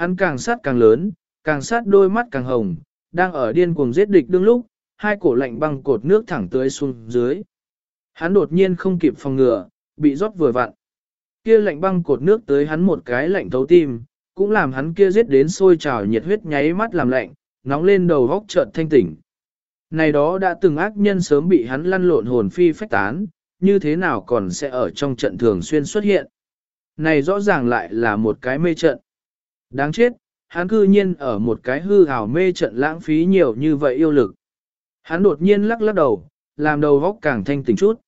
Hắn càng sát càng lớn, càng sát đôi mắt càng hồng, đang ở điên cuồng giết địch đương lúc, hai cổ lạnh băng cột nước thẳng tới xuống dưới. Hắn đột nhiên không kịp phòng ngừa, bị rót vừa vặn. Kia lạnh băng cột nước tới hắn một cái lạnh thấu tim, cũng làm hắn kia giết đến sôi trào nhiệt huyết nháy mắt làm lạnh, nóng lên đầu góc chợt thanh tỉnh. Này đó đã từng ác nhân sớm bị hắn lăn lộn hồn phi phách tán, như thế nào còn sẽ ở trong trận thường xuyên xuất hiện. Này rõ ràng lại là một cái mê trận. Đáng chết, hắn cư nhiên ở một cái hư hào mê trận lãng phí nhiều như vậy yêu lực. Hắn đột nhiên lắc lắc đầu, làm đầu góc càng thanh tỉnh chút.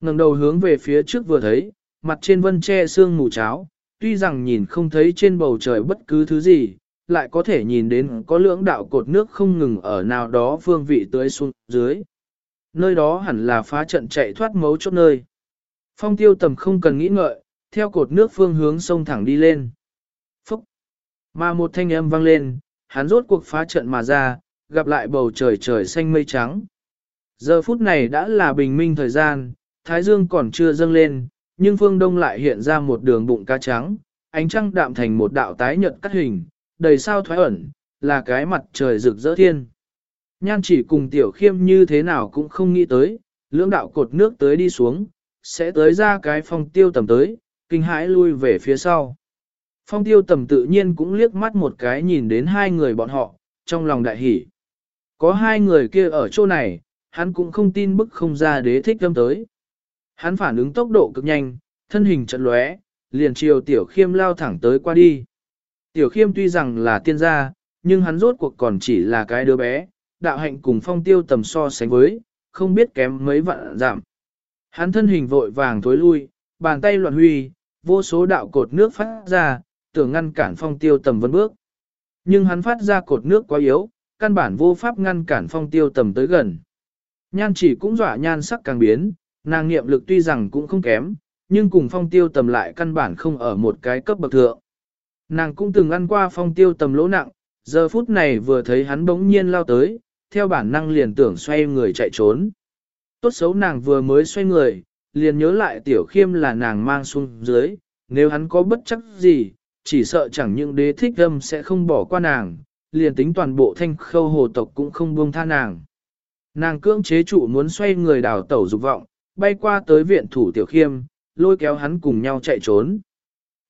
ngẩng đầu hướng về phía trước vừa thấy, mặt trên vân che sương mù cháo, tuy rằng nhìn không thấy trên bầu trời bất cứ thứ gì, lại có thể nhìn đến có lưỡng đạo cột nước không ngừng ở nào đó phương vị tới xuống dưới. Nơi đó hẳn là phá trận chạy thoát mấu chốt nơi. Phong tiêu tầm không cần nghĩ ngợi, theo cột nước phương hướng sông thẳng đi lên. Mà một thanh âm vang lên, hắn rốt cuộc phá trận mà ra, gặp lại bầu trời trời xanh mây trắng. Giờ phút này đã là bình minh thời gian, thái dương còn chưa dâng lên, nhưng phương đông lại hiện ra một đường bụng cá trắng, ánh trăng đạm thành một đạo tái nhợt cắt hình, đầy sao thoái ẩn, là cái mặt trời rực rỡ thiên. Nhan chỉ cùng tiểu khiêm như thế nào cũng không nghĩ tới, lưỡng đạo cột nước tới đi xuống, sẽ tới ra cái phong tiêu tầm tới, kinh hãi lui về phía sau. Phong tiêu tầm tự nhiên cũng liếc mắt một cái nhìn đến hai người bọn họ, trong lòng đại hỉ. Có hai người kia ở chỗ này, hắn cũng không tin bức không ra đế thích lâm tới. Hắn phản ứng tốc độ cực nhanh, thân hình trận lóe, liền chiều tiểu khiêm lao thẳng tới qua đi. Tiểu khiêm tuy rằng là tiên gia, nhưng hắn rốt cuộc còn chỉ là cái đứa bé, đạo hạnh cùng phong tiêu tầm so sánh với, không biết kém mấy vạn giảm. Hắn thân hình vội vàng thối lui, bàn tay loạn huy, vô số đạo cột nước phát ra, tưởng ngăn cản phong tiêu tầm vân bước. Nhưng hắn phát ra cột nước quá yếu, căn bản vô pháp ngăn cản phong tiêu tầm tới gần. Nhan chỉ cũng dọa nhan sắc càng biến, nàng nghiệm lực tuy rằng cũng không kém, nhưng cùng phong tiêu tầm lại căn bản không ở một cái cấp bậc thượng. Nàng cũng từng ăn qua phong tiêu tầm lỗ nặng, giờ phút này vừa thấy hắn bỗng nhiên lao tới, theo bản năng liền tưởng xoay người chạy trốn. Tốt xấu nàng vừa mới xoay người, liền nhớ lại tiểu khiêm là nàng mang xuống dưới, nếu hắn có bất chắc gì, chỉ sợ chẳng những đế thích âm sẽ không bỏ qua nàng, liền tính toàn bộ thanh khâu hồ tộc cũng không buông tha nàng. Nàng cưỡng chế trụ muốn xoay người đào tẩu dục vọng, bay qua tới viện thủ tiểu khiêm, lôi kéo hắn cùng nhau chạy trốn.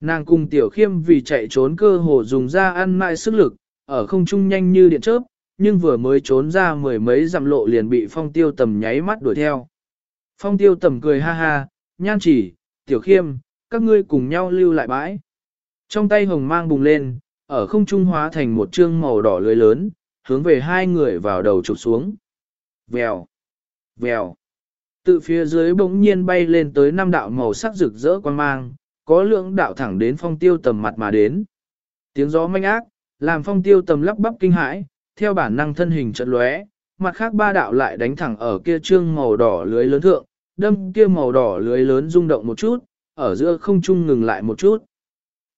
Nàng cùng tiểu khiêm vì chạy trốn cơ hồ dùng ra ăn mại sức lực, ở không trung nhanh như điện chớp, nhưng vừa mới trốn ra mười mấy dặm lộ liền bị phong tiêu tầm nháy mắt đuổi theo. Phong tiêu tầm cười ha ha, nhan chỉ, tiểu khiêm, các ngươi cùng nhau lưu lại bãi. Trong tay hồng mang bùng lên, ở không trung hóa thành một trương màu đỏ lưới lớn, hướng về hai người vào đầu chụp xuống. Vèo, vèo. Tự phía dưới bỗng nhiên bay lên tới năm đạo màu sắc rực rỡ quan mang, có lượng đạo thẳng đến phong tiêu tầm mặt mà đến. Tiếng gió manh ác, làm phong tiêu tầm lắp bắp kinh hãi, theo bản năng thân hình trận lóe, mặt khác ba đạo lại đánh thẳng ở kia trương màu đỏ lưới lớn thượng, đâm kia màu đỏ lưới lớn rung động một chút, ở giữa không trung ngừng lại một chút.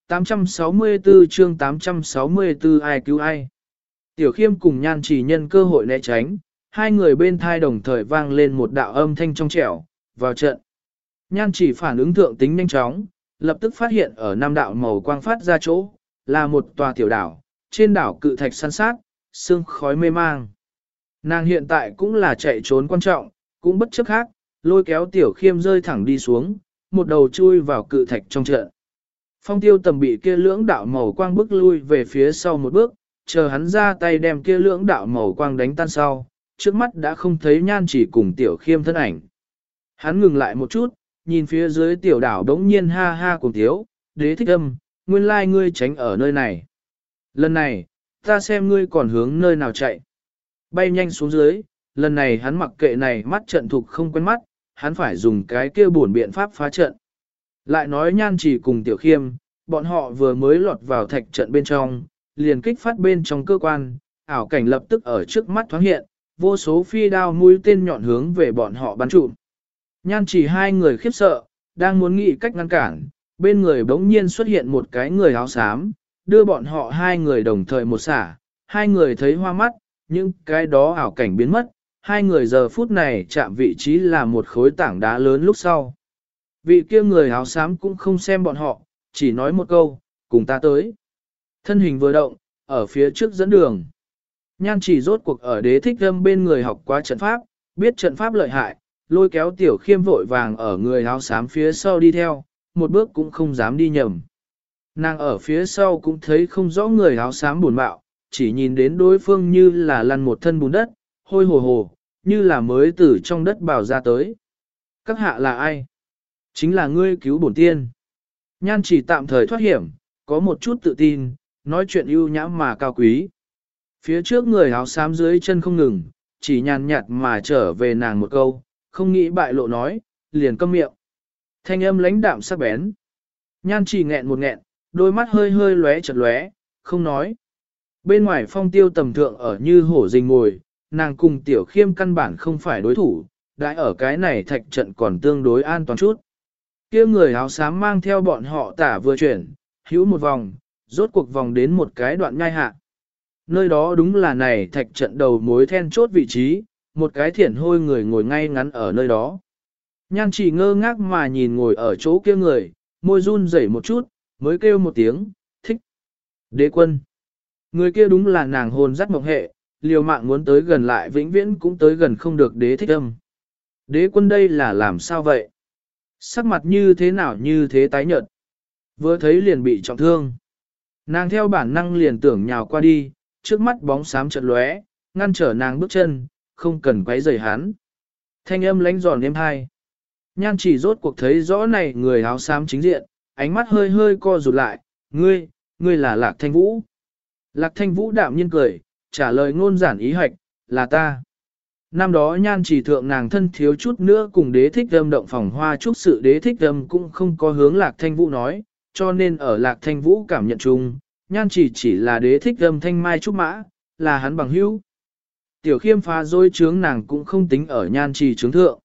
864 chương 864 ai cứu ai. Tiểu khiêm cùng nhan chỉ nhân cơ hội né tránh, hai người bên thai đồng thời vang lên một đạo âm thanh trong trẻo, vào trận. Nhan chỉ phản ứng thượng tính nhanh chóng, lập tức phát hiện ở nam đạo màu quang phát ra chỗ, là một tòa tiểu đảo, trên đảo cự thạch săn sát, sương khói mê mang. Nàng hiện tại cũng là chạy trốn quan trọng, cũng bất chấp khác, lôi kéo tiểu khiêm rơi thẳng đi xuống, một đầu chui vào cự thạch trong trận. Phong tiêu tầm bị kia lưỡng đạo màu quang bước lui về phía sau một bước, chờ hắn ra tay đem kia lưỡng đạo màu quang đánh tan sau, trước mắt đã không thấy nhan chỉ cùng tiểu khiêm thân ảnh. Hắn ngừng lại một chút, nhìn phía dưới tiểu đảo đống nhiên ha ha cùng thiếu, đế thích âm, nguyên lai ngươi tránh ở nơi này. Lần này, ta xem ngươi còn hướng nơi nào chạy. Bay nhanh xuống dưới, lần này hắn mặc kệ này mắt trận thục không quen mắt, hắn phải dùng cái kia buồn biện pháp phá trận. Lại nói nhan chỉ cùng tiểu khiêm, bọn họ vừa mới lọt vào thạch trận bên trong, liền kích phát bên trong cơ quan, ảo cảnh lập tức ở trước mắt thoáng hiện, vô số phi đao mũi tên nhọn hướng về bọn họ bắn trụ. Nhan chỉ hai người khiếp sợ, đang muốn nghĩ cách ngăn cản, bên người bỗng nhiên xuất hiện một cái người áo xám, đưa bọn họ hai người đồng thời một xả, hai người thấy hoa mắt, nhưng cái đó ảo cảnh biến mất, hai người giờ phút này chạm vị trí là một khối tảng đá lớn lúc sau. Vị kia người áo xám cũng không xem bọn họ, chỉ nói một câu, cùng ta tới. Thân hình vừa động, ở phía trước dẫn đường. Nhan chỉ rốt cuộc ở đế thích thâm bên người học qua trận pháp, biết trận pháp lợi hại, lôi kéo tiểu khiêm vội vàng ở người áo xám phía sau đi theo, một bước cũng không dám đi nhầm. Nàng ở phía sau cũng thấy không rõ người áo xám buồn bạo, chỉ nhìn đến đối phương như là lăn một thân bùn đất, hôi hồ hồ, như là mới từ trong đất bào ra tới. Các hạ là ai? Chính là ngươi cứu bổn tiên. Nhan chỉ tạm thời thoát hiểm, có một chút tự tin, nói chuyện ưu nhãm mà cao quý. Phía trước người áo xám dưới chân không ngừng, chỉ nhàn nhạt mà trở về nàng một câu, không nghĩ bại lộ nói, liền câm miệng. Thanh âm lãnh đạm sắc bén. Nhan chỉ nghẹn một nghẹn, đôi mắt hơi hơi lóe chật lóe, không nói. Bên ngoài phong tiêu tầm thượng ở như hổ rình ngồi, nàng cùng tiểu khiêm căn bản không phải đối thủ, đã ở cái này thạch trận còn tương đối an toàn chút kia người áo xám mang theo bọn họ tả vừa chuyển, hữu một vòng, rốt cuộc vòng đến một cái đoạn nhai hạ. Nơi đó đúng là này thạch trận đầu mối then chốt vị trí, một cái thiển hôi người ngồi ngay ngắn ở nơi đó. Nhan chỉ ngơ ngác mà nhìn ngồi ở chỗ kia người, môi run rẩy một chút, mới kêu một tiếng, thích. Đế quân. Người kia đúng là nàng hồn dắt mộng hệ, liều mạng muốn tới gần lại vĩnh viễn cũng tới gần không được đế thích âm. Đế quân đây là làm sao vậy? Sắc mặt như thế nào như thế tái nhợt? Vừa thấy liền bị trọng thương. Nàng theo bản năng liền tưởng nhào qua đi, trước mắt bóng xám chợt lóe, ngăn trở nàng bước chân, không cần quấy rầy hắn. Thanh âm lánh giòn êm hai. Nhan chỉ rốt cuộc thấy rõ này người áo xám chính diện, ánh mắt hơi hơi co rụt lại, ngươi, ngươi là Lạc Thanh Vũ. Lạc Thanh Vũ đạm nhiên cười, trả lời ngôn giản ý hạch, là ta. Năm đó nhan chỉ thượng nàng thân thiếu chút nữa cùng đế thích âm động phòng hoa chút sự đế thích âm cũng không có hướng Lạc Thanh Vũ nói, cho nên ở Lạc Thanh Vũ cảm nhận chung, nhan chỉ chỉ là đế thích âm thanh mai trúc mã, là hắn bằng hữu. Tiểu khiêm phá dối trướng nàng cũng không tính ở nhan trì trướng thượng.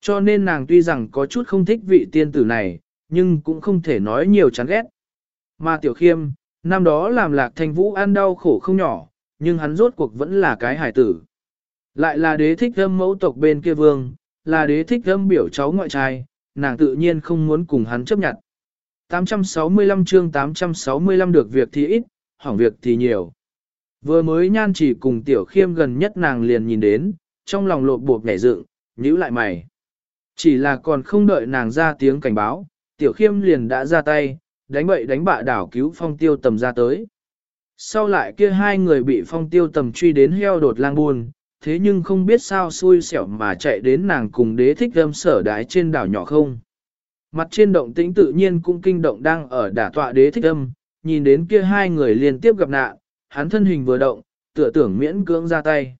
Cho nên nàng tuy rằng có chút không thích vị tiên tử này, nhưng cũng không thể nói nhiều chán ghét. Mà tiểu khiêm, năm đó làm lạc thanh vũ ăn đau khổ không nhỏ, nhưng hắn rốt cuộc vẫn là cái hải tử. Lại là đế thích âm mẫu tộc bên kia vương, là đế thích âm biểu cháu ngoại trai, nàng tự nhiên không muốn cùng hắn chấp nhận. 865 chương 865 được việc thì ít, hỏng việc thì nhiều. Vừa mới nhan chỉ cùng tiểu khiêm gần nhất nàng liền nhìn đến, trong lòng lột bộp nhảy dựng, nhíu lại mày. Chỉ là còn không đợi nàng ra tiếng cảnh báo, tiểu khiêm liền đã ra tay, đánh bậy đánh bạ đảo cứu phong tiêu tầm ra tới. Sau lại kia hai người bị phong tiêu tầm truy đến heo đột lang buồn, thế nhưng không biết sao xui xẻo mà chạy đến nàng cùng đế thích âm sở đái trên đảo nhỏ không. Mặt trên động tĩnh tự nhiên cũng kinh động đang ở đả tọa đế thích âm, nhìn đến kia hai người liên tiếp gặp nạn, hắn thân hình vừa động, tựa tưởng miễn cưỡng ra tay.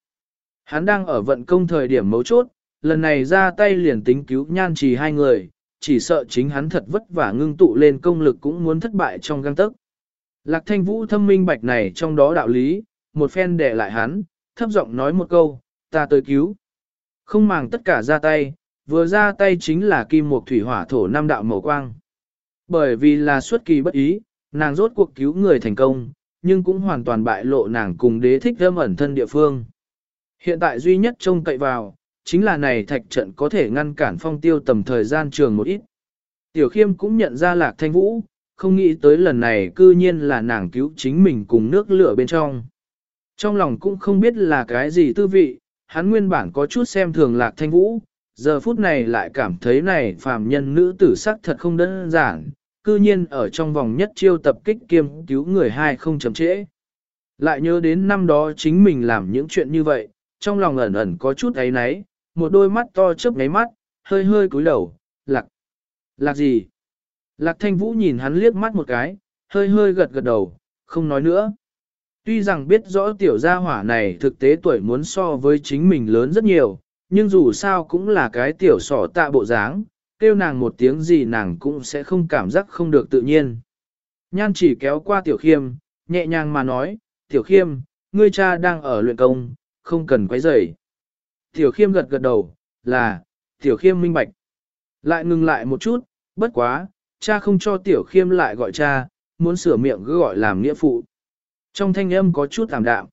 Hắn đang ở vận công thời điểm mấu chốt, lần này ra tay liền tính cứu nhan trì hai người, chỉ sợ chính hắn thật vất vả ngưng tụ lên công lực cũng muốn thất bại trong găng tấc. Lạc thanh vũ thâm minh bạch này trong đó đạo lý, một phen để lại hắn, thấp giọng nói một câu, ta tới cứu. Không màng tất cả ra tay, vừa ra tay chính là kim mục thủy hỏa thổ năm đạo màu quang. Bởi vì là xuất kỳ bất ý, nàng rốt cuộc cứu người thành công, nhưng cũng hoàn toàn bại lộ nàng cùng đế thích âm ẩn thân địa phương. Hiện tại duy nhất trông cậy vào, chính là này thạch trận có thể ngăn cản phong tiêu tầm thời gian trường một ít. Tiểu khiêm cũng nhận ra lạc thanh vũ, không nghĩ tới lần này cư nhiên là nàng cứu chính mình cùng nước lửa bên trong. Trong lòng cũng không biết là cái gì tư vị, hắn nguyên bản có chút xem thường lạc thanh vũ, giờ phút này lại cảm thấy này phàm nhân nữ tử sắc thật không đơn giản, cư nhiên ở trong vòng nhất chiêu tập kích kiêm cứu người hai không chậm trễ. Lại nhớ đến năm đó chính mình làm những chuyện như vậy, trong lòng ẩn ẩn có chút ấy náy, một đôi mắt to chớp ngáy mắt, hơi hơi cúi đầu, lạc. Lạc gì? Lạc thanh vũ nhìn hắn liếc mắt một cái, hơi hơi gật gật đầu, không nói nữa. Tuy rằng biết rõ tiểu gia hỏa này thực tế tuổi muốn so với chính mình lớn rất nhiều, nhưng dù sao cũng là cái tiểu sỏ tạ bộ dáng, kêu nàng một tiếng gì nàng cũng sẽ không cảm giác không được tự nhiên. Nhan chỉ kéo qua tiểu khiêm, nhẹ nhàng mà nói, tiểu khiêm, ngươi cha đang ở luyện công, không cần quấy rầy. Tiểu khiêm gật gật đầu, là, tiểu khiêm minh bạch. Lại ngừng lại một chút, bất quá, cha không cho tiểu khiêm lại gọi cha, muốn sửa miệng cứ gọi làm nghĩa phụ. Trong thanh âm có chút tạm đạm.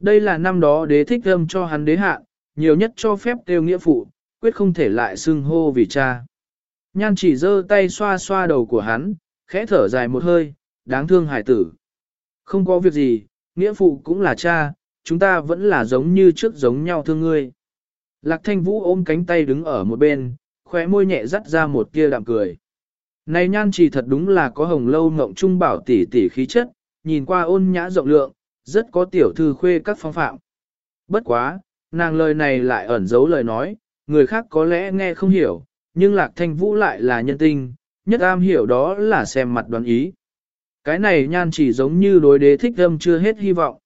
Đây là năm đó đế thích âm cho hắn đế hạ, nhiều nhất cho phép kêu nghĩa phụ, quyết không thể lại xưng hô vì cha. Nhan chỉ giơ tay xoa xoa đầu của hắn, khẽ thở dài một hơi, đáng thương hải tử. Không có việc gì, nghĩa phụ cũng là cha, chúng ta vẫn là giống như trước giống nhau thương ngươi. Lạc thanh vũ ôm cánh tay đứng ở một bên, khóe môi nhẹ dắt ra một tia đạm cười. Này nhan chỉ thật đúng là có hồng lâu ngộng trung bảo tỷ tỷ khí chất, nhìn qua ôn nhã rộng lượng, rất có tiểu thư khuê các phong phạm. Bất quá, nàng lời này lại ẩn giấu lời nói, người khác có lẽ nghe không hiểu, nhưng lạc thanh vũ lại là nhân tinh, nhất am hiểu đó là xem mặt đoán ý. Cái này nhan chỉ giống như đối đế thích âm chưa hết hy vọng.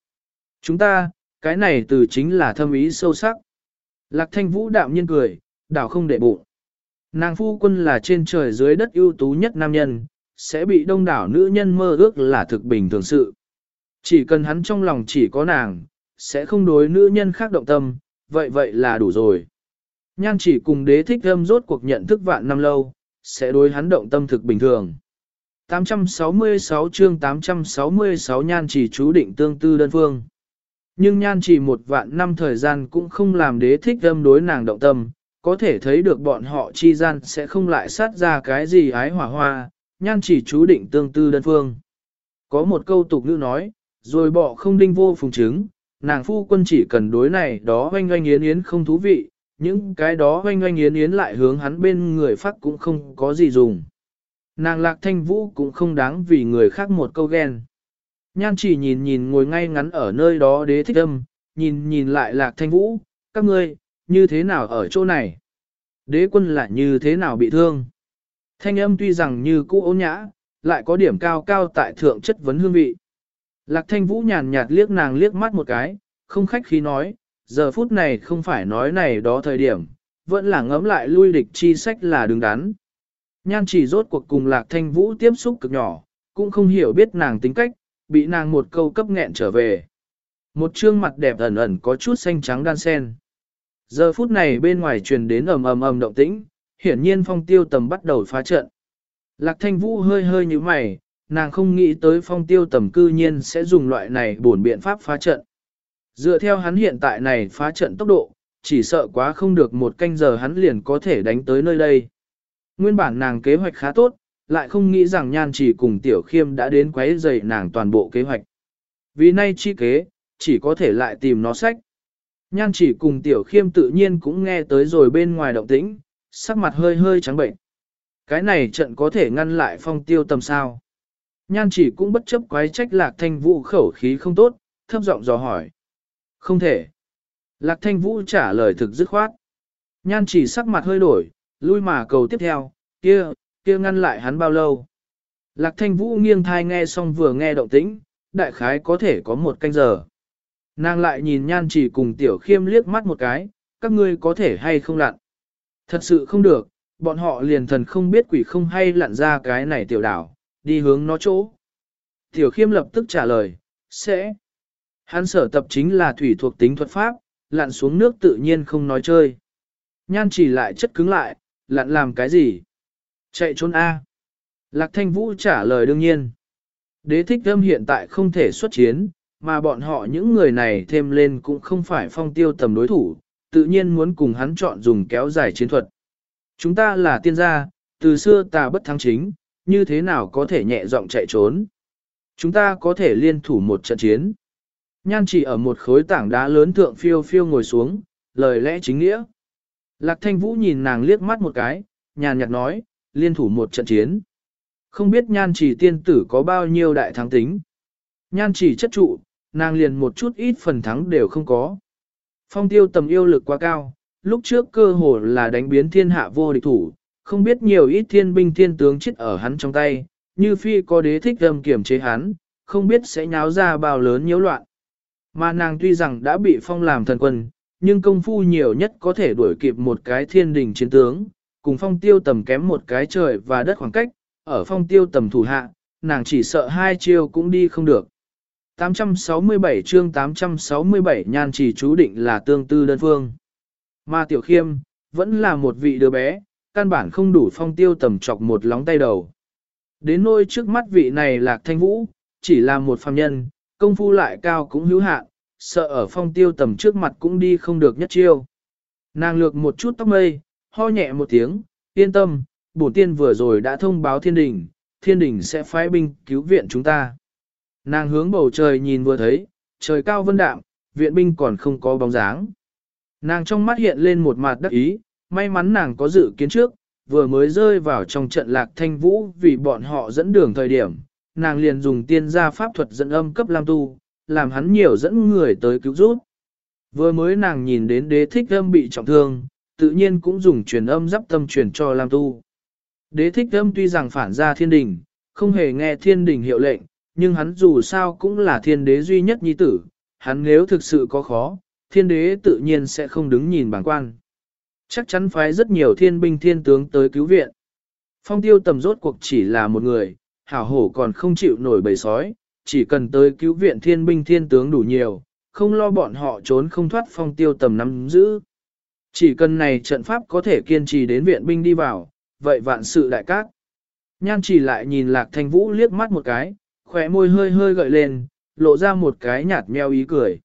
Chúng ta, cái này từ chính là thâm ý sâu sắc. Lạc thanh vũ đạm nhiên cười, đảo không để bụng. Nàng phu quân là trên trời dưới đất ưu tú nhất nam nhân, sẽ bị đông đảo nữ nhân mơ ước là thực bình thường sự. Chỉ cần hắn trong lòng chỉ có nàng, sẽ không đối nữ nhân khác động tâm, vậy vậy là đủ rồi. Nhan chỉ cùng đế thích âm rốt cuộc nhận thức vạn năm lâu, sẽ đối hắn động tâm thực bình thường. 866 chương 866 nhan chỉ chú định tương tư đơn phương. Nhưng nhan chỉ một vạn năm thời gian cũng không làm đế thích âm đối nàng động tâm, có thể thấy được bọn họ chi gian sẽ không lại sát ra cái gì ái hỏa hoa, nhan chỉ chú định tương tư đơn phương. Có một câu tục ngữ nói, rồi bỏ không đinh vô phùng chứng, nàng phu quân chỉ cần đối này đó oanh oanh yến yến không thú vị, những cái đó oanh oanh yến yến lại hướng hắn bên người phát cũng không có gì dùng. Nàng lạc thanh vũ cũng không đáng vì người khác một câu ghen. Nhan chỉ nhìn nhìn ngồi ngay ngắn ở nơi đó đế thích âm, nhìn nhìn lại lạc thanh vũ, các ngươi, như thế nào ở chỗ này? Đế quân lại như thế nào bị thương? Thanh âm tuy rằng như cũ ôn nhã, lại có điểm cao cao tại thượng chất vấn hương vị. Lạc thanh vũ nhàn nhạt liếc nàng liếc mắt một cái, không khách khí nói, giờ phút này không phải nói này đó thời điểm, vẫn là ngấm lại lui địch chi sách là đứng đắn. Nhan chỉ rốt cuộc cùng lạc thanh vũ tiếp xúc cực nhỏ, cũng không hiểu biết nàng tính cách, bị nàng một câu cấp nghẹn trở về. Một trương mặt đẹp ẩn ẩn có chút xanh trắng đan sen. Giờ phút này bên ngoài truyền đến ầm ầm ầm động tĩnh, hiển nhiên phong tiêu tầm bắt đầu phá trận. Lạc thanh vũ hơi hơi như mày, nàng không nghĩ tới phong tiêu tầm cư nhiên sẽ dùng loại này bổn biện pháp phá trận. Dựa theo hắn hiện tại này phá trận tốc độ, chỉ sợ quá không được một canh giờ hắn liền có thể đánh tới nơi đây. Nguyên bản nàng kế hoạch khá tốt, lại không nghĩ rằng nhan chỉ cùng tiểu khiêm đã đến quấy rầy nàng toàn bộ kế hoạch. Vì nay chi kế, chỉ có thể lại tìm nó sách. Nhan chỉ cùng tiểu khiêm tự nhiên cũng nghe tới rồi bên ngoài động tĩnh, sắc mặt hơi hơi trắng bệnh. Cái này trận có thể ngăn lại phong tiêu tầm sao. Nhan chỉ cũng bất chấp quái trách lạc thanh vũ khẩu khí không tốt, thấp giọng dò hỏi. Không thể. Lạc thanh vũ trả lời thực dứt khoát. Nhan chỉ sắc mặt hơi đổi, lui mà cầu tiếp theo, kia, kia ngăn lại hắn bao lâu. Lạc thanh vũ nghiêng thai nghe xong vừa nghe động tĩnh, đại khái có thể có một canh giờ. Nàng lại nhìn nhan chỉ cùng tiểu khiêm liếc mắt một cái, các ngươi có thể hay không lặn. Thật sự không được, bọn họ liền thần không biết quỷ không hay lặn ra cái này tiểu đảo, đi hướng nó chỗ. Tiểu khiêm lập tức trả lời, sẽ. Hắn sở tập chính là thủy thuộc tính thuật pháp, lặn xuống nước tự nhiên không nói chơi. Nhan chỉ lại chất cứng lại, lặn làm cái gì? Chạy trốn A. Lạc thanh vũ trả lời đương nhiên. Đế thích âm hiện tại không thể xuất chiến, mà bọn họ những người này thêm lên cũng không phải phong tiêu tầm đối thủ, tự nhiên muốn cùng hắn chọn dùng kéo dài chiến thuật. Chúng ta là tiên gia, từ xưa ta bất thắng chính, như thế nào có thể nhẹ giọng chạy trốn. Chúng ta có thể liên thủ một trận chiến. Nhan chỉ ở một khối tảng đá lớn thượng phiêu phiêu ngồi xuống, lời lẽ chính nghĩa. Lạc thanh vũ nhìn nàng liếc mắt một cái, nhàn nhạt nói, liên thủ một trận chiến. Không biết nhan chỉ tiên tử có bao nhiêu đại thắng tính. Nhan chỉ chất trụ, nàng liền một chút ít phần thắng đều không có. Phong tiêu tầm yêu lực quá cao, lúc trước cơ hồ là đánh biến thiên hạ vô địch thủ, không biết nhiều ít thiên binh thiên tướng chết ở hắn trong tay, như phi có đế thích âm kiểm chế hắn, không biết sẽ nháo ra bao lớn nhiễu loạn. Mà nàng tuy rằng đã bị phong làm thần quân, nhưng công phu nhiều nhất có thể đuổi kịp một cái thiên đình chiến tướng, cùng phong tiêu tầm kém một cái trời và đất khoảng cách, ở phong tiêu tầm thủ hạ, nàng chỉ sợ hai chiêu cũng đi không được. 867 chương 867 nhan chỉ chú định là tương tư đơn phương. Mà tiểu khiêm, vẫn là một vị đứa bé, căn bản không đủ phong tiêu tầm chọc một lóng tay đầu. Đến nôi trước mắt vị này lạc thanh vũ, chỉ là một phàm nhân, công phu lại cao cũng hữu hạn, sợ ở phong tiêu tầm trước mặt cũng đi không được nhất chiêu. Nàng lược một chút tóc mây, ho nhẹ một tiếng, yên tâm, bổ tiên vừa rồi đã thông báo thiên đình, thiên đình sẽ phái binh cứu viện chúng ta. Nàng hướng bầu trời nhìn vừa thấy, trời cao vân đạm, viện binh còn không có bóng dáng. Nàng trong mắt hiện lên một mặt đắc ý, may mắn nàng có dự kiến trước, vừa mới rơi vào trong trận lạc thanh vũ vì bọn họ dẫn đường thời điểm, nàng liền dùng tiên gia pháp thuật dẫn âm cấp Lam Tu, làm hắn nhiều dẫn người tới cứu giúp. Vừa mới nàng nhìn đến đế thích âm bị trọng thương, tự nhiên cũng dùng truyền âm dắp tâm truyền cho Lam Tu. Đế thích âm tuy rằng phản ra thiên đình, không hề nghe thiên đình hiệu lệnh, nhưng hắn dù sao cũng là thiên đế duy nhất nhi tử, hắn nếu thực sự có khó, thiên đế tự nhiên sẽ không đứng nhìn bảng quan. Chắc chắn phái rất nhiều thiên binh thiên tướng tới cứu viện. Phong tiêu tầm rốt cuộc chỉ là một người, hảo hổ còn không chịu nổi bầy sói, chỉ cần tới cứu viện thiên binh thiên tướng đủ nhiều, không lo bọn họ trốn không thoát phong tiêu tầm nắm giữ. Chỉ cần này trận pháp có thể kiên trì đến viện binh đi vào, vậy vạn sự đại cát. Nhan chỉ lại nhìn lạc thanh vũ liếc mắt một cái, khỏe môi hơi hơi gợi lên, lộ ra một cái nhạt meo ý cười.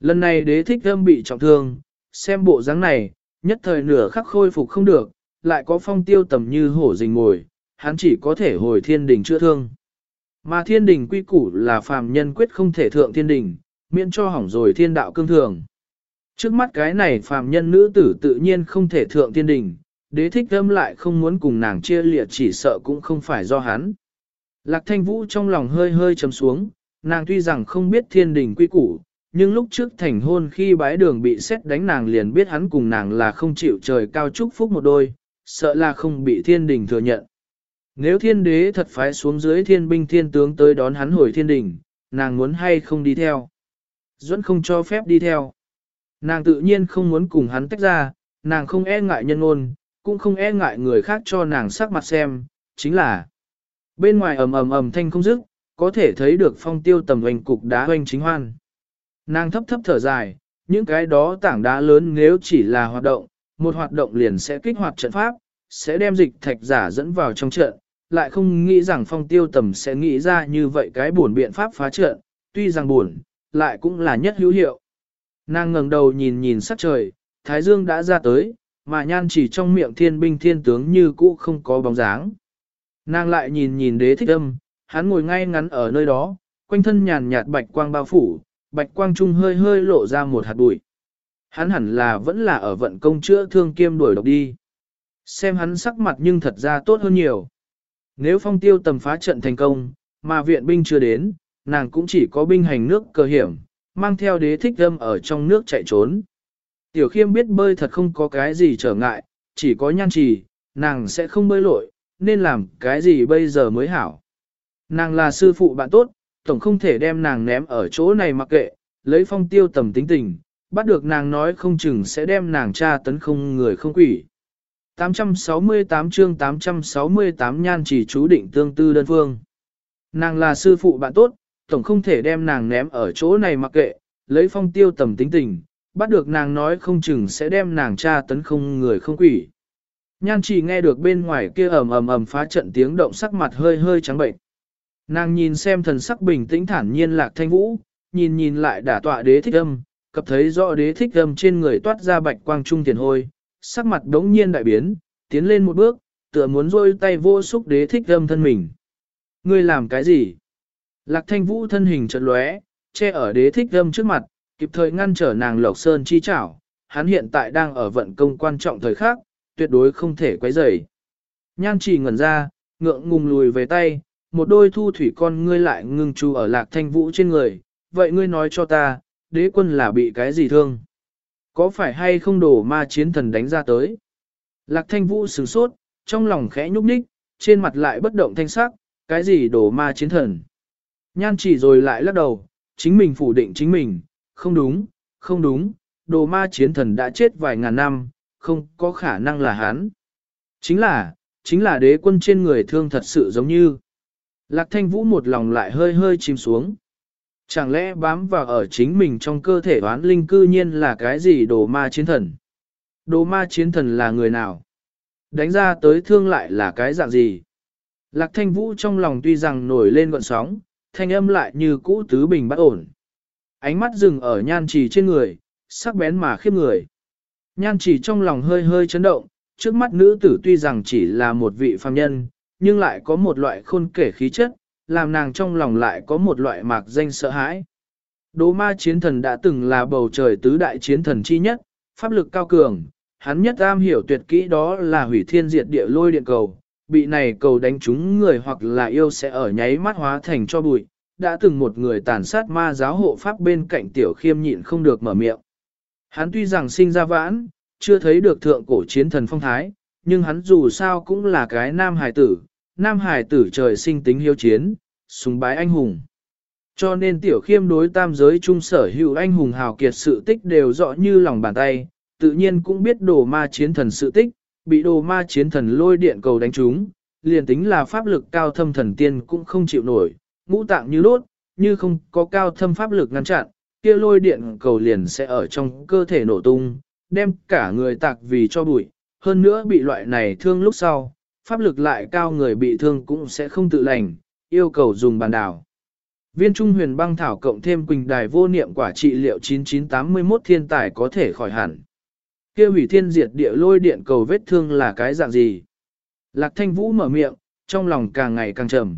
Lần này đế thích âm bị trọng thương, xem bộ dáng này, nhất thời nửa khắc khôi phục không được, lại có phong tiêu tầm như hổ rình ngồi, hắn chỉ có thể hồi thiên đình chữa thương. Mà thiên đình quy củ là phàm nhân quyết không thể thượng thiên đình, miễn cho hỏng rồi thiên đạo cương thường. Trước mắt cái này phàm nhân nữ tử tự nhiên không thể thượng thiên đình, đế thích âm lại không muốn cùng nàng chia liệt chỉ sợ cũng không phải do hắn. Lạc thanh vũ trong lòng hơi hơi chấm xuống, nàng tuy rằng không biết thiên đình quy củ, nhưng lúc trước thành hôn khi bái đường bị xét đánh nàng liền biết hắn cùng nàng là không chịu trời cao chúc phúc một đôi, sợ là không bị thiên đình thừa nhận. Nếu thiên đế thật phái xuống dưới thiên binh thiên tướng tới đón hắn hồi thiên đình, nàng muốn hay không đi theo. Duẫn không cho phép đi theo. Nàng tự nhiên không muốn cùng hắn tách ra, nàng không e ngại nhân ôn, cũng không e ngại người khác cho nàng sắc mặt xem, chính là bên ngoài ầm ầm ầm thanh không dứt, có thể thấy được phong tiêu tầm hoành cục đá hoành chính hoan. Nàng thấp thấp thở dài, những cái đó tảng đá lớn nếu chỉ là hoạt động, một hoạt động liền sẽ kích hoạt trận pháp, sẽ đem dịch thạch giả dẫn vào trong trận, lại không nghĩ rằng phong tiêu tầm sẽ nghĩ ra như vậy cái buồn biện pháp phá trận, tuy rằng buồn, lại cũng là nhất hữu hiệu. Nàng ngẩng đầu nhìn nhìn sắc trời, Thái Dương đã ra tới, mà nhan chỉ trong miệng thiên binh thiên tướng như cũ không có bóng dáng. Nàng lại nhìn nhìn đế thích âm, hắn ngồi ngay ngắn ở nơi đó, quanh thân nhàn nhạt bạch quang bao phủ, bạch quang trung hơi hơi lộ ra một hạt bụi. Hắn hẳn là vẫn là ở vận công chữa thương kiêm đuổi độc đi. Xem hắn sắc mặt nhưng thật ra tốt hơn nhiều. Nếu phong tiêu tầm phá trận thành công, mà viện binh chưa đến, nàng cũng chỉ có binh hành nước cơ hiểm, mang theo đế thích âm ở trong nước chạy trốn. Tiểu khiêm biết bơi thật không có cái gì trở ngại, chỉ có nhan trì, nàng sẽ không bơi lội, nên làm cái gì bây giờ mới hảo. Nàng là sư phụ bạn tốt, tổng không thể đem nàng ném ở chỗ này mặc kệ, lấy phong tiêu tầm tính tình, bắt được nàng nói không chừng sẽ đem nàng tra tấn không người không quỷ. 868 chương 868 nhan chỉ chú định tương tư đơn phương. Nàng là sư phụ bạn tốt, tổng không thể đem nàng ném ở chỗ này mặc kệ, lấy phong tiêu tầm tính tình, bắt được nàng nói không chừng sẽ đem nàng tra tấn không người không quỷ. Nhan chỉ nghe được bên ngoài kia ầm ầm ầm phá trận tiếng động sắc mặt hơi hơi trắng bệnh. Nàng nhìn xem thần sắc bình tĩnh thản nhiên lạc thanh vũ, nhìn nhìn lại đả tọa đế thích âm, cập thấy rõ đế thích âm trên người toát ra bạch quang trung tiền hôi, sắc mặt đống nhiên đại biến, tiến lên một bước, tựa muốn rôi tay vô xúc đế thích âm thân mình. Ngươi làm cái gì? Lạc thanh vũ thân hình chợt lóe, che ở đế thích âm trước mặt, kịp thời ngăn trở nàng lộc sơn chi chảo, hắn hiện tại đang ở vận công quan trọng thời khắc, tuyệt đối không thể quấy rầy. Nhan chỉ ngẩn ra, ngượng ngùng lùi về tay, một đôi thu thủy con ngươi lại ngưng chú ở lạc thanh vũ trên người, vậy ngươi nói cho ta, đế quân là bị cái gì thương? Có phải hay không đổ ma chiến thần đánh ra tới? Lạc thanh vũ sửng sốt, trong lòng khẽ nhúc nhích, trên mặt lại bất động thanh sắc, cái gì đổ ma chiến thần? Nhan chỉ rồi lại lắc đầu, chính mình phủ định chính mình, không đúng, không đúng, đồ ma chiến thần đã chết vài ngàn năm, không có khả năng là hắn. Chính là, chính là đế quân trên người thương thật sự giống như. Lạc thanh vũ một lòng lại hơi hơi chìm xuống. Chẳng lẽ bám vào ở chính mình trong cơ thể oán linh cư nhiên là cái gì đồ ma chiến thần? Đồ ma chiến thần là người nào? Đánh ra tới thương lại là cái dạng gì? Lạc thanh vũ trong lòng tuy rằng nổi lên gọn sóng, thanh âm lại như cũ tứ bình bất ổn. Ánh mắt dừng ở nhan trì trên người, sắc bén mà khiếp người. Nhan chỉ trong lòng hơi hơi chấn động, trước mắt nữ tử tuy rằng chỉ là một vị phàm nhân, nhưng lại có một loại khôn kể khí chất, làm nàng trong lòng lại có một loại mạc danh sợ hãi. Đỗ ma chiến thần đã từng là bầu trời tứ đại chiến thần chi nhất, pháp lực cao cường, hắn nhất am hiểu tuyệt kỹ đó là hủy thiên diệt địa lôi điện cầu, bị này cầu đánh trúng người hoặc là yêu sẽ ở nháy mắt hóa thành cho bụi, đã từng một người tàn sát ma giáo hộ pháp bên cạnh tiểu khiêm nhịn không được mở miệng. Hắn tuy rằng sinh ra vãn, chưa thấy được thượng cổ chiến thần phong thái, nhưng hắn dù sao cũng là cái nam hải tử, nam hải tử trời sinh tính hiếu chiến, sùng bái anh hùng. Cho nên tiểu khiêm đối tam giới trung sở hữu anh hùng hào kiệt sự tích đều rõ như lòng bàn tay, tự nhiên cũng biết đồ ma chiến thần sự tích, bị đồ ma chiến thần lôi điện cầu đánh trúng, liền tính là pháp lực cao thâm thần tiên cũng không chịu nổi, ngũ tạng như lốt, như không có cao thâm pháp lực ngăn chặn, kia lôi điện cầu liền sẽ ở trong cơ thể nổ tung, đem cả người tạc vì cho bụi, hơn nữa bị loại này thương lúc sau, pháp lực lại cao người bị thương cũng sẽ không tự lành, yêu cầu dùng bàn đảo. Viên trung huyền băng thảo cộng thêm quỳnh đài vô niệm quả trị liệu 9981 thiên tài có thể khỏi hẳn. kia hủy thiên diệt địa lôi điện cầu vết thương là cái dạng gì? Lạc thanh vũ mở miệng, trong lòng càng ngày càng trầm.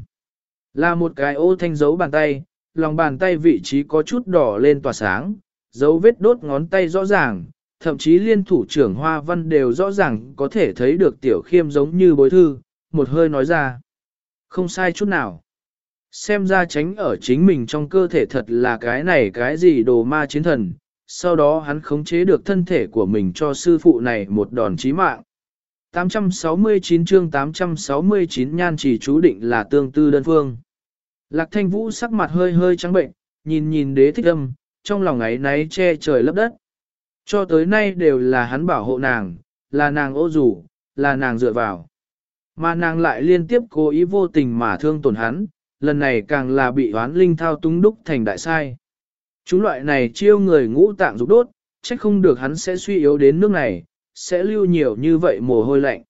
Là một cái ô thanh dấu bàn tay, lòng bàn tay vị trí có chút đỏ lên tỏa sáng, dấu vết đốt ngón tay rõ ràng, thậm chí liên thủ trưởng hoa văn đều rõ ràng có thể thấy được tiểu khiêm giống như bối thư, một hơi nói ra. Không sai chút nào. Xem ra tránh ở chính mình trong cơ thể thật là cái này cái gì đồ ma chiến thần, sau đó hắn khống chế được thân thể của mình cho sư phụ này một đòn chí mạng. 869 chương 869 nhan chỉ chú định là tương tư đơn phương. Lạc thanh vũ sắc mặt hơi hơi trắng bệnh, nhìn nhìn đế thích âm, trong lòng ấy náy che trời lấp đất. Cho tới nay đều là hắn bảo hộ nàng, là nàng ô rủ, là nàng dựa vào. Mà nàng lại liên tiếp cố ý vô tình mà thương tổn hắn, lần này càng là bị oán linh thao túng đúc thành đại sai. Chúng loại này chiêu người ngũ tạng rục đốt, trách không được hắn sẽ suy yếu đến nước này, sẽ lưu nhiều như vậy mồ hôi lạnh.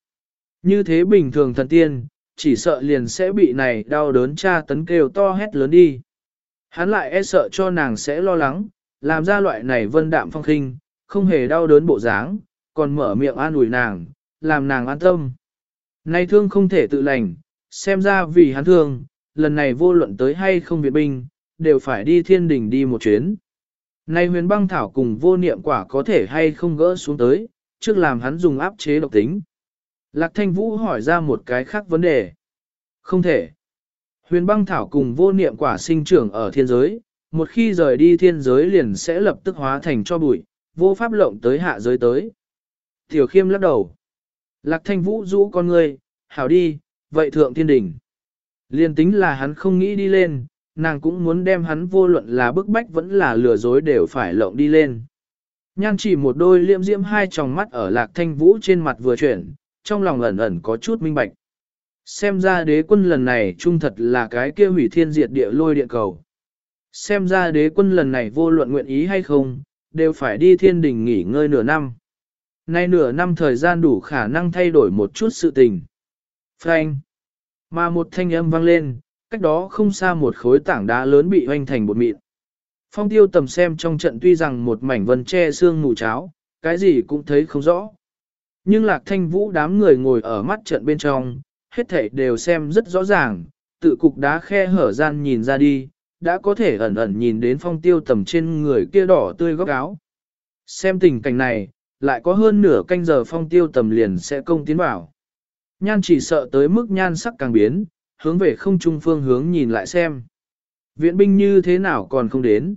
Như thế bình thường thần tiên, chỉ sợ liền sẽ bị này đau đớn tra tấn kêu to hét lớn đi. Hắn lại e sợ cho nàng sẽ lo lắng, làm ra loại này vân đạm phong khinh, không hề đau đớn bộ dáng, còn mở miệng an ủi nàng, làm nàng an tâm. Nay thương không thể tự lành, xem ra vì hắn thương, lần này vô luận tới hay không viện binh, đều phải đi thiên đình đi một chuyến. Nay huyền băng thảo cùng vô niệm quả có thể hay không gỡ xuống tới, trước làm hắn dùng áp chế độc tính. Lạc thanh vũ hỏi ra một cái khác vấn đề. Không thể. Huyền băng thảo cùng vô niệm quả sinh trưởng ở thiên giới, một khi rời đi thiên giới liền sẽ lập tức hóa thành cho bụi, vô pháp lộng tới hạ giới tới. Tiểu khiêm lắc đầu. Lạc thanh vũ rũ con người, hảo đi, vậy thượng thiên đỉnh. Liên tính là hắn không nghĩ đi lên, nàng cũng muốn đem hắn vô luận là bức bách vẫn là lừa dối đều phải lộng đi lên. Nhan chỉ một đôi liệm diễm hai tròng mắt ở lạc thanh vũ trên mặt vừa chuyển, trong lòng ẩn ẩn có chút minh bạch. Xem ra đế quân lần này trung thật là cái kia hủy thiên diệt địa lôi địa cầu. Xem ra đế quân lần này vô luận nguyện ý hay không, đều phải đi thiên đình nghỉ ngơi nửa năm. Nay nửa năm thời gian đủ khả năng thay đổi một chút sự tình. Frank. Mà một thanh âm vang lên, cách đó không xa một khối tảng đá lớn bị hoanh thành bột mịn. Phong tiêu tầm xem trong trận tuy rằng một mảnh vân che xương mù cháo, cái gì cũng thấy không rõ. Nhưng lạc thanh vũ đám người ngồi ở mắt trận bên trong, hết thảy đều xem rất rõ ràng, tự cục đá khe hở gian nhìn ra đi, đã có thể ẩn ẩn nhìn đến phong tiêu tầm trên người kia đỏ tươi góc áo. Xem tình cảnh này, lại có hơn nửa canh giờ phong tiêu tầm liền sẽ công tiến vào. Nhan chỉ sợ tới mức nhan sắc càng biến, hướng về không trung phương hướng nhìn lại xem. Viện binh như thế nào còn không đến.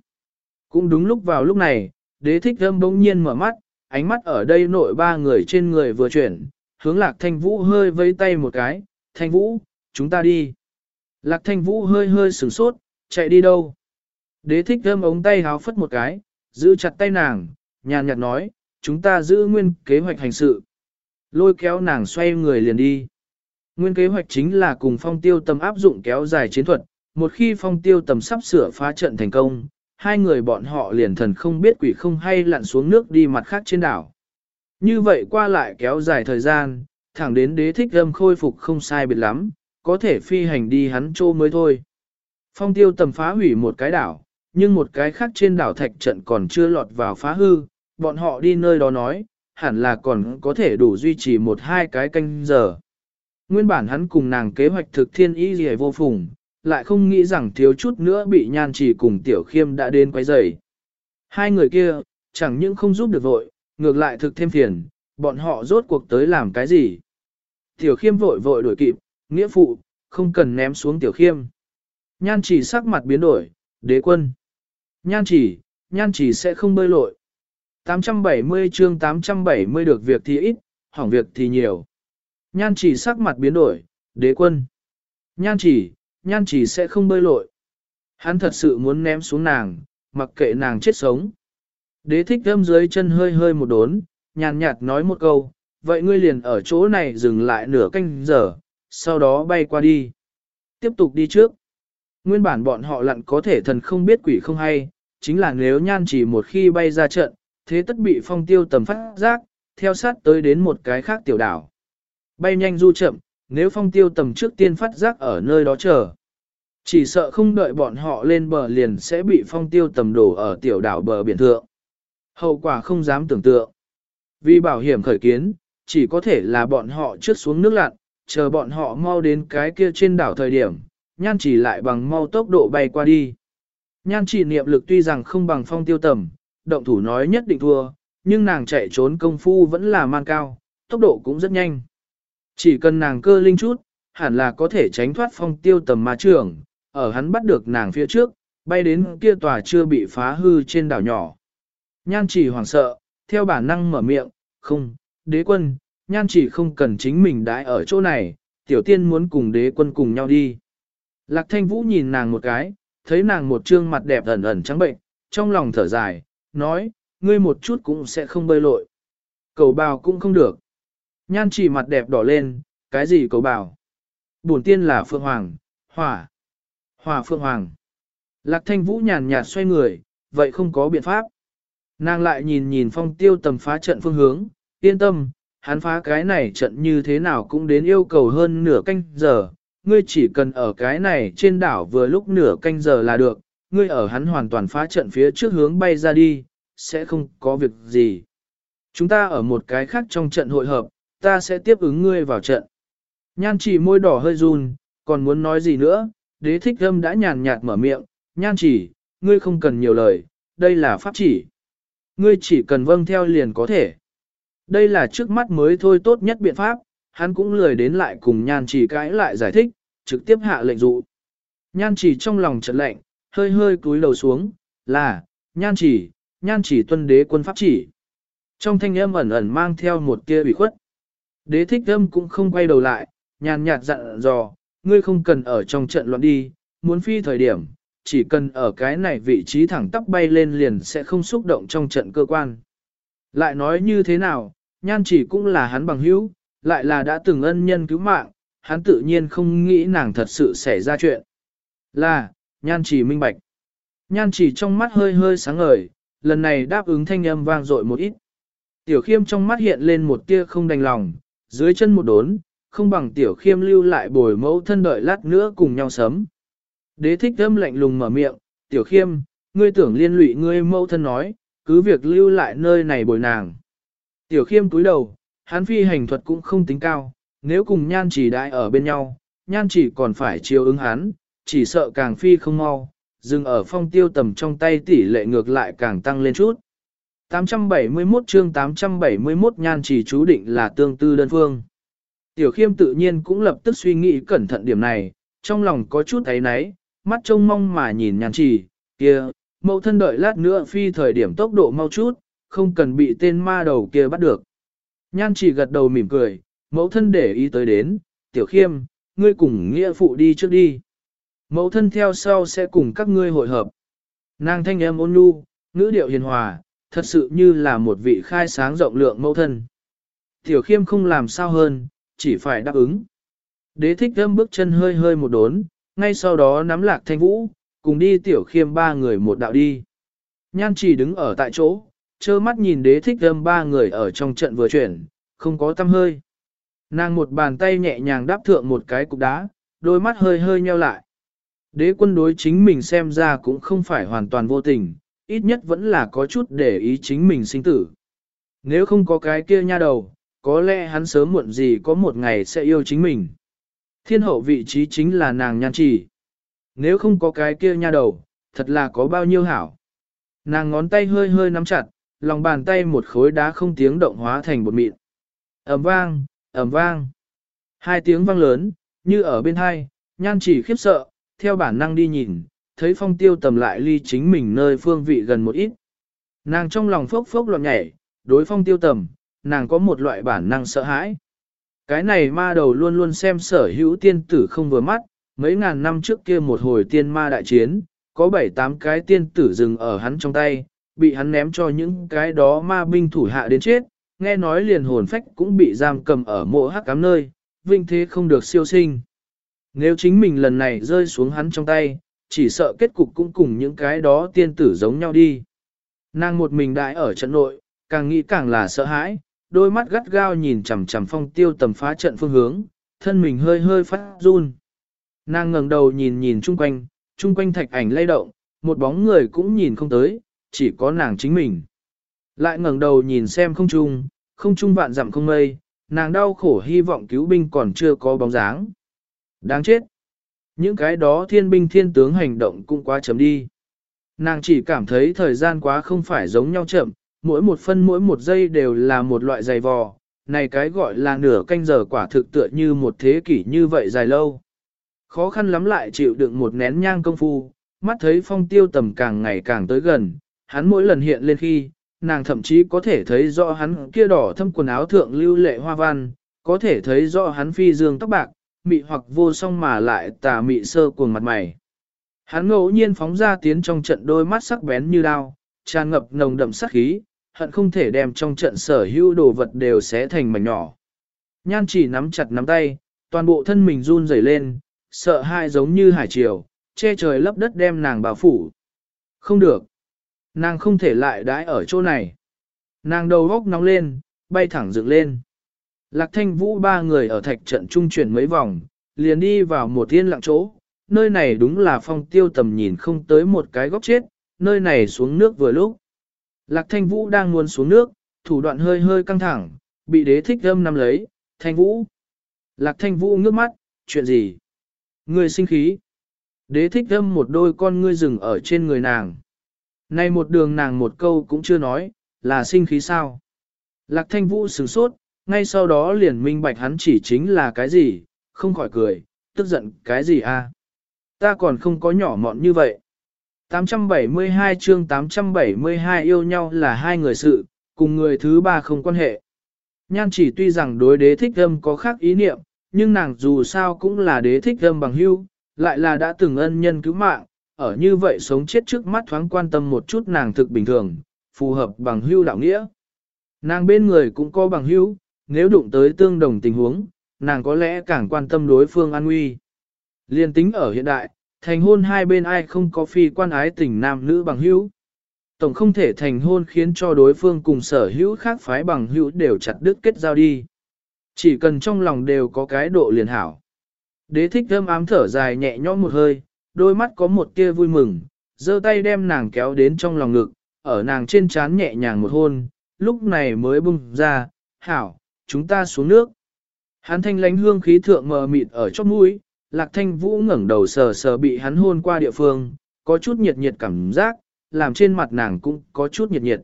Cũng đúng lúc vào lúc này, đế thích âm bỗng nhiên mở mắt, ánh mắt ở đây nội ba người trên người vừa chuyển, hướng lạc thanh vũ hơi vây tay một cái, thanh vũ, chúng ta đi. Lạc thanh vũ hơi hơi sửng sốt, chạy đi đâu? Đế thích thơm ống tay háo phất một cái, giữ chặt tay nàng, nhàn nhạt nói, chúng ta giữ nguyên kế hoạch hành sự. Lôi kéo nàng xoay người liền đi. Nguyên kế hoạch chính là cùng phong tiêu tầm áp dụng kéo dài chiến thuật, một khi phong tiêu tầm sắp sửa phá trận thành công, hai người bọn họ liền thần không biết quỷ không hay lặn xuống nước đi mặt khác trên đảo. Như vậy qua lại kéo dài thời gian, thẳng đến đế thích âm khôi phục không sai biệt lắm, có thể phi hành đi hắn trô mới thôi. Phong tiêu tầm phá hủy một cái đảo, nhưng một cái khác trên đảo thạch trận còn chưa lọt vào phá hư, bọn họ đi nơi đó nói, hẳn là còn có thể đủ duy trì một hai cái canh giờ. Nguyên bản hắn cùng nàng kế hoạch thực thiên ý gì vô phùng, lại không nghĩ rằng thiếu chút nữa bị nhan chỉ cùng tiểu khiêm đã đến quấy rầy. Hai người kia, chẳng những không giúp được vội, ngược lại thực thêm phiền, bọn họ rốt cuộc tới làm cái gì. Tiểu khiêm vội vội đổi kịp, nghĩa phụ, không cần ném xuống tiểu khiêm. Nhan chỉ sắc mặt biến đổi, đế quân. Nhan chỉ, nhan chỉ sẽ không bơi lội. 870 chương 870 được việc thì ít, hỏng việc thì nhiều. Nhan chỉ sắc mặt biến đổi, đế quân. Nhan chỉ, nhan chỉ sẽ không bơi lội. Hắn thật sự muốn ném xuống nàng, mặc kệ nàng chết sống. Đế thích thơm dưới chân hơi hơi một đốn, nhàn nhạt nói một câu, vậy ngươi liền ở chỗ này dừng lại nửa canh giờ, sau đó bay qua đi. Tiếp tục đi trước. Nguyên bản bọn họ lặn có thể thần không biết quỷ không hay, chính là nếu nhan chỉ một khi bay ra trận, thế tất bị phong tiêu tầm phát giác, theo sát tới đến một cái khác tiểu đảo. Bay nhanh du chậm, nếu phong tiêu tầm trước tiên phát giác ở nơi đó chờ. Chỉ sợ không đợi bọn họ lên bờ liền sẽ bị phong tiêu tầm đổ ở tiểu đảo bờ biển thượng. Hậu quả không dám tưởng tượng. Vì bảo hiểm khởi kiến, chỉ có thể là bọn họ trước xuống nước lặn, chờ bọn họ mau đến cái kia trên đảo thời điểm, nhan chỉ lại bằng mau tốc độ bay qua đi. Nhan chỉ niệm lực tuy rằng không bằng phong tiêu tầm, động thủ nói nhất định thua, nhưng nàng chạy trốn công phu vẫn là man cao, tốc độ cũng rất nhanh. Chỉ cần nàng cơ linh chút, hẳn là có thể tránh thoát phong tiêu tầm ma trưởng, ở hắn bắt được nàng phía trước, bay đến kia tòa chưa bị phá hư trên đảo nhỏ. Nhan chỉ hoảng sợ, theo bản năng mở miệng, không, đế quân, nhan chỉ không cần chính mình đãi ở chỗ này, tiểu tiên muốn cùng đế quân cùng nhau đi. Lạc thanh vũ nhìn nàng một cái, thấy nàng một trương mặt đẹp ẩn ẩn trắng bệnh, trong lòng thở dài, nói, ngươi một chút cũng sẽ không bơi lội. Cầu bào cũng không được. Nhan chỉ mặt đẹp đỏ lên, cái gì cầu bào? Bổn tiên là Phượng Hoàng, hỏa, Hòa Phượng Hoàng. Lạc thanh vũ nhàn nhạt xoay người, vậy không có biện pháp. Nàng lại nhìn nhìn phong tiêu tầm phá trận phương hướng, yên tâm, hắn phá cái này trận như thế nào cũng đến yêu cầu hơn nửa canh giờ, ngươi chỉ cần ở cái này trên đảo vừa lúc nửa canh giờ là được, ngươi ở hắn hoàn toàn phá trận phía trước hướng bay ra đi, sẽ không có việc gì. Chúng ta ở một cái khác trong trận hội hợp, ta sẽ tiếp ứng ngươi vào trận. Nhan chỉ môi đỏ hơi run, còn muốn nói gì nữa, đế thích âm đã nhàn nhạt mở miệng, nhan chỉ, ngươi không cần nhiều lời, đây là pháp chỉ. Ngươi chỉ cần vâng theo liền có thể. Đây là trước mắt mới thôi tốt nhất biện pháp, hắn cũng lười đến lại cùng nhan chỉ cãi lại giải thích, trực tiếp hạ lệnh dụ. Nhan chỉ trong lòng chợt lạnh, hơi hơi cúi đầu xuống, là, nhan chỉ, nhan chỉ tuân đế quân pháp chỉ. Trong thanh âm ẩn ẩn mang theo một kia ủy khuất. Đế thích âm cũng không quay đầu lại, nhàn nhạt dặn dò, ngươi không cần ở trong trận loạn đi, muốn phi thời điểm, chỉ cần ở cái này vị trí thẳng tắp bay lên liền sẽ không xúc động trong trận cơ quan. Lại nói như thế nào, nhan chỉ cũng là hắn bằng hữu, lại là đã từng ân nhân cứu mạng, hắn tự nhiên không nghĩ nàng thật sự xảy ra chuyện. Là, nhan chỉ minh bạch. Nhan chỉ trong mắt hơi hơi sáng ngời, lần này đáp ứng thanh âm vang dội một ít. Tiểu khiêm trong mắt hiện lên một tia không đành lòng, dưới chân một đốn, không bằng tiểu khiêm lưu lại bồi mẫu thân đợi lát nữa cùng nhau sớm. Đế thích thâm lạnh lùng mở miệng, tiểu khiêm, ngươi tưởng liên lụy ngươi mẫu thân nói, cứ việc lưu lại nơi này bồi nàng. Tiểu khiêm túi đầu, hắn phi hành thuật cũng không tính cao, nếu cùng nhan chỉ đại ở bên nhau, nhan chỉ còn phải chiều ứng hắn, chỉ sợ càng phi không mau, dừng ở phong tiêu tầm trong tay tỷ lệ ngược lại càng tăng lên chút. 871 chương 871 nhan chỉ chú định là tương tư đơn phương. Tiểu khiêm tự nhiên cũng lập tức suy nghĩ cẩn thận điểm này, trong lòng có chút thấy náy, mắt trông mong mà nhìn nhan chỉ, kia, mẫu thân đợi lát nữa phi thời điểm tốc độ mau chút, không cần bị tên ma đầu kia bắt được. Nhan chỉ gật đầu mỉm cười, mẫu thân để ý tới đến, tiểu khiêm, ngươi cùng nghĩa phụ đi trước đi. Mẫu thân theo sau sẽ cùng các ngươi hội hợp. Nàng thanh em ôn nhu, ngữ điệu hiền hòa, thật sự như là một vị khai sáng rộng lượng mẫu thân. Tiểu khiêm không làm sao hơn, chỉ phải đáp ứng. Đế thích thơm bước chân hơi hơi một đốn, ngay sau đó nắm lạc thanh vũ, cùng đi tiểu khiêm ba người một đạo đi. Nhan chỉ đứng ở tại chỗ, trơ mắt nhìn đế thích thơm ba người ở trong trận vừa chuyển, không có tâm hơi. Nàng một bàn tay nhẹ nhàng đáp thượng một cái cục đá, đôi mắt hơi hơi nheo lại. Đế quân đối chính mình xem ra cũng không phải hoàn toàn vô tình, ít nhất vẫn là có chút để ý chính mình sinh tử. Nếu không có cái kia nha đầu, có lẽ hắn sớm muộn gì có một ngày sẽ yêu chính mình. Thiên hậu vị trí chính là nàng nhan trì. nếu không có cái kia nha đầu, thật là có bao nhiêu hảo. Nàng ngón tay hơi hơi nắm chặt, lòng bàn tay một khối đá không tiếng động hóa thành bột mịn. ầm vang, ầm vang. Hai tiếng vang lớn, như ở bên hai, nhan chỉ khiếp sợ, theo bản năng đi nhìn, thấy phong tiêu tầm lại ly chính mình nơi phương vị gần một ít. Nàng trong lòng phốc phốc loạn nhảy, đối phong tiêu tầm, nàng có một loại bản năng sợ hãi. Cái này ma đầu luôn luôn xem sở hữu tiên tử không vừa mắt, mấy ngàn năm trước kia một hồi tiên ma đại chiến, có bảy tám cái tiên tử dừng ở hắn trong tay, bị hắn ném cho những cái đó ma binh thủ hạ đến chết, nghe nói liền hồn phách cũng bị giam cầm ở mộ hắc cám nơi, vinh thế không được siêu sinh. Nếu chính mình lần này rơi xuống hắn trong tay, chỉ sợ kết cục cũng cùng những cái đó tiên tử giống nhau đi. Nàng một mình đại ở trận nội, càng nghĩ càng là sợ hãi, đôi mắt gắt gao nhìn chằm chằm phong tiêu tầm phá trận phương hướng, thân mình hơi hơi phát run. Nàng ngẩng đầu nhìn nhìn chung quanh, chung quanh thạch ảnh lay động, một bóng người cũng nhìn không tới, chỉ có nàng chính mình. Lại ngẩng đầu nhìn xem không trung, không trung vạn dặm không mây, nàng đau khổ hy vọng cứu binh còn chưa có bóng dáng. Đáng chết! Những cái đó thiên binh thiên tướng hành động cũng quá chấm đi. Nàng chỉ cảm thấy thời gian quá không phải giống nhau chậm, mỗi một phân mỗi một giây đều là một loại dày vò, này cái gọi là nửa canh giờ quả thực tựa như một thế kỷ như vậy dài lâu. Khó khăn lắm lại chịu đựng một nén nhang công phu, mắt thấy phong tiêu tầm càng ngày càng tới gần, hắn mỗi lần hiện lên khi, nàng thậm chí có thể thấy rõ hắn kia đỏ thâm quần áo thượng lưu lệ hoa văn, có thể thấy rõ hắn phi dương tóc bạc, mị hoặc vô song mà lại tà mị sơ cuồng mặt mày. Hắn ngẫu nhiên phóng ra tiến trong trận đôi mắt sắc bén như đao, tràn ngập nồng đậm sát khí, hận không thể đem trong trận sở hữu đồ vật đều xé thành mảnh nhỏ. Nhan chỉ nắm chặt nắm tay, toàn bộ thân mình run rẩy lên, sợ hai giống như hải triều, che trời lấp đất đem nàng bao phủ. Không được. Nàng không thể lại đãi ở chỗ này. Nàng đầu góc nóng lên, bay thẳng dựng lên. Lạc thanh vũ ba người ở thạch trận trung chuyển mấy vòng, liền đi vào một thiên lặng chỗ. Nơi này đúng là phong tiêu tầm nhìn không tới một cái góc chết, nơi này xuống nước vừa lúc. Lạc thanh vũ đang muốn xuống nước, thủ đoạn hơi hơi căng thẳng, bị đế thích âm nắm lấy, thanh vũ. Lạc thanh vũ ngước mắt, chuyện gì? Người sinh khí. Đế thích âm một đôi con ngươi rừng ở trên người nàng. Nay một đường nàng một câu cũng chưa nói, là sinh khí sao. Lạc thanh vũ sửng sốt, ngay sau đó liền minh bạch hắn chỉ chính là cái gì, không khỏi cười, tức giận cái gì a? À? Ta còn không có nhỏ mọn như vậy. 872 chương 872 yêu nhau là hai người sự, cùng người thứ ba không quan hệ. Nhan chỉ tuy rằng đối đế thích âm có khác ý niệm, nhưng nàng dù sao cũng là đế thích âm bằng hưu, lại là đã từng ân nhân cứu mạng, ở như vậy sống chết trước mắt thoáng quan tâm một chút nàng thực bình thường, phù hợp bằng hưu đạo nghĩa. Nàng bên người cũng có bằng hưu, nếu đụng tới tương đồng tình huống, nàng có lẽ càng quan tâm đối phương an nguy. Liên tính ở hiện đại, thành hôn hai bên ai không có phi quan ái tình nam nữ bằng hữu. Tổng không thể thành hôn khiến cho đối phương cùng sở hữu khác phái bằng hữu đều chặt đứt kết giao đi. Chỉ cần trong lòng đều có cái độ liền hảo. Đế thích thơm ám thở dài nhẹ nhõm một hơi, đôi mắt có một tia vui mừng, giơ tay đem nàng kéo đến trong lòng ngực, ở nàng trên trán nhẹ nhàng một hôn, lúc này mới bung ra, hảo, chúng ta xuống nước. hán thanh lánh hương khí thượng mờ mịt ở chóp mũi, lạc thanh vũ ngẩng đầu sờ sờ bị hắn hôn qua địa phương, có chút nhiệt nhiệt cảm giác, làm trên mặt nàng cũng có chút nhiệt nhiệt.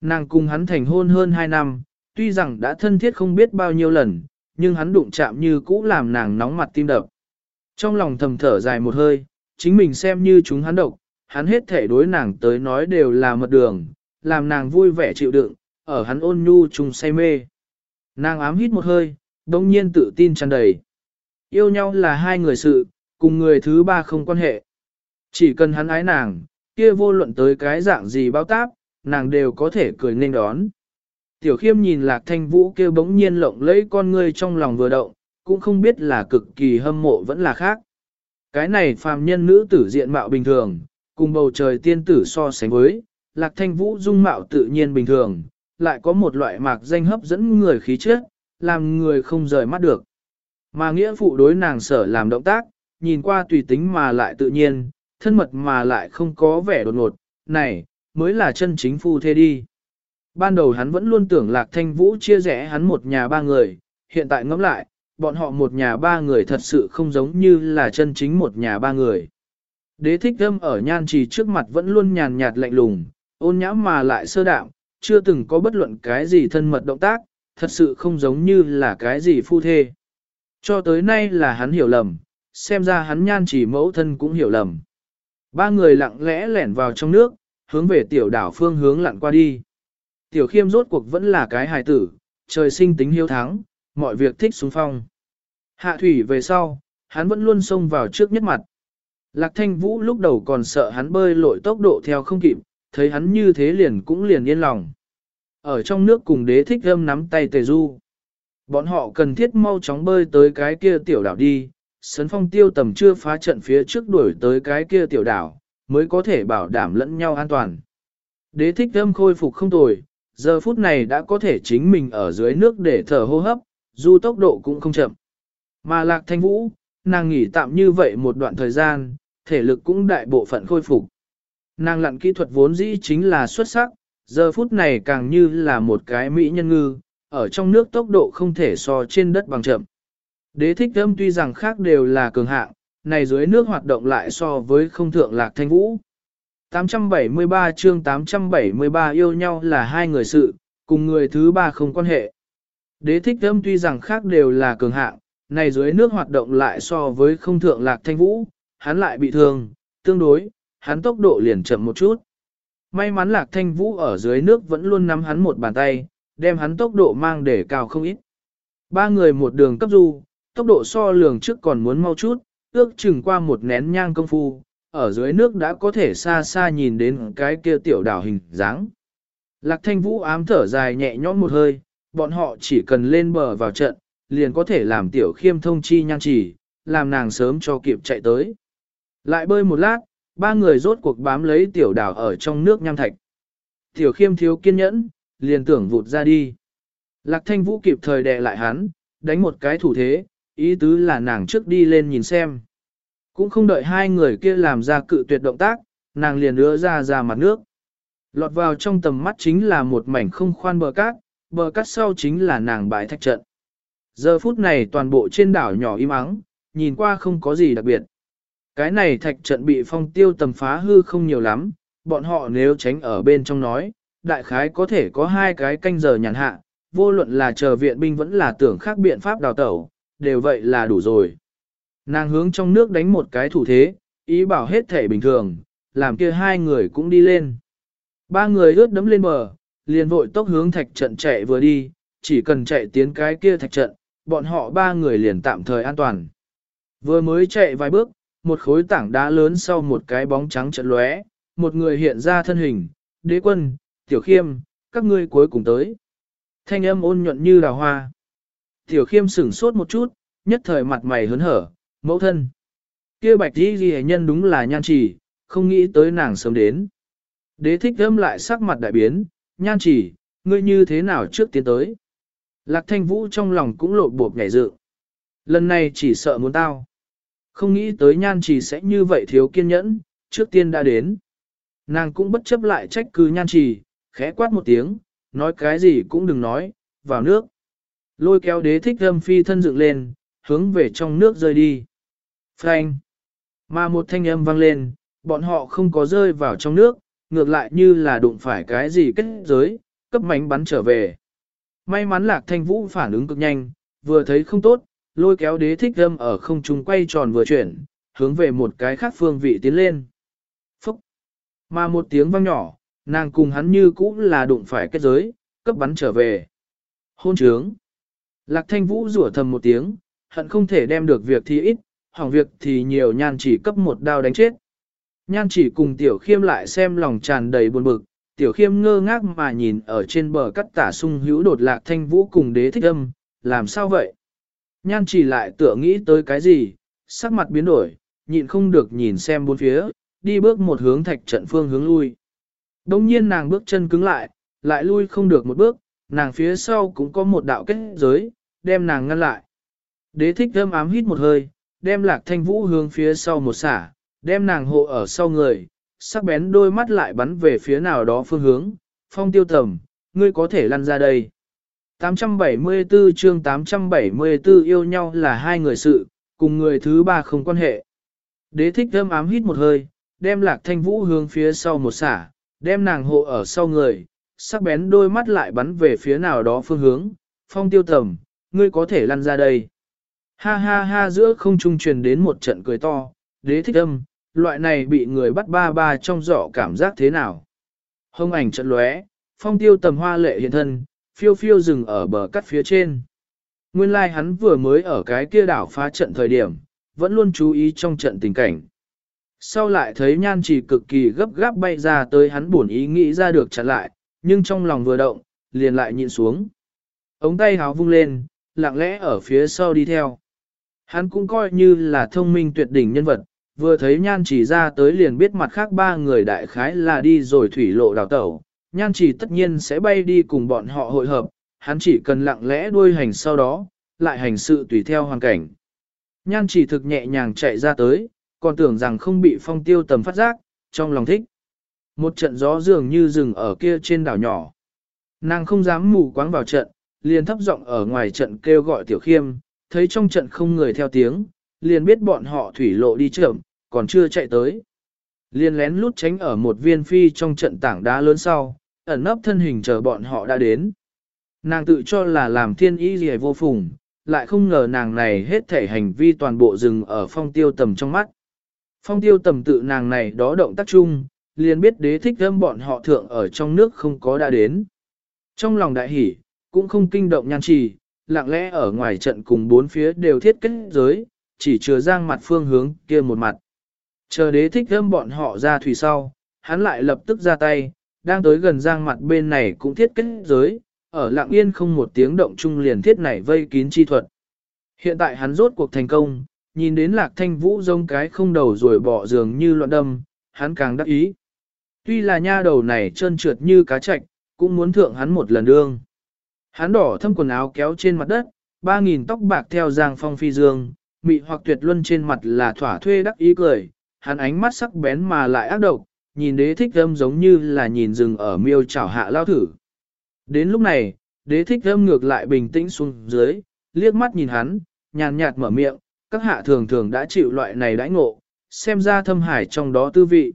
Nàng cùng hắn thành hôn hơn 2 năm, tuy rằng đã thân thiết không biết bao nhiêu lần, nhưng hắn đụng chạm như cũ làm nàng nóng mặt tim đập. Trong lòng thầm thở dài một hơi, chính mình xem như chúng hắn độc, hắn hết thể đối nàng tới nói đều là mật đường, làm nàng vui vẻ chịu đựng, ở hắn ôn nhu chung say mê. Nàng ám hít một hơi, đông nhiên tự tin tràn đầy. Yêu nhau là hai người sự, cùng người thứ ba không quan hệ. Chỉ cần hắn ái nàng, kia vô luận tới cái dạng gì báo táp, nàng đều có thể cười nên đón. Tiểu khiêm nhìn lạc thanh vũ kia bỗng nhiên lộng lấy con ngươi trong lòng vừa động, cũng không biết là cực kỳ hâm mộ vẫn là khác. Cái này phàm nhân nữ tử diện mạo bình thường, cùng bầu trời tiên tử so sánh với, lạc thanh vũ dung mạo tự nhiên bình thường, lại có một loại mạc danh hấp dẫn người khí chất, làm người không rời mắt được. Mà nghĩa phụ đối nàng sở làm động tác, nhìn qua tùy tính mà lại tự nhiên, thân mật mà lại không có vẻ đột ngột, này, mới là chân chính phu thê đi. Ban đầu hắn vẫn luôn tưởng lạc thanh vũ chia rẽ hắn một nhà ba người, hiện tại ngẫm lại, bọn họ một nhà ba người thật sự không giống như là chân chính một nhà ba người. Đế thích âm ở nhan trì trước mặt vẫn luôn nhàn nhạt lạnh lùng, ôn nhã mà lại sơ đạm, chưa từng có bất luận cái gì thân mật động tác, thật sự không giống như là cái gì phu thê. Cho tới nay là hắn hiểu lầm, xem ra hắn nhan chỉ mẫu thân cũng hiểu lầm. Ba người lặng lẽ lẻn vào trong nước, hướng về tiểu đảo phương hướng lặn qua đi. Tiểu khiêm rốt cuộc vẫn là cái hài tử, trời sinh tính hiếu thắng, mọi việc thích xuống phong. Hạ thủy về sau, hắn vẫn luôn xông vào trước nhất mặt. Lạc thanh vũ lúc đầu còn sợ hắn bơi lội tốc độ theo không kịp, thấy hắn như thế liền cũng liền yên lòng. Ở trong nước cùng đế thích âm nắm tay tề du. Bọn họ cần thiết mau chóng bơi tới cái kia tiểu đảo đi, sấn phong tiêu tầm chưa phá trận phía trước đuổi tới cái kia tiểu đảo, mới có thể bảo đảm lẫn nhau an toàn. Đế thích thâm khôi phục không tồi, giờ phút này đã có thể chính mình ở dưới nước để thở hô hấp, dù tốc độ cũng không chậm. Mà lạc thanh vũ, nàng nghỉ tạm như vậy một đoạn thời gian, thể lực cũng đại bộ phận khôi phục. Nàng lặn kỹ thuật vốn dĩ chính là xuất sắc, giờ phút này càng như là một cái mỹ nhân ngư, ở trong nước tốc độ không thể so trên đất bằng chậm. Đế thích âm tuy rằng khác đều là cường hạng, này dưới nước hoạt động lại so với không thượng lạc thanh vũ. 873 chương 873 yêu nhau là hai người sự, cùng người thứ ba không quan hệ. Đế thích âm tuy rằng khác đều là cường hạng, này dưới nước hoạt động lại so với không thượng lạc thanh vũ, hắn lại bị thương, tương đối, hắn tốc độ liền chậm một chút. May mắn lạc thanh vũ ở dưới nước vẫn luôn nắm hắn một bàn tay, đem hắn tốc độ mang để cao không ít. Ba người một đường cấp du, tốc độ so lường trước còn muốn mau chút, ước chừng qua một nén nhang công phu, ở dưới nước đã có thể xa xa nhìn đến cái kia tiểu đảo hình dáng. Lạc thanh vũ ám thở dài nhẹ nhõm một hơi, bọn họ chỉ cần lên bờ vào trận, liền có thể làm tiểu khiêm thông chi nhan chỉ, làm nàng sớm cho kịp chạy tới. Lại bơi một lát, ba người rốt cuộc bám lấy tiểu đảo ở trong nước nham thạch. Tiểu khiêm thiếu kiên nhẫn, liền tưởng vụt ra đi. Lạc thanh vũ kịp thời đè lại hắn, đánh một cái thủ thế, ý tứ là nàng trước đi lên nhìn xem. Cũng không đợi hai người kia làm ra cự tuyệt động tác, nàng liền đưa ra ra mặt nước. Lọt vào trong tầm mắt chính là một mảnh không khoan bờ cát, bờ cát sau chính là nàng bãi thạch trận. Giờ phút này toàn bộ trên đảo nhỏ im ắng, nhìn qua không có gì đặc biệt. Cái này thạch trận bị phong tiêu tầm phá hư không nhiều lắm, bọn họ nếu tránh ở bên trong nói, đại khái có thể có hai cái canh giờ nhàn hạ, vô luận là chờ viện binh vẫn là tưởng khác biện pháp đào tẩu, đều vậy là đủ rồi. Nàng hướng trong nước đánh một cái thủ thế, ý bảo hết thể bình thường, làm kia hai người cũng đi lên. Ba người ướt đấm lên bờ, liền vội tốc hướng thạch trận chạy vừa đi, chỉ cần chạy tiến cái kia thạch trận, bọn họ ba người liền tạm thời an toàn. Vừa mới chạy vài bước, một khối tảng đá lớn sau một cái bóng trắng trận lóe, một người hiện ra thân hình, đế quân, tiểu khiêm, các ngươi cuối cùng tới. Thanh âm ôn nhuận như đào hoa. Tiểu khiêm sửng sốt một chút, nhất thời mặt mày hớn hở, mẫu thân. kia bạch đi ghi nhân đúng là nhan chỉ, không nghĩ tới nàng sớm đến. Đế thích âm lại sắc mặt đại biến, nhan chỉ, ngươi như thế nào trước tiến tới. Lạc thanh vũ trong lòng cũng lộn bộp nhảy dự. Lần này chỉ sợ muốn tao. Không nghĩ tới nhan chỉ sẽ như vậy thiếu kiên nhẫn, trước tiên đã đến. Nàng cũng bất chấp lại trách cứ nhan trì, khẽ quát một tiếng, nói cái gì cũng đừng nói, vào nước. Lôi kéo đế thích âm phi thân dựng lên, hướng về trong nước rơi đi. Frank! Mà một thanh âm vang lên, bọn họ không có rơi vào trong nước, ngược lại như là đụng phải cái gì kết giới, cấp mánh bắn trở về. May mắn lạc thanh vũ phản ứng cực nhanh, vừa thấy không tốt, lôi kéo đế thích âm ở không trung quay tròn vừa chuyển, hướng về một cái khác phương vị tiến lên. Phúc! Mà một tiếng vang nhỏ, nàng cùng hắn như cũ là đụng phải kết giới, cấp bắn trở về. Hôn trướng! Lạc thanh vũ rủa thầm một tiếng, hận không thể đem được việc thì ít, hỏng việc thì nhiều nhan chỉ cấp một đao đánh chết. Nhan chỉ cùng tiểu khiêm lại xem lòng tràn đầy buồn bực, tiểu khiêm ngơ ngác mà nhìn ở trên bờ cắt tả sung hữu đột lạc thanh vũ cùng đế thích âm, làm sao vậy? Nhan chỉ lại tựa nghĩ tới cái gì, sắc mặt biến đổi, nhịn không được nhìn xem bốn phía, đi bước một hướng thạch trận phương hướng lui. Đông nhiên nàng bước chân cứng lại, lại lui không được một bước, nàng phía sau cũng có một đạo kết giới, đem nàng ngăn lại. Đế thích thơm ám hít một hơi, đem lạc thanh vũ hướng phía sau một xả, đem nàng hộ ở sau người, sắc bén đôi mắt lại bắn về phía nào đó phương hướng, phong tiêu tầm, ngươi có thể lăn ra đây. 874 chương 874 yêu nhau là hai người sự, cùng người thứ ba không quan hệ. Đế thích thơm ám hít một hơi, đem lạc thanh vũ hướng phía sau một xả, đem nàng hộ ở sau người, sắc bén đôi mắt lại bắn về phía nào đó phương hướng, phong tiêu tầm, ngươi có thể lăn ra đây. Ha ha ha giữa không trung truyền đến một trận cười to, đế thích âm, loại này bị người bắt ba ba trong giỏ cảm giác thế nào. Hông ảnh trận lóe, phong tiêu tầm hoa lệ hiện thân, phiêu phiêu dừng ở bờ cắt phía trên. Nguyên lai like hắn vừa mới ở cái kia đảo phá trận thời điểm, vẫn luôn chú ý trong trận tình cảnh. Sau lại thấy nhan chỉ cực kỳ gấp gáp bay ra tới hắn buồn ý nghĩ ra được chặn lại, nhưng trong lòng vừa động, liền lại nhịn xuống. Ống tay háo vung lên, lặng lẽ ở phía sau đi theo. Hắn cũng coi như là thông minh tuyệt đỉnh nhân vật, vừa thấy nhan chỉ ra tới liền biết mặt khác ba người đại khái là đi rồi thủy lộ đào tẩu, nhan chỉ tất nhiên sẽ bay đi cùng bọn họ hội hợp, hắn chỉ cần lặng lẽ đuôi hành sau đó, lại hành sự tùy theo hoàn cảnh. Nhan chỉ thực nhẹ nhàng chạy ra tới, còn tưởng rằng không bị phong tiêu tầm phát giác, trong lòng thích. Một trận gió dường như rừng ở kia trên đảo nhỏ. Nàng không dám mù quáng vào trận, liền thấp giọng ở ngoài trận kêu gọi tiểu khiêm, thấy trong trận không người theo tiếng, liền biết bọn họ thủy lộ đi chậm, còn chưa chạy tới. Liền lén lút tránh ở một viên phi trong trận tảng đá lớn sau, ẩn nấp thân hình chờ bọn họ đã đến. Nàng tự cho là làm thiên ý gì vô phùng, lại không ngờ nàng này hết thể hành vi toàn bộ rừng ở phong tiêu tầm trong mắt. Phong tiêu tầm tự nàng này đó động tác chung, liền biết đế thích âm bọn họ thượng ở trong nước không có đã đến. Trong lòng đại hỉ, cũng không kinh động nhan trì, lặng lẽ ở ngoài trận cùng bốn phía đều thiết kết giới, chỉ chừa giang mặt phương hướng kia một mặt. Chờ đế thích âm bọn họ ra thủy sau, hắn lại lập tức ra tay, đang tới gần giang mặt bên này cũng thiết kết giới, ở lặng yên không một tiếng động chung liền thiết này vây kín chi thuật. Hiện tại hắn rốt cuộc thành công, nhìn đến lạc thanh vũ giống cái không đầu rồi bỏ giường như loạn đâm, hắn càng đắc ý. Tuy là nha đầu này trơn trượt như cá chạch, cũng muốn thượng hắn một lần đương. Hắn đỏ thâm quần áo kéo trên mặt đất, ba nghìn tóc bạc theo giang phong phi dương, mị hoặc tuyệt luân trên mặt là thỏa thuê đắc ý cười, hắn ánh mắt sắc bén mà lại ác độc, nhìn đế thích âm giống như là nhìn rừng ở miêu chảo hạ lao thử. Đến lúc này, đế thích âm ngược lại bình tĩnh xuống dưới, liếc mắt nhìn hắn, nhàn nhạt mở miệng, các hạ thường thường đã chịu loại này đãi ngộ, xem ra thâm hải trong đó tư vị.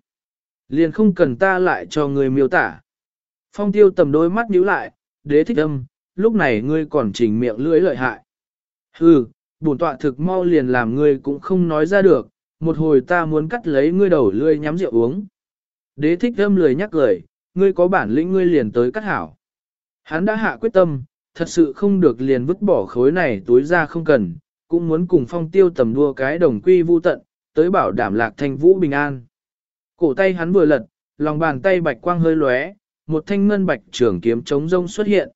Liền không cần ta lại cho người miêu tả. Phong tiêu tầm đôi mắt nhíu lại, đế thích âm, lúc này ngươi còn chỉnh miệng lưỡi lợi hại. Hừ, bổn tọa thực mau liền làm ngươi cũng không nói ra được, một hồi ta muốn cắt lấy ngươi đầu lưỡi nhắm rượu uống. Đế thích âm lười nhắc lời, ngươi có bản lĩnh ngươi liền tới cắt hảo. Hắn đã hạ quyết tâm, thật sự không được liền vứt bỏ khối này túi ra không cần, cũng muốn cùng phong tiêu tầm đua cái đồng quy vu tận, tới bảo đảm lạc thanh vũ bình an. Cổ tay hắn vừa lật, lòng bàn tay bạch quang hơi lóe, một thanh ngân bạch trường kiếm chống rông xuất hiện.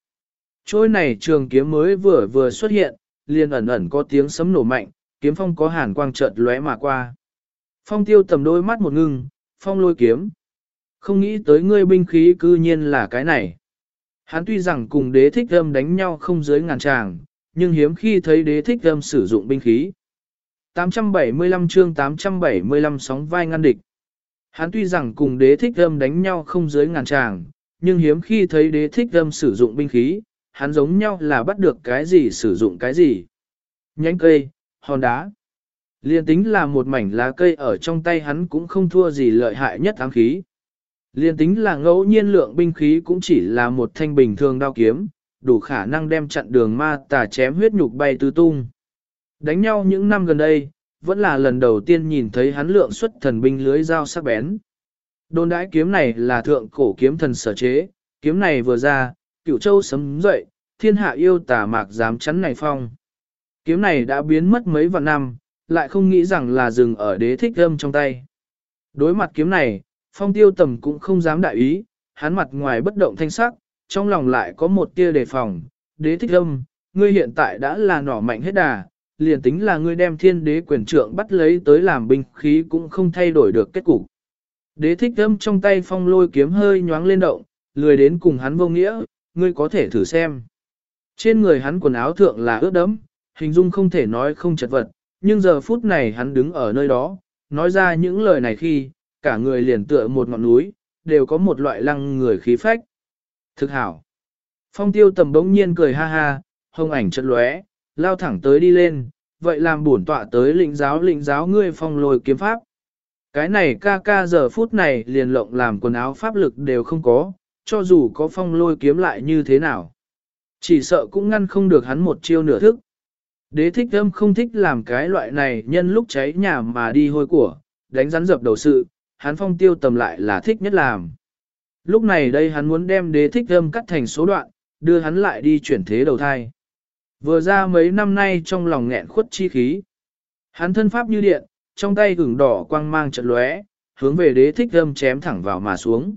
Trôi này trường kiếm mới vừa vừa xuất hiện, liền ẩn ẩn có tiếng sấm nổ mạnh, kiếm phong có hàn quang chợt lóe mà qua. Phong tiêu tầm đôi mắt một ngưng, phong lôi kiếm. Không nghĩ tới ngươi binh khí cư nhiên là cái này. Hắn tuy rằng cùng đế thích âm đánh nhau không dưới ngàn tràng, nhưng hiếm khi thấy đế thích âm sử dụng binh khí. 875 chương 875 sóng vai ngăn địch. Hắn tuy rằng cùng đế thích âm đánh nhau không dưới ngàn tràng, nhưng hiếm khi thấy đế thích âm sử dụng binh khí, hắn giống nhau là bắt được cái gì sử dụng cái gì. Nhánh cây, hòn đá. Liên tính là một mảnh lá cây ở trong tay hắn cũng không thua gì lợi hại nhất ám khí. Liên tính là ngẫu nhiên lượng binh khí cũng chỉ là một thanh bình thường đao kiếm, đủ khả năng đem chặn đường ma tà chém huyết nhục bay tứ tung. Đánh nhau những năm gần đây, vẫn là lần đầu tiên nhìn thấy hắn lượng xuất thần binh lưới dao sắc bén. Đồn đãi kiếm này là thượng cổ kiếm thần sở chế, kiếm này vừa ra, cửu châu sấm dậy, thiên hạ yêu tà mạc dám chắn này phong. Kiếm này đã biến mất mấy vạn năm, lại không nghĩ rằng là dừng ở đế thích âm trong tay. Đối mặt kiếm này, phong tiêu tầm cũng không dám đại ý, hắn mặt ngoài bất động thanh sắc, trong lòng lại có một tia đề phòng. Đế thích âm, ngươi hiện tại đã là nỏ mạnh hết đà, liền tính là ngươi đem thiên đế quyền trượng bắt lấy tới làm binh khí cũng không thay đổi được kết cục. Đế thích âm trong tay phong lôi kiếm hơi nhoáng lên động, lười đến cùng hắn vô nghĩa, ngươi có thể thử xem. Trên người hắn quần áo thượng là ướt đẫm, hình dung không thể nói không chật vật, nhưng giờ phút này hắn đứng ở nơi đó, nói ra những lời này khi, cả người liền tựa một ngọn núi, đều có một loại lăng người khí phách. Thực hảo. Phong tiêu tầm bỗng nhiên cười ha ha, hông ảnh chật lóe, lao thẳng tới đi lên, vậy làm bổn tọa tới lĩnh giáo lĩnh giáo ngươi phong lôi kiếm pháp. Cái này ca ca giờ phút này liền lộng làm quần áo pháp lực đều không có, cho dù có phong lôi kiếm lại như thế nào. Chỉ sợ cũng ngăn không được hắn một chiêu nửa thức. Đế thích âm không thích làm cái loại này nhân lúc cháy nhà mà đi hôi của, đánh rắn dập đầu sự, hắn phong tiêu tầm lại là thích nhất làm. Lúc này đây hắn muốn đem đế thích âm cắt thành số đoạn, đưa hắn lại đi chuyển thế đầu thai. Vừa ra mấy năm nay trong lòng nghẹn khuất chi khí. Hắn thân pháp như điện, trong tay gừng đỏ quang mang trận lóe, hướng về đế thích âm chém thẳng vào mà xuống.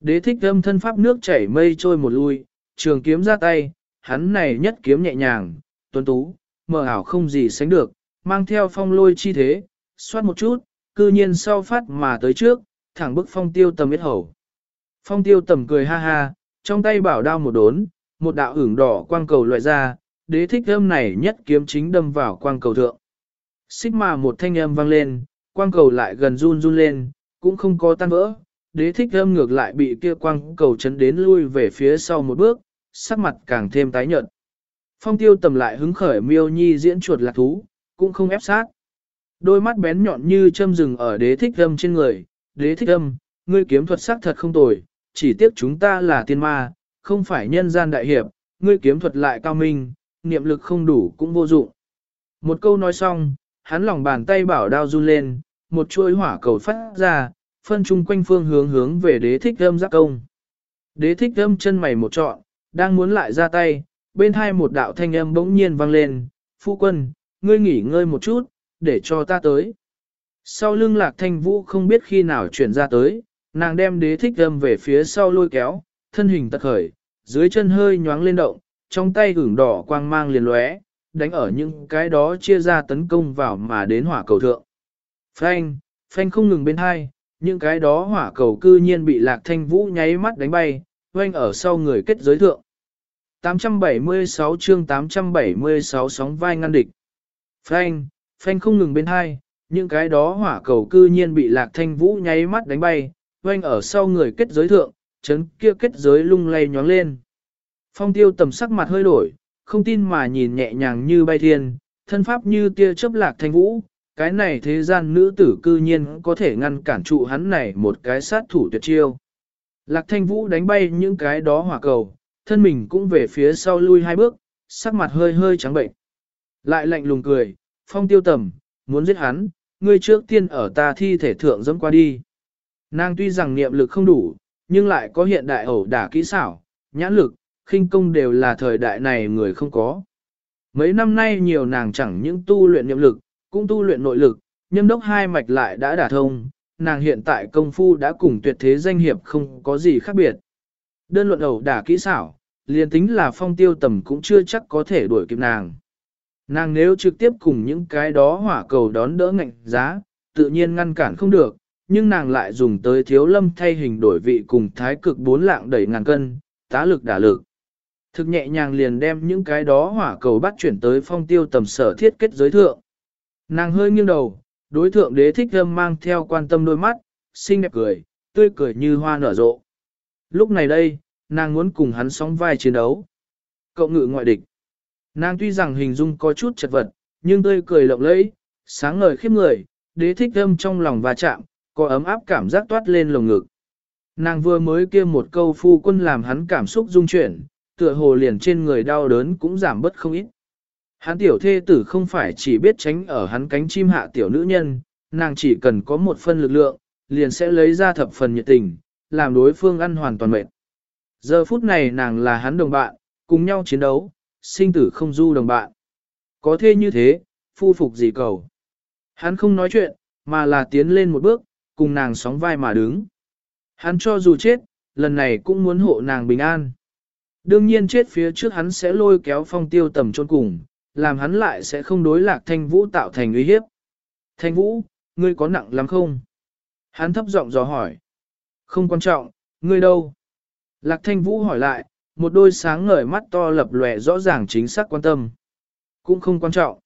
Đế thích âm thân pháp nước chảy mây trôi một lui, trường kiếm ra tay, hắn này nhất kiếm nhẹ nhàng, tuấn tú, mờ ảo không gì sánh được, mang theo phong lôi chi thế, xoát một chút, cư nhiên sau phát mà tới trước, thẳng bức phong tiêu tầm biết hầu. Phong tiêu tầm cười ha ha, trong tay bảo đao một đốn, một đạo ửng đỏ quang cầu loại ra, đế thích âm này nhất kiếm chính đâm vào quang cầu thượng. Xích mà một thanh âm vang lên, quang cầu lại gần run run lên, cũng không có tan vỡ, đế thích âm ngược lại bị kia quang cầu chấn đến lui về phía sau một bước, sắc mặt càng thêm tái nhợt. Phong tiêu tầm lại hứng khởi miêu nhi diễn chuột lạc thú, cũng không ép sát. Đôi mắt bén nhọn như châm rừng ở đế thích âm trên người, đế thích âm, ngươi kiếm thuật sắc thật không tồi, chỉ tiếc chúng ta là tiên ma, không phải nhân gian đại hiệp, ngươi kiếm thuật lại cao minh, niệm lực không đủ cũng vô dụng. Một câu nói xong, hắn lòng bàn tay bảo đao run lên, một chuỗi hỏa cầu phát ra, phân chung quanh phương hướng hướng về đế thích âm giác công. Đế thích âm chân mày một trọn, đang muốn lại ra tay, bên hai một đạo thanh âm bỗng nhiên vang lên, phu quân, ngươi nghỉ ngơi một chút, để cho ta tới. Sau lưng lạc thanh vũ không biết khi nào chuyển ra tới, nàng đem đế thích âm về phía sau lôi kéo, thân hình tật khởi, dưới chân hơi nhoáng lên động, trong tay hưởng đỏ quang mang liền lóe, đánh ở những cái đó chia ra tấn công vào mà đến hỏa cầu thượng. Phanh, phanh không ngừng bên hai, những cái đó hỏa cầu cư nhiên bị lạc thanh vũ nháy mắt đánh bay, quanh ở sau người kết giới thượng. 876 chương 876 sóng vai ngăn địch. Phanh, phanh không ngừng bên hai, những cái đó hỏa cầu cư nhiên bị lạc thanh vũ nháy mắt đánh bay, oanh ở sau người kết giới thượng, chấn kia kết giới lung lay nhóng lên. Phong tiêu tầm sắc mặt hơi đổi, không tin mà nhìn nhẹ nhàng như bay thiên, thân pháp như tia chớp lạc thanh vũ, cái này thế gian nữ tử cư nhiên có thể ngăn cản trụ hắn này một cái sát thủ tuyệt chiêu. Lạc thanh vũ đánh bay những cái đó hỏa cầu, thân mình cũng về phía sau lui hai bước, sắc mặt hơi hơi trắng bệnh. Lại lạnh lùng cười, phong tiêu tầm, muốn giết hắn, ngươi trước tiên ở ta thi thể thượng dẫm qua đi. Nàng tuy rằng niệm lực không đủ, nhưng lại có hiện đại ẩu đả kỹ xảo, nhãn lực, khinh công đều là thời đại này người không có. Mấy năm nay nhiều nàng chẳng những tu luyện niệm lực, cũng tu luyện nội lực, nhâm đốc hai mạch lại đã đả thông, nàng hiện tại công phu đã cùng tuyệt thế danh hiệp không có gì khác biệt. Đơn luận ẩu đả kỹ xảo, liền tính là phong tiêu tầm cũng chưa chắc có thể đuổi kịp nàng. Nàng nếu trực tiếp cùng những cái đó hỏa cầu đón đỡ ngạnh giá, tự nhiên ngăn cản không được, nhưng nàng lại dùng tới thiếu lâm thay hình đổi vị cùng thái cực bốn lạng đẩy ngàn cân, tá lực đả lực. Thực nhẹ nhàng liền đem những cái đó hỏa cầu bắt chuyển tới phong tiêu tầm sở thiết kết giới thượng. Nàng hơi nghiêng đầu, đối thượng đế thích thâm mang theo quan tâm đôi mắt, xinh đẹp cười, tươi cười như hoa nở rộ. Lúc này đây, nàng muốn cùng hắn sóng vai chiến đấu. Cậu ngự ngoại địch. Nàng tuy rằng hình dung có chút chật vật, nhưng tươi cười lộng lẫy, sáng ngời khiếp người, đế thích thâm trong lòng va chạm, có ấm áp cảm giác toát lên lồng ngực. Nàng vừa mới kia một câu phu quân làm hắn cảm xúc dung chuyển, tựa hồ liền trên người đau đớn cũng giảm bớt không ít. Hắn tiểu thê tử không phải chỉ biết tránh ở hắn cánh chim hạ tiểu nữ nhân, nàng chỉ cần có một phân lực lượng, liền sẽ lấy ra thập phần nhiệt tình, làm đối phương ăn hoàn toàn mệt. Giờ phút này nàng là hắn đồng bạn, cùng nhau chiến đấu, sinh tử không du đồng bạn. Có thê như thế, phu phục gì cầu. Hắn không nói chuyện, mà là tiến lên một bước, cùng nàng sóng vai mà đứng. Hắn cho dù chết, lần này cũng muốn hộ nàng bình an. Đương nhiên chết phía trước hắn sẽ lôi kéo phong tiêu tầm trôn cùng, làm hắn lại sẽ không đối lạc thanh vũ tạo thành uy hiếp. Thanh vũ, ngươi có nặng lắm không? Hắn thấp giọng dò hỏi. Không quan trọng, ngươi đâu? Lạc thanh vũ hỏi lại, một đôi sáng ngời mắt to lập lòe rõ ràng chính xác quan tâm. Cũng không quan trọng.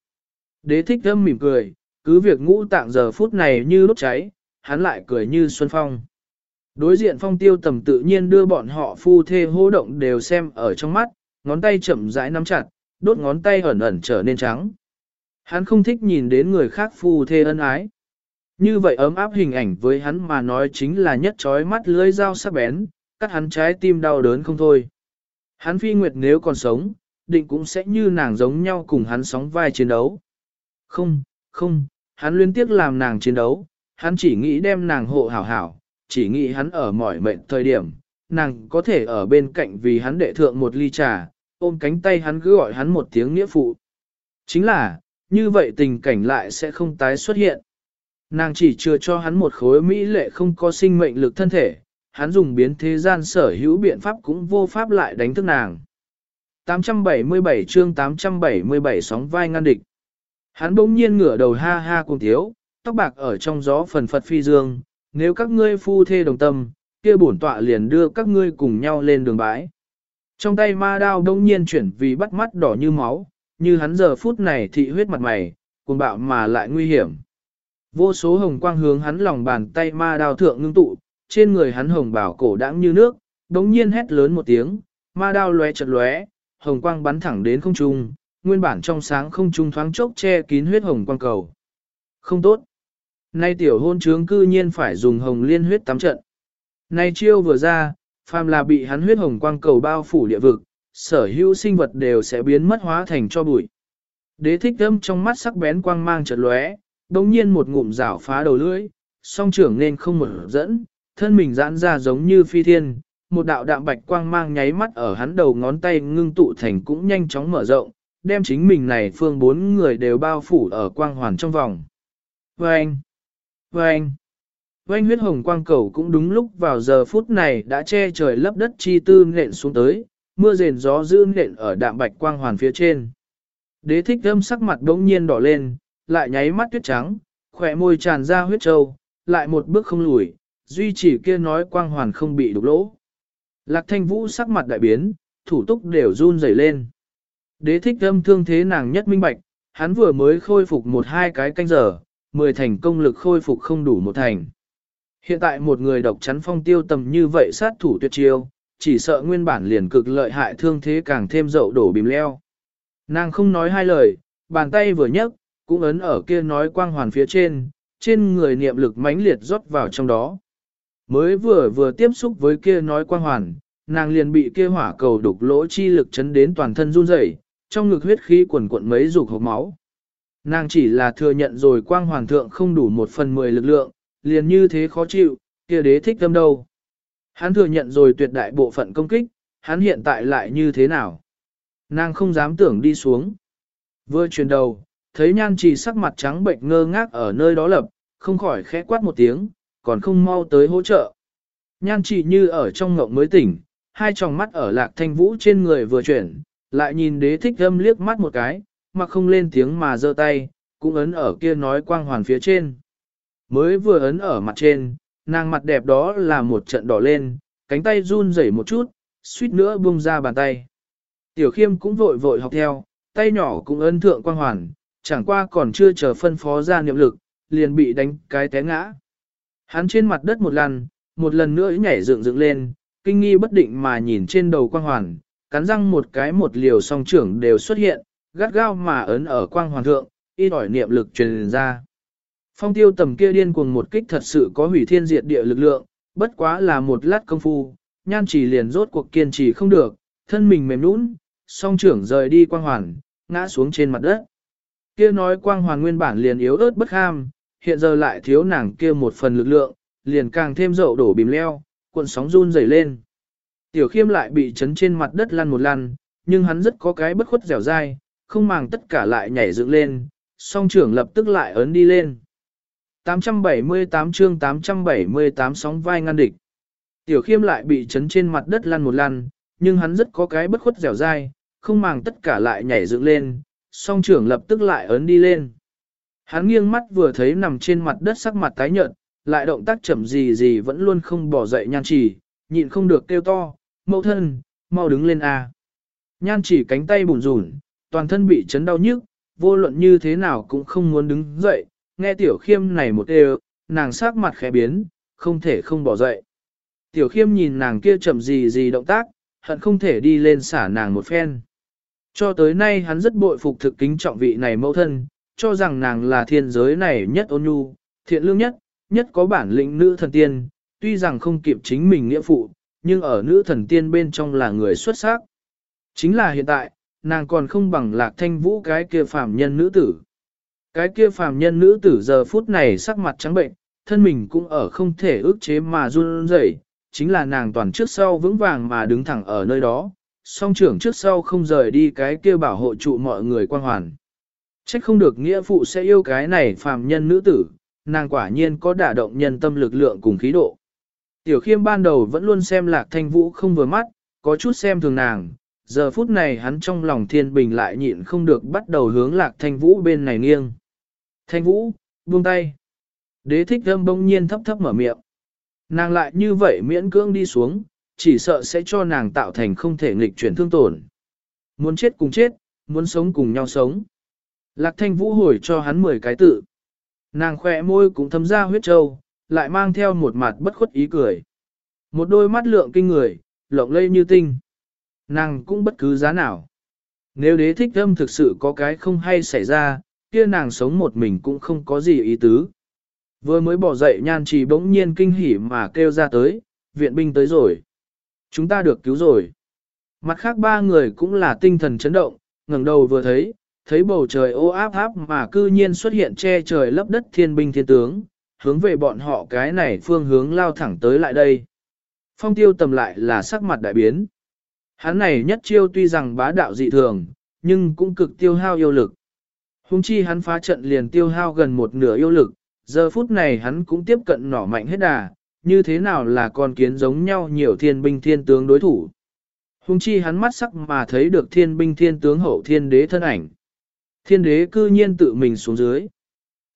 Đế thích thâm mỉm cười, cứ việc ngũ tạng giờ phút này như đốt cháy, hắn lại cười như xuân phong. Đối diện phong tiêu tầm tự nhiên đưa bọn họ phu thê hô động đều xem ở trong mắt, ngón tay chậm rãi nắm chặt, đốt ngón tay ẩn ẩn trở nên trắng. Hắn không thích nhìn đến người khác phu thê ân ái. Như vậy ấm áp hình ảnh với hắn mà nói chính là nhất trói mắt lưỡi dao sắc bén, cắt hắn trái tim đau đớn không thôi. Hắn phi nguyệt nếu còn sống, định cũng sẽ như nàng giống nhau cùng hắn sóng vai chiến đấu. Không, không, hắn liên tiếp làm nàng chiến đấu, hắn chỉ nghĩ đem nàng hộ hảo hảo, chỉ nghĩ hắn ở mỏi mệnh thời điểm, nàng có thể ở bên cạnh vì hắn đệ thượng một ly trà, ôm cánh tay hắn cứ gọi hắn một tiếng nghĩa phụ. Chính là, như vậy tình cảnh lại sẽ không tái xuất hiện. Nàng chỉ chưa cho hắn một khối mỹ lệ không có sinh mệnh lực thân thể, hắn dùng biến thế gian sở hữu biện pháp cũng vô pháp lại đánh thức nàng. 877 chương 877 sóng vai ngăn địch. Hắn bỗng nhiên ngửa đầu ha ha cùng thiếu, tóc bạc ở trong gió phần phật phi dương, nếu các ngươi phu thê đồng tâm, kia bổn tọa liền đưa các ngươi cùng nhau lên đường bãi. Trong tay ma đao đông nhiên chuyển vì bắt mắt đỏ như máu, như hắn giờ phút này thị huyết mặt mày, cuồng bạo mà lại nguy hiểm. Vô số hồng quang hướng hắn lòng bàn tay ma đao thượng ngưng tụ, trên người hắn hồng bảo cổ đãng như nước, đống nhiên hét lớn một tiếng, ma đao lóe chật lóe, hồng quang bắn thẳng đến không trung, nguyên bản trong sáng không trung thoáng chốc che kín huyết hồng quang cầu. Không tốt. Nay tiểu hôn trướng cư nhiên phải dùng hồng liên huyết tắm trận. Nay chiêu vừa ra, phàm là bị hắn huyết hồng quang cầu bao phủ địa vực, sở hữu sinh vật đều sẽ biến mất hóa thành cho bụi. Đế thích âm trong mắt sắc bén quang mang chợt lóe, đồng nhiên một ngụm rảo phá đầu lưỡi, song trưởng nên không mở dẫn, thân mình giãn ra giống như phi thiên, một đạo đạm bạch quang mang nháy mắt ở hắn đầu ngón tay ngưng tụ thành cũng nhanh chóng mở rộng, đem chính mình này phương bốn người đều bao phủ ở quang hoàn trong vòng. anh. Vâng! Vâng huyết hồng quang cầu cũng đúng lúc vào giờ phút này đã che trời lấp đất chi tư nện xuống tới, mưa rền gió dữ nện ở đạm bạch quang hoàn phía trên. Đế thích âm sắc mặt đống nhiên đỏ lên, lại nháy mắt tuyết trắng, khỏe môi tràn ra huyết trâu, lại một bước không lùi, duy chỉ kia nói quang hoàn không bị đục lỗ. Lạc thanh vũ sắc mặt đại biến, thủ túc đều run rẩy lên. Đế thích âm thương thế nàng nhất minh bạch, hắn vừa mới khôi phục một hai cái canh giờ, mười thành công lực khôi phục không đủ một thành. Hiện tại một người độc chắn phong tiêu tầm như vậy sát thủ tuyệt chiêu, chỉ sợ nguyên bản liền cực lợi hại thương thế càng thêm dậu đổ bìm leo. Nàng không nói hai lời, bàn tay vừa nhấc, cũng ấn ở kia nói quang hoàn phía trên, trên người niệm lực mãnh liệt rót vào trong đó. Mới vừa vừa tiếp xúc với kia nói quang hoàn, nàng liền bị kia hỏa cầu đục lỗ chi lực chấn đến toàn thân run rẩy, trong ngực huyết khí quần cuộn mấy dục hộp máu. Nàng chỉ là thừa nhận rồi quang hoàng thượng không đủ một phần mười lực lượng, liền như thế khó chịu, kia đế thích tâm đâu. Hắn thừa nhận rồi tuyệt đại bộ phận công kích, hắn hiện tại lại như thế nào? Nàng không dám tưởng đi xuống. Vừa chuyển đầu, thấy nhan trì sắc mặt trắng bệnh ngơ ngác ở nơi đó lập, không khỏi khẽ quát một tiếng, còn không mau tới hỗ trợ. Nhan trì như ở trong ngộng mới tỉnh, hai tròng mắt ở lạc thanh vũ trên người vừa chuyển, lại nhìn đế thích âm liếc mắt một cái, mà không lên tiếng mà giơ tay, cũng ấn ở kia nói quang hoàn phía trên. Mới vừa ấn ở mặt trên, nàng mặt đẹp đó là một trận đỏ lên, cánh tay run rẩy một chút, suýt nữa buông ra bàn tay. Tiểu khiêm cũng vội vội học theo, tay nhỏ cũng ấn thượng quang hoàn, chẳng qua còn chưa chờ phân phó ra niệm lực, liền bị đánh cái té ngã. Hắn trên mặt đất một lần, một lần nữa nhảy dựng dựng lên, kinh nghi bất định mà nhìn trên đầu quang hoàn, cắn răng một cái một liều song trưởng đều xuất hiện, gắt gao mà ấn ở quang hoàn thượng, y đòi niệm lực truyền ra. Phong tiêu tầm kia điên cuồng một kích thật sự có hủy thiên diệt địa lực lượng, bất quá là một lát công phu, nhan chỉ liền rốt cuộc kiên trì không được, thân mình mềm nũng, song trưởng rời đi quang hoàn, ngã xuống trên mặt đất. Kia nói quang hoàn nguyên bản liền yếu ớt bất ham, hiện giờ lại thiếu nàng kia một phần lực lượng, liền càng thêm dậu đổ bìm leo, cuộn sóng run rẩy lên. Tiểu khiêm lại bị chấn trên mặt đất lăn một lăn, nhưng hắn rất có cái bất khuất dẻo dai, không màng tất cả lại nhảy dựng lên, song trưởng lập tức lại ấn đi lên. 878 chương 878 sóng vai ngăn địch. Tiểu khiêm lại bị chấn trên mặt đất lăn một lăn, nhưng hắn rất có cái bất khuất dẻo dai, không màng tất cả lại nhảy dựng lên, song trưởng lập tức lại ấn đi lên. Hắn nghiêng mắt vừa thấy nằm trên mặt đất sắc mặt tái nhợt, lại động tác chậm gì gì vẫn luôn không bỏ dậy nhan chỉ, nhịn không được kêu to, mẫu thân, mau đứng lên a. Nhan chỉ cánh tay bùn rủn, toàn thân bị chấn đau nhức, vô luận như thế nào cũng không muốn đứng dậy, nghe tiểu khiêm này một đều, nàng sắc mặt khẽ biến, không thể không bỏ dậy. Tiểu khiêm nhìn nàng kia chậm gì gì động tác, hận không thể đi lên xả nàng một phen. Cho tới nay hắn rất bội phục thực kính trọng vị này mẫu thân, cho rằng nàng là thiên giới này nhất ôn nhu, thiện lương nhất, nhất có bản lĩnh nữ thần tiên, tuy rằng không kịp chính mình nghĩa phụ, nhưng ở nữ thần tiên bên trong là người xuất sắc. Chính là hiện tại, nàng còn không bằng lạc thanh vũ cái kia phàm nhân nữ tử. Cái kia phàm nhân nữ tử giờ phút này sắc mặt trắng bệnh, thân mình cũng ở không thể ước chế mà run rẩy, chính là nàng toàn trước sau vững vàng mà đứng thẳng ở nơi đó, song trưởng trước sau không rời đi cái kia bảo hộ trụ mọi người quan hoàn. Trách không được nghĩa phụ sẽ yêu cái này phàm nhân nữ tử, nàng quả nhiên có đả động nhân tâm lực lượng cùng khí độ. Tiểu khiêm ban đầu vẫn luôn xem lạc thanh vũ không vừa mắt, có chút xem thường nàng, giờ phút này hắn trong lòng thiên bình lại nhịn không được bắt đầu hướng lạc thanh vũ bên này nghiêng. Thanh vũ, buông tay. Đế thích âm bỗng nhiên thấp thấp mở miệng. Nàng lại như vậy miễn cưỡng đi xuống, chỉ sợ sẽ cho nàng tạo thành không thể nghịch chuyển thương tổn. Muốn chết cùng chết, muốn sống cùng nhau sống. Lạc thanh vũ hồi cho hắn 10 cái tự. Nàng khỏe môi cũng thấm ra huyết trâu, lại mang theo một mặt bất khuất ý cười. Một đôi mắt lượng kinh người, lộng lây như tinh. Nàng cũng bất cứ giá nào. Nếu đế thích âm thực sự có cái không hay xảy ra, kia nàng sống một mình cũng không có gì ý tứ. Vừa mới bỏ dậy nhan trì bỗng nhiên kinh hỉ mà kêu ra tới, viện binh tới rồi. Chúng ta được cứu rồi. Mặt khác ba người cũng là tinh thần chấn động, ngẩng đầu vừa thấy, thấy bầu trời ô áp áp mà cư nhiên xuất hiện che trời lấp đất thiên binh thiên tướng, hướng về bọn họ cái này phương hướng lao thẳng tới lại đây. Phong tiêu tầm lại là sắc mặt đại biến. Hắn này nhất chiêu tuy rằng bá đạo dị thường, nhưng cũng cực tiêu hao yêu lực. Hùng chi hắn phá trận liền tiêu hao gần một nửa yêu lực, giờ phút này hắn cũng tiếp cận nỏ mạnh hết đà, như thế nào là con kiến giống nhau nhiều thiên binh thiên tướng đối thủ. Hùng chi hắn mắt sắc mà thấy được thiên binh thiên tướng hậu thiên đế thân ảnh. Thiên đế cư nhiên tự mình xuống dưới.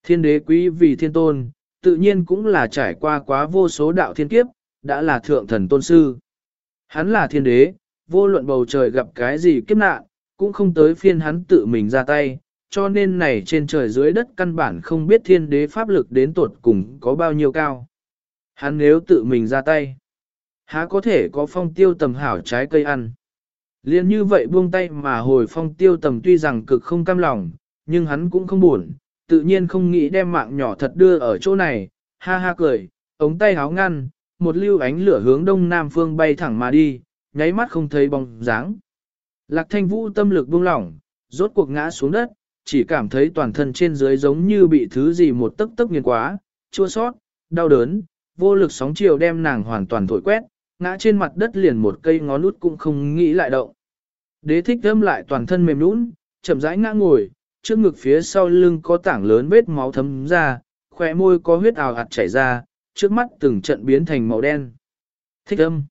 Thiên đế quý vì thiên tôn, tự nhiên cũng là trải qua quá vô số đạo thiên kiếp, đã là thượng thần tôn sư. Hắn là thiên đế, vô luận bầu trời gặp cái gì kiếp nạn, cũng không tới phiên hắn tự mình ra tay, cho nên này trên trời dưới đất căn bản không biết thiên đế pháp lực đến tuột cùng có bao nhiêu cao. Hắn nếu tự mình ra tay, há có thể có phong tiêu tầm hảo trái cây ăn. Liên như vậy buông tay mà hồi phong tiêu tầm tuy rằng cực không cam lòng, nhưng hắn cũng không buồn, tự nhiên không nghĩ đem mạng nhỏ thật đưa ở chỗ này, ha ha cười, ống tay háo ngăn, một lưu ánh lửa hướng đông nam phương bay thẳng mà đi, nháy mắt không thấy bóng dáng. Lạc thanh vũ tâm lực buông lỏng, rốt cuộc ngã xuống đất, chỉ cảm thấy toàn thân trên dưới giống như bị thứ gì một tấc tấc nghiền quá, chua sót, đau đớn, vô lực sóng chiều đem nàng hoàn toàn thổi quét, ngã trên mặt đất liền một cây ngón út cũng không nghĩ lại động. Đế thích thơm lại toàn thân mềm nũng, chậm rãi ngã ngồi, trước ngực phía sau lưng có tảng lớn vết máu thấm ra, khỏe môi có huyết ào hạt chảy ra, trước mắt từng trận biến thành màu đen. Thích âm.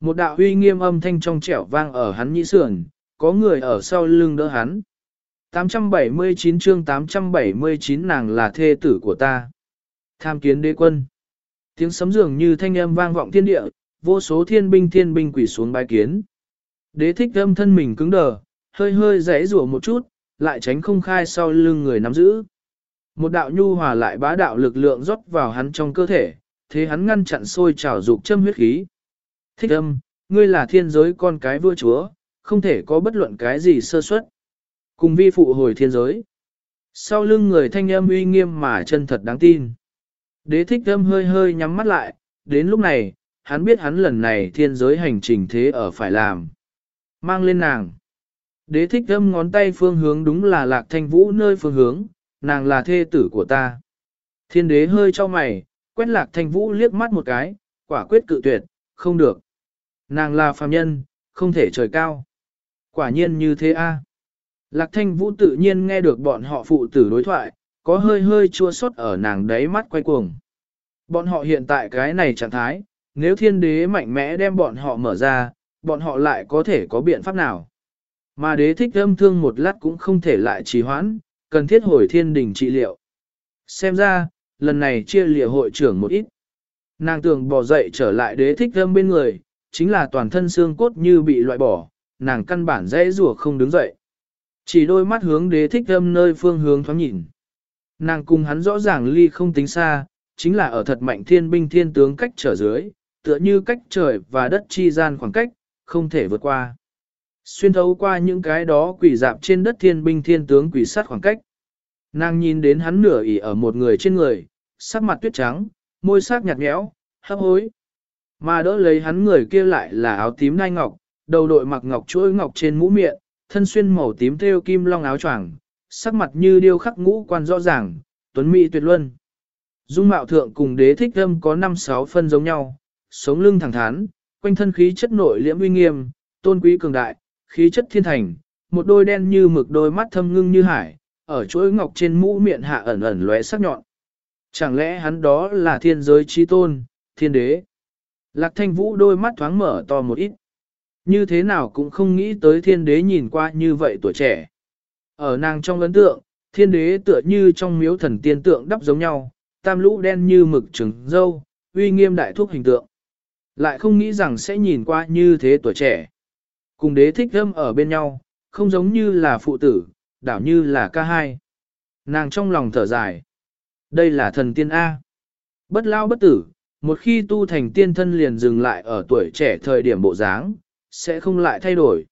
Một đạo huy nghiêm âm thanh trong trẻo vang ở hắn nhĩ sườn, có người ở sau lưng đỡ hắn. 879 chương 879 nàng là thê tử của ta. Tham kiến đế quân. Tiếng sấm dường như thanh âm vang vọng thiên địa, vô số thiên binh thiên binh quỷ xuống bái kiến. Đế thích âm thân mình cứng đờ, hơi hơi rẽ rủa một chút, lại tránh không khai sau lưng người nắm giữ. Một đạo nhu hòa lại bá đạo lực lượng rót vào hắn trong cơ thể, thế hắn ngăn chặn sôi trào dục châm huyết khí. Thích âm, ngươi là thiên giới con cái vua chúa, không thể có bất luận cái gì sơ suất. Cùng vi phụ hồi thiên giới. Sau lưng người thanh âm uy nghiêm mà chân thật đáng tin. Đế thích âm hơi hơi nhắm mắt lại, đến lúc này, hắn biết hắn lần này thiên giới hành trình thế ở phải làm. Mang lên nàng. Đế thích âm ngón tay phương hướng đúng là lạc thanh vũ nơi phương hướng, nàng là thê tử của ta. Thiên đế hơi cho mày, quét lạc thanh vũ liếc mắt một cái, quả quyết cự tuyệt, không được. Nàng là phàm nhân, không thể trời cao. Quả nhiên như thế a. Lạc thanh vũ tự nhiên nghe được bọn họ phụ tử đối thoại, có hơi hơi chua xót ở nàng đáy mắt quay cuồng. Bọn họ hiện tại cái này trạng thái, nếu thiên đế mạnh mẽ đem bọn họ mở ra, bọn họ lại có thể có biện pháp nào. Mà đế thích âm thương một lát cũng không thể lại trì hoãn, cần thiết hồi thiên đình trị liệu. Xem ra, lần này chia lịa hội trưởng một ít. Nàng tưởng bỏ dậy trở lại đế thích âm bên người, chính là toàn thân xương cốt như bị loại bỏ, nàng căn bản dễ rùa không đứng dậy. Chỉ đôi mắt hướng đế thích âm nơi phương hướng thoáng nhìn. Nàng cùng hắn rõ ràng ly không tính xa, chính là ở thật mạnh thiên binh thiên tướng cách trở dưới, tựa như cách trời và đất chi gian khoảng cách, không thể vượt qua. Xuyên thấu qua những cái đó quỷ dạp trên đất thiên binh thiên tướng quỷ sát khoảng cách. Nàng nhìn đến hắn nửa ỉ ở một người trên người, sắc mặt tuyết trắng, môi sắc nhạt nhẽo, hấp hối. Mà đỡ lấy hắn người kia lại là áo tím nai ngọc, đầu đội mặc ngọc chuỗi ngọc trên mũ miệng, thân xuyên màu tím thêu kim long áo choàng, sắc mặt như điêu khắc ngũ quan rõ ràng, tuấn mỹ tuyệt luân. Dung mạo thượng cùng đế thích âm có 5-6 phân giống nhau, sống lưng thẳng thắn, quanh thân khí chất nội liễm uy nghiêm, tôn quý cường đại, khí chất thiên thành, một đôi đen như mực đôi mắt thâm ngưng như hải, ở chuỗi ngọc trên mũ miệng hạ ẩn ẩn lóe sắc nhọn. Chẳng lẽ hắn đó là thiên giới chi tôn, thiên đế? Lạc thanh vũ đôi mắt thoáng mở to một ít. Như thế nào cũng không nghĩ tới thiên đế nhìn qua như vậy tuổi trẻ. Ở nàng trong ấn tượng, thiên đế tựa như trong miếu thần tiên tượng đắp giống nhau, tam lũ đen như mực trứng dâu, uy nghiêm đại thuốc hình tượng. Lại không nghĩ rằng sẽ nhìn qua như thế tuổi trẻ. Cùng đế thích âm ở bên nhau, không giống như là phụ tử, đảo như là ca hai. Nàng trong lòng thở dài. Đây là thần tiên A. Bất lao bất tử, một khi tu thành tiên thân liền dừng lại ở tuổi trẻ thời điểm bộ dáng, sẽ không lại thay đổi.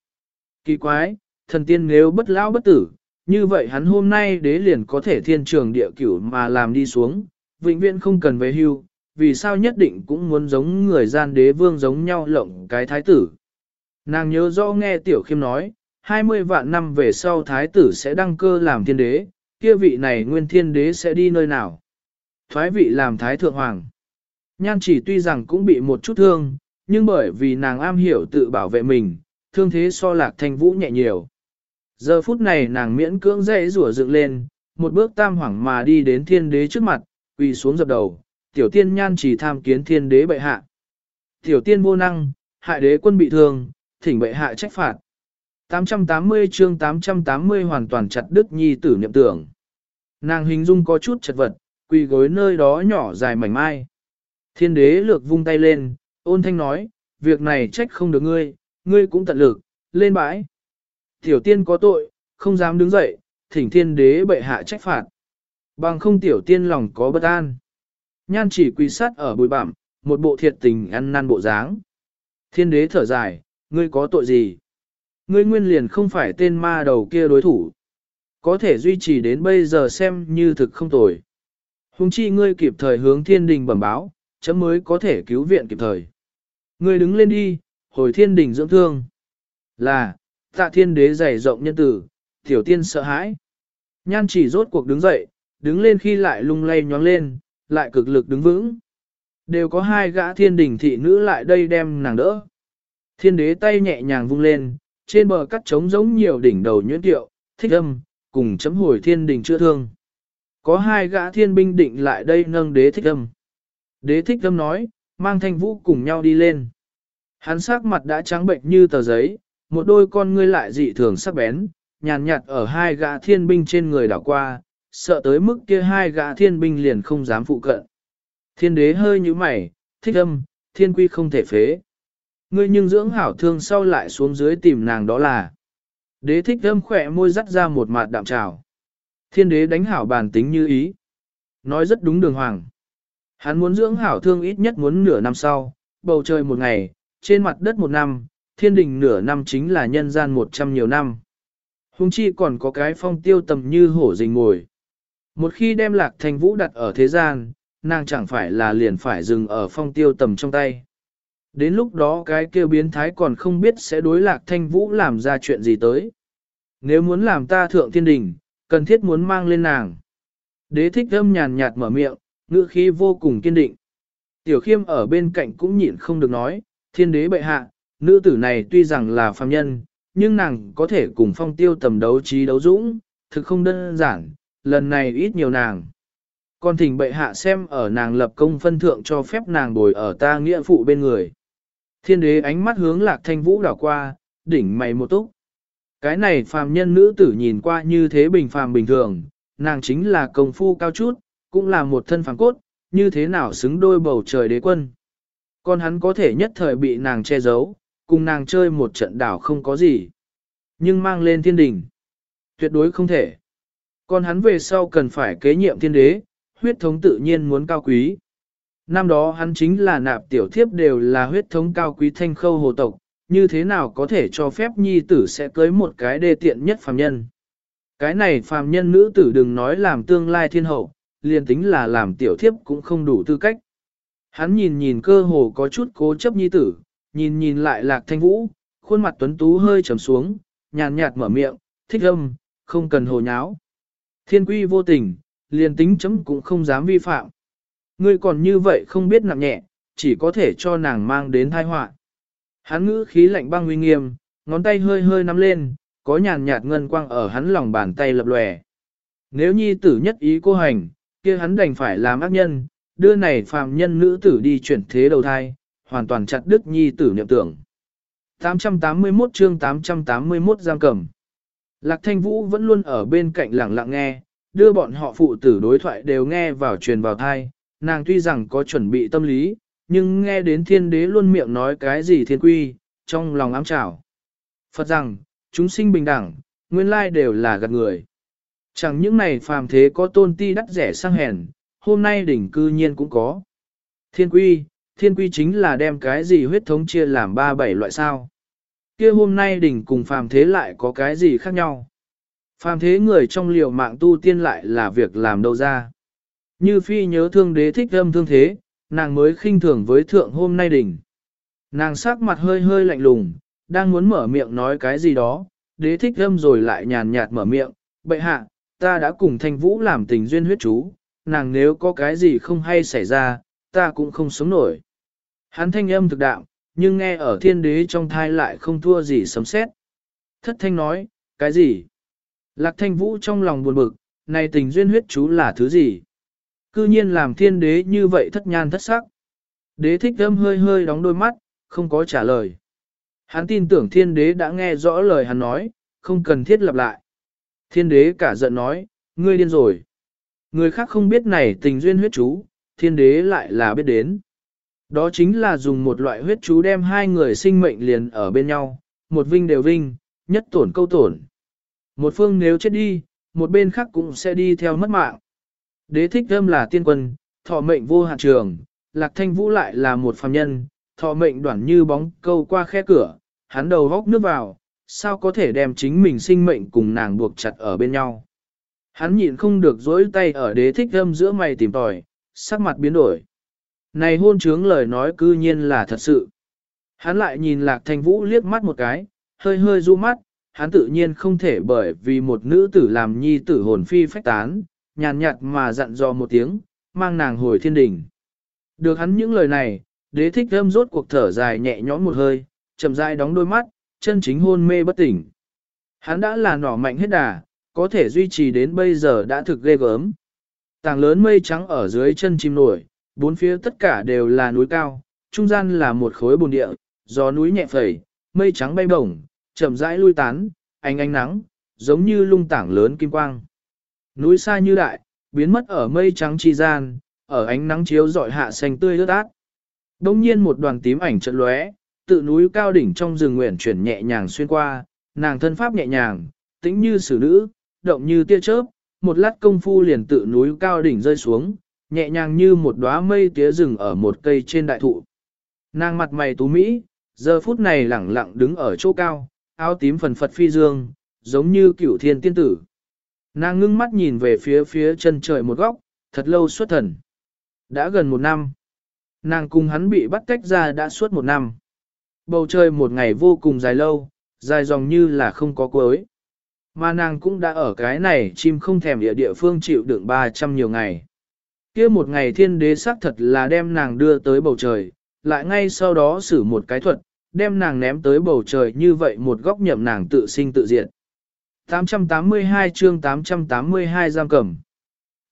Kỳ quái, thần tiên nếu bất lão bất tử, như vậy hắn hôm nay đế liền có thể thiên trường địa cửu mà làm đi xuống, vĩnh viễn không cần về hưu, vì sao nhất định cũng muốn giống người gian đế vương giống nhau lộng cái thái tử. Nàng nhớ rõ nghe tiểu khiêm nói, 20 vạn năm về sau thái tử sẽ đăng cơ làm thiên đế, kia vị này nguyên thiên đế sẽ đi nơi nào. Thoái vị làm thái thượng hoàng. Nhan chỉ tuy rằng cũng bị một chút thương, nhưng bởi vì nàng am hiểu tự bảo vệ mình, thương thế so lạc thanh vũ nhẹ nhiều. Giờ phút này nàng miễn cưỡng dễ rủa dựng lên, một bước tam hoảng mà đi đến thiên đế trước mặt, quỳ xuống dập đầu, tiểu tiên nhan chỉ tham kiến thiên đế bệ hạ. Tiểu tiên vô năng, hại đế quân bị thương, thỉnh bệ hạ trách phạt. 880 chương 880 hoàn toàn chặt đứt nhi tử niệm tưởng. Nàng hình dung có chút chật vật, quỳ gối nơi đó nhỏ dài mảnh mai. Thiên đế lược vung tay lên, ôn thanh nói, việc này trách không được ngươi, ngươi cũng tận lực, lên bãi. Tiểu tiên có tội, không dám đứng dậy, thỉnh thiên đế bệ hạ trách phạt. Bằng không tiểu tiên lòng có bất an. Nhan chỉ quỳ sát ở bụi bặm, một bộ thiệt tình ăn năn bộ dáng. Thiên đế thở dài, ngươi có tội gì? Ngươi nguyên liền không phải tên ma đầu kia đối thủ. Có thể duy trì đến bây giờ xem như thực không tồi. Hùng chi ngươi kịp thời hướng thiên đình bẩm báo, chấm mới có thể cứu viện kịp thời. Ngươi đứng lên đi, hồi thiên đình dưỡng thương. Là, tạ thiên đế dày rộng nhân tử, tiểu tiên sợ hãi. Nhan chỉ rốt cuộc đứng dậy, đứng lên khi lại lung lay nhoáng lên, lại cực lực đứng vững. Đều có hai gã thiên đình thị nữ lại đây đem nàng đỡ. Thiên đế tay nhẹ nhàng vung lên, trên bờ cắt trống giống nhiều đỉnh đầu nhuyễn tiệu, thích âm, cùng chấm hồi thiên đình chữa thương. Có hai gã thiên binh định lại đây nâng đế thích âm. Đế thích âm nói, mang thanh vũ cùng nhau đi lên. Hắn sắc mặt đã trắng bệnh như tờ giấy, một đôi con ngươi lại dị thường sắc bén, nhàn nhạt ở hai gã thiên binh trên người đảo qua, sợ tới mức kia hai gã thiên binh liền không dám phụ cận. Thiên đế hơi như mày, thích âm, thiên quy không thể phế. Ngươi nhưng dưỡng hảo thương sau lại xuống dưới tìm nàng đó là. Đế thích âm khỏe môi dắt ra một mặt đạm trào. Thiên đế đánh hảo bàn tính như ý. Nói rất đúng đường hoàng. Hắn muốn dưỡng hảo thương ít nhất muốn nửa năm sau, bầu trời một ngày, trên mặt đất một năm, thiên đình nửa năm chính là nhân gian một trăm nhiều năm. Hùng chi còn có cái phong tiêu tầm như hổ rình ngồi. Một khi đem lạc thành vũ đặt ở thế gian, nàng chẳng phải là liền phải dừng ở phong tiêu tầm trong tay. Đến lúc đó cái kêu biến thái còn không biết sẽ đối lạc thanh vũ làm ra chuyện gì tới. Nếu muốn làm ta thượng thiên đình, cần thiết muốn mang lên nàng. Đế thích âm nhàn nhạt mở miệng, ngữ khí vô cùng kiên định. Tiểu khiêm ở bên cạnh cũng nhịn không được nói, thiên đế bệ hạ, nữ tử này tuy rằng là phàm nhân, nhưng nàng có thể cùng phong tiêu tầm đấu trí đấu dũng, thực không đơn giản, lần này ít nhiều nàng. Còn thỉnh bệ hạ xem ở nàng lập công phân thượng cho phép nàng bồi ở ta nghĩa phụ bên người. Thiên đế ánh mắt hướng lạc thanh vũ đảo qua, đỉnh mày một túc. Cái này phàm nhân nữ tử nhìn qua như thế bình phàm bình thường, nàng chính là công phu cao chút, cũng là một thân phàm cốt, như thế nào xứng đôi bầu trời đế quân. Còn hắn có thể nhất thời bị nàng che giấu, cùng nàng chơi một trận đảo không có gì. Nhưng mang lên thiên đình, tuyệt đối không thể. Còn hắn về sau cần phải kế nhiệm thiên đế, huyết thống tự nhiên muốn cao quý. Năm đó hắn chính là nạp tiểu thiếp đều là huyết thống cao quý thanh khâu hồ tộc, như thế nào có thể cho phép nhi tử sẽ cưới một cái đê tiện nhất phàm nhân. Cái này phàm nhân nữ tử đừng nói làm tương lai thiên hậu, liền tính là làm tiểu thiếp cũng không đủ tư cách. Hắn nhìn nhìn cơ hồ có chút cố chấp nhi tử, nhìn nhìn lại lạc thanh vũ, khuôn mặt tuấn tú hơi trầm xuống, nhàn nhạt mở miệng, thích âm, không cần hồ nháo. Thiên quy vô tình, liền tính chấm cũng không dám vi phạm. Ngươi còn như vậy không biết nặng nhẹ, chỉ có thể cho nàng mang đến tai họa. Hắn ngữ khí lạnh băng uy nghiêm, ngón tay hơi hơi nắm lên, có nhàn nhạt ngân quang ở hắn lòng bàn tay lập lòe. Nếu nhi tử nhất ý cô hành, kia hắn đành phải làm ác nhân, đưa này phàm nhân nữ tử đi chuyển thế đầu thai, hoàn toàn chặt đứt nhi tử niệm tưởng. 881 chương 881 giam cầm. Lạc Thanh Vũ vẫn luôn ở bên cạnh lặng lặng nghe, đưa bọn họ phụ tử đối thoại đều nghe vào truyền vào thai, nàng tuy rằng có chuẩn bị tâm lý, nhưng nghe đến thiên đế luôn miệng nói cái gì thiên quy, trong lòng ám trảo. Phật rằng, chúng sinh bình đẳng, nguyên lai đều là gạt người. Chẳng những này phàm thế có tôn ti đắt rẻ sang hèn, hôm nay đỉnh cư nhiên cũng có. Thiên quy, thiên quy chính là đem cái gì huyết thống chia làm ba bảy loại sao. kia hôm nay đỉnh cùng phàm thế lại có cái gì khác nhau. Phàm thế người trong liều mạng tu tiên lại là việc làm đâu ra. Như phi nhớ thương đế thích âm thương thế, nàng mới khinh thường với thượng hôm nay đỉnh. Nàng sắc mặt hơi hơi lạnh lùng, đang muốn mở miệng nói cái gì đó, đế thích âm rồi lại nhàn nhạt mở miệng, bệ hạ, ta đã cùng thanh vũ làm tình duyên huyết chú, nàng nếu có cái gì không hay xảy ra, ta cũng không sống nổi. Hắn thanh âm thực đạo, nhưng nghe ở thiên đế trong thai lại không thua gì sấm sét Thất thanh nói, cái gì? Lạc thanh vũ trong lòng buồn bực, này tình duyên huyết chú là thứ gì? Cư nhiên làm thiên đế như vậy thất nhan thất sắc. Đế thích âm hơi hơi đóng đôi mắt, không có trả lời. Hắn tin tưởng thiên đế đã nghe rõ lời hắn nói, không cần thiết lặp lại. Thiên đế cả giận nói, ngươi điên rồi. Người khác không biết này tình duyên huyết chú, thiên đế lại là biết đến. Đó chính là dùng một loại huyết chú đem hai người sinh mệnh liền ở bên nhau, một vinh đều vinh, nhất tổn câu tổn. Một phương nếu chết đi, một bên khác cũng sẽ đi theo mất mạng. Đế thích âm là tiên quân, thọ mệnh vô hạn trường, lạc thanh vũ lại là một phàm nhân, thọ mệnh đoạn như bóng câu qua khe cửa, hắn đầu góc nước vào, sao có thể đem chính mình sinh mệnh cùng nàng buộc chặt ở bên nhau. Hắn nhịn không được dối tay ở đế thích âm giữa mày tìm tòi, sắc mặt biến đổi. Này hôn trướng lời nói cư nhiên là thật sự. Hắn lại nhìn lạc thanh vũ liếc mắt một cái, hơi hơi du mắt, hắn tự nhiên không thể bởi vì một nữ tử làm nhi tử hồn phi phách tán, nhàn nhạt mà dặn dò một tiếng, mang nàng hồi thiên đình. Được hắn những lời này, đế thích âm rốt cuộc thở dài nhẹ nhõm một hơi, chậm rãi đóng đôi mắt, chân chính hôn mê bất tỉnh. Hắn đã là nỏ mạnh hết đà, có thể duy trì đến bây giờ đã thực ghê gớm. Tàng lớn mây trắng ở dưới chân chim nổi, bốn phía tất cả đều là núi cao, trung gian là một khối bồn địa, gió núi nhẹ phẩy, mây trắng bay bổng, chậm rãi lui tán, ánh ánh nắng, giống như lung tảng lớn kim quang. Núi xa như đại, biến mất ở mây trắng chi gian, ở ánh nắng chiếu dọi hạ xanh tươi ướt át. Đông nhiên một đoàn tím ảnh trận lóe, tự núi cao đỉnh trong rừng nguyện chuyển nhẹ nhàng xuyên qua, nàng thân pháp nhẹ nhàng, tĩnh như xử nữ, động như tia chớp, một lát công phu liền tự núi cao đỉnh rơi xuống, nhẹ nhàng như một đóa mây tía rừng ở một cây trên đại thụ. Nàng mặt mày tú mỹ, giờ phút này lẳng lặng đứng ở chỗ cao, áo tím phần phật phi dương, giống như cửu thiên tiên tử. Nàng ngưng mắt nhìn về phía phía chân trời một góc, thật lâu xuất thần. Đã gần một năm. Nàng cùng hắn bị bắt tách ra đã suốt một năm. Bầu trời một ngày vô cùng dài lâu, dài dòng như là không có cuối. Mà nàng cũng đã ở cái này chim không thèm địa địa phương chịu đựng 300 nhiều ngày. kia một ngày thiên đế xác thật là đem nàng đưa tới bầu trời, lại ngay sau đó xử một cái thuật, đem nàng ném tới bầu trời như vậy một góc nhậm nàng tự sinh tự diện. 882 chương 882 giam cầm.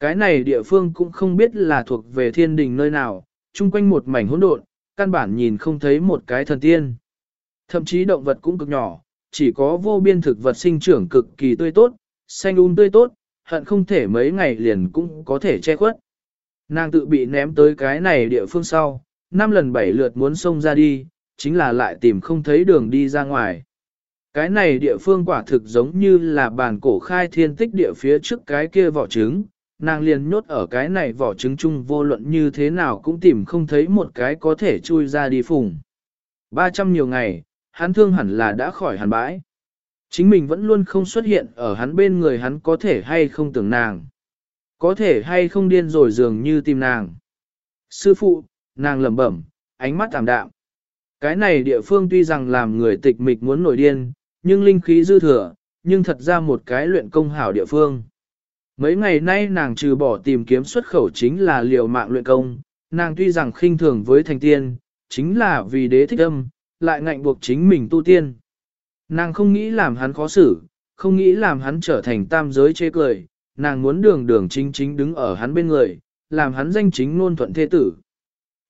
Cái này địa phương cũng không biết là thuộc về thiên đình nơi nào, chung quanh một mảnh hỗn độn, căn bản nhìn không thấy một cái thần tiên. Thậm chí động vật cũng cực nhỏ, chỉ có vô biên thực vật sinh trưởng cực kỳ tươi tốt, xanh un tươi tốt, hận không thể mấy ngày liền cũng có thể che khuất. Nàng tự bị ném tới cái này địa phương sau, năm lần bảy lượt muốn xông ra đi, chính là lại tìm không thấy đường đi ra ngoài. Cái này địa phương quả thực giống như là bản cổ khai thiên tích địa phía trước cái kia vỏ trứng, nàng liền nhốt ở cái này vỏ trứng chung vô luận như thế nào cũng tìm không thấy một cái có thể chui ra đi phùng. 300 nhiều ngày, hắn thương hẳn là đã khỏi hẳn bãi. Chính mình vẫn luôn không xuất hiện ở hắn bên người hắn có thể hay không tưởng nàng. Có thể hay không điên rồi dường như tìm nàng. Sư phụ, nàng lẩm bẩm, ánh mắt tạm đạm. Cái này địa phương tuy rằng làm người tịch mịch muốn nổi điên, nhưng linh khí dư thừa, nhưng thật ra một cái luyện công hảo địa phương. Mấy ngày nay nàng trừ bỏ tìm kiếm xuất khẩu chính là liều mạng luyện công, nàng tuy rằng khinh thường với thành tiên, chính là vì đế thích âm, lại ngạnh buộc chính mình tu tiên. Nàng không nghĩ làm hắn khó xử, không nghĩ làm hắn trở thành tam giới chê cười, nàng muốn đường đường chính chính đứng ở hắn bên người, làm hắn danh chính ngôn thuận thế tử.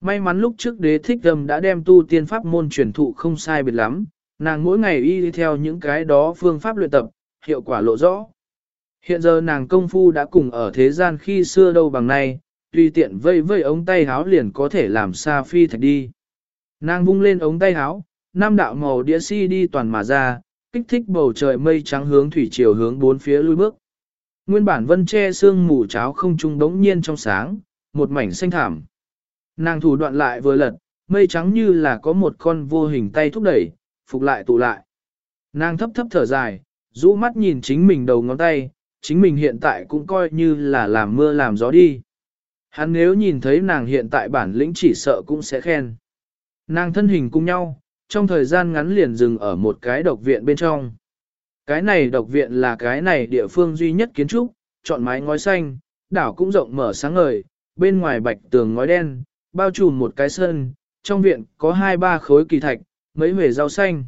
May mắn lúc trước đế thích âm đã đem tu tiên pháp môn truyền thụ không sai biệt lắm, nàng mỗi ngày y đi theo những cái đó phương pháp luyện tập, hiệu quả lộ rõ. Hiện giờ nàng công phu đã cùng ở thế gian khi xưa đâu bằng nay, tùy tiện vây vây ống tay háo liền có thể làm xa phi thạch đi. Nàng vung lên ống tay háo, nam đạo màu đĩa si đi toàn mà ra, kích thích bầu trời mây trắng hướng thủy chiều hướng bốn phía lui bước. Nguyên bản vân che sương mù cháo không trung đống nhiên trong sáng, một mảnh xanh thảm. Nàng thủ đoạn lại vừa lật, mây trắng như là có một con vô hình tay thúc đẩy, phục lại tụ lại. Nàng thấp thấp thở dài, rũ mắt nhìn chính mình đầu ngón tay, chính mình hiện tại cũng coi như là làm mưa làm gió đi. Hắn nếu nhìn thấy nàng hiện tại bản lĩnh chỉ sợ cũng sẽ khen. Nàng thân hình cùng nhau, trong thời gian ngắn liền dừng ở một cái độc viện bên trong. Cái này độc viện là cái này địa phương duy nhất kiến trúc, chọn mái ngói xanh, đảo cũng rộng mở sáng ngời, bên ngoài bạch tường ngói đen, bao trùm một cái sân, trong viện có hai ba khối kỳ thạch, mấy huề rau xanh.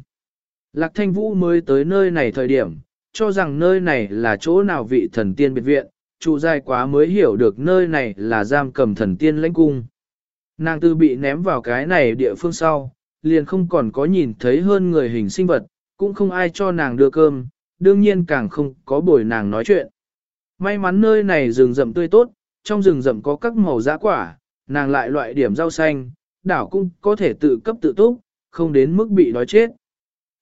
Lạc thanh vũ mới tới nơi này thời điểm, cho rằng nơi này là chỗ nào vị thần tiên biệt viện, trụ dài quá mới hiểu được nơi này là giam cầm thần tiên lãnh cung. Nàng tư bị ném vào cái này địa phương sau, liền không còn có nhìn thấy hơn người hình sinh vật, cũng không ai cho nàng đưa cơm, đương nhiên càng không có bồi nàng nói chuyện. May mắn nơi này rừng rậm tươi tốt, trong rừng rậm có các màu giá quả, nàng lại loại điểm rau xanh, đảo cũng có thể tự cấp tự túc, không đến mức bị đói chết.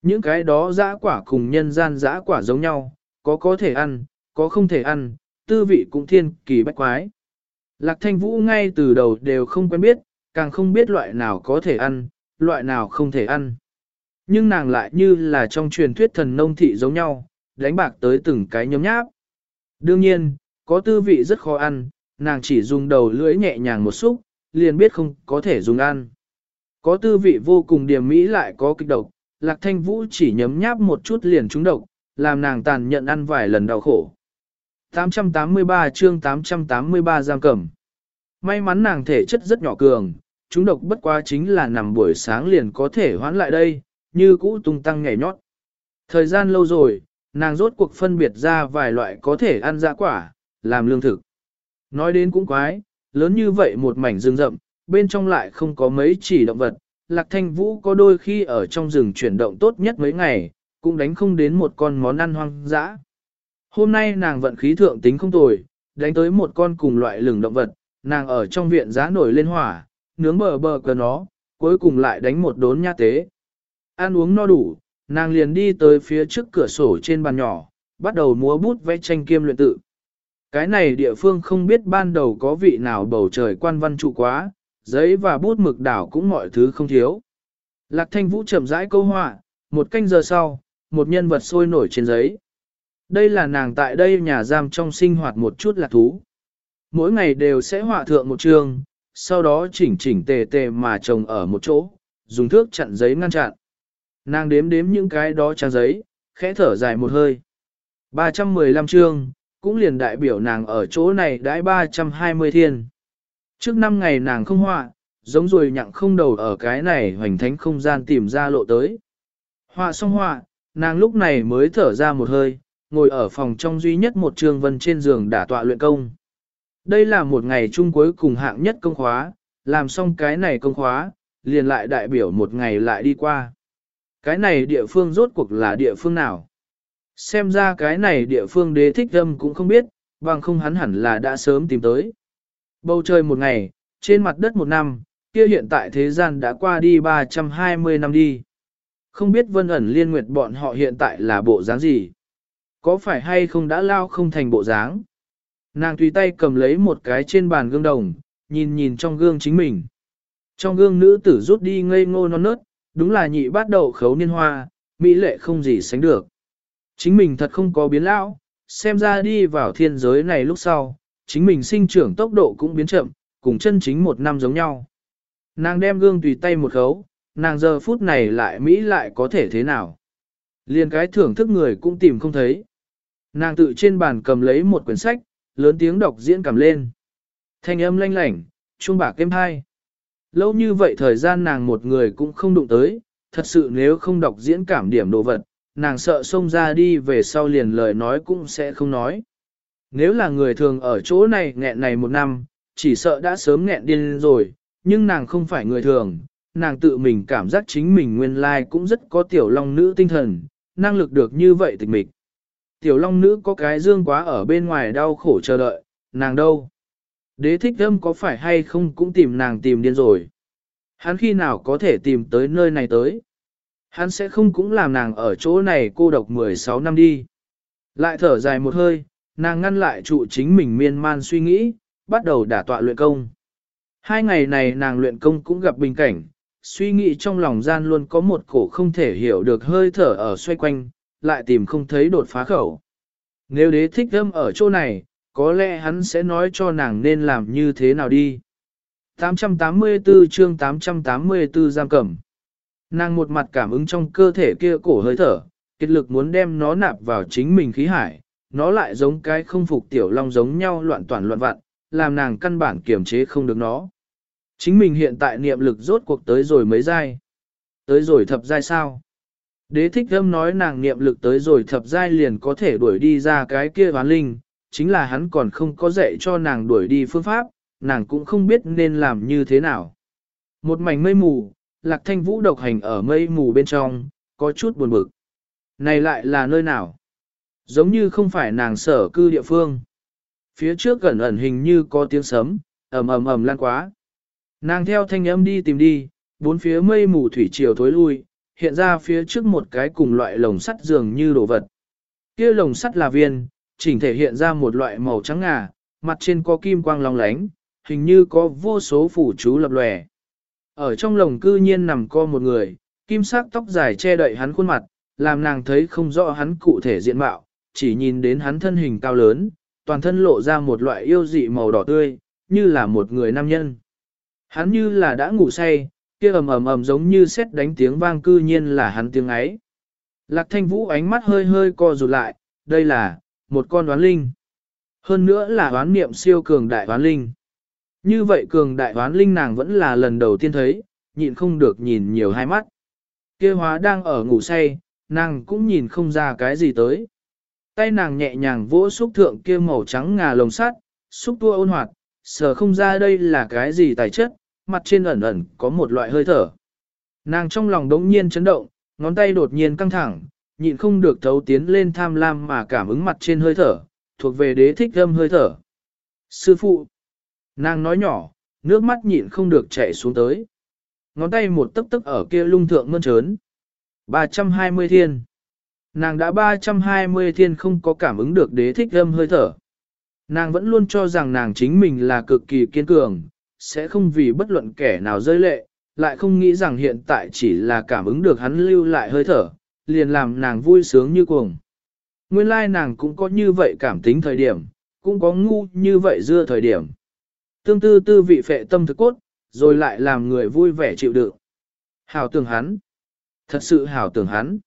Những cái đó dã quả cùng nhân gian dã quả giống nhau, có có thể ăn, có không thể ăn, tư vị cũng thiên kỳ bách quái. Lạc thanh vũ ngay từ đầu đều không quen biết, càng không biết loại nào có thể ăn, loại nào không thể ăn. Nhưng nàng lại như là trong truyền thuyết thần nông thị giống nhau, đánh bạc tới từng cái nhóm nháp. Đương nhiên, có tư vị rất khó ăn, nàng chỉ dùng đầu lưỡi nhẹ nhàng một xúc, liền biết không có thể dùng ăn. Có tư vị vô cùng điểm mỹ lại có kịch độc, lạc thanh vũ chỉ nhấm nháp một chút liền trúng độc, làm nàng tàn nhận ăn vài lần đau khổ. 883 chương 883 giam cầm. May mắn nàng thể chất rất nhỏ cường, chúng độc bất quá chính là nằm buổi sáng liền có thể hoán lại đây, như cũ tung tăng nhảy nhót. Thời gian lâu rồi, nàng rốt cuộc phân biệt ra vài loại có thể ăn dã quả, làm lương thực. Nói đến cũng quái, lớn như vậy một mảnh rừng rậm, bên trong lại không có mấy chỉ động vật. Lạc thanh vũ có đôi khi ở trong rừng chuyển động tốt nhất mấy ngày, cũng đánh không đến một con món ăn hoang dã. Hôm nay nàng vận khí thượng tính không tồi, đánh tới một con cùng loại lửng động vật, nàng ở trong viện giá nổi lên hỏa, nướng bờ bờ cờ nó, cuối cùng lại đánh một đốn nha tế. Ăn uống no đủ, nàng liền đi tới phía trước cửa sổ trên bàn nhỏ, bắt đầu múa bút vẽ tranh kiêm luyện tự. Cái này địa phương không biết ban đầu có vị nào bầu trời quan văn trụ quá, giấy và bút mực đảo cũng mọi thứ không thiếu. Lạc thanh vũ chậm rãi câu họa, một canh giờ sau, một nhân vật sôi nổi trên giấy. Đây là nàng tại đây nhà giam trong sinh hoạt một chút lạc thú. Mỗi ngày đều sẽ họa thượng một chương, sau đó chỉnh chỉnh tề tề mà trồng ở một chỗ, dùng thước chặn giấy ngăn chặn. Nàng đếm đếm những cái đó trang giấy, khẽ thở dài một hơi. 315 chương, cũng liền đại biểu nàng ở chỗ này đãi 320 thiên. Trước năm ngày nàng không họa, giống rồi nhặng không đầu ở cái này hoành thánh không gian tìm ra lộ tới. Họa xong họa, nàng lúc này mới thở ra một hơi, ngồi ở phòng trong duy nhất một trường vân trên giường đả tọa luyện công. Đây là một ngày chung cuối cùng hạng nhất công khóa, làm xong cái này công khóa, liền lại đại biểu một ngày lại đi qua. Cái này địa phương rốt cuộc là địa phương nào? Xem ra cái này địa phương đế thích âm cũng không biết, bằng không hắn hẳn là đã sớm tìm tới. Bầu trời một ngày, trên mặt đất một năm, kia hiện tại thế gian đã qua đi 320 năm đi. Không biết vân ẩn liên nguyệt bọn họ hiện tại là bộ dáng gì? Có phải hay không đã lao không thành bộ dáng? Nàng tùy tay cầm lấy một cái trên bàn gương đồng, nhìn nhìn trong gương chính mình. Trong gương nữ tử rút đi ngây ngô non nớt, đúng là nhị bắt đầu khấu niên hoa, mỹ lệ không gì sánh được. Chính mình thật không có biến lão, xem ra đi vào thiên giới này lúc sau, chính mình sinh trưởng tốc độ cũng biến chậm, cùng chân chính một năm giống nhau. Nàng đem gương tùy tay một khấu, nàng giờ phút này lại Mỹ lại có thể thế nào. Liên cái thưởng thức người cũng tìm không thấy. Nàng tự trên bàn cầm lấy một quyển sách, lớn tiếng đọc diễn cảm lên. Thanh âm lanh lảnh, chuông bạc êm hai. Lâu như vậy thời gian nàng một người cũng không đụng tới, thật sự nếu không đọc diễn cảm điểm đồ vật, nàng sợ xông ra đi về sau liền lời nói cũng sẽ không nói. Nếu là người thường ở chỗ này nghẹn này một năm, chỉ sợ đã sớm nghẹn điên rồi, nhưng nàng không phải người thường, nàng tự mình cảm giác chính mình nguyên lai cũng rất có tiểu long nữ tinh thần, năng lực được như vậy tịch mịch. Tiểu long nữ có cái dương quá ở bên ngoài đau khổ chờ đợi, nàng đâu? Đế thích âm có phải hay không cũng tìm nàng tìm điên rồi. Hắn khi nào có thể tìm tới nơi này tới? Hắn sẽ không cũng làm nàng ở chỗ này cô độc 16 năm đi. Lại thở dài một hơi, nàng ngăn lại trụ chính mình miên man suy nghĩ, bắt đầu đả tọa luyện công. Hai ngày này nàng luyện công cũng gặp bình cảnh, suy nghĩ trong lòng gian luôn có một cổ không thể hiểu được hơi thở ở xoay quanh, lại tìm không thấy đột phá khẩu. Nếu đế thích thâm ở chỗ này, có lẽ hắn sẽ nói cho nàng nên làm như thế nào đi. 884 chương 884 giam cầm. Nàng một mặt cảm ứng trong cơ thể kia cổ hơi thở, kết lực muốn đem nó nạp vào chính mình khí hải, nó lại giống cái không phục tiểu long giống nhau loạn toàn loạn vặn, làm nàng căn bản kiềm chế không được nó. Chính mình hiện tại niệm lực rốt cuộc tới rồi mấy giai. Tới rồi thập giai sao? Đế thích âm nói nàng niệm lực tới rồi thập giai liền có thể đuổi đi ra cái kia hoán linh, chính là hắn còn không có dạy cho nàng đuổi đi phương pháp, nàng cũng không biết nên làm như thế nào. Một mảnh mây mù, lạc thanh vũ độc hành ở mây mù bên trong, có chút buồn bực. Này lại là nơi nào? Giống như không phải nàng sở cư địa phương. Phía trước gần ẩn hình như có tiếng sấm, ầm ầm ầm lan quá. Nàng theo thanh âm đi tìm đi, bốn phía mây mù thủy triều thối lui, hiện ra phía trước một cái cùng loại lồng sắt dường như đồ vật. Kia lồng sắt là viên, chỉnh thể hiện ra một loại màu trắng ngà, mặt trên có kim quang long lánh, hình như có vô số phủ chú lập lòe. Ở trong lồng cư nhiên nằm co một người, kim sắc tóc dài che đậy hắn khuôn mặt, làm nàng thấy không rõ hắn cụ thể diện mạo, chỉ nhìn đến hắn thân hình cao lớn, toàn thân lộ ra một loại yêu dị màu đỏ tươi, như là một người nam nhân. Hắn như là đã ngủ say, kia ầm ầm ầm giống như sét đánh tiếng vang cư nhiên là hắn tiếng ấy. Lạc thanh vũ ánh mắt hơi hơi co rụt lại, đây là, một con đoán linh. Hơn nữa là đoán niệm siêu cường đại đoán linh. Như vậy cường đại đoán linh nàng vẫn là lần đầu tiên thấy, nhịn không được nhìn nhiều hai mắt. Kia hóa đang ở ngủ say, nàng cũng nhìn không ra cái gì tới. Tay nàng nhẹ nhàng vỗ xúc thượng kia màu trắng ngà lồng sắt, xúc tua ôn hoạt, sờ không ra đây là cái gì tài chất, mặt trên ẩn ẩn có một loại hơi thở. Nàng trong lòng đống nhiên chấn động, ngón tay đột nhiên căng thẳng, nhịn không được thấu tiến lên tham lam mà cảm ứng mặt trên hơi thở, thuộc về đế thích âm hơi thở. Sư phụ, nàng nói nhỏ, nước mắt nhịn không được chảy xuống tới. Ngón tay một tức tức ở kia lung thượng mơn trớn. 320 thiên. Nàng đã 320 thiên không có cảm ứng được đế thích âm hơi thở. Nàng vẫn luôn cho rằng nàng chính mình là cực kỳ kiên cường, sẽ không vì bất luận kẻ nào rơi lệ, lại không nghĩ rằng hiện tại chỉ là cảm ứng được hắn lưu lại hơi thở, liền làm nàng vui sướng như cuồng. Nguyên lai nàng cũng có như vậy cảm tính thời điểm, cũng có ngu như vậy dưa thời điểm. Tương tư tư vị phệ tâm thực cốt, rồi lại làm người vui vẻ chịu đựng. Hảo tưởng hắn. Thật sự hảo tưởng hắn.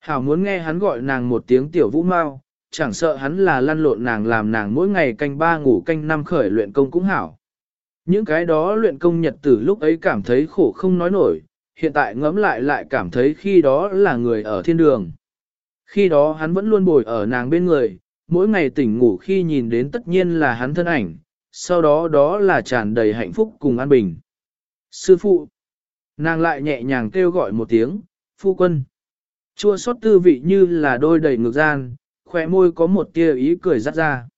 Hảo muốn nghe hắn gọi nàng một tiếng tiểu vũ mau, chẳng sợ hắn là lăn lộn nàng làm nàng mỗi ngày canh ba ngủ canh năm khởi luyện công cũng hảo. Những cái đó luyện công nhật tử lúc ấy cảm thấy khổ không nói nổi, hiện tại ngẫm lại lại cảm thấy khi đó là người ở thiên đường. Khi đó hắn vẫn luôn bồi ở nàng bên người, mỗi ngày tỉnh ngủ khi nhìn đến tất nhiên là hắn thân ảnh, sau đó đó là tràn đầy hạnh phúc cùng an bình. Sư phụ, nàng lại nhẹ nhàng kêu gọi một tiếng, phu quân. Chua xót tư vị như là đôi đầy ngược gian, khỏe môi có một tia ý cười rắt ra.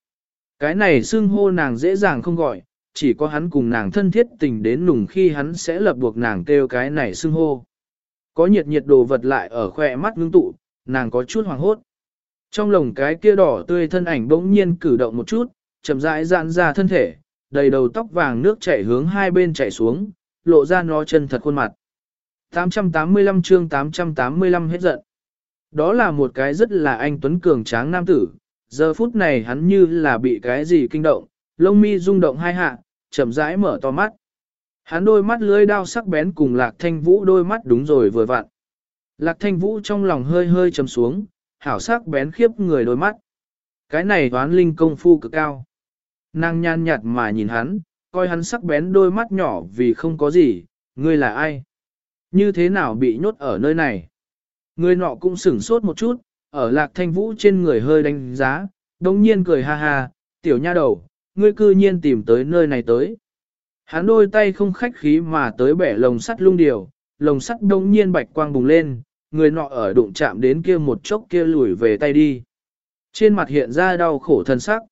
Cái này xưng hô nàng dễ dàng không gọi, chỉ có hắn cùng nàng thân thiết tình đến nùng khi hắn sẽ lập buộc nàng kêu cái này xưng hô. Có nhiệt nhiệt đồ vật lại ở khỏe mắt ngưng tụ, nàng có chút hoàng hốt. Trong lồng cái kia đỏ tươi thân ảnh bỗng nhiên cử động một chút, chậm rãi giãn ra thân thể, đầy đầu tóc vàng nước chảy hướng hai bên chảy xuống, lộ ra nó chân thật khuôn mặt. 885 chương 885 hết giận. Đó là một cái rất là anh tuấn cường tráng nam tử, giờ phút này hắn như là bị cái gì kinh động, Lông mi rung động hai hạ, chậm rãi mở to mắt. Hắn đôi mắt lưới đao sắc bén cùng lạc thanh vũ đôi mắt đúng rồi vừa vặn. Lạc thanh vũ trong lòng hơi hơi chầm xuống, hảo sắc bén khiếp người đôi mắt. Cái này toán linh công phu cực cao. Nàng nhan nhạt mà nhìn hắn, coi hắn sắc bén đôi mắt nhỏ vì không có gì, ngươi là ai? Như thế nào bị nhốt ở nơi này? Người nọ cũng sửng sốt một chút, ở lạc thanh vũ trên người hơi đánh giá, đồng nhiên cười ha ha, tiểu nha đầu, ngươi cư nhiên tìm tới nơi này tới. Hắn đôi tay không khách khí mà tới bẻ lồng sắt lung điều, lồng sắt đông nhiên bạch quang bùng lên, người nọ ở đụng chạm đến kia một chốc kia lùi về tay đi. Trên mặt hiện ra đau khổ thân sắc.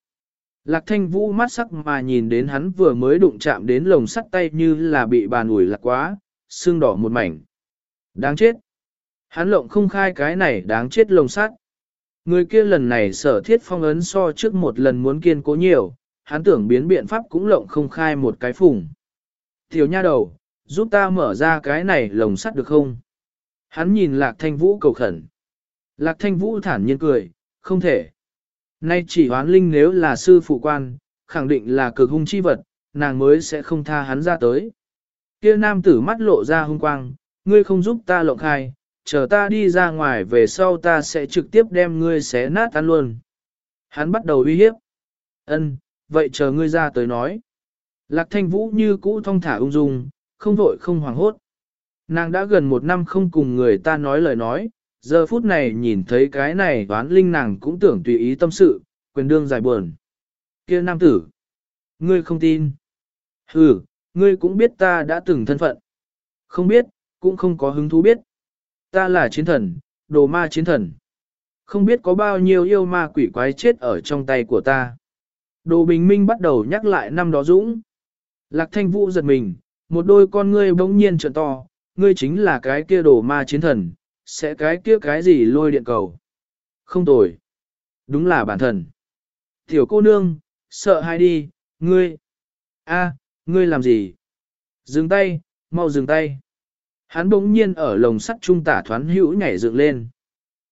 Lạc thanh vũ mắt sắc mà nhìn đến hắn vừa mới đụng chạm đến lồng sắt tay như là bị bàn ủi lạc quá, xương đỏ một mảnh. Đáng chết. Hắn lộng không khai cái này đáng chết lồng sắt. Người kia lần này sở thiết phong ấn so trước một lần muốn kiên cố nhiều, hắn tưởng biến biện pháp cũng lộng không khai một cái phùng. Tiểu nha đầu, giúp ta mở ra cái này lồng sắt được không? Hắn nhìn lạc thanh vũ cầu khẩn. Lạc thanh vũ thản nhiên cười, không thể. Nay chỉ hoán linh nếu là sư phụ quan, khẳng định là cực hung chi vật, nàng mới sẽ không tha hắn ra tới. Kia nam tử mắt lộ ra hung quang, ngươi không giúp ta lộng khai, chờ ta đi ra ngoài về sau ta sẽ trực tiếp đem ngươi xé nát tan luôn. Hắn bắt đầu uy hiếp. Ân, vậy chờ ngươi ra tới nói. Lạc thanh vũ như cũ thong thả ung dung, không vội không hoảng hốt. Nàng đã gần một năm không cùng người ta nói lời nói, giờ phút này nhìn thấy cái này toán linh nàng cũng tưởng tùy ý tâm sự, quyền đương dài buồn. kia nam tử, ngươi không tin. Ừ, ngươi cũng biết ta đã từng thân phận. Không biết, cũng không có hứng thú biết. Ta là chiến thần, đồ ma chiến thần. Không biết có bao nhiêu yêu ma quỷ quái chết ở trong tay của ta. Đồ bình minh bắt đầu nhắc lại năm đó dũng. Lạc thanh vũ giật mình, một đôi con ngươi bỗng nhiên trợn to, ngươi chính là cái kia đồ ma chiến thần, sẽ cái kia cái gì lôi điện cầu. Không tồi. Đúng là bản thần. Tiểu cô nương, sợ hai đi, ngươi. a, ngươi làm gì? Dừng tay, mau dừng tay. Hắn bỗng nhiên ở lồng sắt trung tả thoán hữu nhảy dựng lên.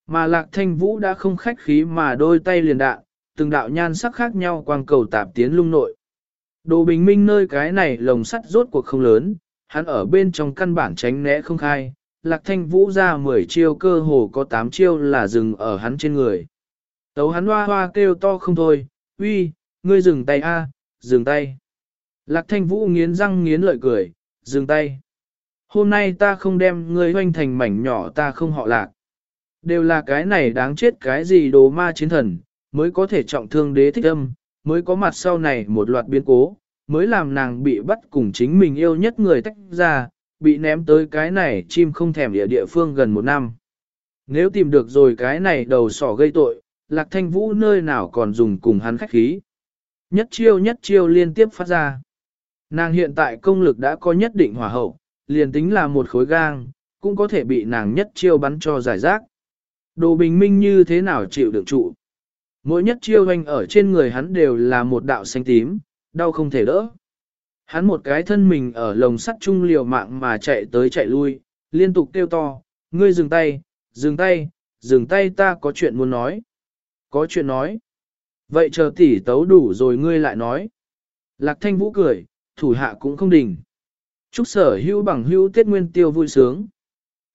Mà lạc thanh vũ đã không khách khí mà đôi tay liền đạn, từng đạo nhan sắc khác nhau quang cầu tạp tiến lung nội. Đồ bình minh nơi cái này lồng sắt rốt cuộc không lớn, hắn ở bên trong căn bản tránh né không khai, lạc thanh vũ ra 10 chiêu cơ hồ có 8 chiêu là dừng ở hắn trên người. Tấu hắn hoa hoa kêu to không thôi, uy, ngươi dừng tay a, dừng tay. Lạc thanh vũ nghiến răng nghiến lợi cười, dừng tay. Hôm nay ta không đem ngươi hoanh thành mảnh nhỏ ta không họ lạc. Đều là cái này đáng chết cái gì đồ ma chiến thần, mới có thể trọng thương đế thích âm, mới có mặt sau này một loạt biến cố, mới làm nàng bị bắt cùng chính mình yêu nhất người tách ra, bị ném tới cái này chim không thèm địa địa phương gần một năm. Nếu tìm được rồi cái này đầu sỏ gây tội, lạc thanh vũ nơi nào còn dùng cùng hắn khách khí. Nhất chiêu nhất chiêu liên tiếp phát ra. Nàng hiện tại công lực đã có nhất định hỏa hậu, liền tính là một khối gang, cũng có thể bị nàng nhất chiêu bắn cho giải rác. Đồ bình minh như thế nào chịu được trụ. Mỗi nhất chiêu hoành ở trên người hắn đều là một đạo xanh tím, đau không thể đỡ. Hắn một cái thân mình ở lồng sắt trung liều mạng mà chạy tới chạy lui, liên tục kêu to, ngươi dừng tay, dừng tay, dừng tay ta có chuyện muốn nói. Có chuyện nói. Vậy chờ tỷ tấu đủ rồi ngươi lại nói. Lạc thanh vũ cười, thủ hạ cũng không đình. Chúc sở hữu bằng hữu tết nguyên tiêu vui sướng.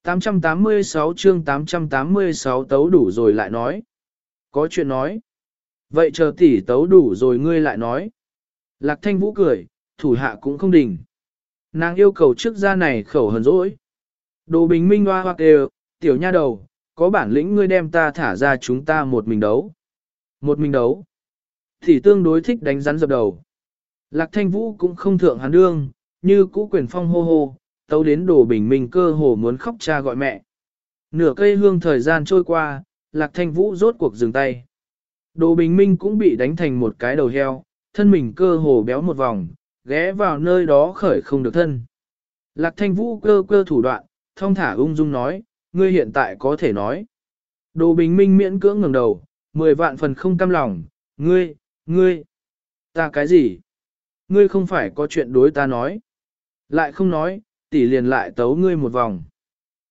886 chương 886 tấu đủ rồi lại nói. Có chuyện nói. Vậy chờ tỷ tấu đủ rồi ngươi lại nói. Lạc thanh vũ cười, thủ hạ cũng không đình. Nàng yêu cầu trước gia này khẩu hờn dỗi. Đồ bình minh hoa hoặc đều, tiểu nha đầu, có bản lĩnh ngươi đem ta thả ra chúng ta một mình đấu. Một mình đấu. Thì tương đối thích đánh rắn dập đầu. Lạc thanh vũ cũng không thượng hắn đương, như cũ quyền phong hô hô, tấu đến đồ bình minh cơ hồ muốn khóc cha gọi mẹ. Nửa cây hương thời gian trôi qua, lạc thanh vũ rốt cuộc dừng tay. Đồ bình minh cũng bị đánh thành một cái đầu heo, thân mình cơ hồ béo một vòng, ghé vào nơi đó khởi không được thân. Lạc thanh vũ cơ cơ thủ đoạn, thông thả ung dung nói, ngươi hiện tại có thể nói. Đồ bình minh miễn cưỡng ngẩng đầu, mười vạn phần không cam lòng, ngươi, ngươi, ta cái gì? Ngươi không phải có chuyện đối ta nói. Lại không nói, tỷ liền lại tấu ngươi một vòng.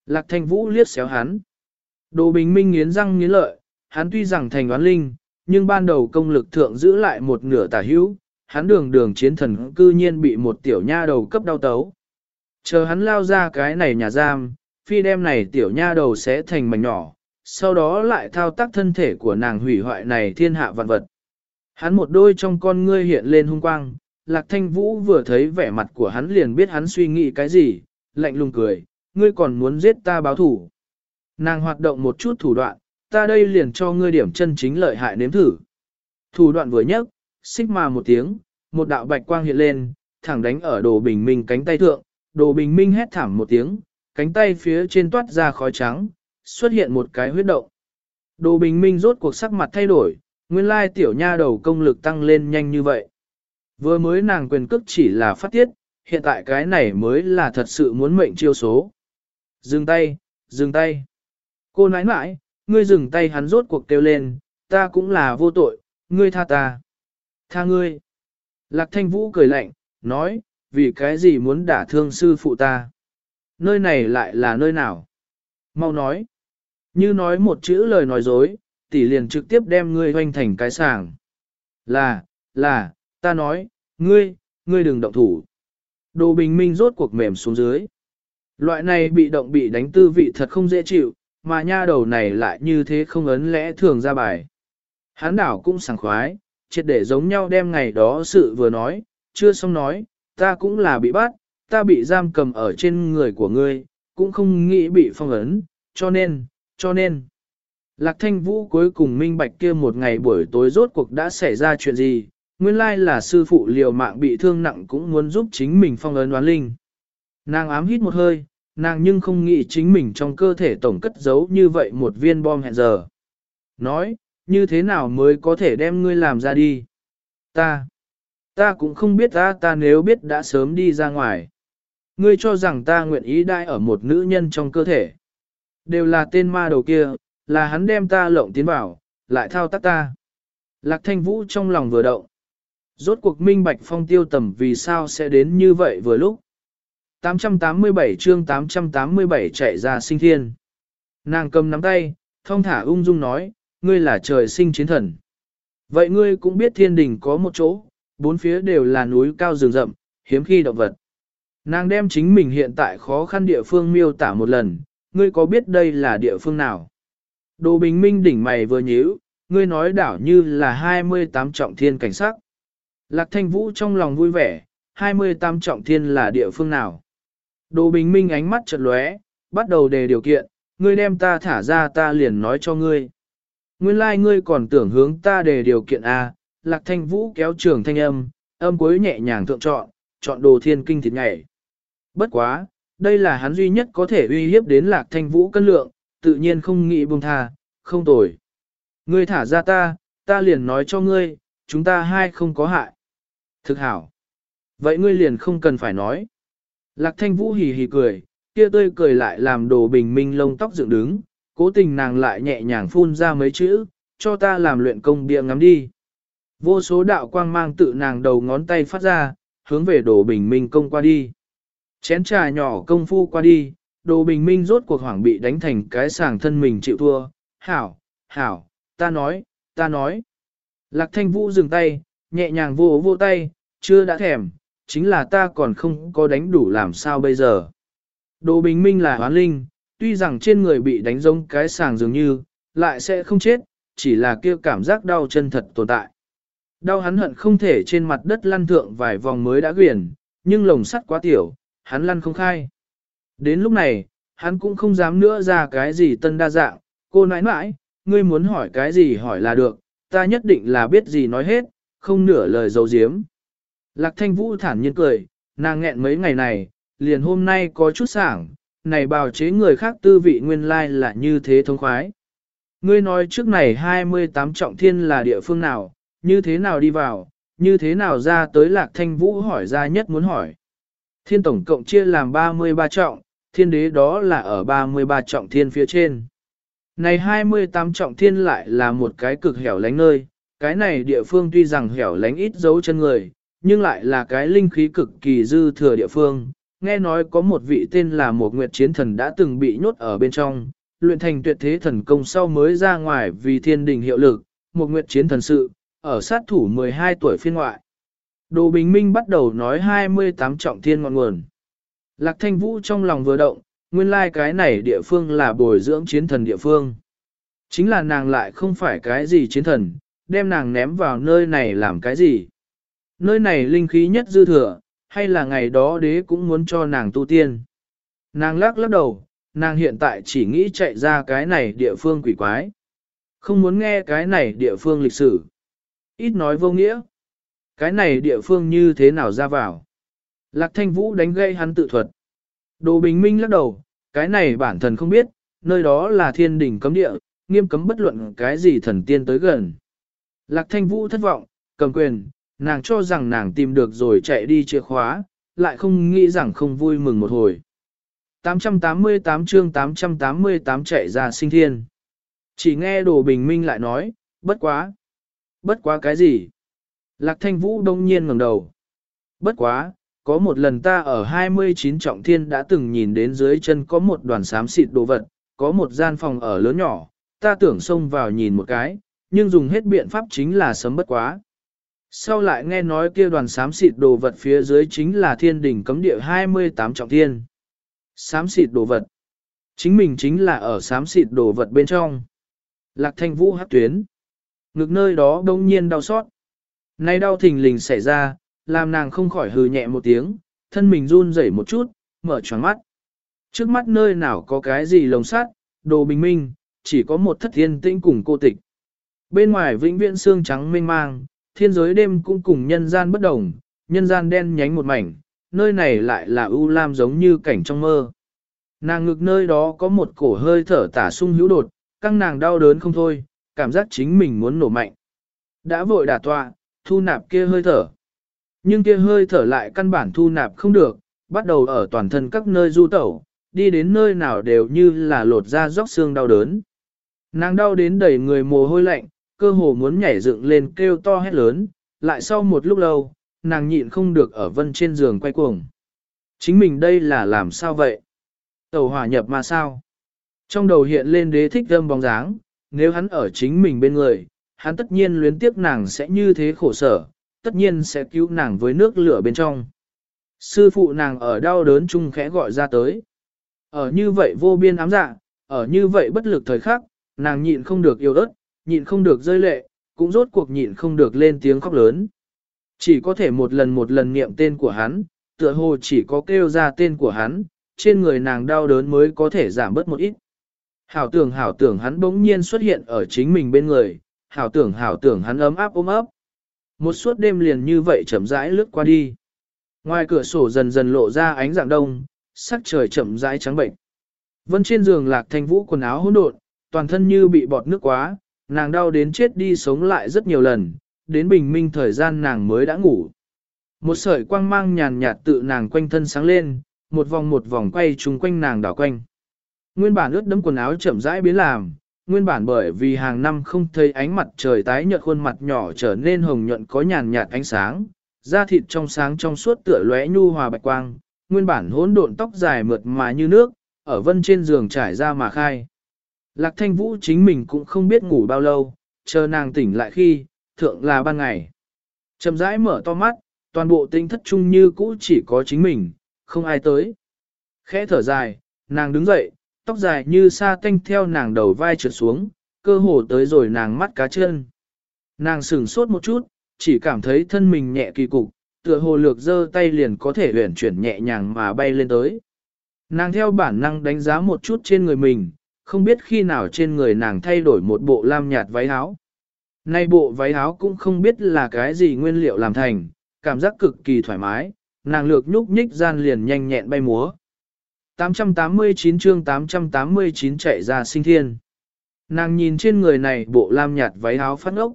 Lạc thanh vũ liếc xéo hắn. Đồ bình minh nghiến răng nghiến lợi, hắn tuy rằng thành đoán linh, nhưng ban đầu công lực thượng giữ lại một nửa tả hữu, hắn đường đường chiến thần cư nhiên bị một tiểu nha đầu cấp đau tấu. Chờ hắn lao ra cái này nhà giam, phi đem này tiểu nha đầu sẽ thành mảnh nhỏ, sau đó lại thao tác thân thể của nàng hủy hoại này thiên hạ vạn vật. Hắn một đôi trong con ngươi hiện lên hung quang, Lạc Thanh Vũ vừa thấy vẻ mặt của hắn liền biết hắn suy nghĩ cái gì, lạnh lùng cười, ngươi còn muốn giết ta báo thủ. Nàng hoạt động một chút thủ đoạn, ta đây liền cho ngươi điểm chân chính lợi hại nếm thử. Thủ đoạn vừa nhấc, xích mà một tiếng, một đạo bạch quang hiện lên, thẳng đánh ở đồ bình minh cánh tay thượng, đồ bình minh hét thảm một tiếng, cánh tay phía trên toát ra khói trắng, xuất hiện một cái huyết động. Đồ bình minh rốt cuộc sắc mặt thay đổi, nguyên lai tiểu nha đầu công lực tăng lên nhanh như vậy. Vừa mới nàng quyền cước chỉ là phát tiết, hiện tại cái này mới là thật sự muốn mệnh chiêu số. Dừng tay, dừng tay. Cô nãi nãi, ngươi dừng tay hắn rốt cuộc kêu lên, ta cũng là vô tội, ngươi tha ta. Tha ngươi. Lạc thanh vũ cười lạnh, nói, vì cái gì muốn đả thương sư phụ ta. Nơi này lại là nơi nào? Mau nói. Như nói một chữ lời nói dối, tỷ liền trực tiếp đem ngươi hoanh thành cái sàng. Là, là, ta nói, ngươi, ngươi đừng động thủ. Đồ bình minh rốt cuộc mềm xuống dưới. Loại này bị động bị đánh tư vị thật không dễ chịu, mà nha đầu này lại như thế không ấn lẽ thường ra bài. Hán đảo cũng sảng khoái, triệt để giống nhau đem ngày đó sự vừa nói, chưa xong nói, ta cũng là bị bắt, ta bị giam cầm ở trên người của ngươi, cũng không nghĩ bị phong ấn, cho nên, cho nên. Lạc thanh vũ cuối cùng minh bạch kia một ngày buổi tối rốt cuộc đã xảy ra chuyện gì, nguyên lai là sư phụ liều mạng bị thương nặng cũng muốn giúp chính mình phong ấn đoán linh. Nàng ám hít một hơi, nàng nhưng không nghĩ chính mình trong cơ thể tổng cất giấu như vậy một viên bom hẹn giờ. Nói, như thế nào mới có thể đem ngươi làm ra đi? Ta, ta cũng không biết ta ta nếu biết đã sớm đi ra ngoài. Ngươi cho rằng ta nguyện ý đai ở một nữ nhân trong cơ thể. Đều là tên ma đầu kia, là hắn đem ta lộng tiến vào, lại thao tác ta. Lạc thanh vũ trong lòng vừa động. Rốt cuộc minh bạch phong tiêu tầm vì sao sẽ đến như vậy vừa lúc. 887 chương 887 chạy ra sinh thiên. Nàng cầm nắm tay, thông thả ung dung nói, ngươi là trời sinh chiến thần. Vậy ngươi cũng biết thiên đình có một chỗ, bốn phía đều là núi cao rừng rậm, hiếm khi động vật. Nàng đem chính mình hiện tại khó khăn địa phương miêu tả một lần, ngươi có biết đây là địa phương nào? Đồ bình minh đỉnh mày vừa nhíu, ngươi nói đảo như là 28 trọng thiên cảnh sắc. Lạc thanh vũ trong lòng vui vẻ, 28 trọng thiên là địa phương nào? Đồ bình minh ánh mắt chợt lóe, bắt đầu đề điều kiện, ngươi đem ta thả ra ta liền nói cho ngươi. Nguyên lai like ngươi còn tưởng hướng ta đề điều kiện A, lạc thanh vũ kéo trường thanh âm, âm cuối nhẹ nhàng thượng chọn, chọn đồ thiên kinh thịt nhảy. Bất quá, đây là hắn duy nhất có thể uy hiếp đến lạc thanh vũ cân lượng, tự nhiên không nghĩ buông tha, không tồi. Ngươi thả ra ta, ta liền nói cho ngươi, chúng ta hai không có hại. Thực hảo. Vậy ngươi liền không cần phải nói. Lạc thanh vũ hì hì cười, kia tươi cười lại làm đồ bình minh lông tóc dựng đứng, cố tình nàng lại nhẹ nhàng phun ra mấy chữ, cho ta làm luyện công bia ngắm đi. Vô số đạo quang mang tự nàng đầu ngón tay phát ra, hướng về đồ bình minh công qua đi. Chén trà nhỏ công phu qua đi, đồ bình minh rốt cuộc hoảng bị đánh thành cái sàng thân mình chịu thua. Hảo, hảo, ta nói, ta nói. Lạc thanh vũ dừng tay, nhẹ nhàng vô vô tay, chưa đã thèm, chính là ta còn không có đánh đủ làm sao bây giờ. Đồ bình minh là hoán linh, tuy rằng trên người bị đánh giống cái sàng dường như, lại sẽ không chết, chỉ là kia cảm giác đau chân thật tồn tại. Đau hắn hận không thể trên mặt đất lăn thượng vài vòng mới đã quyển, nhưng lồng sắt quá tiểu, hắn lăn không khai. Đến lúc này, hắn cũng không dám nữa ra cái gì tân đa dạng, cô nãi nãi, ngươi muốn hỏi cái gì hỏi là được, ta nhất định là biết gì nói hết, không nửa lời dấu diếm. Lạc thanh vũ thản nhiên cười, nàng nghẹn mấy ngày này, liền hôm nay có chút sảng, này bào chế người khác tư vị nguyên lai là như thế thông khoái. Ngươi nói trước này 28 trọng thiên là địa phương nào, như thế nào đi vào, như thế nào ra tới lạc thanh vũ hỏi ra nhất muốn hỏi. Thiên tổng cộng chia làm 33 trọng, thiên đế đó là ở 33 trọng thiên phía trên. Này 28 trọng thiên lại là một cái cực hẻo lánh nơi, cái này địa phương tuy rằng hẻo lánh ít dấu chân người, nhưng lại là cái linh khí cực kỳ dư thừa địa phương. Nghe nói có một vị tên là một nguyệt chiến thần đã từng bị nhốt ở bên trong, luyện thành tuyệt thế thần công sau mới ra ngoài vì thiên đình hiệu lực, một nguyệt chiến thần sự, ở sát thủ 12 tuổi phiên ngoại. Đồ Bình Minh bắt đầu nói 28 trọng thiên ngọn nguồn. Lạc Thanh Vũ trong lòng vừa động, nguyên lai like cái này địa phương là bồi dưỡng chiến thần địa phương. Chính là nàng lại không phải cái gì chiến thần, đem nàng ném vào nơi này làm cái gì. Nơi này linh khí nhất dư thừa, hay là ngày đó đế cũng muốn cho nàng tu tiên. Nàng lắc lắc đầu, nàng hiện tại chỉ nghĩ chạy ra cái này địa phương quỷ quái. Không muốn nghe cái này địa phương lịch sử. Ít nói vô nghĩa. Cái này địa phương như thế nào ra vào. Lạc thanh vũ đánh gây hắn tự thuật. Đồ bình minh lắc đầu, cái này bản thân không biết, nơi đó là thiên đỉnh cấm địa, nghiêm cấm bất luận cái gì thần tiên tới gần. Lạc thanh vũ thất vọng, cầm quyền, nàng cho rằng nàng tìm được rồi chạy đi chìa khóa, lại không nghĩ rằng không vui mừng một hồi. 888 chương 888 chạy ra sinh thiên. Chỉ nghe đồ bình minh lại nói, bất quá. Bất quá cái gì? Lạc thanh vũ đông nhiên ngẩng đầu. Bất quá, có một lần ta ở 29 trọng thiên đã từng nhìn đến dưới chân có một đoàn xám xịt đồ vật, có một gian phòng ở lớn nhỏ, ta tưởng xông vào nhìn một cái, nhưng dùng hết biện pháp chính là sấm bất quá. Sau lại nghe nói kia đoàn xám xịt đồ vật phía dưới chính là thiên đỉnh cấm địa 28 trọng thiên. Xám xịt đồ vật. Chính mình chính là ở xám xịt đồ vật bên trong. Lạc thanh vũ hát tuyến. Ngực nơi đó đông nhiên đau xót. Nay đau thình lình xảy ra, làm nàng không khỏi hừ nhẹ một tiếng, thân mình run rẩy một chút, mở tròn mắt. Trước mắt nơi nào có cái gì lồng sắt, đồ bình minh, chỉ có một thất thiên tĩnh cùng cô tịch. Bên ngoài vĩnh viễn xương trắng mênh mang, thiên giới đêm cũng cùng nhân gian bất đồng, nhân gian đen nhánh một mảnh, nơi này lại là u lam giống như cảnh trong mơ. Nàng ngực nơi đó có một cổ hơi thở tả sung hữu đột, căng nàng đau đớn không thôi, cảm giác chính mình muốn nổ mạnh. Đã vội đả tọa, thu nạp kia hơi thở. Nhưng kia hơi thở lại căn bản thu nạp không được, bắt đầu ở toàn thân các nơi du tẩu, đi đến nơi nào đều như là lột da róc xương đau đớn. Nàng đau đến đẩy người mồ hôi lạnh, cơ hồ muốn nhảy dựng lên kêu to hét lớn, lại sau một lúc lâu, nàng nhịn không được ở vân trên giường quay cuồng. Chính mình đây là làm sao vậy? Tàu hỏa nhập mà sao? Trong đầu hiện lên đế thích âm bóng dáng, nếu hắn ở chính mình bên người, hắn tất nhiên luyến tiếc nàng sẽ như thế khổ sở, tất nhiên sẽ cứu nàng với nước lửa bên trong. Sư phụ nàng ở đau đớn chung khẽ gọi ra tới. Ở như vậy vô biên ám dạ, ở như vậy bất lực thời khắc, nàng nhịn không được yêu đất, nhịn không được rơi lệ, cũng rốt cuộc nhịn không được lên tiếng khóc lớn. Chỉ có thể một lần một lần niệm tên của hắn, tựa hồ chỉ có kêu ra tên của hắn, trên người nàng đau đớn mới có thể giảm bớt một ít. Hảo tưởng hảo tưởng hắn bỗng nhiên xuất hiện ở chính mình bên người, hảo tưởng hảo tưởng hắn ấm áp ôm ấp. Một suốt đêm liền như vậy chậm rãi lướt qua đi. Ngoài cửa sổ dần dần lộ ra ánh dạng đông, sắc trời chậm rãi trắng bệnh. Vân trên giường lạc thanh vũ quần áo hỗn độn, toàn thân như bị bọt nước quá, nàng đau đến chết đi sống lại rất nhiều lần, đến bình minh thời gian nàng mới đã ngủ. Một sợi quang mang nhàn nhạt tự nàng quanh thân sáng lên, một vòng một vòng quay chung quanh nàng đảo quanh. Nguyên bản ướt đẫm quần áo chậm rãi biến làm, nguyên bản bởi vì hàng năm không thấy ánh mặt trời tái nhợt khuôn mặt nhỏ trở nên hồng nhuận có nhàn nhạt ánh sáng, da thịt trong sáng trong suốt tựa lóe nhu hòa bạch quang, nguyên bản hỗn độn tóc dài mượt mà như nước, ở vân trên giường trải ra mà khai. Lạc thanh vũ chính mình cũng không biết ngủ bao lâu, chờ nàng tỉnh lại khi, thượng là ban ngày. Chậm rãi mở to mắt, toàn bộ tinh thất chung như cũ chỉ có chính mình, không ai tới. Khẽ thở dài, nàng đứng dậy, tóc dài như sa tanh theo nàng đầu vai trượt xuống, cơ hồ tới rồi nàng mắt cá chân. Nàng sửng sốt một chút, chỉ cảm thấy thân mình nhẹ kỳ cục, tựa hồ lược giơ tay liền có thể huyển chuyển nhẹ nhàng mà bay lên tới. Nàng theo bản năng đánh giá một chút trên người mình, không biết khi nào trên người nàng thay đổi một bộ lam nhạt váy áo. Nay bộ váy áo cũng không biết là cái gì nguyên liệu làm thành, cảm giác cực kỳ thoải mái, nàng lược nhúc nhích gian liền nhanh nhẹn bay múa. 889 chương 889 chạy ra sinh thiên. Nàng nhìn trên người này bộ lam nhạt váy áo phát ốc.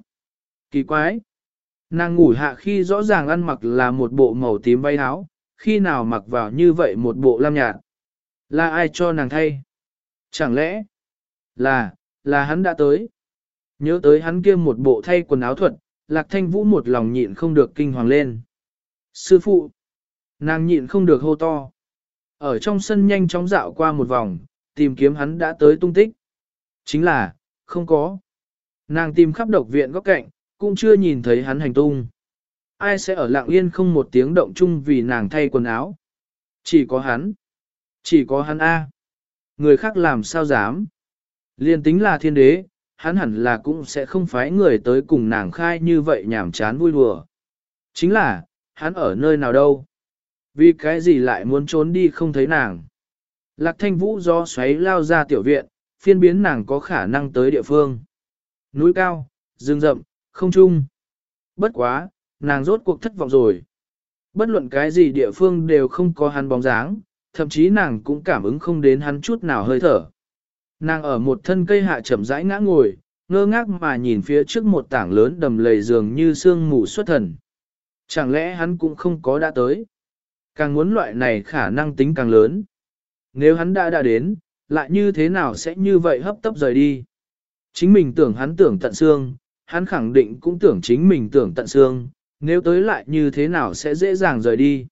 Kỳ quái. Nàng ngủ hạ khi rõ ràng ăn mặc là một bộ màu tím váy áo, khi nào mặc vào như vậy một bộ lam nhạt. Là ai cho nàng thay? Chẳng lẽ là, là hắn đã tới? Nhớ tới hắn kia một bộ thay quần áo thuật, lạc thanh vũ một lòng nhịn không được kinh hoàng lên. Sư phụ! Nàng nhịn không được hô to. Ở trong sân nhanh chóng dạo qua một vòng, tìm kiếm hắn đã tới tung tích. Chính là, không có. Nàng tìm khắp độc viện góc cạnh, cũng chưa nhìn thấy hắn hành tung. Ai sẽ ở lặng yên không một tiếng động chung vì nàng thay quần áo? Chỉ có hắn. Chỉ có hắn A. Người khác làm sao dám? Liên tính là thiên đế, hắn hẳn là cũng sẽ không phái người tới cùng nàng khai như vậy nhảm chán vui đùa. Chính là, hắn ở nơi nào đâu? Vì cái gì lại muốn trốn đi không thấy nàng? Lạc thanh vũ do xoáy lao ra tiểu viện, phiên biến nàng có khả năng tới địa phương. Núi cao, rừng rậm, không trung. Bất quá, nàng rốt cuộc thất vọng rồi. Bất luận cái gì địa phương đều không có hắn bóng dáng, thậm chí nàng cũng cảm ứng không đến hắn chút nào hơi thở. Nàng ở một thân cây hạ chậm rãi ngã ngồi, ngơ ngác mà nhìn phía trước một tảng lớn đầm lầy dường như sương mù xuất thần. Chẳng lẽ hắn cũng không có đã tới? Càng muốn loại này khả năng tính càng lớn. Nếu hắn đã đã đến, lại như thế nào sẽ như vậy hấp tấp rời đi? Chính mình tưởng hắn tưởng tận xương, hắn khẳng định cũng tưởng chính mình tưởng tận xương, nếu tới lại như thế nào sẽ dễ dàng rời đi.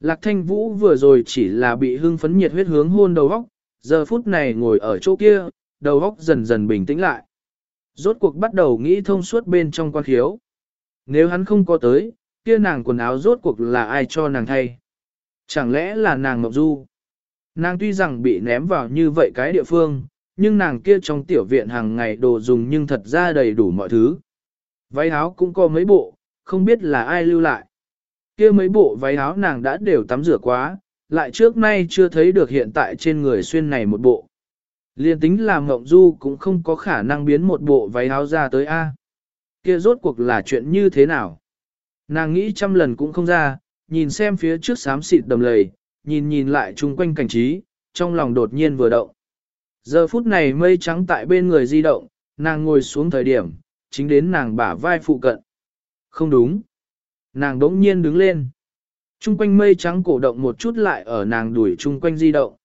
Lạc thanh vũ vừa rồi chỉ là bị hưng phấn nhiệt huyết hướng hôn đầu góc, giờ phút này ngồi ở chỗ kia, đầu góc dần dần bình tĩnh lại. Rốt cuộc bắt đầu nghĩ thông suốt bên trong quan khiếu. Nếu hắn không có tới, kia nàng quần áo rốt cuộc là ai cho nàng thay? Chẳng lẽ là nàng Ngọc Du? Nàng tuy rằng bị ném vào như vậy cái địa phương, nhưng nàng kia trong tiểu viện hàng ngày đồ dùng nhưng thật ra đầy đủ mọi thứ. Váy áo cũng có mấy bộ, không biết là ai lưu lại. Kia mấy bộ váy áo nàng đã đều tắm rửa quá, lại trước nay chưa thấy được hiện tại trên người xuyên này một bộ. Liên tính làm Ngộng Du cũng không có khả năng biến một bộ váy áo ra tới A. Kia rốt cuộc là chuyện như thế nào? Nàng nghĩ trăm lần cũng không ra, nhìn xem phía trước xám xịt đầm lầy, nhìn nhìn lại chung quanh cảnh trí, trong lòng đột nhiên vừa động. Giờ phút này mây trắng tại bên người di động, nàng ngồi xuống thời điểm, chính đến nàng bả vai phụ cận. Không đúng. Nàng đống nhiên đứng lên. Trung quanh mây trắng cổ động một chút lại ở nàng đuổi trung quanh di động.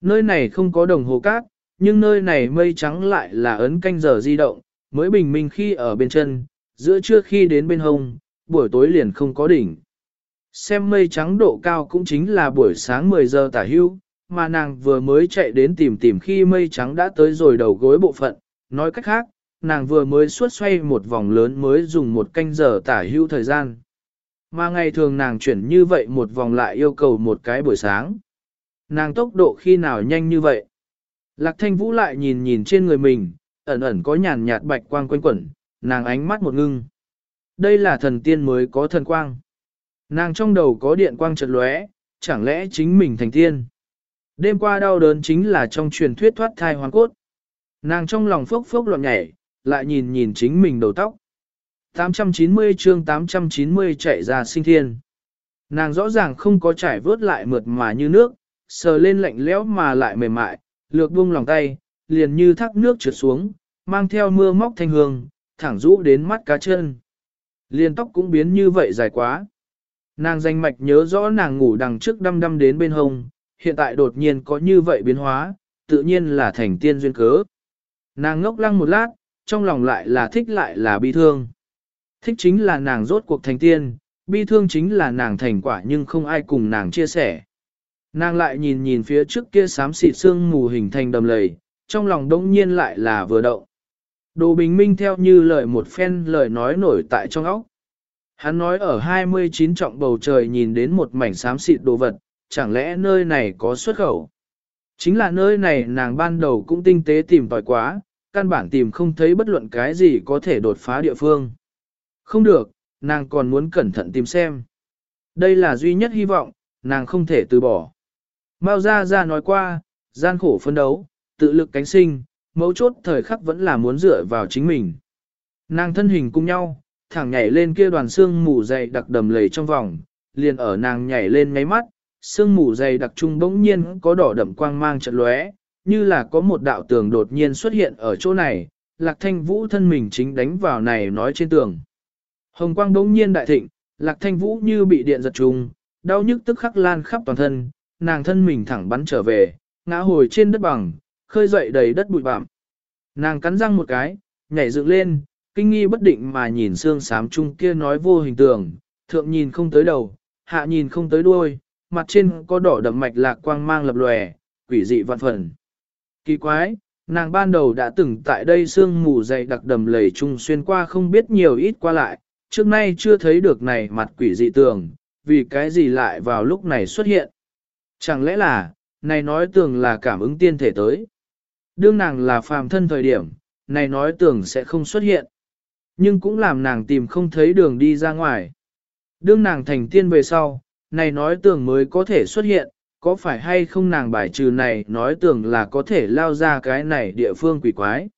Nơi này không có đồng hồ cát, nhưng nơi này mây trắng lại là ấn canh giờ di động, mới bình minh khi ở bên chân, giữa trưa khi đến bên hông, buổi tối liền không có đỉnh. Xem mây trắng độ cao cũng chính là buổi sáng 10 giờ tả hưu, mà nàng vừa mới chạy đến tìm tìm khi mây trắng đã tới rồi đầu gối bộ phận. Nói cách khác, nàng vừa mới suốt xoay một vòng lớn mới dùng một canh giờ tả hưu thời gian. Mà ngày thường nàng chuyển như vậy một vòng lại yêu cầu một cái buổi sáng. Nàng tốc độ khi nào nhanh như vậy? Lạc thanh vũ lại nhìn nhìn trên người mình, ẩn ẩn có nhàn nhạt bạch quang quanh quẩn, nàng ánh mắt một ngưng. Đây là thần tiên mới có thần quang. Nàng trong đầu có điện quang chợt lóe, chẳng lẽ chính mình thành tiên. Đêm qua đau đớn chính là trong truyền thuyết thoát thai hoàn cốt. Nàng trong lòng phốc phốc loạn nhảy, lại nhìn nhìn chính mình đầu tóc. 890 chương 890 chạy ra sinh thiên. Nàng rõ ràng không có trải vớt lại mượt mà như nước, sờ lên lạnh lẽo mà lại mềm mại, lược buông lòng tay, liền như thác nước trượt xuống, mang theo mưa móc thanh hương, thẳng rũ đến mắt cá chân. Liền tóc cũng biến như vậy dài quá. Nàng danh mạch nhớ rõ nàng ngủ đằng trước đăm đăm đến bên hông, hiện tại đột nhiên có như vậy biến hóa, tự nhiên là thành tiên duyên cớ. Nàng ngốc lăng một lát, trong lòng lại là thích lại là bi thương. Thích chính là nàng rốt cuộc thành tiên, bi thương chính là nàng thành quả nhưng không ai cùng nàng chia sẻ. Nàng lại nhìn nhìn phía trước kia xám xịt xương mù hình thành đầm lầy, trong lòng đông nhiên lại là vừa động. Đồ bình minh theo như lời một phen lời nói nổi tại trong óc. Hắn nói ở 29 trọng bầu trời nhìn đến một mảnh xám xịt đồ vật, chẳng lẽ nơi này có xuất khẩu? Chính là nơi này nàng ban đầu cũng tinh tế tìm tòi quá, căn bản tìm không thấy bất luận cái gì có thể đột phá địa phương. Không được, nàng còn muốn cẩn thận tìm xem. Đây là duy nhất hy vọng, nàng không thể từ bỏ. Mao Gia Gia nói qua, gian khổ phân đấu, tự lực cánh sinh, mấu chốt thời khắc vẫn là muốn dựa vào chính mình. Nàng thân hình cùng nhau, thẳng nhảy lên kia đoàn xương mù dày đặc đầm lầy trong vòng, liền ở nàng nhảy lên ngáy mắt, xương mù dày đặc trung bỗng nhiên có đỏ đậm quang mang trận lóe, như là có một đạo tường đột nhiên xuất hiện ở chỗ này, lạc thanh vũ thân mình chính đánh vào này nói trên tường. Hồng quang đống nhiên đại thịnh, lạc thanh vũ như bị điện giật trùng, đau nhức tức khắc lan khắp toàn thân, nàng thân mình thẳng bắn trở về, ngã hồi trên đất bằng, khơi dậy đầy đất bụi bặm. Nàng cắn răng một cái, nhảy dựng lên, kinh nghi bất định mà nhìn xương sám chung kia nói vô hình tượng, thượng nhìn không tới đầu, hạ nhìn không tới đuôi, mặt trên có đỏ đậm mạch lạc quang mang lập lòe, quỷ dị vạn phần. Kỳ quái, nàng ban đầu đã từng tại đây xương mù dày đặc đầm lầy chung xuyên qua không biết nhiều ít qua lại, trước nay chưa thấy được này mặt quỷ dị tường, vì cái gì lại vào lúc này xuất hiện. Chẳng lẽ là, này nói tường là cảm ứng tiên thể tới. Đương nàng là phàm thân thời điểm, này nói tường sẽ không xuất hiện. Nhưng cũng làm nàng tìm không thấy đường đi ra ngoài. Đương nàng thành tiên về sau, này nói tường mới có thể xuất hiện, có phải hay không nàng bài trừ này nói tưởng là có thể lao ra cái này địa phương quỷ quái.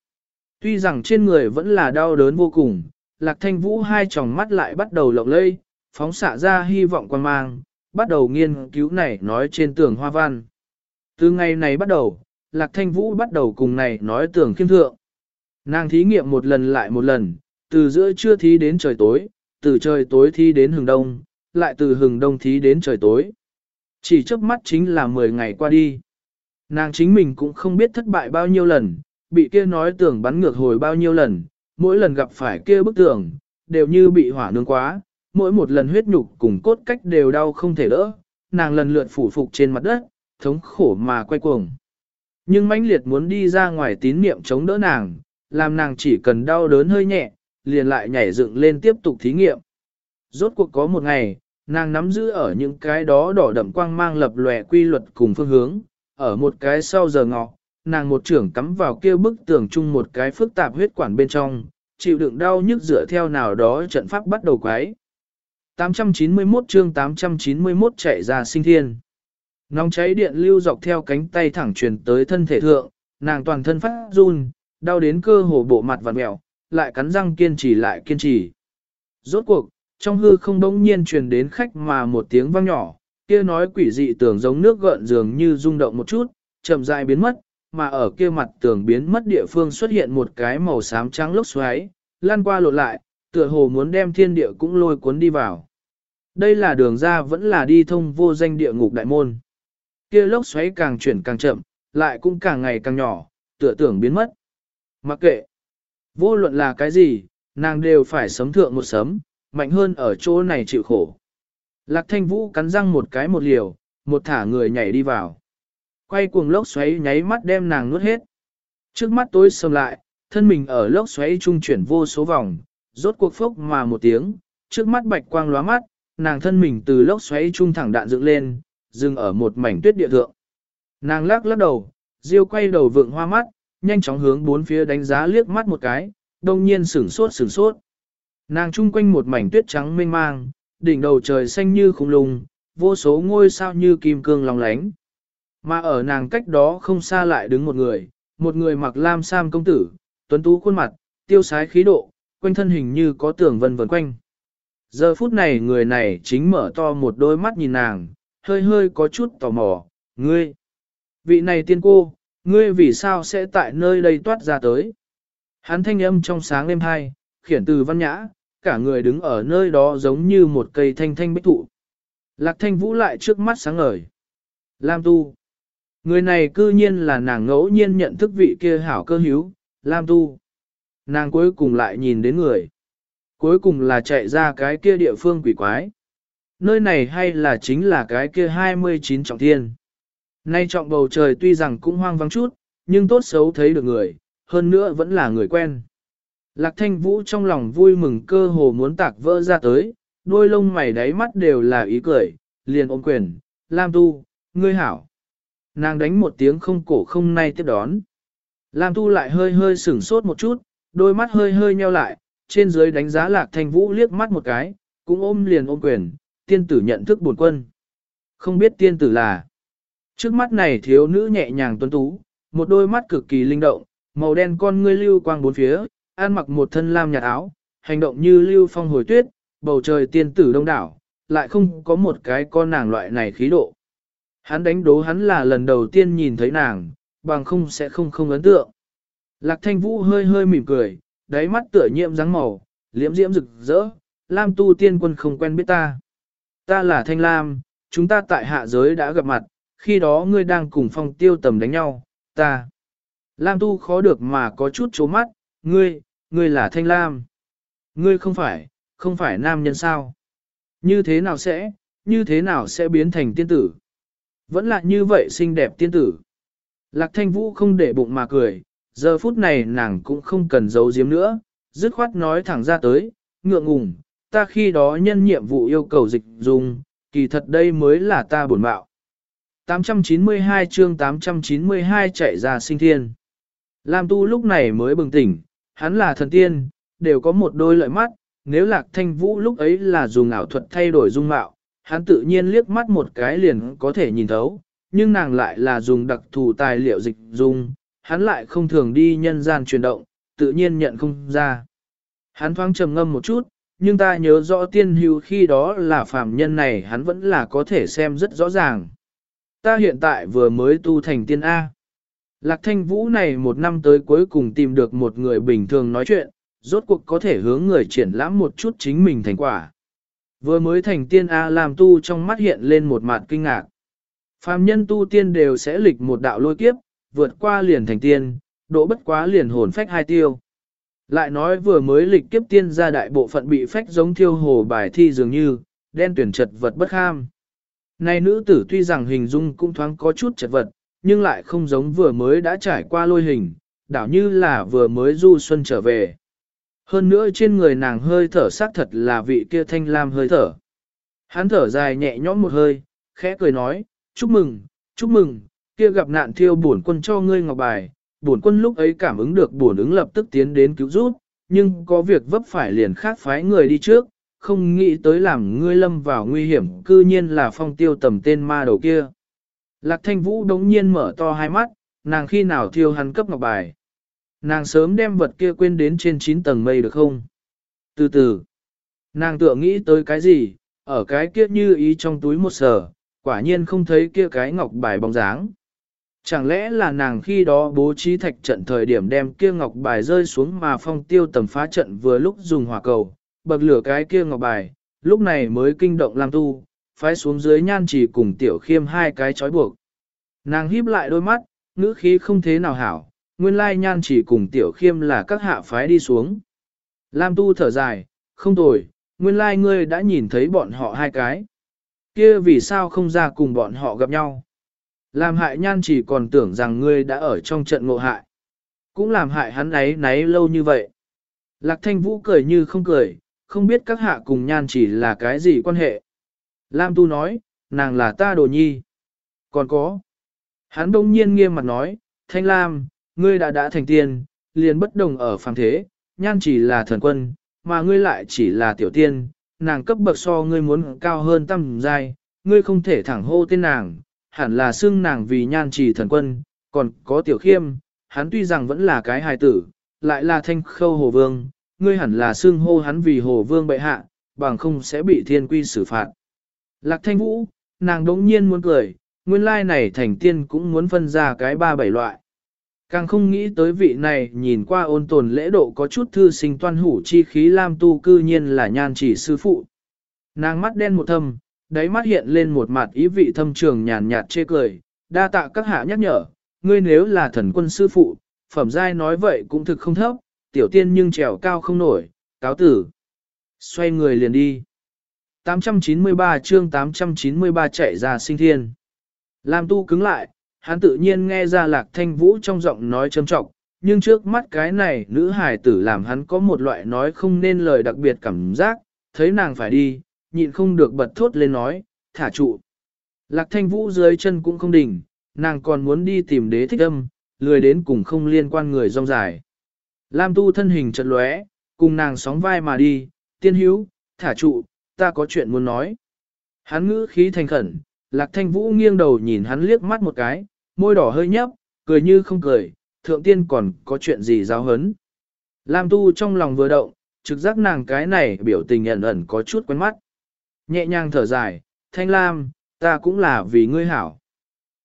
Tuy rằng trên người vẫn là đau đớn vô cùng, lạc thanh vũ hai tròng mắt lại bắt đầu lộng lây, phóng xạ ra hy vọng quan mang, bắt đầu nghiên cứu này nói trên tường hoa văn. Từ ngày này bắt đầu, lạc thanh vũ bắt đầu cùng này nói tường khiêm thượng. Nàng thí nghiệm một lần lại một lần, từ giữa trưa thí đến trời tối, từ trời tối thí đến hừng đông, lại từ hừng đông thí đến trời tối. Chỉ chớp mắt chính là 10 ngày qua đi. Nàng chính mình cũng không biết thất bại bao nhiêu lần, bị kia nói tưởng bắn ngược hồi bao nhiêu lần, mỗi lần gặp phải kia bức tường, đều như bị hỏa nướng quá, mỗi một lần huyết nhục cùng cốt cách đều đau không thể đỡ, nàng lần lượt phủ phục trên mặt đất, thống khổ mà quay cuồng. Nhưng mãnh liệt muốn đi ra ngoài tín niệm chống đỡ nàng, làm nàng chỉ cần đau đớn hơi nhẹ, liền lại nhảy dựng lên tiếp tục thí nghiệm. Rốt cuộc có một ngày, nàng nắm giữ ở những cái đó đỏ đậm quang mang lập lòe quy luật cùng phương hướng, ở một cái sau giờ ngọ, nàng một trưởng cắm vào kia bức tường chung một cái phức tạp huyết quản bên trong, chịu đựng đau nhức dựa theo nào đó trận pháp bắt đầu quái. 891 chương 891 chạy ra sinh thiên. Nóng cháy điện lưu dọc theo cánh tay thẳng truyền tới thân thể thượng, nàng toàn thân phát run, đau đến cơ hồ bộ mặt vặn mèo, lại cắn răng kiên trì lại kiên trì. Rốt cuộc, trong hư không đống nhiên truyền đến khách mà một tiếng vang nhỏ, kia nói quỷ dị tưởng giống nước gợn dường như rung động một chút, chậm rãi biến mất, mà ở kia mặt tường biến mất địa phương xuất hiện một cái màu xám trắng lốc xoáy, lan qua lộ lại, tựa hồ muốn đem thiên địa cũng lôi cuốn đi vào. Đây là đường ra vẫn là đi thông vô danh địa ngục đại môn. Kia lốc xoáy càng chuyển càng chậm, lại cũng càng ngày càng nhỏ, tựa tưởng biến mất. Mặc kệ, vô luận là cái gì, nàng đều phải sấm thượng một sấm, mạnh hơn ở chỗ này chịu khổ. Lạc thanh vũ cắn răng một cái một liều, một thả người nhảy đi vào. Quay cuồng lốc xoáy nháy mắt đem nàng nuốt hết. Trước mắt tối sầm lại, thân mình ở lốc xoáy trung chuyển vô số vòng, rốt cuộc phốc mà một tiếng, trước mắt bạch quang lóa mắt, nàng thân mình từ lốc xoáy trung thẳng đạn dựng lên, dừng ở một mảnh tuyết địa thượng. Nàng lắc lắc đầu, diêu quay đầu vượng hoa mắt, nhanh chóng hướng bốn phía đánh giá liếc mắt một cái, đông nhiên sửng sốt sửng sốt. Nàng chung quanh một mảnh tuyết trắng mênh mang, đỉnh đầu trời xanh như khung lùng, vô số ngôi sao như kim cương lòng lánh. Mà ở nàng cách đó không xa lại đứng một người, một người mặc lam sam công tử, tuấn tú khuôn mặt, tiêu sái khí độ, quanh thân hình như có tưởng vân vần quanh. Giờ phút này người này chính mở to một đôi mắt nhìn nàng, hơi hơi có chút tò mò, ngươi. Vị này tiên cô, ngươi vì sao sẽ tại nơi đây toát ra tới? Hắn thanh âm trong sáng đêm hai, khiển từ văn nhã, cả người đứng ở nơi đó giống như một cây thanh thanh bích thụ. Lạc thanh vũ lại trước mắt sáng ngời. Lam tu. Người này cư nhiên là nàng ngẫu nhiên nhận thức vị kia hảo cơ hữu Lam tu. Nàng cuối cùng lại nhìn đến người. Cuối cùng là chạy ra cái kia địa phương quỷ quái. Nơi này hay là chính là cái kia 29 trọng thiên. Nay trọng bầu trời tuy rằng cũng hoang vắng chút, nhưng tốt xấu thấy được người, hơn nữa vẫn là người quen. Lạc thanh vũ trong lòng vui mừng cơ hồ muốn tạc vỡ ra tới, đôi lông mày đáy mắt đều là ý cười, liền ôm quyền, Lam Tu, ngươi hảo. Nàng đánh một tiếng không cổ không nay tiếp đón. Lam Tu lại hơi hơi sửng sốt một chút, đôi mắt hơi hơi nheo lại, trên dưới đánh giá lạc thanh vũ liếc mắt một cái, cũng ôm liền ôm quyền, tiên tử nhận thức buồn quân. Không biết tiên tử là. Trước mắt này thiếu nữ nhẹ nhàng tuấn tú, một đôi mắt cực kỳ linh động, màu đen con ngươi lưu quang bốn phía, ăn mặc một thân lam nhạt áo, hành động như lưu phong hồi tuyết, bầu trời tiên tử đông đảo, lại không có một cái con nàng loại này khí độ. Hắn đánh đố hắn là lần đầu tiên nhìn thấy nàng, bằng không sẽ không không ấn tượng. Lạc thanh vũ hơi hơi mỉm cười, đáy mắt tựa nhiễm dáng màu, liễm diễm rực rỡ, Lam tu tiên quân không quen biết ta. Ta là Thanh Lam, chúng ta tại hạ giới đã gặp mặt, khi đó ngươi đang cùng phong tiêu tầm đánh nhau, ta. Lam tu khó được mà có chút chố mắt, ngươi, ngươi là Thanh Lam. Ngươi không phải, không phải nam nhân sao? Như thế nào sẽ, như thế nào sẽ biến thành tiên tử? Vẫn là như vậy xinh đẹp tiên tử. Lạc thanh vũ không để bụng mà cười, giờ phút này nàng cũng không cần giấu giếm nữa, dứt khoát nói thẳng ra tới, ngượng ngùng, ta khi đó nhân nhiệm vụ yêu cầu dịch dùng, kỳ thật đây mới là ta bổn bạo. 892 chương 892 chạy ra sinh thiên. Lam Tu lúc này mới bừng tỉnh, hắn là thần tiên, đều có một đôi lợi mắt, nếu lạc thanh vũ lúc ấy là dùng ảo thuật thay đổi dung mạo, hắn tự nhiên liếc mắt một cái liền có thể nhìn thấu, nhưng nàng lại là dùng đặc thù tài liệu dịch dung, hắn lại không thường đi nhân gian chuyển động, tự nhiên nhận không ra. Hắn thoáng trầm ngâm một chút, nhưng ta nhớ rõ tiên hữu khi đó là phàm nhân này hắn vẫn là có thể xem rất rõ ràng. Ta hiện tại vừa mới tu thành tiên A. Lạc thanh vũ này một năm tới cuối cùng tìm được một người bình thường nói chuyện, rốt cuộc có thể hướng người triển lãm một chút chính mình thành quả. Vừa mới thành tiên A làm tu trong mắt hiện lên một mặt kinh ngạc. Phàm nhân tu tiên đều sẽ lịch một đạo lôi kiếp, vượt qua liền thành tiên, độ bất quá liền hồn phách hai tiêu. Lại nói vừa mới lịch kiếp tiên ra đại bộ phận bị phách giống thiêu hồ bài thi dường như, đen tuyển chật vật bất kham. Này nữ tử tuy rằng hình dung cũng thoáng có chút chật vật, nhưng lại không giống vừa mới đã trải qua lôi hình, đảo như là vừa mới du xuân trở về. Hơn nữa trên người nàng hơi thở xác thật là vị kia thanh lam hơi thở. Hắn thở dài nhẹ nhõm một hơi, khẽ cười nói, chúc mừng, chúc mừng, kia gặp nạn thiêu bổn quân cho ngươi ngọc bài, bổn quân lúc ấy cảm ứng được bổn ứng lập tức tiến đến cứu giúp, nhưng có việc vấp phải liền khác phái người đi trước, không nghĩ tới làm ngươi lâm vào nguy hiểm cư nhiên là phong tiêu tầm tên ma đầu kia. Lạc thanh vũ đống nhiên mở to hai mắt, nàng khi nào thiêu hắn cấp ngọc bài. Nàng sớm đem vật kia quên đến trên 9 tầng mây được không? Từ từ, nàng tựa nghĩ tới cái gì, ở cái kia như ý trong túi một sở, quả nhiên không thấy kia cái ngọc bài bóng dáng. Chẳng lẽ là nàng khi đó bố trí thạch trận thời điểm đem kia ngọc bài rơi xuống mà phong tiêu tầm phá trận vừa lúc dùng hỏa cầu, bậc lửa cái kia ngọc bài, lúc này mới kinh động Lam Tu, phái xuống dưới nhan chỉ cùng tiểu khiêm hai cái chói buộc. Nàng híp lại đôi mắt, ngữ khí không thế nào hảo, nguyên lai nhan chỉ cùng tiểu khiêm là các hạ phái đi xuống. Lam Tu thở dài, không tồi, nguyên lai ngươi đã nhìn thấy bọn họ hai cái. Kia vì sao không ra cùng bọn họ gặp nhau? Làm hại nhan chỉ còn tưởng rằng ngươi đã ở trong trận ngộ hại. Cũng làm hại hắn ấy náy lâu như vậy. Lạc thanh vũ cười như không cười, không biết các hạ cùng nhan chỉ là cái gì quan hệ. Lam tu nói, nàng là ta đồ nhi. Còn có. Hắn đông nhiên nghiêm mặt nói, thanh lam, ngươi đã đã thành tiên, liền bất đồng ở phàm thế, nhan chỉ là thần quân, mà ngươi lại chỉ là tiểu tiên, nàng cấp bậc so ngươi muốn cao hơn tâm giai, ngươi không thể thẳng hô tên nàng, hẳn là xưng nàng vì nhan chỉ thần quân, còn có tiểu khiêm, hắn tuy rằng vẫn là cái hài tử, lại là thanh khâu hồ vương, ngươi hẳn là xưng hô hắn vì hồ vương bệ hạ, bằng không sẽ bị thiên quy xử phạt. Lạc thanh vũ, nàng đống nhiên muốn cười, nguyên lai này thành tiên cũng muốn phân ra cái ba bảy loại. Càng không nghĩ tới vị này nhìn qua ôn tồn lễ độ có chút thư sinh toan hủ chi khí lam tu cư nhiên là nhan chỉ sư phụ. Nàng mắt đen một thâm, đáy mắt hiện lên một mặt ý vị thâm trường nhàn nhạt chê cười, đa tạ các hạ nhắc nhở, ngươi nếu là thần quân sư phụ, phẩm giai nói vậy cũng thực không thấp, tiểu tiên nhưng trèo cao không nổi, cáo tử. Xoay người liền đi. 893 chương 893 chạy ra sinh thiên. Lam tu cứng lại, hắn tự nhiên nghe ra lạc thanh vũ trong giọng nói trầm trọng, nhưng trước mắt cái này nữ hài tử làm hắn có một loại nói không nên lời đặc biệt cảm giác, thấy nàng phải đi, nhịn không được bật thốt lên nói, thả trụ. Lạc thanh vũ dưới chân cũng không đỉnh, nàng còn muốn đi tìm đế thích âm, lười đến cùng không liên quan người rong dài. Lam tu thân hình chật lóe, cùng nàng sóng vai mà đi, tiên hữu, thả trụ, ta có chuyện muốn nói. Hắn ngữ khí thành khẩn, lạc thanh vũ nghiêng đầu nhìn hắn liếc mắt một cái, môi đỏ hơi nhấp, cười như không cười, thượng tiên còn có chuyện gì giáo hấn. Lam tu trong lòng vừa động, trực giác nàng cái này biểu tình ẩn ẩn có chút quen mắt. Nhẹ nhàng thở dài, thanh lam, ta cũng là vì ngươi hảo.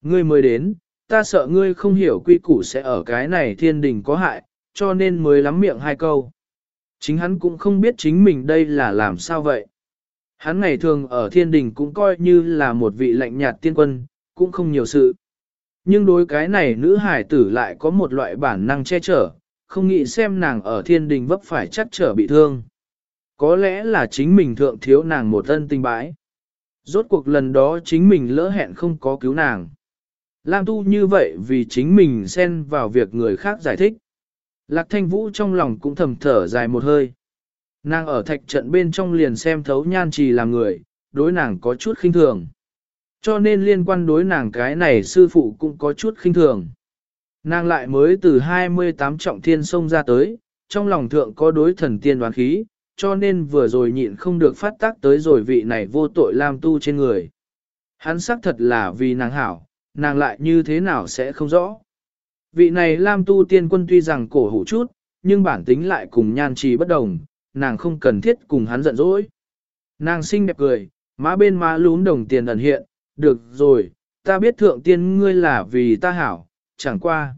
Ngươi mới đến, ta sợ ngươi không hiểu quy củ sẽ ở cái này thiên đình có hại, cho nên mới lắm miệng hai câu. Chính hắn cũng không biết chính mình đây là làm sao vậy. Hắn ngày thường ở thiên đình cũng coi như là một vị lạnh nhạt tiên quân, cũng không nhiều sự. Nhưng đối cái này nữ hải tử lại có một loại bản năng che chở, không nghĩ xem nàng ở thiên đình vấp phải chắc trở bị thương. Có lẽ là chính mình thượng thiếu nàng một ân tình bãi. Rốt cuộc lần đó chính mình lỡ hẹn không có cứu nàng. Lam tu như vậy vì chính mình xen vào việc người khác giải thích. Lạc thanh vũ trong lòng cũng thầm thở dài một hơi. Nàng ở thạch trận bên trong liền xem thấu nhan trì làm người, đối nàng có chút khinh thường. Cho nên liên quan đối nàng cái này sư phụ cũng có chút khinh thường. Nàng lại mới từ 28 trọng thiên sông ra tới, trong lòng thượng có đối thần tiên đoán khí, cho nên vừa rồi nhịn không được phát tác tới rồi vị này vô tội làm tu trên người. Hắn xác thật là vì nàng hảo, nàng lại như thế nào sẽ không rõ. Vị này Lam tu tiên quân tuy rằng cổ hủ chút, nhưng bản tính lại cùng nhan trì bất đồng, nàng không cần thiết cùng hắn giận dỗi. Nàng xinh đẹp cười, má bên má lún đồng tiền ẩn hiện, được rồi, ta biết thượng tiên ngươi là vì ta hảo, chẳng qua.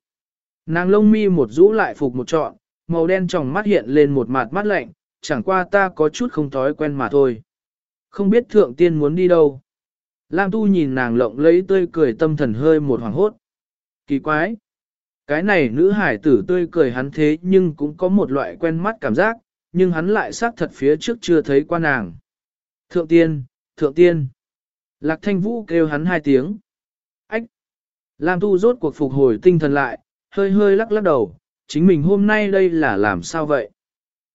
Nàng lông mi một rũ lại phục một trọn, màu đen trong mắt hiện lên một mặt mắt lạnh, chẳng qua ta có chút không thói quen mà thôi. Không biết thượng tiên muốn đi đâu. Lam tu nhìn nàng lộng lấy tươi cười tâm thần hơi một hoàng hốt. Kỳ quái. Cái này nữ hải tử tươi cười hắn thế nhưng cũng có một loại quen mắt cảm giác, nhưng hắn lại xác thật phía trước chưa thấy qua nàng. Thượng tiên, thượng tiên. Lạc thanh vũ kêu hắn hai tiếng. Ách. Lam tu rốt cuộc phục hồi tinh thần lại, hơi hơi lắc lắc đầu, chính mình hôm nay đây là làm sao vậy?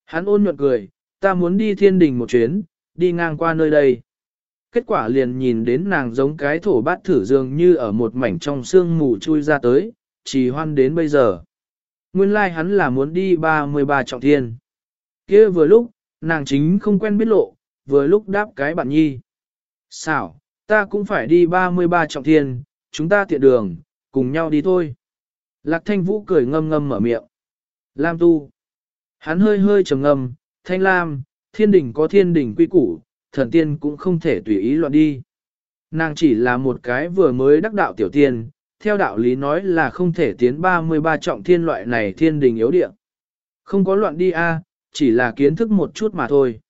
Hắn ôn nhuận cười, ta muốn đi thiên đình một chuyến, đi ngang qua nơi đây. Kết quả liền nhìn đến nàng giống cái thổ bát thử dường như ở một mảnh trong sương mù chui ra tới, trì hoan đến bây giờ. Nguyên lai like hắn là muốn đi 33 trọng thiên. kia vừa lúc, nàng chính không quen biết lộ, vừa lúc đáp cái bạn nhi. Xảo, ta cũng phải đi 33 trọng thiên, chúng ta tiện đường, cùng nhau đi thôi. Lạc thanh vũ cười ngâm ngâm mở miệng. Lam tu. Hắn hơi hơi trầm ngâm, thanh lam, thiên đình có thiên đình quy củ, thần tiên cũng không thể tùy ý loạn đi. Nàng chỉ là một cái vừa mới đắc đạo tiểu tiên, theo đạo lý nói là không thể tiến 33 trọng thiên loại này thiên đình yếu địa. Không có loạn đi a, chỉ là kiến thức một chút mà thôi.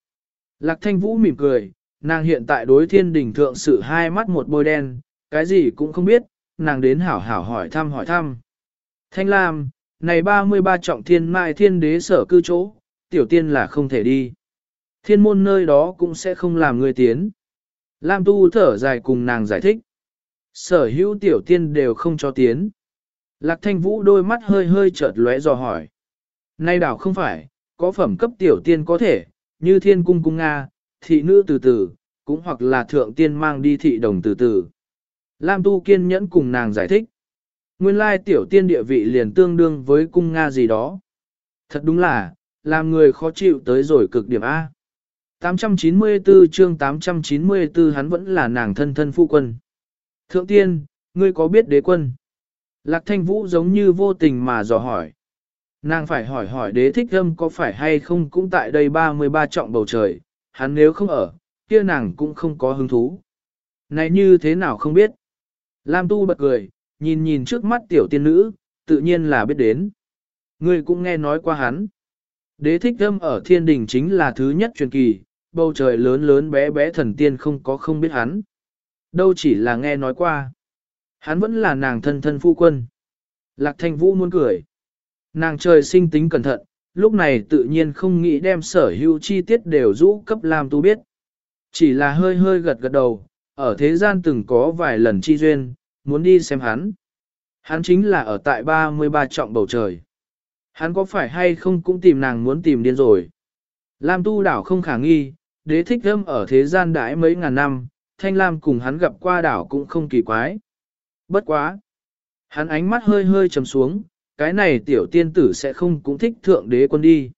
Lạc thanh vũ mỉm cười, nàng hiện tại đối thiên đình thượng sự hai mắt một bôi đen, cái gì cũng không biết, nàng đến hảo hảo hỏi thăm hỏi thăm. Thanh Lam, này 33 trọng thiên mai thiên đế sở cư chỗ, tiểu tiên là không thể đi. Thiên môn nơi đó cũng sẽ không làm người tiến. Lam tu thở dài cùng nàng giải thích. Sở hữu tiểu tiên đều không cho tiến. Lạc thanh vũ đôi mắt hơi hơi chợt lóe dò hỏi. Nay đảo không phải, có phẩm cấp tiểu tiên có thể, như thiên cung cung Nga, thị nữ từ từ, cũng hoặc là thượng tiên mang đi thị đồng từ từ. Lam tu kiên nhẫn cùng nàng giải thích. Nguyên lai tiểu tiên địa vị liền tương đương với cung Nga gì đó. Thật đúng là, làm người khó chịu tới rồi cực điểm A. 894 chương 894 hắn vẫn là nàng thân thân phu quân. Thượng tiên, ngươi có biết đế quân? Lạc thanh vũ giống như vô tình mà dò hỏi. Nàng phải hỏi hỏi đế thích âm có phải hay không cũng tại đây 33 trọng bầu trời, hắn nếu không ở, kia nàng cũng không có hứng thú. Này như thế nào không biết? Lam tu bật cười, nhìn nhìn trước mắt tiểu tiên nữ, tự nhiên là biết đến. Ngươi cũng nghe nói qua hắn. Đế thích âm ở thiên đình chính là thứ nhất truyền kỳ, bầu trời lớn lớn bé bé thần tiên không có không biết hắn. Đâu chỉ là nghe nói qua. Hắn vẫn là nàng thân thân phu quân. Lạc thanh vũ muốn cười. Nàng trời sinh tính cẩn thận, lúc này tự nhiên không nghĩ đem sở hữu chi tiết đều rũ cấp Lam Tu biết. Chỉ là hơi hơi gật gật đầu, ở thế gian từng có vài lần chi duyên, muốn đi xem hắn. Hắn chính là ở tại 33 trọng bầu trời. Hắn có phải hay không cũng tìm nàng muốn tìm điên rồi. Lam tu đảo không khả nghi, đế thích thơm ở thế gian đãi mấy ngàn năm, thanh lam cùng hắn gặp qua đảo cũng không kỳ quái. Bất quá. Hắn ánh mắt hơi hơi trầm xuống, cái này tiểu tiên tử sẽ không cũng thích thượng đế quân đi.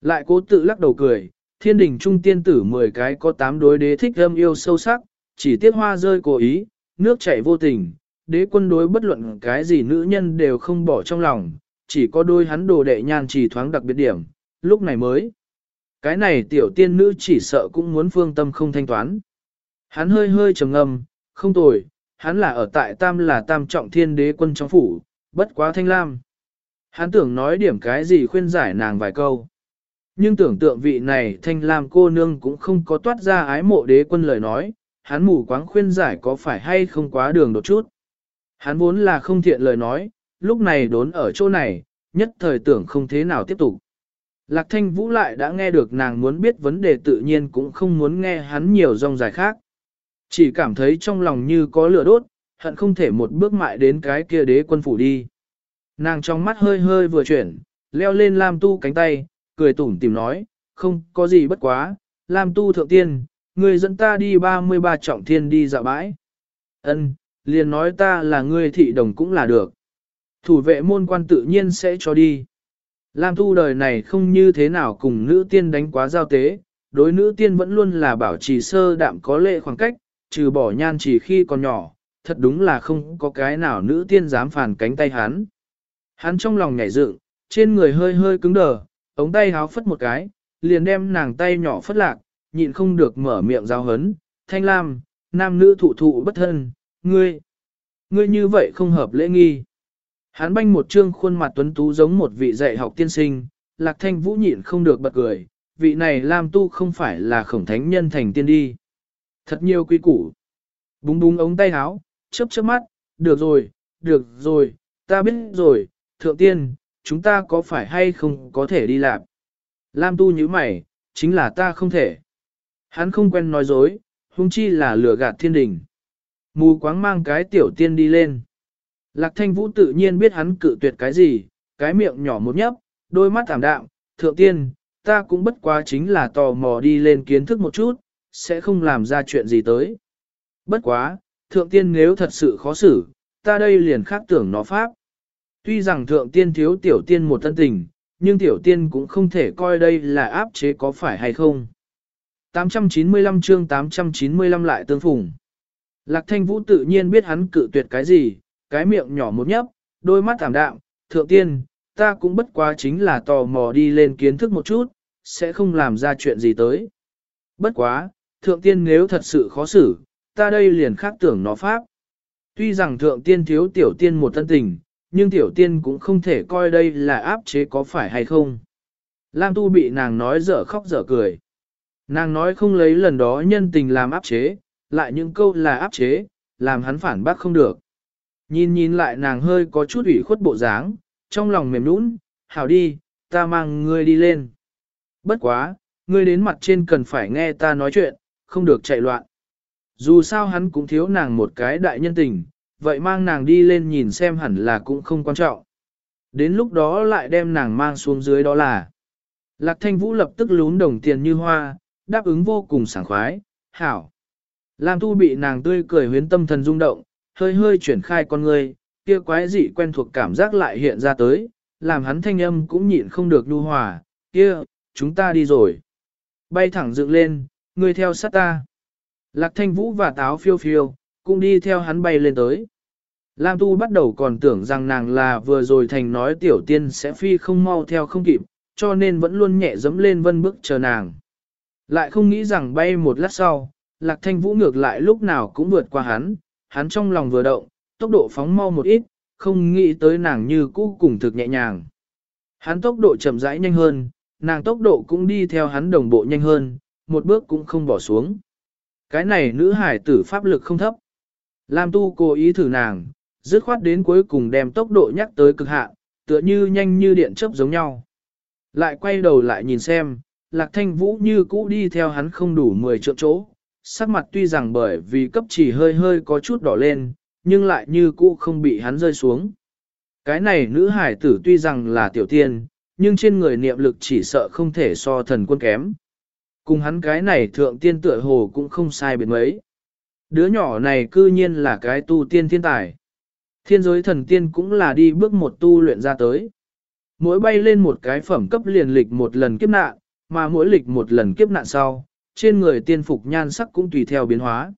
Lại cố tự lắc đầu cười, thiên đình trung tiên tử 10 cái có 8 đối đế thích âm yêu sâu sắc, chỉ tiếc hoa rơi cố ý, nước chảy vô tình, đế quân đối bất luận cái gì nữ nhân đều không bỏ trong lòng, chỉ có đôi hắn đồ đệ nhan chỉ thoáng đặc biệt điểm, lúc này mới. Cái này tiểu tiên nữ chỉ sợ cũng muốn phương tâm không thanh toán. Hắn hơi hơi trầm ngâm, không tồi, hắn là ở tại tam là tam trọng thiên đế quân trong phủ, bất quá thanh lam. Hắn tưởng nói điểm cái gì khuyên giải nàng vài câu. Nhưng tưởng tượng vị này thanh lam cô nương cũng không có toát ra ái mộ đế quân lời nói, hắn mù quáng khuyên giải có phải hay không quá đường đột chút. Hắn vốn là không thiện lời nói, lúc này đốn ở chỗ này, nhất thời tưởng không thế nào tiếp tục. Lạc thanh vũ lại đã nghe được nàng muốn biết vấn đề tự nhiên cũng không muốn nghe hắn nhiều dòng dài khác. Chỉ cảm thấy trong lòng như có lửa đốt, hận không thể một bước mại đến cái kia đế quân phủ đi. Nàng trong mắt hơi hơi vừa chuyển, leo lên lam tu cánh tay, cười tủm tìm nói, không có gì bất quá, Lam tu thượng tiên, người dẫn ta đi 33 trọng thiên đi dạo bãi. Ân, liền nói ta là ngươi thị đồng cũng là được. Thủ vệ môn quan tự nhiên sẽ cho đi. Lam tu đời này không như thế nào cùng nữ tiên đánh quá giao tế, đối nữ tiên vẫn luôn là bảo trì sơ đạm có lệ khoảng cách, trừ bỏ nhan chỉ khi còn nhỏ, thật đúng là không có cái nào nữ tiên dám phản cánh tay hắn. Hắn trong lòng nhảy dựng, trên người hơi hơi cứng đờ, ống tay háo phất một cái, liền đem nàng tay nhỏ phất lạc, nhịn không được mở miệng giao hấn, thanh lam, nam nữ thụ thụ bất thân, ngươi, ngươi như vậy không hợp lễ nghi. Hắn banh một trương khuôn mặt tuấn tú giống một vị dạy học tiên sinh, lạc thanh vũ nhịn không được bật cười, vị này lam tu không phải là khổng thánh nhân thành tiên đi. Thật nhiều quy củ. Búng búng ống tay áo, chớp chớp mắt, được rồi, được rồi, ta biết rồi, thượng tiên, chúng ta có phải hay không có thể đi làm. Lam tu như mày, chính là ta không thể. Hắn không quen nói dối, huống chi là lừa gạt thiên đình. Mù quáng mang cái tiểu tiên đi lên. Lạc thanh vũ tự nhiên biết hắn cự tuyệt cái gì, cái miệng nhỏ một nhấp, đôi mắt thảm đạm, thượng tiên, ta cũng bất quá chính là tò mò đi lên kiến thức một chút, sẽ không làm ra chuyện gì tới. Bất quá, thượng tiên nếu thật sự khó xử, ta đây liền khác tưởng nó pháp. Tuy rằng thượng tiên thiếu tiểu tiên một thân tình, nhưng tiểu tiên cũng không thể coi đây là áp chế có phải hay không. 895 chương 895 lại tương phùng. Lạc thanh vũ tự nhiên biết hắn cự tuyệt cái gì, cái miệng nhỏ một nhấp, đôi mắt thảm đạm, thượng tiên, ta cũng bất quá chính là tò mò đi lên kiến thức một chút, sẽ không làm ra chuyện gì tới. Bất quá, thượng tiên nếu thật sự khó xử, ta đây liền khác tưởng nó pháp. Tuy rằng thượng tiên thiếu tiểu tiên một thân tình, nhưng tiểu tiên cũng không thể coi đây là áp chế có phải hay không. Lam tu bị nàng nói dở khóc dở cười. Nàng nói không lấy lần đó nhân tình làm áp chế, lại những câu là áp chế, làm hắn phản bác không được. Nhìn nhìn lại nàng hơi có chút ủy khuất bộ dáng, trong lòng mềm nũng, hảo đi, ta mang ngươi đi lên. Bất quá, ngươi đến mặt trên cần phải nghe ta nói chuyện, không được chạy loạn. Dù sao hắn cũng thiếu nàng một cái đại nhân tình, vậy mang nàng đi lên nhìn xem hẳn là cũng không quan trọng. Đến lúc đó lại đem nàng mang xuống dưới đó là. Lạc thanh vũ lập tức lún đồng tiền như hoa, đáp ứng vô cùng sảng khoái, hảo. Lam tu bị nàng tươi cười huyến tâm thần rung động, hơi hơi chuyển khai con người, kia quái dị quen thuộc cảm giác lại hiện ra tới, làm hắn thanh âm cũng nhịn không được nhu hòa, kia, chúng ta đi rồi. Bay thẳng dựng lên, người theo sát ta. Lạc thanh vũ và táo phiêu phiêu, cũng đi theo hắn bay lên tới. Lam tu bắt đầu còn tưởng rằng nàng là vừa rồi thành nói tiểu tiên sẽ phi không mau theo không kịp, cho nên vẫn luôn nhẹ dẫm lên vân bước chờ nàng. Lại không nghĩ rằng bay một lát sau, lạc thanh vũ ngược lại lúc nào cũng vượt qua hắn, hắn trong lòng vừa động, tốc độ phóng mau một ít, không nghĩ tới nàng như cũ cùng thực nhẹ nhàng. Hắn tốc độ chậm rãi nhanh hơn, nàng tốc độ cũng đi theo hắn đồng bộ nhanh hơn, một bước cũng không bỏ xuống. Cái này nữ hải tử pháp lực không thấp. Lam tu cố ý thử nàng, dứt khoát đến cuối cùng đem tốc độ nhắc tới cực hạn, tựa như nhanh như điện chớp giống nhau. Lại quay đầu lại nhìn xem, lạc thanh vũ như cũ đi theo hắn không đủ 10 triệu chỗ, sắc mặt tuy rằng bởi vì cấp chỉ hơi hơi có chút đỏ lên, nhưng lại như cũ không bị hắn rơi xuống. Cái này nữ hải tử tuy rằng là tiểu tiên, nhưng trên người niệm lực chỉ sợ không thể so thần quân kém. Cùng hắn cái này thượng tiên tựa hồ cũng không sai biệt mấy. Đứa nhỏ này cư nhiên là cái tu tiên thiên tài. Thiên giới thần tiên cũng là đi bước một tu luyện ra tới. Mỗi bay lên một cái phẩm cấp liền lịch một lần kiếp nạn, mà mỗi lịch một lần kiếp nạn sau, trên người tiên phục nhan sắc cũng tùy theo biến hóa.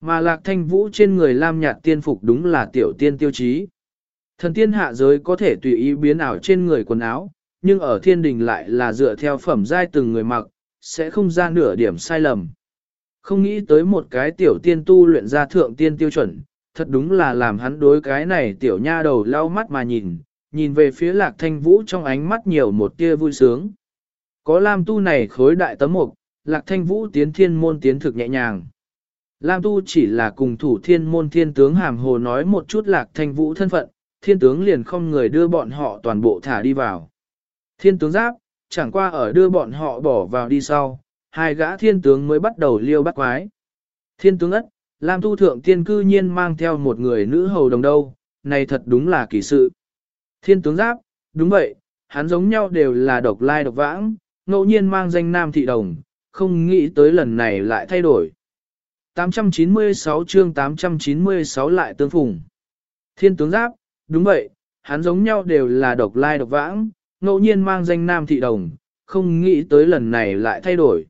Mà lạc thanh vũ trên người lam nhạt tiên phục đúng là tiểu tiên tiêu chí. Thần tiên hạ giới có thể tùy ý biến ảo trên người quần áo, nhưng ở thiên đình lại là dựa theo phẩm giai từng người mặc, sẽ không ra nửa điểm sai lầm. Không nghĩ tới một cái tiểu tiên tu luyện ra thượng tiên tiêu chuẩn, thật đúng là làm hắn đối cái này tiểu nha đầu lau mắt mà nhìn, nhìn về phía lạc thanh vũ trong ánh mắt nhiều một tia vui sướng. Có lam tu này khối đại tấm mục, lạc thanh vũ tiến thiên môn tiến thực nhẹ nhàng. Lam tu chỉ là cùng thủ thiên môn thiên tướng hàm hồ nói một chút lạc thanh vũ thân phận, thiên tướng liền không người đưa bọn họ toàn bộ thả đi vào. Thiên tướng giáp, chẳng qua ở đưa bọn họ bỏ vào đi sau, hai gã thiên tướng mới bắt đầu liêu bắt quái. Thiên tướng ất, Lam tu thượng tiên cư nhiên mang theo một người nữ hầu đồng đâu, này thật đúng là kỳ sự. Thiên tướng giáp, đúng vậy, hắn giống nhau đều là độc lai độc vãng, ngẫu nhiên mang danh nam thị đồng, không nghĩ tới lần này lại thay đổi. 896 chương 896 lại tương phùng. Thiên tướng giáp, đúng vậy, hắn giống nhau đều là độc lai độc vãng, ngẫu nhiên mang danh nam thị đồng, không nghĩ tới lần này lại thay đổi.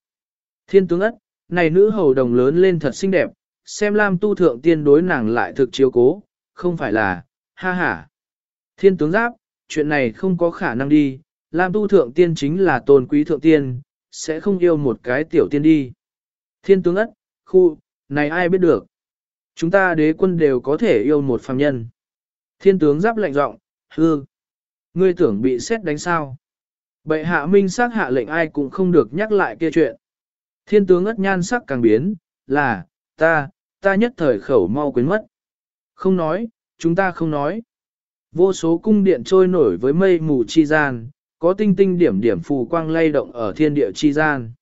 Thiên tướng ất, này nữ hầu đồng lớn lên thật xinh đẹp, xem Lam tu thượng tiên đối nàng lại thực chiếu cố, không phải là, ha ha. Thiên tướng giáp, chuyện này không có khả năng đi, Lam tu thượng tiên chính là tôn quý thượng tiên, sẽ không yêu một cái tiểu tiên đi. Thiên tướng ất, khu, này ai biết được. Chúng ta đế quân đều có thể yêu một phàm nhân. Thiên tướng giáp lạnh giọng, hư. Ngươi tưởng bị xét đánh sao? Bệ hạ minh xác hạ lệnh ai cũng không được nhắc lại kia chuyện. Thiên tướng ất nhan sắc càng biến, là, ta, ta nhất thời khẩu mau quên mất. Không nói, chúng ta không nói. Vô số cung điện trôi nổi với mây mù chi gian, có tinh tinh điểm điểm phù quang lay động ở thiên địa chi gian.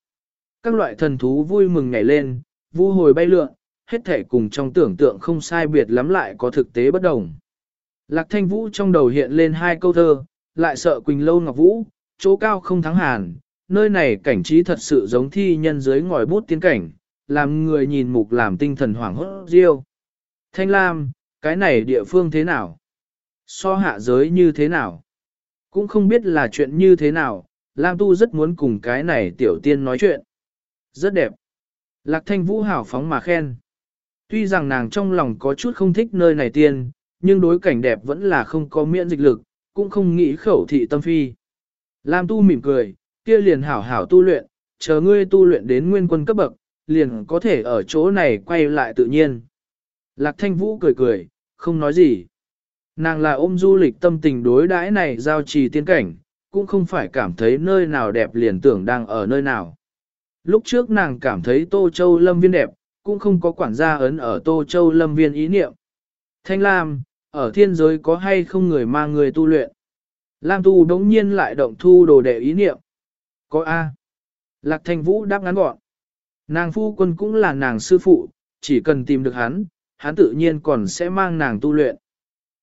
Các loại thần thú vui mừng nhảy lên, vu hồi bay lượn, hết thể cùng trong tưởng tượng không sai biệt lắm lại có thực tế bất đồng. Lạc thanh vũ trong đầu hiện lên hai câu thơ, lại sợ Quỳnh Lâu Ngọc Vũ, chỗ cao không thắng hàn, nơi này cảnh trí thật sự giống thi nhân dưới ngòi bút tiến cảnh, làm người nhìn mục làm tinh thần hoảng hốt riêu. Thanh Lam, cái này địa phương thế nào? So hạ giới như thế nào? Cũng không biết là chuyện như thế nào, Lam Tu rất muốn cùng cái này tiểu tiên nói chuyện. Rất đẹp. Lạc thanh vũ hảo phóng mà khen. Tuy rằng nàng trong lòng có chút không thích nơi này tiên, nhưng đối cảnh đẹp vẫn là không có miễn dịch lực, cũng không nghĩ khẩu thị tâm phi. Lam tu mỉm cười, kia liền hảo hảo tu luyện, chờ ngươi tu luyện đến nguyên quân cấp bậc, liền có thể ở chỗ này quay lại tự nhiên. Lạc thanh vũ cười cười, không nói gì. Nàng là ôm du lịch tâm tình đối đãi này giao trì tiên cảnh, cũng không phải cảm thấy nơi nào đẹp liền tưởng đang ở nơi nào. Lúc trước nàng cảm thấy Tô Châu Lâm Viên đẹp, cũng không có quản gia ấn ở Tô Châu Lâm Viên ý niệm. Thanh Lam, ở thiên giới có hay không người mang người tu luyện? Lam Tu đống nhiên lại động thu đồ đệ ý niệm. Có A. Lạc Thanh Vũ đáp ngắn gọn. Nàng phu quân cũng là nàng sư phụ, chỉ cần tìm được hắn, hắn tự nhiên còn sẽ mang nàng tu luyện.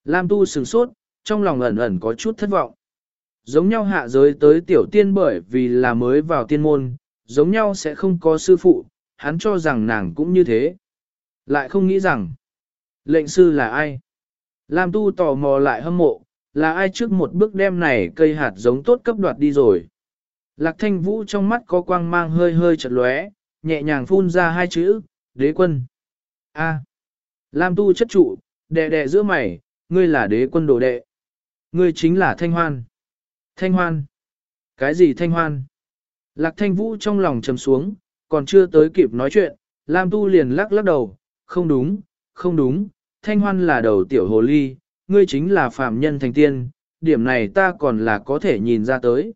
Lam Tu sừng sốt, trong lòng ẩn ẩn có chút thất vọng. Giống nhau hạ giới tới tiểu tiên bởi vì là mới vào tiên môn, giống nhau sẽ không có sư phụ, hắn cho rằng nàng cũng như thế. Lại không nghĩ rằng, lệnh sư là ai? Lam Tu tò mò lại hâm mộ, là ai trước một bước đem này cây hạt giống tốt cấp đoạt đi rồi. Lạc thanh vũ trong mắt có quang mang hơi hơi chật lóe, nhẹ nhàng phun ra hai chữ, đế quân. A. Lam tu chất trụ, đệ đệ giữa mày, ngươi là đế quân đồ đệ. Ngươi chính là thanh hoan. Thanh hoan. Cái gì thanh hoan? Lạc thanh vũ trong lòng trầm xuống, còn chưa tới kịp nói chuyện, Lam tu liền lắc lắc đầu, không đúng, không đúng, thanh hoan là đầu tiểu hồ ly, ngươi chính là phàm nhân thành tiên, điểm này ta còn là có thể nhìn ra tới.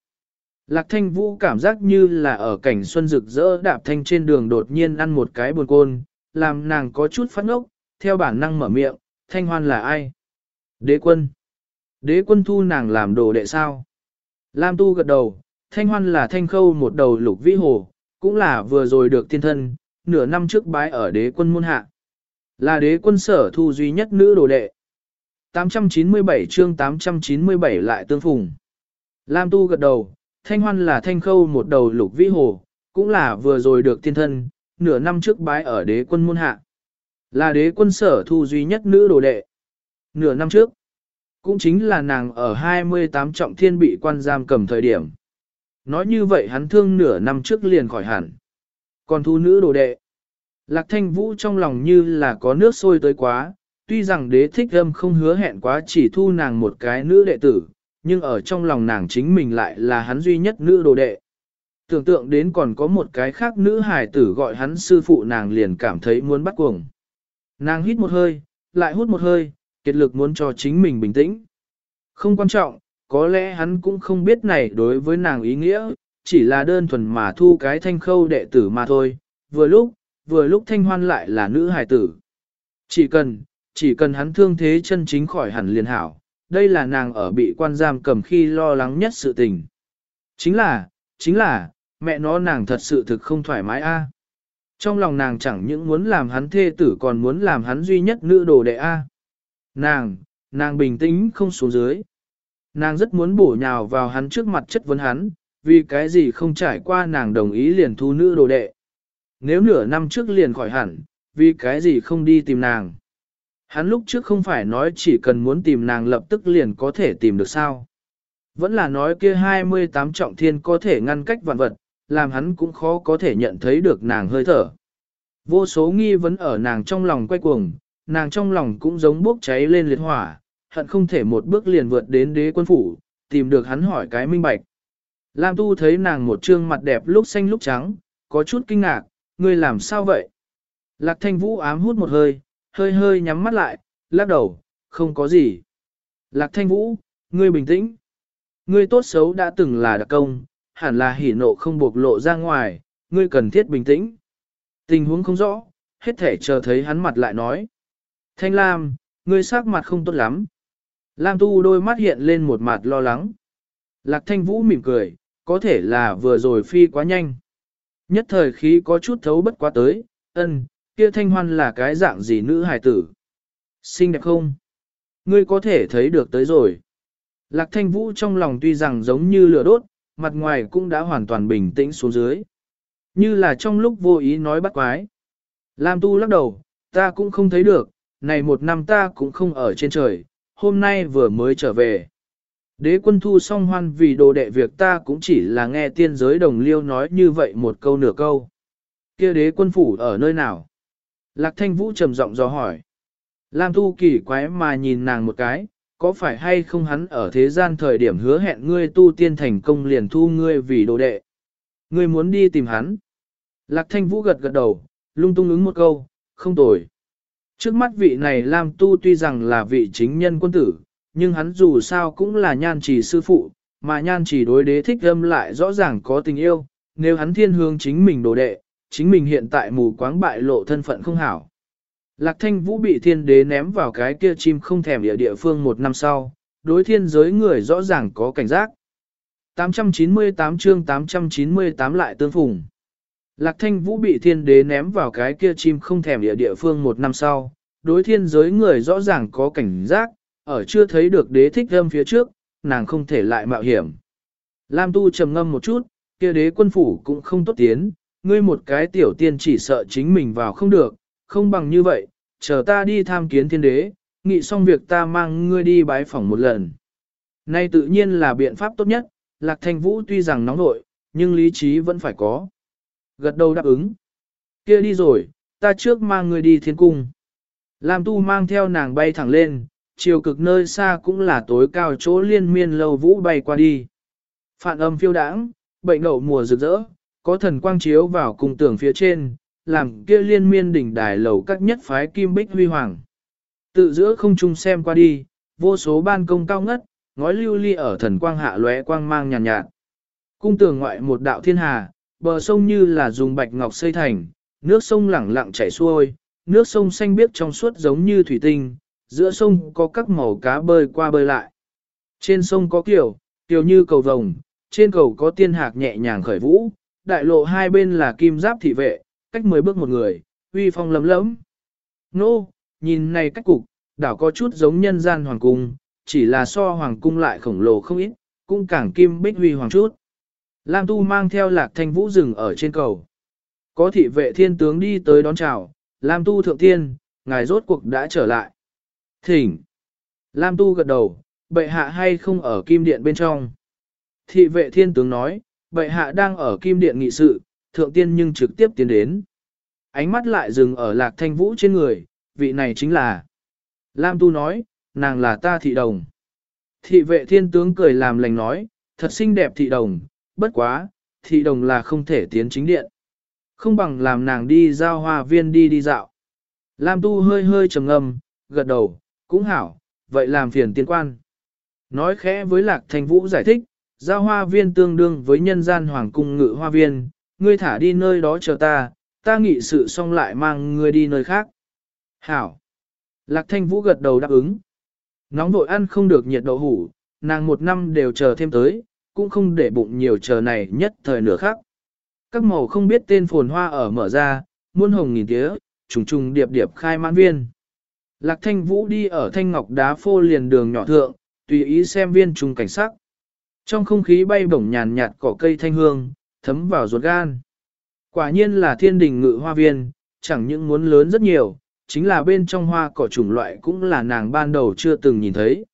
Lạc thanh vũ cảm giác như là ở cảnh xuân rực rỡ đạp thanh trên đường đột nhiên ăn một cái buồn côn, làm nàng có chút phát ngốc, theo bản năng mở miệng, thanh hoan là ai? Đế quân. Đế quân thu nàng làm đồ đệ sao? Lam tu gật đầu, thanh hoan là thanh khâu một đầu lục vĩ hồ, cũng là vừa rồi được tiên thân, nửa năm trước bái ở đế quân môn hạ. Là đế quân sở thu duy nhất nữ đồ đệ. 897 chương 897 lại tương phùng. Lam tu gật đầu, thanh hoan là thanh khâu một đầu lục vĩ hồ, cũng là vừa rồi được tiên thân, nửa năm trước bái ở đế quân môn hạ. Là đế quân sở thu duy nhất nữ đồ đệ. Nửa năm trước, cũng chính là nàng ở 28 trọng thiên bị quan giam cầm thời điểm. Nói như vậy hắn thương nửa năm trước liền khỏi hẳn. Còn thu nữ đồ đệ. Lạc thanh vũ trong lòng như là có nước sôi tới quá, tuy rằng đế thích âm không hứa hẹn quá chỉ thu nàng một cái nữ đệ tử, nhưng ở trong lòng nàng chính mình lại là hắn duy nhất nữ đồ đệ. Tưởng tượng đến còn có một cái khác nữ hài tử gọi hắn sư phụ nàng liền cảm thấy muốn bắt cuồng. Nàng hít một hơi, lại hút một hơi, kiệt lực muốn cho chính mình bình tĩnh. Không quan trọng, có lẽ hắn cũng không biết này đối với nàng ý nghĩa, chỉ là đơn thuần mà thu cái thanh khâu đệ tử mà thôi. Vừa lúc, vừa lúc thanh hoan lại là nữ hài tử. Chỉ cần, chỉ cần hắn thương thế chân chính khỏi hẳn liền hảo, đây là nàng ở bị quan giam cầm khi lo lắng nhất sự tình. Chính là, chính là, mẹ nó nàng thật sự thực không thoải mái a. Trong lòng nàng chẳng những muốn làm hắn thê tử còn muốn làm hắn duy nhất nữ đồ đệ a. Nàng, nàng bình tĩnh không xuống dưới. Nàng rất muốn bổ nhào vào hắn trước mặt chất vấn hắn, vì cái gì không trải qua nàng đồng ý liền thu nữ đồ đệ. Nếu nửa năm trước liền khỏi hẳn, vì cái gì không đi tìm nàng. Hắn lúc trước không phải nói chỉ cần muốn tìm nàng lập tức liền có thể tìm được sao. Vẫn là nói kia 28 trọng thiên có thể ngăn cách vạn vật, làm hắn cũng khó có thể nhận thấy được nàng hơi thở. Vô số nghi vấn ở nàng trong lòng quay cuồng, nàng trong lòng cũng giống bốc cháy lên liệt hỏa, hận không thể một bước liền vượt đến đế quân phủ, tìm được hắn hỏi cái minh bạch. Lam Tu thấy nàng một trương mặt đẹp lúc xanh lúc trắng, có chút kinh ngạc, ngươi làm sao vậy? Lạc thanh vũ ám hút một hơi, hơi hơi nhắm mắt lại, lắc đầu, không có gì. Lạc thanh vũ, ngươi bình tĩnh. Ngươi tốt xấu đã từng là đặc công, hẳn là hỉ nộ không bộc lộ ra ngoài, ngươi cần thiết bình tĩnh. Tình huống không rõ, hết thể chờ thấy hắn mặt lại nói. Thanh Lam, ngươi sắc mặt không tốt lắm. Lam tu đôi mắt hiện lên một mặt lo lắng. Lạc thanh vũ mỉm cười, có thể là vừa rồi phi quá nhanh. Nhất thời khí có chút thấu bất quá tới, ân, kia thanh hoan là cái dạng gì nữ hài tử. Xinh đẹp không? Ngươi có thể thấy được tới rồi. Lạc thanh vũ trong lòng tuy rằng giống như lửa đốt, mặt ngoài cũng đã hoàn toàn bình tĩnh xuống dưới. Như là trong lúc vô ý nói bắt quái. Lam tu lắc đầu, ta cũng không thấy được, này một năm ta cũng không ở trên trời, hôm nay vừa mới trở về. Đế quân thu song hoan vì đồ đệ việc ta cũng chỉ là nghe tiên giới đồng liêu nói như vậy một câu nửa câu. kia đế quân phủ ở nơi nào? Lạc thanh vũ trầm giọng do hỏi. Lam tu kỳ quái mà nhìn nàng một cái, có phải hay không hắn ở thế gian thời điểm hứa hẹn ngươi tu tiên thành công liền thu ngươi vì đồ đệ. Ngươi muốn đi tìm hắn. Lạc thanh vũ gật gật đầu, lung tung ứng một câu, không tồi. Trước mắt vị này Lam tu tuy rằng là vị chính nhân quân tử, nhưng hắn dù sao cũng là nhan trì sư phụ, mà nhan trì đối đế thích âm lại rõ ràng có tình yêu, nếu hắn thiên hướng chính mình đồ đệ, chính mình hiện tại mù quáng bại lộ thân phận không hảo. Lạc thanh vũ bị thiên đế ném vào cái kia chim không thèm địa địa phương một năm sau, đối thiên giới người rõ ràng có cảnh giác. 898 chương 898 lại tương phùng. Lạc thanh vũ bị thiên đế ném vào cái kia chim không thèm địa địa phương một năm sau, đối thiên giới người rõ ràng có cảnh giác, ở chưa thấy được đế thích âm phía trước, nàng không thể lại mạo hiểm. Lam tu trầm ngâm một chút, kia đế quân phủ cũng không tốt tiến, ngươi một cái tiểu tiên chỉ sợ chính mình vào không được, không bằng như vậy, chờ ta đi tham kiến thiên đế, nghị xong việc ta mang ngươi đi bái phỏng một lần. Nay tự nhiên là biện pháp tốt nhất, Lạc Thanh Vũ tuy rằng nóng nội, nhưng lý trí vẫn phải có. Gật đầu đáp ứng. kia đi rồi, ta trước mang ngươi đi thiên cung. Lam Tu mang theo nàng bay thẳng lên, chiều cực nơi xa cũng là tối cao chỗ liên miên lâu vũ bay qua đi. Phạn âm phiêu đãng, bệnh đậu mùa rực rỡ, có thần quang chiếu vào cùng tường phía trên, làm kia liên miên đỉnh đài lầu các nhất phái kim bích huy hoàng. Tự giữa không trung xem qua đi, vô số ban công cao ngất, ngói lưu ly ở thần quang hạ lóe quang mang nhàn nhạt, nhạt. Cung tường ngoại một đạo thiên hà, bờ sông như là dùng bạch ngọc xây thành, nước sông lẳng lặng chảy xuôi, nước sông xanh biếc trong suốt giống như thủy tinh, giữa sông có các màu cá bơi qua bơi lại. Trên sông có kiểu, kiểu như cầu vồng, trên cầu có tiên hạc nhẹ nhàng khởi vũ, đại lộ hai bên là kim giáp thị vệ, cách mười bước một người, uy phong lấm lẫm. Nô, nhìn này cách cục, đảo có chút giống nhân gian hoàng cung, chỉ là so hoàng cung lại khổng lồ không ít, cũng càng kim bích huy hoàng chút. Lam Tu mang theo lạc thanh vũ rừng ở trên cầu. Có thị vệ thiên tướng đi tới đón chào, Lam Tu thượng tiên, ngài rốt cuộc đã trở lại. Thỉnh. Lam Tu gật đầu, bệ hạ hay không ở kim điện bên trong. Thị vệ thiên tướng nói, bệ hạ đang ở kim điện nghị sự, thượng tiên nhưng trực tiếp tiến đến. Ánh mắt lại dừng ở lạc thanh vũ trên người, vị này chính là. Lam Tu nói, nàng là ta thị đồng. Thị vệ thiên tướng cười làm lành nói, thật xinh đẹp thị đồng, bất quá, thị đồng là không thể tiến chính điện. Không bằng làm nàng đi giao hoa viên đi đi dạo. Lam Tu hơi hơi trầm ngâm, gật đầu, cũng hảo, vậy làm phiền tiên quan. Nói khẽ với lạc thanh vũ giải thích, giao hoa viên tương đương với nhân gian hoàng cung ngự hoa viên, ngươi thả đi nơi đó chờ ta, ta nghị sự xong lại mang ngươi đi nơi khác. Hảo. Lạc thanh vũ gật đầu đáp ứng. Nóng vội ăn không được nhiệt đậu hủ, nàng một năm đều chờ thêm tới, cũng không để bụng nhiều chờ này nhất thời nửa khác. Các màu không biết tên phồn hoa ở mở ra, muôn hồng nghìn tía, trùng trùng điệp điệp khai mãn viên. Lạc thanh vũ đi ở thanh ngọc đá phô liền đường nhỏ thượng, tùy ý xem viên trùng cảnh sắc. Trong không khí bay bổng nhàn nhạt cỏ cây thanh hương, thấm vào ruột gan. Quả nhiên là thiên đình ngự hoa viên, chẳng những muốn lớn rất nhiều, chính là bên trong hoa cỏ chủng loại cũng là nàng ban đầu chưa từng nhìn thấy.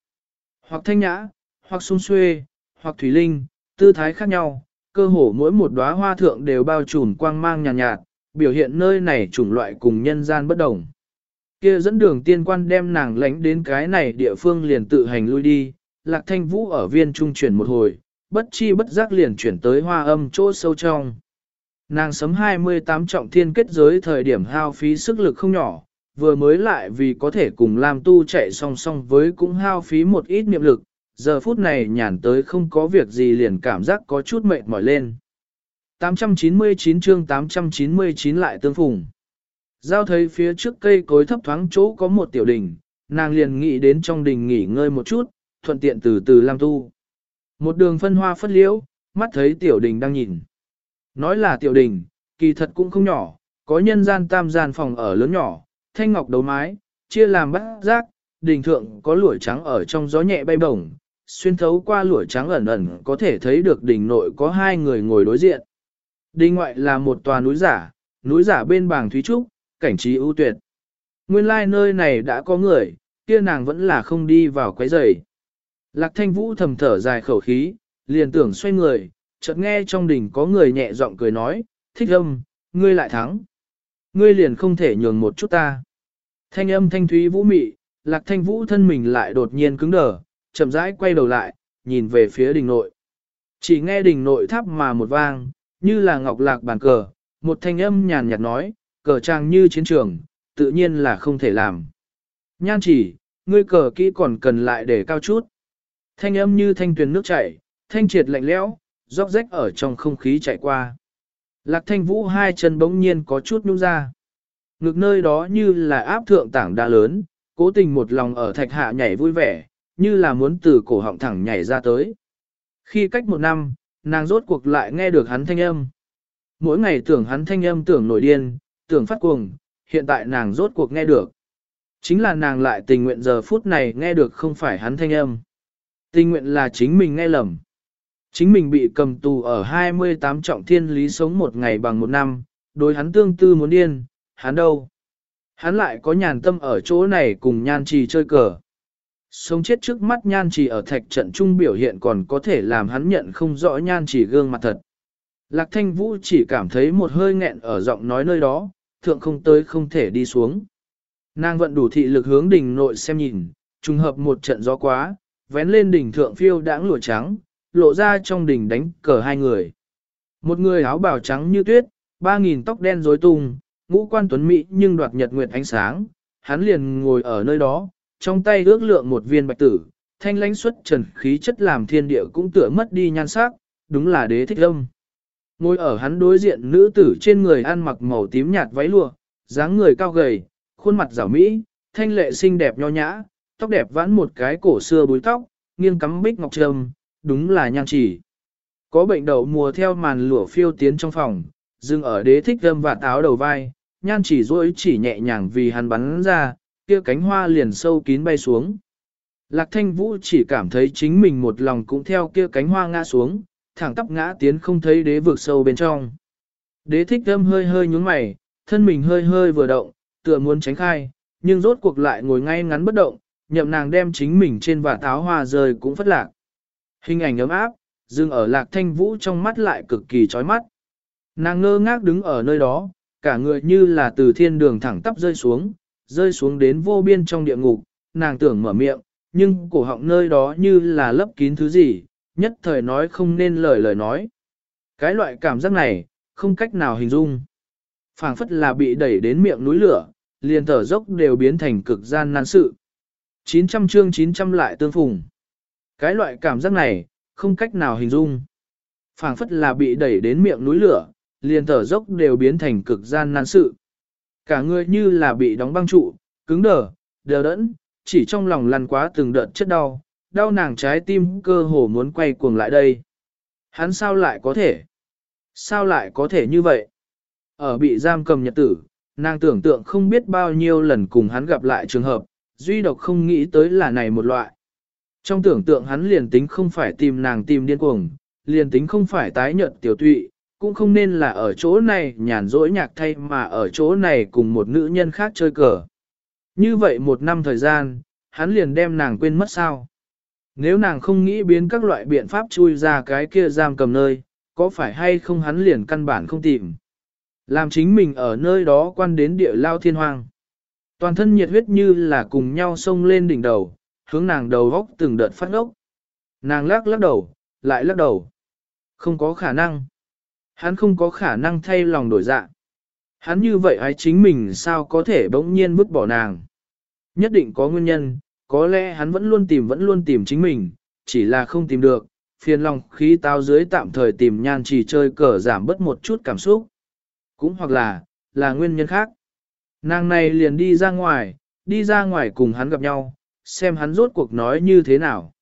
Hoặc thanh nhã, hoặc sung xuê, hoặc thủy linh, tư thái khác nhau, cơ hồ mỗi một đóa hoa thượng đều bao trùm quang mang nhàn nhạt, nhạt, biểu hiện nơi này chủng loại cùng nhân gian bất đồng. Kia dẫn đường tiên quan đem nàng lánh đến cái này địa phương liền tự hành lui đi, lạc thanh vũ ở viên trung chuyển một hồi, bất chi bất giác liền chuyển tới hoa âm chỗ sâu trong. Nàng sấm 28 trọng thiên kết giới thời điểm hao phí sức lực không nhỏ, vừa mới lại vì có thể cùng Lam Tu chạy song song với cũng hao phí một ít niệm lực, giờ phút này nhàn tới không có việc gì liền cảm giác có chút mệt mỏi lên. 899 chương 899 lại tương phùng. Giao thấy phía trước cây cối thấp thoáng chỗ có một tiểu đình, nàng liền nghĩ đến trong đình nghỉ ngơi một chút, thuận tiện từ từ lang Tu. Một đường phân hoa phất liễu, mắt thấy tiểu đình đang nhìn. Nói là tiểu đình, kỳ thật cũng không nhỏ, có nhân gian tam gian phòng ở lớn nhỏ, thanh ngọc đấu mái, chia làm bát giác, đình thượng có lũa trắng ở trong gió nhẹ bay bổng, xuyên thấu qua lũa trắng ẩn ẩn có thể thấy được đỉnh nội có hai người ngồi đối diện. Đình ngoại là một tòa núi giả, núi giả bên bảng thúy trúc, cảnh trí ưu tuyệt. Nguyên lai like nơi này đã có người, kia nàng vẫn là không đi vào quấy rầy. Lạc thanh vũ thầm thở dài khẩu khí, liền tưởng xoay người, chợt nghe trong đình có người nhẹ giọng cười nói, thích âm, ngươi lại thắng. Ngươi liền không thể nhường một chút ta. Thanh âm thanh thúy vũ mị, lạc thanh vũ thân mình lại đột nhiên cứng đờ, chậm rãi quay đầu lại, nhìn về phía đình nội. Chỉ nghe đình nội tháp mà một vang, như là ngọc lạc bàn cờ, một thanh âm nhàn nhạt nói, cờ trang như chiến trường, tự nhiên là không thể làm. Nhan chỉ, ngươi cờ kỹ còn cần lại để cao chút. Thanh âm như thanh tuyền nước chảy, thanh triệt lạnh lẽo, róc rách ở trong không khí chạy qua. Lạc thanh vũ hai chân bỗng nhiên có chút nhung ra. Ngực nơi đó như là áp thượng tảng đá lớn, cố tình một lòng ở thạch hạ nhảy vui vẻ, như là muốn từ cổ họng thẳng nhảy ra tới. Khi cách một năm, nàng rốt cuộc lại nghe được hắn thanh âm. Mỗi ngày tưởng hắn thanh âm tưởng nổi điên, tưởng phát cuồng, hiện tại nàng rốt cuộc nghe được. Chính là nàng lại tình nguyện giờ phút này nghe được không phải hắn thanh âm. Tình nguyện là chính mình nghe lầm. Chính mình bị cầm tù ở 28 trọng thiên lý sống một ngày bằng một năm, đối hắn tương tư muốn điên, hắn đâu? Hắn lại có nhàn tâm ở chỗ này cùng nhan trì chơi cờ. Sống chết trước mắt nhan trì ở thạch trận trung biểu hiện còn có thể làm hắn nhận không rõ nhan trì gương mặt thật. Lạc thanh vũ chỉ cảm thấy một hơi nghẹn ở giọng nói nơi đó, thượng không tới không thể đi xuống. Nàng vận đủ thị lực hướng đỉnh nội xem nhìn, trùng hợp một trận gió quá, vén lên đỉnh thượng phiêu đãng lụa trắng, lộ ra trong đỉnh đánh cờ hai người. Một người áo bào trắng như tuyết, ba nghìn tóc đen rối tung, ngũ quan tuấn mỹ nhưng đoạt nhật nguyệt ánh sáng, hắn liền ngồi ở nơi đó, trong tay ước lượng một viên bạch tử, thanh lãnh xuất trần khí chất làm thiên địa cũng tựa mất đi nhan sắc, đúng là đế thích âm. Ngồi ở hắn đối diện nữ tử trên người ăn mặc màu tím nhạt váy lụa, dáng người cao gầy, khuôn mặt rảo mỹ, thanh lệ xinh đẹp nho nhã, tóc đẹp vãn một cái cổ xưa búi tóc, nghiêng cắm bích ngọc trâm, đúng là nhan chỉ. Có bệnh đậu mùa theo màn lụa phiêu tiến trong phòng, dừng ở đế thích gâm và táo đầu vai, nhan chỉ rối chỉ nhẹ nhàng vì hắn bắn ra, kia cánh hoa liền sâu kín bay xuống. Lạc thanh vũ chỉ cảm thấy chính mình một lòng cũng theo kia cánh hoa ngã xuống, thẳng tắp ngã tiến không thấy đế vực sâu bên trong. Đế thích gâm hơi hơi nhúng mày, thân mình hơi hơi vừa động, tựa muốn tránh khai, nhưng rốt cuộc lại ngồi ngay ngắn bất động, nhậm nàng đem chính mình trên và táo hoa rơi cũng phất lạc. Hình ảnh ấm áp, dừng ở lạc thanh vũ trong mắt lại cực kỳ chói mắt. Nàng ngơ ngác đứng ở nơi đó, cả người như là từ thiên đường thẳng tắp rơi xuống, rơi xuống đến vô biên trong địa ngục, nàng tưởng mở miệng, nhưng cổ họng nơi đó như là lấp kín thứ gì, nhất thời nói không nên lời lời nói. Cái loại cảm giác này, không cách nào hình dung. phảng phất là bị đẩy đến miệng núi lửa, liền thở dốc đều biến thành cực gian nan sự. 900 chương 900 lại tương phùng. Cái loại cảm giác này, không cách nào hình dung. phảng phất là bị đẩy đến miệng núi lửa, liền thở dốc đều biến thành cực gian nan sự. Cả người như là bị đóng băng trụ, cứng đờ, đờ đẫn, chỉ trong lòng lăn quá từng đợt chất đau, đau nàng trái tim cơ hồ muốn quay cuồng lại đây. Hắn sao lại có thể? Sao lại có thể như vậy? Ở bị giam cầm nhật tử, nàng tưởng tượng không biết bao nhiêu lần cùng hắn gặp lại trường hợp, duy độc không nghĩ tới là này một loại. Trong tưởng tượng hắn liền tính không phải tìm nàng tìm điên cuồng, liền tính không phải tái nhận tiểu tụy, cũng không nên là ở chỗ này nhàn rỗi nhạc thay mà ở chỗ này cùng một nữ nhân khác chơi cờ. Như vậy một năm thời gian, hắn liền đem nàng quên mất sao. Nếu nàng không nghĩ biến các loại biện pháp chui ra cái kia giam cầm nơi, có phải hay không hắn liền căn bản không tìm. Làm chính mình ở nơi đó quan đến địa lao thiên hoang. Toàn thân nhiệt huyết như là cùng nhau xông lên đỉnh đầu, hướng nàng đầu góc từng đợt phát ngốc. Nàng lắc lắc đầu, lại lắc đầu. Không có khả năng. Hắn không có khả năng thay lòng đổi dạ. Hắn như vậy ai chính mình sao có thể bỗng nhiên vứt bỏ nàng. Nhất định có nguyên nhân, có lẽ hắn vẫn luôn tìm vẫn luôn tìm chính mình, chỉ là không tìm được, phiền lòng khí tao dưới tạm thời tìm nhan chỉ chơi cờ giảm bớt một chút cảm xúc. Cũng hoặc là, là nguyên nhân khác. Nàng này liền đi ra ngoài, đi ra ngoài cùng hắn gặp nhau, xem hắn rốt cuộc nói như thế nào.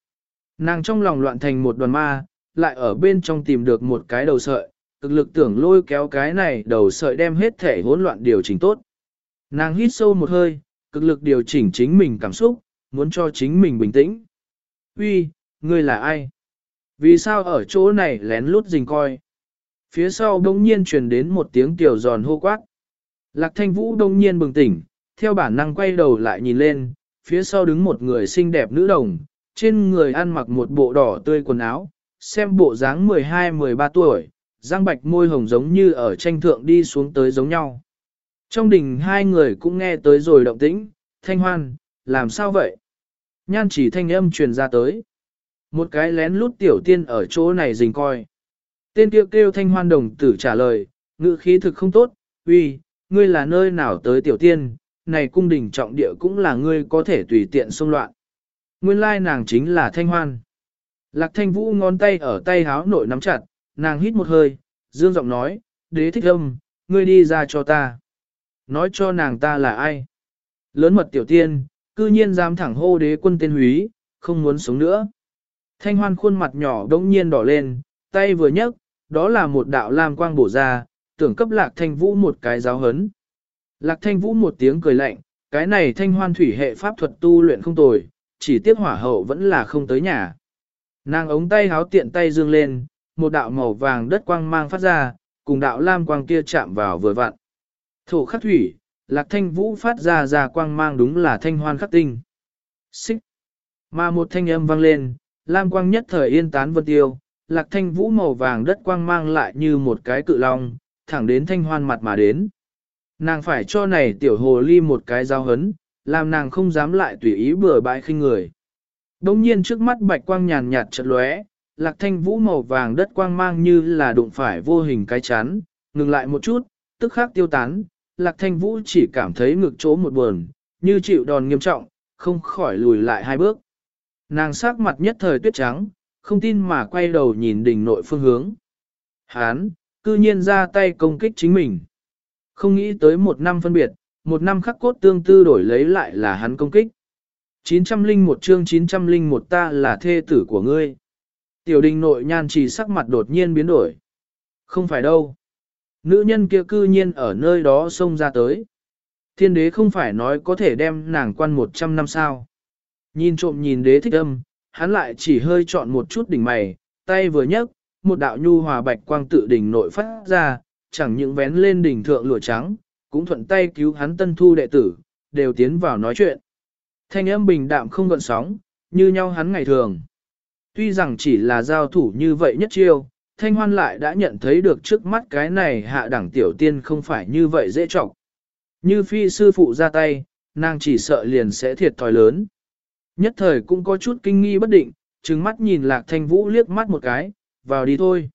Nàng trong lòng loạn thành một đoàn ma, lại ở bên trong tìm được một cái đầu sợi, cực lực tưởng lôi kéo cái này đầu sợi đem hết thể hỗn loạn điều chỉnh tốt. Nàng hít sâu một hơi, cực lực điều chỉnh chính mình cảm xúc, muốn cho chính mình bình tĩnh. Uy, ngươi là ai? Vì sao ở chỗ này lén lút rình coi? Phía sau đông nhiên truyền đến một tiếng tiểu giòn hô quát. Lạc thanh vũ đông nhiên bừng tỉnh, theo bản năng quay đầu lại nhìn lên, phía sau đứng một người xinh đẹp nữ đồng, trên người ăn mặc một bộ đỏ tươi quần áo, xem bộ dáng 12-13 tuổi, răng bạch môi hồng giống như ở tranh thượng đi xuống tới giống nhau. Trong đình hai người cũng nghe tới rồi động tĩnh, thanh hoan, làm sao vậy? Nhan chỉ thanh âm truyền ra tới. Một cái lén lút tiểu tiên ở chỗ này rình coi. Tên kêu kêu thanh hoan đồng tử trả lời, ngữ khí thực không tốt, uy, ngươi là nơi nào tới tiểu tiên, này cung đình trọng địa cũng là ngươi có thể tùy tiện xông loạn. Nguyên lai nàng chính là thanh hoan. Lạc thanh vũ ngón tay ở tay háo nội nắm chặt, nàng hít một hơi, dương giọng nói, đế thích âm, ngươi đi ra cho ta. Nói cho nàng ta là ai. Lớn mật tiểu tiên, cư nhiên dám thẳng hô đế quân tên húy, không muốn sống nữa. Thanh hoan khuôn mặt nhỏ đống nhiên đỏ lên, tay vừa nhấc, đó là một đạo lam quang bổ ra, tưởng cấp lạc thanh vũ một cái giáo hấn. Lạc thanh vũ một tiếng cười lạnh, cái này thanh hoan thủy hệ pháp thuật tu luyện không tồi, chỉ tiếc hỏa hậu vẫn là không tới nhà. Nàng ống tay háo tiện tay dương lên, một đạo màu vàng đất quang mang phát ra, cùng đạo lam quang kia chạm vào vừa vặn. Thổ khắc thủy, lạc thanh vũ phát ra ra quang mang đúng là thanh hoan khắc tinh. Xích. Mà một thanh âm vang lên, lam quang nhất thời yên tán vân tiêu, lạc thanh vũ màu vàng đất quang mang lại như một cái cự long, thẳng đến thanh hoan mặt mà đến. Nàng phải cho này tiểu hồ ly một cái giao hấn, làm nàng không dám lại tùy ý bừa bãi khinh người. Đông nhiên trước mắt bạch quang nhàn nhạt chợt lóe, lạc thanh vũ màu vàng đất quang mang như là đụng phải vô hình cái chắn, ngừng lại một chút, tức khắc tiêu tán, lạc thanh vũ chỉ cảm thấy ngực chỗ một buồn, như chịu đòn nghiêm trọng, không khỏi lùi lại hai bước. Nàng sắc mặt nhất thời tuyết trắng, không tin mà quay đầu nhìn đỉnh nội phương hướng. Hán, cư nhiên ra tay công kích chính mình. Không nghĩ tới một năm phân biệt, một năm khắc cốt tương tư đổi lấy lại là hắn công kích. 901 chương 901 ta là thê tử của ngươi. Tiểu đình nội nhan chỉ sắc mặt đột nhiên biến đổi. Không phải đâu. Nữ nhân kia cư nhiên ở nơi đó xông ra tới. Thiên đế không phải nói có thể đem nàng quan 100 năm sao. Nhìn trộm nhìn đế thích âm, hắn lại chỉ hơi chọn một chút đỉnh mày, tay vừa nhấc, một đạo nhu hòa bạch quang tự đỉnh nội phát ra, chẳng những vén lên đỉnh thượng lụa trắng, cũng thuận tay cứu hắn tân thu đệ tử, đều tiến vào nói chuyện. Thanh âm bình đạm không gợn sóng, như nhau hắn ngày thường. Tuy rằng chỉ là giao thủ như vậy nhất chiêu, Thanh Hoan lại đã nhận thấy được trước mắt cái này hạ đẳng tiểu tiên không phải như vậy dễ trọng. Như phi sư phụ ra tay, nàng chỉ sợ liền sẽ thiệt thòi lớn. Nhất thời cũng có chút kinh nghi bất định, trừng mắt nhìn lạc thanh vũ liếc mắt một cái, vào đi thôi.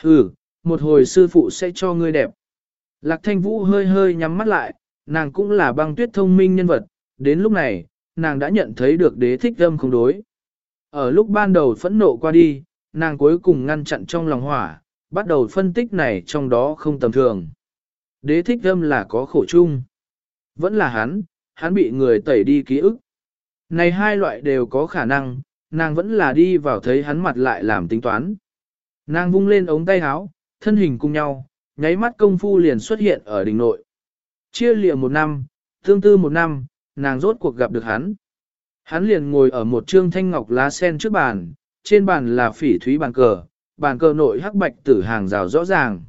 Hừ, một hồi sư phụ sẽ cho ngươi đẹp. Lạc thanh vũ hơi hơi nhắm mắt lại, nàng cũng là băng tuyết thông minh nhân vật, đến lúc này, nàng đã nhận thấy được đế thích âm không đối. Ở lúc ban đầu phẫn nộ qua đi, nàng cuối cùng ngăn chặn trong lòng hỏa, bắt đầu phân tích này trong đó không tầm thường. Đế thích âm là có khổ chung. Vẫn là hắn, hắn bị người tẩy đi ký ức. Này hai loại đều có khả năng, nàng vẫn là đi vào thấy hắn mặt lại làm tính toán. Nàng vung lên ống tay áo, thân hình cùng nhau, nháy mắt công phu liền xuất hiện ở đỉnh nội. Chia lịa một năm, tương tư một năm, nàng rốt cuộc gặp được hắn. Hắn liền ngồi ở một trương thanh ngọc lá sen trước bàn, trên bàn là phỉ thúy bàn cờ, bàn cờ nội hắc bạch tử hàng rào rõ ràng.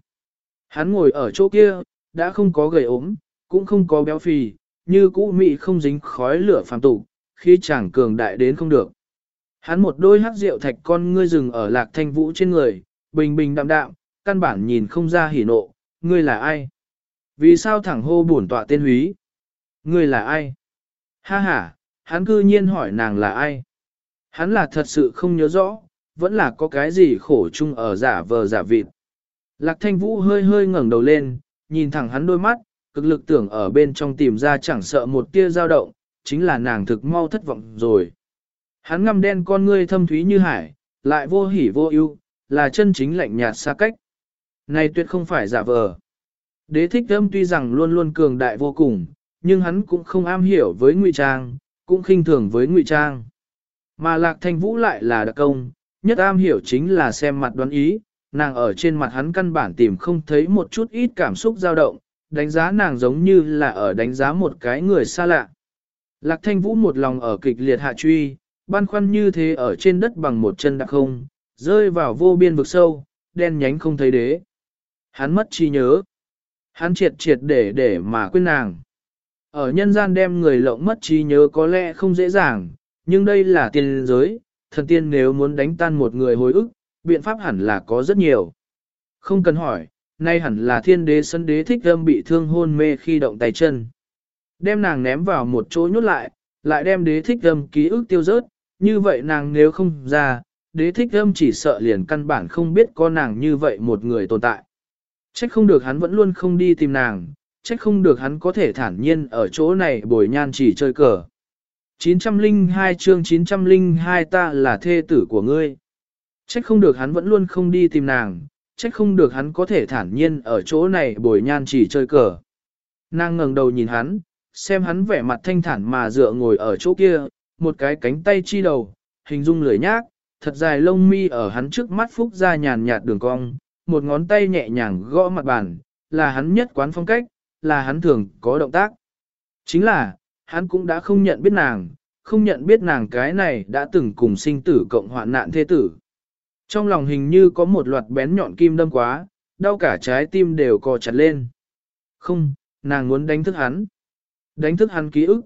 Hắn ngồi ở chỗ kia, đã không có gầy ốm, cũng không có béo phì, như cũ mị không dính khói lửa phàm tục, khi chàng cường đại đến không được. Hắn một đôi hắc rượu thạch con ngươi rừng ở lạc thanh vũ trên người, bình bình đạm đạm, căn bản nhìn không ra hỉ nộ, ngươi là ai? Vì sao thẳng hô bổn tọa tên húy? Ngươi là ai? Ha ha, hắn cư nhiên hỏi nàng là ai? Hắn là thật sự không nhớ rõ, vẫn là có cái gì khổ chung ở giả vờ giả vịt. Lạc thanh vũ hơi hơi ngẩng đầu lên, nhìn thẳng hắn đôi mắt, cực lực tưởng ở bên trong tìm ra chẳng sợ một tia dao động, chính là nàng thực mau thất vọng rồi. Hắn ngăm đen con ngươi thâm thúy như hải, lại vô hỉ vô ưu, là chân chính lạnh nhạt xa cách. Này tuyệt không phải giả vờ. Đế thích âm tuy rằng luôn luôn cường đại vô cùng, nhưng hắn cũng không am hiểu với ngụy trang, cũng khinh thường với ngụy trang. Mà lạc thanh vũ lại là đặc công, nhất am hiểu chính là xem mặt đoán ý, nàng ở trên mặt hắn căn bản tìm không thấy một chút ít cảm xúc dao động, đánh giá nàng giống như là ở đánh giá một cái người xa lạ. Lạc thanh vũ một lòng ở kịch liệt hạ truy, băn khoăn như thế ở trên đất bằng một chân đặc không, rơi vào vô biên vực sâu, đen nhánh không thấy đế. Hắn mất trí nhớ. Hắn triệt triệt để để mà quên nàng. Ở nhân gian đem người lộng mất trí nhớ có lẽ không dễ dàng, nhưng đây là tiên giới, thần tiên nếu muốn đánh tan một người hồi ức, biện pháp hẳn là có rất nhiều. Không cần hỏi, nay hẳn là thiên đế sân đế thích âm bị thương hôn mê khi động tay chân. Đem nàng ném vào một chỗ nhốt lại, lại đem đế thích âm ký ức tiêu rớt, như vậy nàng nếu không ra, đế thích âm chỉ sợ liền căn bản không biết có nàng như vậy một người tồn tại. Trách không được hắn vẫn luôn không đi tìm nàng, trách không được hắn có thể thản nhiên ở chỗ này bồi nhan chỉ chơi cờ. 902 chương 902 ta là thê tử của ngươi. Trách không được hắn vẫn luôn không đi tìm nàng, trách không được hắn có thể thản nhiên ở chỗ này bồi nhan chỉ chơi cờ. Nàng ngẩng đầu nhìn hắn, xem hắn vẻ mặt thanh thản mà dựa ngồi ở chỗ kia, một cái cánh tay chi đầu, hình dung lười nhác, thật dài lông mi ở hắn trước mắt phúc ra nhàn nhạt đường cong, một ngón tay nhẹ nhàng gõ mặt bàn, là hắn nhất quán phong cách, là hắn thường có động tác. Chính là, hắn cũng đã không nhận biết nàng, không nhận biết nàng cái này đã từng cùng sinh tử cộng hoạn nạn thế tử. Trong lòng hình như có một loạt bén nhọn kim đâm quá, đau cả trái tim đều cò chặt lên. Không, nàng muốn đánh thức hắn. Đánh thức hắn ký ức.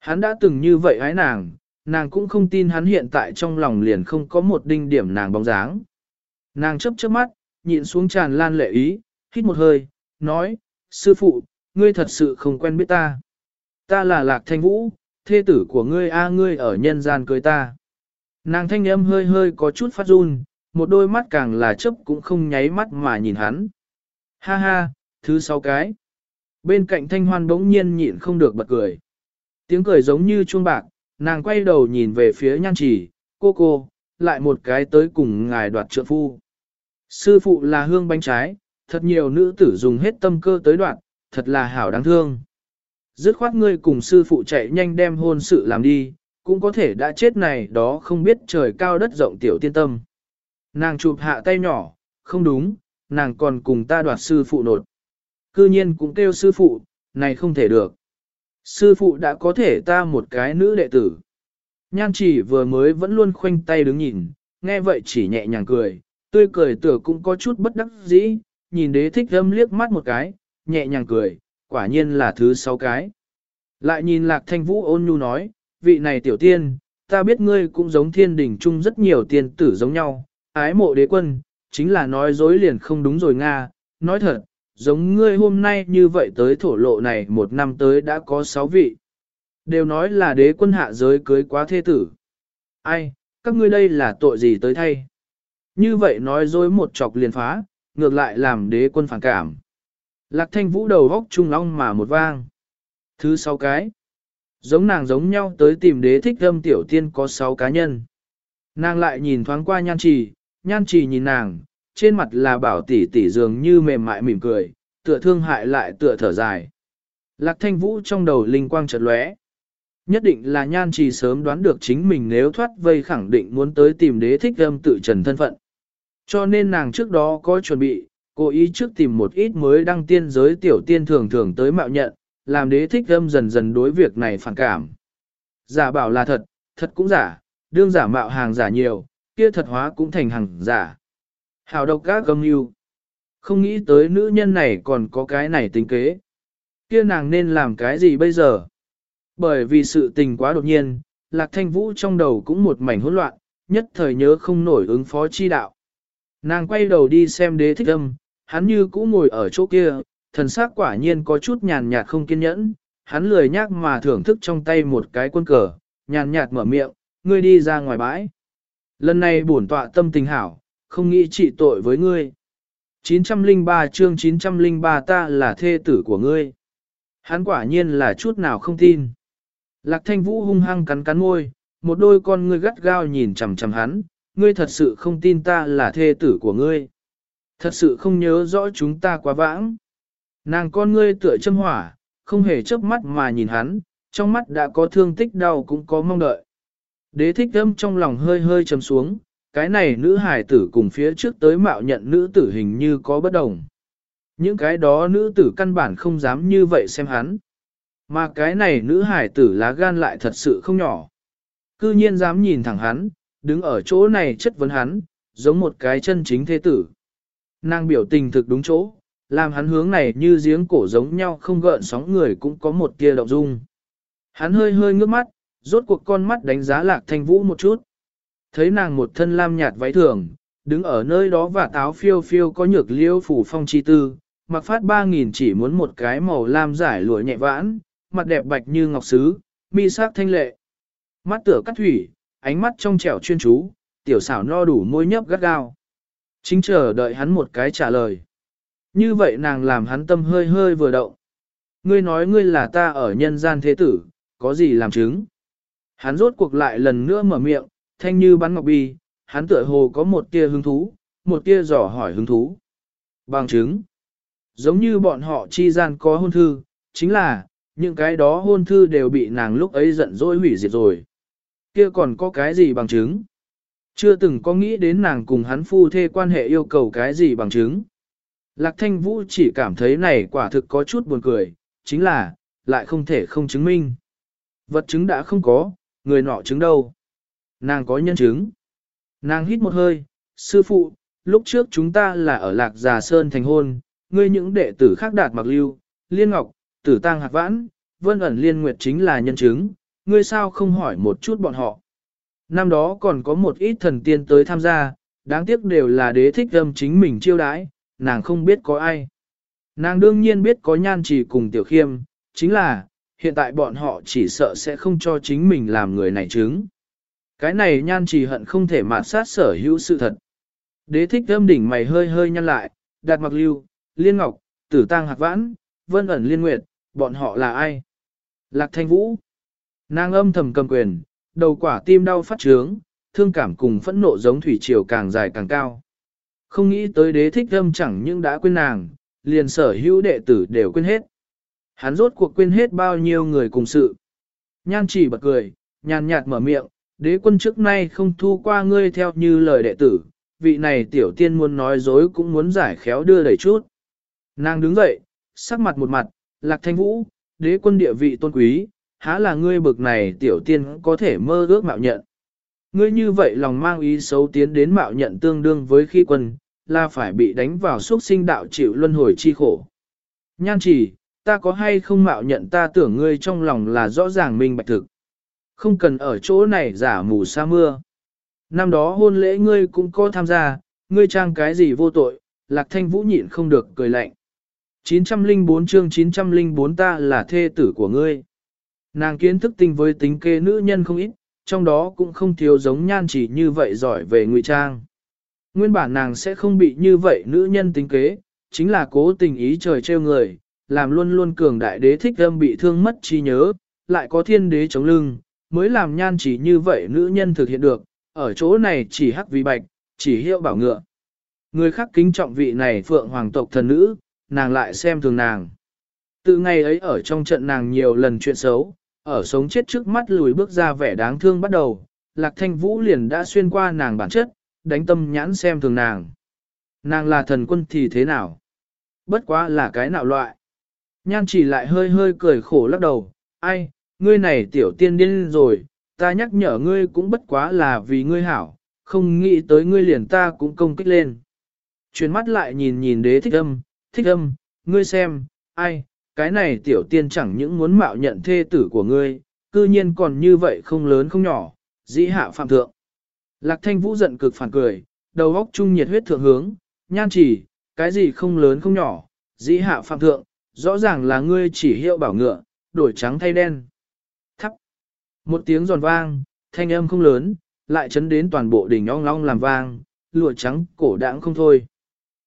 Hắn đã từng như vậy ái nàng, nàng cũng không tin hắn hiện tại trong lòng liền không có một đinh điểm nàng bóng dáng. Nàng chấp chớp mắt, nhịn xuống tràn lan lệ ý, hít một hơi, nói, sư phụ, ngươi thật sự không quen biết ta. Ta là Lạc Thanh Vũ, thê tử của ngươi a ngươi ở nhân gian cưới ta. Nàng thanh âm hơi hơi có chút phát run, một đôi mắt càng là chấp cũng không nháy mắt mà nhìn hắn. Ha ha, thứ sáu cái. Bên cạnh thanh hoan bỗng nhiên nhịn không được bật cười. Tiếng cười giống như chuông bạc, nàng quay đầu nhìn về phía nhan chỉ, cô cô, lại một cái tới cùng ngài đoạt trượng phu. Sư phụ là hương bánh trái, thật nhiều nữ tử dùng hết tâm cơ tới đoạn, thật là hảo đáng thương. Dứt khoát ngươi cùng sư phụ chạy nhanh đem hôn sự làm đi, cũng có thể đã chết này đó không biết trời cao đất rộng tiểu tiên tâm. Nàng chụp hạ tay nhỏ, không đúng, nàng còn cùng ta đoạt sư phụ nột. Cư nhiên cũng kêu sư phụ, này không thể được. Sư phụ đã có thể ta một cái nữ đệ tử. Nhan chỉ vừa mới vẫn luôn khoanh tay đứng nhìn, nghe vậy chỉ nhẹ nhàng cười, tươi cười tựa cũng có chút bất đắc dĩ, nhìn đế thích âm liếc mắt một cái, nhẹ nhàng cười, quả nhiên là thứ sáu cái. Lại nhìn lạc thanh vũ ôn nhu nói, vị này tiểu tiên, ta biết ngươi cũng giống thiên đình chung rất nhiều tiên tử giống nhau, ái mộ đế quân, chính là nói dối liền không đúng rồi Nga, nói thật, giống ngươi hôm nay như vậy tới thổ lộ này một năm tới đã có sáu vị. Đều nói là đế quân hạ giới cưới quá thê tử. Ai, các ngươi đây là tội gì tới thay? Như vậy nói dối một chọc liền phá, ngược lại làm đế quân phản cảm. Lạc thanh vũ đầu góc trung long mà một vang. Thứ sáu cái. Giống nàng giống nhau tới tìm đế thích âm tiểu tiên có sáu cá nhân. Nàng lại nhìn thoáng qua nhan trì, nhan trì nhìn nàng, trên mặt là bảo tỷ tỷ dường như mềm mại mỉm cười, tựa thương hại lại tựa thở dài. Lạc thanh vũ trong đầu linh quang chợt lóe. Nhất định là nhan trì sớm đoán được chính mình nếu thoát vây khẳng định muốn tới tìm đế thích âm tự trần thân phận. Cho nên nàng trước đó có chuẩn bị, cố ý trước tìm một ít mới đăng tiên giới tiểu tiên thường thường tới mạo nhận, làm đế thích âm dần dần đối việc này phản cảm. Giả bảo là thật, thật cũng giả, đương giả mạo hàng giả nhiều, kia thật hóa cũng thành hàng giả. Hào độc gác gâm yêu. Không nghĩ tới nữ nhân này còn có cái này tính kế. Kia nàng nên làm cái gì bây giờ? Bởi vì sự tình quá đột nhiên, Lạc Thanh Vũ trong đầu cũng một mảnh hỗn loạn, nhất thời nhớ không nổi ứng phó chi đạo. Nàng quay đầu đi xem đế thích âm, hắn như cũ ngồi ở chỗ kia, thần sắc quả nhiên có chút nhàn nhạt không kiên nhẫn, hắn lười nhác mà thưởng thức trong tay một cái quân cờ, nhàn nhạt mở miệng, ngươi đi ra ngoài bãi. Lần này bổn tọa tâm tình hảo, không nghĩ trị tội với ngươi. 903 chương 903 ta là thê tử của ngươi. Hắn quả nhiên là chút nào không tin. Lạc thanh vũ hung hăng cắn cắn môi, một đôi con ngươi gắt gao nhìn chằm chằm hắn, ngươi thật sự không tin ta là thê tử của ngươi. Thật sự không nhớ rõ chúng ta quá vãng. Nàng con ngươi tựa châm hỏa, không hề chớp mắt mà nhìn hắn, trong mắt đã có thương tích đau cũng có mong đợi. Đế thích âm trong lòng hơi hơi trầm xuống, cái này nữ hài tử cùng phía trước tới mạo nhận nữ tử hình như có bất đồng. Những cái đó nữ tử căn bản không dám như vậy xem hắn. Mà cái này nữ hải tử lá gan lại thật sự không nhỏ. Cư nhiên dám nhìn thẳng hắn, đứng ở chỗ này chất vấn hắn, giống một cái chân chính thế tử. Nàng biểu tình thực đúng chỗ, làm hắn hướng này như giếng cổ giống nhau không gợn sóng người cũng có một tia động dung. Hắn hơi hơi ngước mắt, rốt cuộc con mắt đánh giá lạc thanh vũ một chút. Thấy nàng một thân lam nhạt váy thường, đứng ở nơi đó và táo phiêu phiêu có nhược liêu phủ phong chi tư, mặc phát ba nghìn chỉ muốn một cái màu lam giải lụa nhẹ vãn, mặt đẹp bạch như ngọc sứ, mi sắc thanh lệ. Mắt tựa cắt thủy, ánh mắt trong trẻo chuyên chú, tiểu xảo no đủ môi nhấp gắt gao. Chính chờ đợi hắn một cái trả lời. Như vậy nàng làm hắn tâm hơi hơi vừa động. Ngươi nói ngươi là ta ở nhân gian thế tử, có gì làm chứng? Hắn rốt cuộc lại lần nữa mở miệng, thanh như bắn ngọc bi, hắn tựa hồ có một tia hứng thú, một tia dò hỏi hứng thú. Bằng chứng. Giống như bọn họ chi gian có hôn thư, chính là, những cái đó hôn thư đều bị nàng lúc ấy giận dỗi hủy diệt rồi. Kia còn có cái gì bằng chứng? Chưa từng có nghĩ đến nàng cùng hắn phu thê quan hệ yêu cầu cái gì bằng chứng. Lạc thanh vũ chỉ cảm thấy này quả thực có chút buồn cười, chính là, lại không thể không chứng minh. Vật chứng đã không có, người nọ chứng đâu. Nàng có nhân chứng. Nàng hít một hơi, sư phụ, lúc trước chúng ta là ở Lạc Già Sơn thành hôn, ngươi những đệ tử khác đạt mặc lưu, liên ngọc, tử tăng hạt vãn, vân ẩn liên nguyệt chính là nhân chứng, ngươi sao không hỏi một chút bọn họ. Năm đó còn có một ít thần tiên tới tham gia, đáng tiếc đều là đế thích âm chính mình chiêu đãi, nàng không biết có ai. Nàng đương nhiên biết có nhan trì cùng tiểu khiêm, chính là, hiện tại bọn họ chỉ sợ sẽ không cho chính mình làm người này chứng. Cái này nhan trì hận không thể mạt sát sở hữu sự thật. Đế thích thơm đỉnh mày hơi hơi nhăn lại, đạt mặc lưu, liên ngọc, tử tang hạc vãn, vân ẩn liên nguyệt, bọn họ là ai? Lạc thanh vũ. Nàng âm thầm cầm quyền, đầu quả tim đau phát trướng, thương cảm cùng phẫn nộ giống thủy triều càng dài càng cao. Không nghĩ tới đế thích thơm chẳng những đã quên nàng, liền sở hữu đệ tử đều quên hết. Hắn rốt cuộc quên hết bao nhiêu người cùng sự. Nhan chỉ bật cười, nhàn nhạt mở miệng, đế quân trước nay không thu qua ngươi theo như lời đệ tử, vị này tiểu tiên muốn nói dối cũng muốn giải khéo đưa đẩy chút. Nàng đứng dậy, sắc mặt một mặt, lạc thanh vũ, đế quân địa vị tôn quý, há là ngươi bực này tiểu tiên có thể mơ ước mạo nhận. Ngươi như vậy lòng mang ý xấu tiến đến mạo nhận tương đương với khi quân, là phải bị đánh vào suốt sinh đạo chịu luân hồi chi khổ. Nhan chỉ, ta có hay không mạo nhận ta tưởng ngươi trong lòng là rõ ràng minh bạch thực. Không cần ở chỗ này giả mù sa mưa. Năm đó hôn lễ ngươi cũng có tham gia, ngươi trang cái gì vô tội, lạc thanh vũ nhịn không được cười lạnh. 904 chương 904 ta là thê tử của ngươi. Nàng kiến thức tinh với tính kê nữ nhân không ít, trong đó cũng không thiếu giống nhan chỉ như vậy giỏi về ngụy trang. Nguyên bản nàng sẽ không bị như vậy nữ nhân tính kế, chính là cố tình ý trời trêu người, làm luôn luôn cường đại đế thích âm bị thương mất trí nhớ, lại có thiên đế chống lưng, mới làm nhan chỉ như vậy nữ nhân thực hiện được, ở chỗ này chỉ hắc vì bạch, chỉ hiệu bảo ngựa. Người khác kính trọng vị này phượng hoàng tộc thần nữ, nàng lại xem thường nàng. Từ ngày ấy ở trong trận nàng nhiều lần chuyện xấu, ở sống chết trước mắt lùi bước ra vẻ đáng thương bắt đầu, Lạc Thanh Vũ liền đã xuyên qua nàng bản chất, đánh tâm nhãn xem thường nàng. Nàng là thần quân thì thế nào? Bất quá là cái nạo loại. Nhan chỉ lại hơi hơi cười khổ lắc đầu, ai, ngươi này tiểu tiên điên rồi, ta nhắc nhở ngươi cũng bất quá là vì ngươi hảo, không nghĩ tới ngươi liền ta cũng công kích lên. Chuyển mắt lại nhìn nhìn đế thích âm, thích âm, ngươi xem, ai, cái này tiểu tiên chẳng những muốn mạo nhận thê tử của ngươi, cư nhiên còn như vậy không lớn không nhỏ, dĩ hạ phạm thượng. Lạc thanh vũ giận cực phản cười, đầu óc trung nhiệt huyết thượng hướng, nhan chỉ, cái gì không lớn không nhỏ, dĩ hạ phạm thượng, rõ ràng là ngươi chỉ hiệu bảo ngựa, đổi trắng thay đen. Một tiếng giòn vang, thanh âm không lớn, lại chấn đến toàn bộ đỉnh ong long làm vang, lụa trắng cổ đãng không thôi.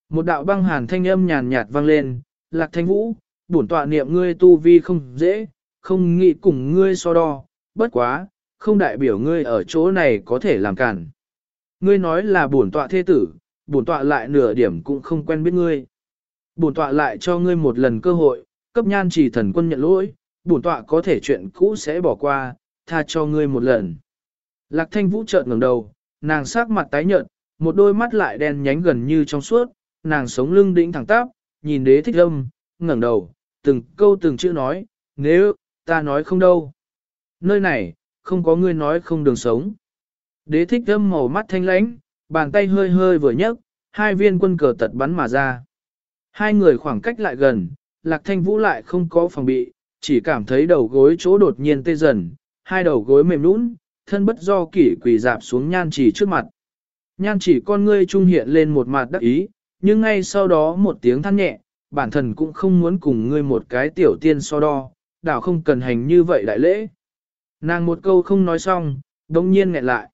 Một đạo băng hàn thanh âm nhàn nhạt vang lên, lạc thanh vũ, bổn tọa niệm ngươi tu vi không dễ, không nghĩ cùng ngươi so đo, bất quá, không đại biểu ngươi ở chỗ này có thể làm cản. Ngươi nói là bổn tọa thế tử, bổn tọa lại nửa điểm cũng không quen biết ngươi. Bổn tọa lại cho ngươi một lần cơ hội, cấp nhan chỉ thần quân nhận lỗi, bổn tọa có thể chuyện cũ sẽ bỏ qua, tha cho ngươi một lần. Lạc thanh vũ chợt ngẩng đầu, nàng sắc mặt tái nhợt, một đôi mắt lại đen nhánh gần như trong suốt, nàng sống lưng đĩnh thẳng tắp, nhìn đế thích âm, ngẩng đầu, từng câu từng chữ nói, nếu, ta nói không đâu. Nơi này, không có ngươi nói không đường sống. Đế thích âm màu mắt thanh lãnh, bàn tay hơi hơi vừa nhấc, hai viên quân cờ tật bắn mà ra. Hai người khoảng cách lại gần, lạc thanh vũ lại không có phòng bị, chỉ cảm thấy đầu gối chỗ đột nhiên tê dần, hai đầu gối mềm nũng, thân bất do kỷ quỳ dạp xuống nhan chỉ trước mặt. Nhan chỉ con ngươi trung hiện lên một mặt đắc ý, nhưng ngay sau đó một tiếng than nhẹ, bản thân cũng không muốn cùng ngươi một cái tiểu tiên so đo, đảo không cần hành như vậy đại lễ. Nàng một câu không nói xong, đồng nhiên nghẹn lại.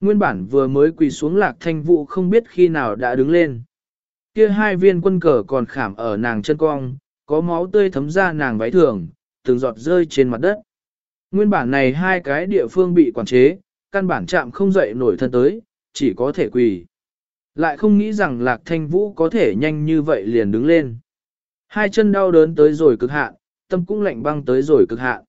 Nguyên bản vừa mới quỳ xuống lạc thanh vụ không biết khi nào đã đứng lên. Kia hai viên quân cờ còn khảm ở nàng chân cong, có máu tươi thấm ra nàng váy thường, từng giọt rơi trên mặt đất. Nguyên bản này hai cái địa phương bị quản chế, căn bản chạm không dậy nổi thân tới, chỉ có thể quỳ. Lại không nghĩ rằng lạc thanh vũ có thể nhanh như vậy liền đứng lên. Hai chân đau đớn tới rồi cực hạn, tâm cũng lạnh băng tới rồi cực hạn.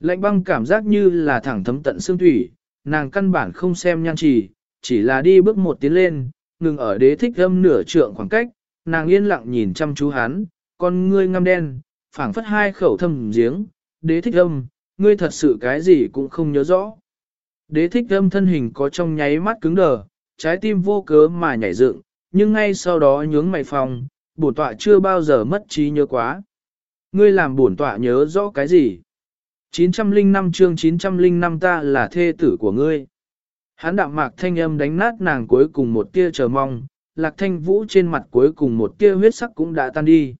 Lạnh băng cảm giác như là thẳng thấm tận xương thủy, nàng căn bản không xem nhan trì, chỉ là đi bước một tiến lên, ngừng ở đế thích âm nửa trượng khoảng cách, nàng yên lặng nhìn chăm chú hắn, con ngươi ngăm đen, phảng phất hai khẩu thâm giếng, đế thích âm, ngươi thật sự cái gì cũng không nhớ rõ. Đế thích âm thân hình có trong nháy mắt cứng đờ, trái tim vô cớ mà nhảy dựng, nhưng ngay sau đó nhướng mày phòng, bổn tọa chưa bao giờ mất trí nhớ quá. Ngươi làm bổn tọa nhớ rõ cái gì? 905 chương 905 ta là thê tử của ngươi. Hán đạm mạc thanh âm đánh nát nàng cuối cùng một tia chờ mong, lạc thanh vũ trên mặt cuối cùng một tia huyết sắc cũng đã tan đi.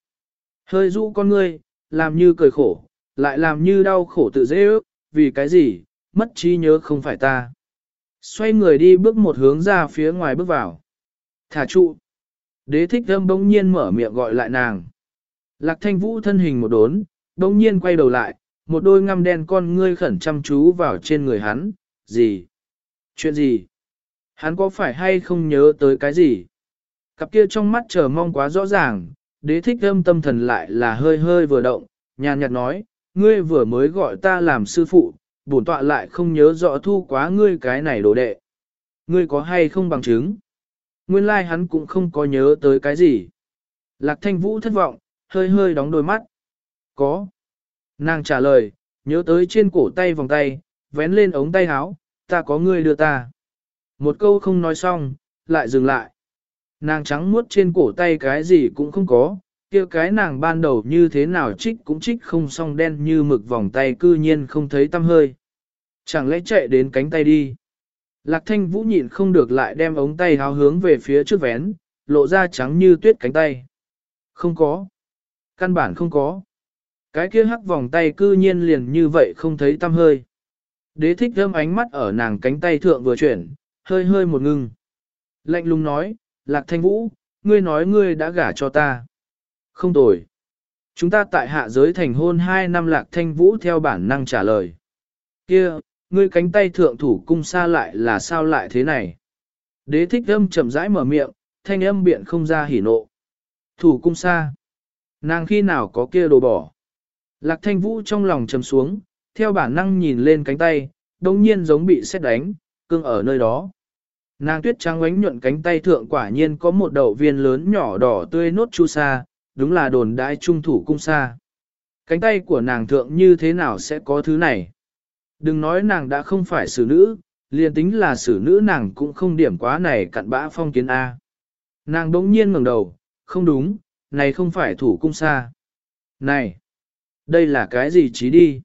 Hơi rũ con ngươi, làm như cười khổ, lại làm như đau khổ tự dễ ước, vì cái gì, mất trí nhớ không phải ta. Xoay người đi bước một hướng ra phía ngoài bước vào. Thả trụ. Đế thích thâm bỗng nhiên mở miệng gọi lại nàng. Lạc thanh vũ thân hình một đốn, bỗng nhiên quay đầu lại, một đôi ngăm đen con ngươi khẩn chăm chú vào trên người hắn. Gì? Chuyện gì? Hắn có phải hay không nhớ tới cái gì? Cặp kia trong mắt chờ mong quá rõ ràng, đế thích thâm tâm thần lại là hơi hơi vừa động, nhàn nhạt nói, ngươi vừa mới gọi ta làm sư phụ, bổn tọa lại không nhớ rõ thu quá ngươi cái này đồ đệ. Ngươi có hay không bằng chứng? Nguyên lai like hắn cũng không có nhớ tới cái gì. Lạc thanh vũ thất vọng, hơi hơi đóng đôi mắt. Có. Nàng trả lời, nhớ tới trên cổ tay vòng tay, vén lên ống tay áo, ta có ngươi đưa ta. Một câu không nói xong, lại dừng lại. Nàng trắng muốt trên cổ tay cái gì cũng không có, kia cái nàng ban đầu như thế nào trích cũng trích không xong đen như mực vòng tay cư nhiên không thấy tâm hơi. Chẳng lẽ chạy đến cánh tay đi. Lạc thanh vũ nhịn không được lại đem ống tay háo hướng về phía trước vén, lộ ra trắng như tuyết cánh tay. Không có. Căn bản không có. Cái kia hắc vòng tay cư nhiên liền như vậy không thấy tâm hơi. Đế thích thơm ánh mắt ở nàng cánh tay thượng vừa chuyển, hơi hơi một ngưng. Lạnh lùng nói, Lạc thanh vũ, ngươi nói ngươi đã gả cho ta. Không tồi. Chúng ta tại hạ giới thành hôn 2 năm lạc thanh vũ theo bản năng trả lời. kia ngươi cánh tay thượng thủ cung xa lại là sao lại thế này? Đế thích âm chậm rãi mở miệng, thanh âm biện không ra hỉ nộ. Thủ cung xa. Nàng khi nào có kia đồ bỏ? Lạc thanh vũ trong lòng trầm xuống, theo bản năng nhìn lên cánh tay, đồng nhiên giống bị xét đánh, cưng ở nơi đó. Nàng tuyết trắng ánh nhuận cánh tay thượng quả nhiên có một đầu viên lớn nhỏ đỏ tươi nốt chu sa, đúng là đồn đãi trung thủ cung xa, Cánh tay của nàng thượng như thế nào sẽ có thứ này? Đừng nói nàng đã không phải xử nữ, liền tính là xử nữ nàng cũng không điểm quá này cặn bã phong kiến A. Nàng đống nhiên ngẩng đầu, không đúng, này không phải thủ cung xa. Này, đây là cái gì chí đi?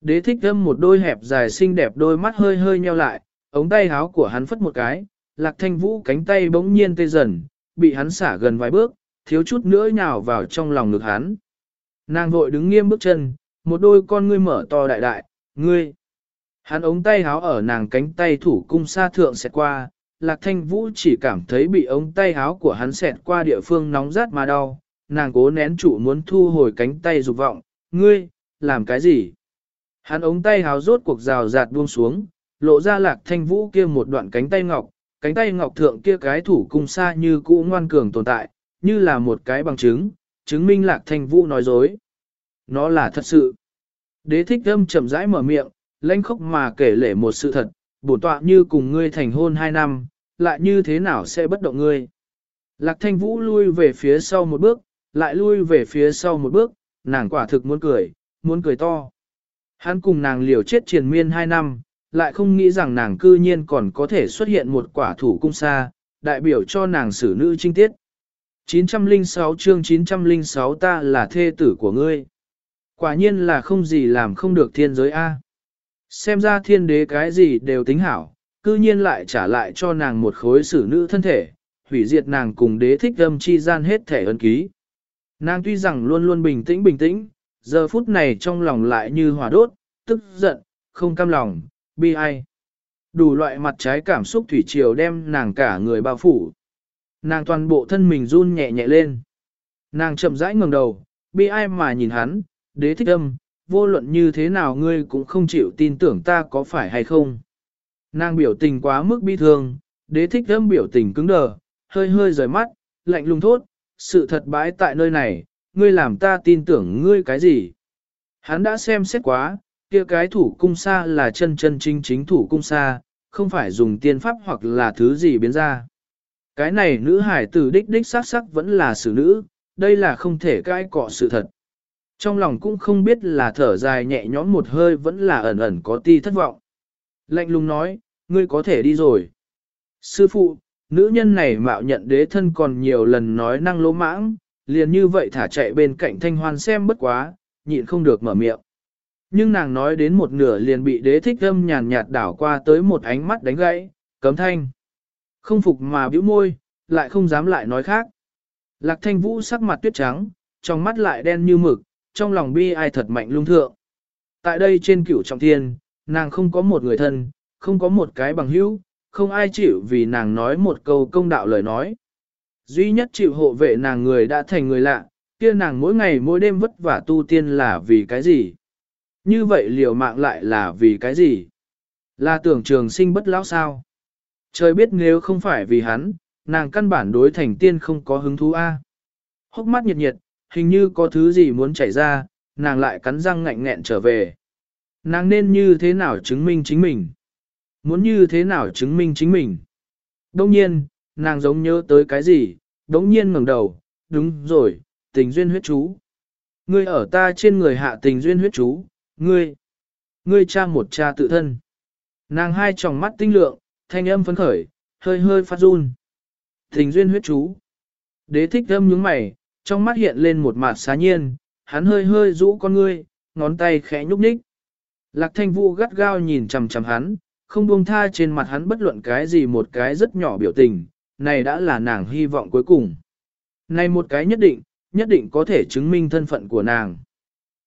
Đế thích thâm một đôi hẹp dài xinh đẹp đôi mắt hơi hơi nheo lại, ống tay háo của hắn phất một cái, lạc thanh vũ cánh tay bỗng nhiên tê dần, bị hắn xả gần vài bước, thiếu chút nữa nhào vào trong lòng ngực hắn. Nàng vội đứng nghiêm bước chân, một đôi con ngươi mở to đại đại, ngươi. Hắn ống tay háo ở nàng cánh tay thủ cung sa thượng xẹt qua, lạc thanh vũ chỉ cảm thấy bị ống tay háo của hắn xẹt qua địa phương nóng rát mà đau, nàng cố nén trụ muốn thu hồi cánh tay dục vọng, ngươi, làm cái gì? Hắn ống tay háo rốt cuộc rào rạt buông xuống, lộ ra lạc thanh vũ kia một đoạn cánh tay ngọc, cánh tay ngọc thượng kia cái thủ cung xa như cũ ngoan cường tồn tại, như là một cái bằng chứng, chứng minh lạc thanh vũ nói dối. Nó là thật sự. Đế thích âm chậm rãi mở miệng, lãnh khốc mà kể lể một sự thật, bổn tọa như cùng ngươi thành hôn hai năm, lại như thế nào sẽ bất động ngươi. Lạc thanh vũ lui về phía sau một bước, lại lui về phía sau một bước, nàng quả thực muốn cười, muốn cười to. Hắn cùng nàng liều chết triền miên hai năm, lại không nghĩ rằng nàng cư nhiên còn có thể xuất hiện một quả thủ cung xa, đại biểu cho nàng xử nữ trinh tiết. 906 chương 906 ta là thê tử của ngươi. Quả nhiên là không gì làm không được thiên giới A. Xem ra thiên đế cái gì đều tính hảo, cư nhiên lại trả lại cho nàng một khối xử nữ thân thể, hủy diệt nàng cùng đế thích âm chi gian hết thể ân ký. Nàng tuy rằng luôn luôn bình tĩnh bình tĩnh, giờ phút này trong lòng lại như hỏa đốt, tức giận, không cam lòng, bi ai. Đủ loại mặt trái cảm xúc thủy triều đem nàng cả người bao phủ. Nàng toàn bộ thân mình run nhẹ nhẹ lên. Nàng chậm rãi ngẩng đầu, bi ai mà nhìn hắn, đế thích âm, vô luận như thế nào ngươi cũng không chịu tin tưởng ta có phải hay không. Nàng biểu tình quá mức bi thương, đế thích âm biểu tình cứng đờ, hơi hơi rời mắt, lạnh lùng thốt, sự thật bãi tại nơi này, ngươi làm ta tin tưởng ngươi cái gì. Hắn đã xem xét quá, kia cái thủ cung xa là chân chân chính chính thủ cung xa, không phải dùng tiên pháp hoặc là thứ gì biến ra. Cái này nữ hải tử đích đích sắc sắc vẫn là xử nữ, đây là không thể cãi cọ sự thật. Trong lòng cũng không biết là thở dài nhẹ nhõm một hơi vẫn là ẩn ẩn có ti thất vọng. Lạnh lùng nói, ngươi có thể đi rồi. Sư phụ, nữ nhân này mạo nhận đế thân còn nhiều lần nói năng lỗ mãng, liền như vậy thả chạy bên cạnh thanh hoan xem bất quá, nhịn không được mở miệng. Nhưng nàng nói đến một nửa liền bị đế thích âm nhàn nhạt đảo qua tới một ánh mắt đánh gãy, cấm thanh. Không phục mà bĩu môi, lại không dám lại nói khác. Lạc thanh vũ sắc mặt tuyết trắng, trong mắt lại đen như mực, trong lòng bi ai thật mạnh lung thượng. Tại đây trên cửu trọng thiên, nàng không có một người thân, không có một cái bằng hữu, không ai chịu vì nàng nói một câu công đạo lời nói. Duy nhất chịu hộ vệ nàng người đã thành người lạ, kia nàng mỗi ngày mỗi đêm vất vả tu tiên là vì cái gì? Như vậy liều mạng lại là vì cái gì? Là tưởng trường sinh bất lão sao? Trời biết nếu không phải vì hắn, nàng căn bản đối thành tiên không có hứng thú a. Hốc mắt nhiệt nhiệt, hình như có thứ gì muốn chảy ra, nàng lại cắn răng ngạnh nghẹn trở về. Nàng nên như thế nào chứng minh chính mình? Muốn như thế nào chứng minh chính mình? Đông nhiên, nàng giống nhớ tới cái gì, đống nhiên ngẩng đầu, đúng rồi, tình duyên huyết chú. Ngươi ở ta trên người hạ tình duyên huyết chú, ngươi, ngươi cha một cha tự thân. Nàng hai tròng mắt tinh lượng, thanh âm phấn khởi, hơi hơi phát run. Tình duyên huyết chú. Đế thích âm nhướng mày, trong mắt hiện lên một mặt xá nhiên, hắn hơi hơi rũ con ngươi, ngón tay khẽ nhúc nhích. Lạc thanh vũ gắt gao nhìn chằm chằm hắn, không buông tha trên mặt hắn bất luận cái gì một cái rất nhỏ biểu tình, này đã là nàng hy vọng cuối cùng. Này một cái nhất định, nhất định có thể chứng minh thân phận của nàng.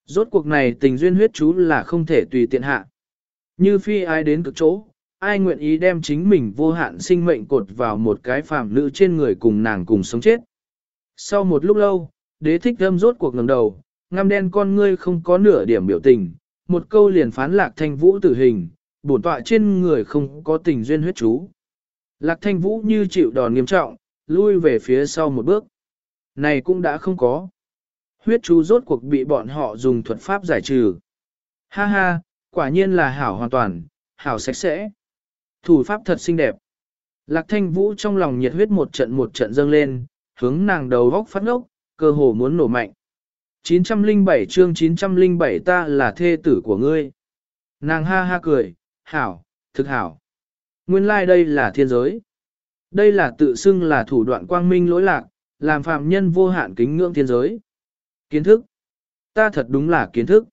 Rốt cuộc này tình duyên huyết chú là không thể tùy tiện hạ. Như phi ai đến cực chỗ, ai nguyện ý đem chính mình vô hạn sinh mệnh cột vào một cái phàm nữ trên người cùng nàng cùng sống chết. Sau một lúc lâu, đế thích thâm rốt cuộc ngẩng đầu, ngăm đen con ngươi không có nửa điểm biểu tình, một câu liền phán lạc thanh vũ tử hình, bổn tọa trên người không có tình duyên huyết chú. Lạc thanh vũ như chịu đòn nghiêm trọng, lui về phía sau một bước. Này cũng đã không có. Huyết chú rốt cuộc bị bọn họ dùng thuật pháp giải trừ. Ha ha, quả nhiên là hảo hoàn toàn, hảo sạch sẽ. Thủ pháp thật xinh đẹp. Lạc thanh vũ trong lòng nhiệt huyết một trận một trận dâng lên, hướng nàng đầu góc phát ngốc, cơ hồ muốn nổ mạnh. 907 chương 907 ta là thê tử của ngươi. Nàng ha ha cười, hảo, thực hảo. Nguyên lai like đây là thiên giới. Đây là tự xưng là thủ đoạn quang minh lỗi lạc, làm phạm nhân vô hạn kính ngưỡng thiên giới. Kiến thức. Ta thật đúng là kiến thức.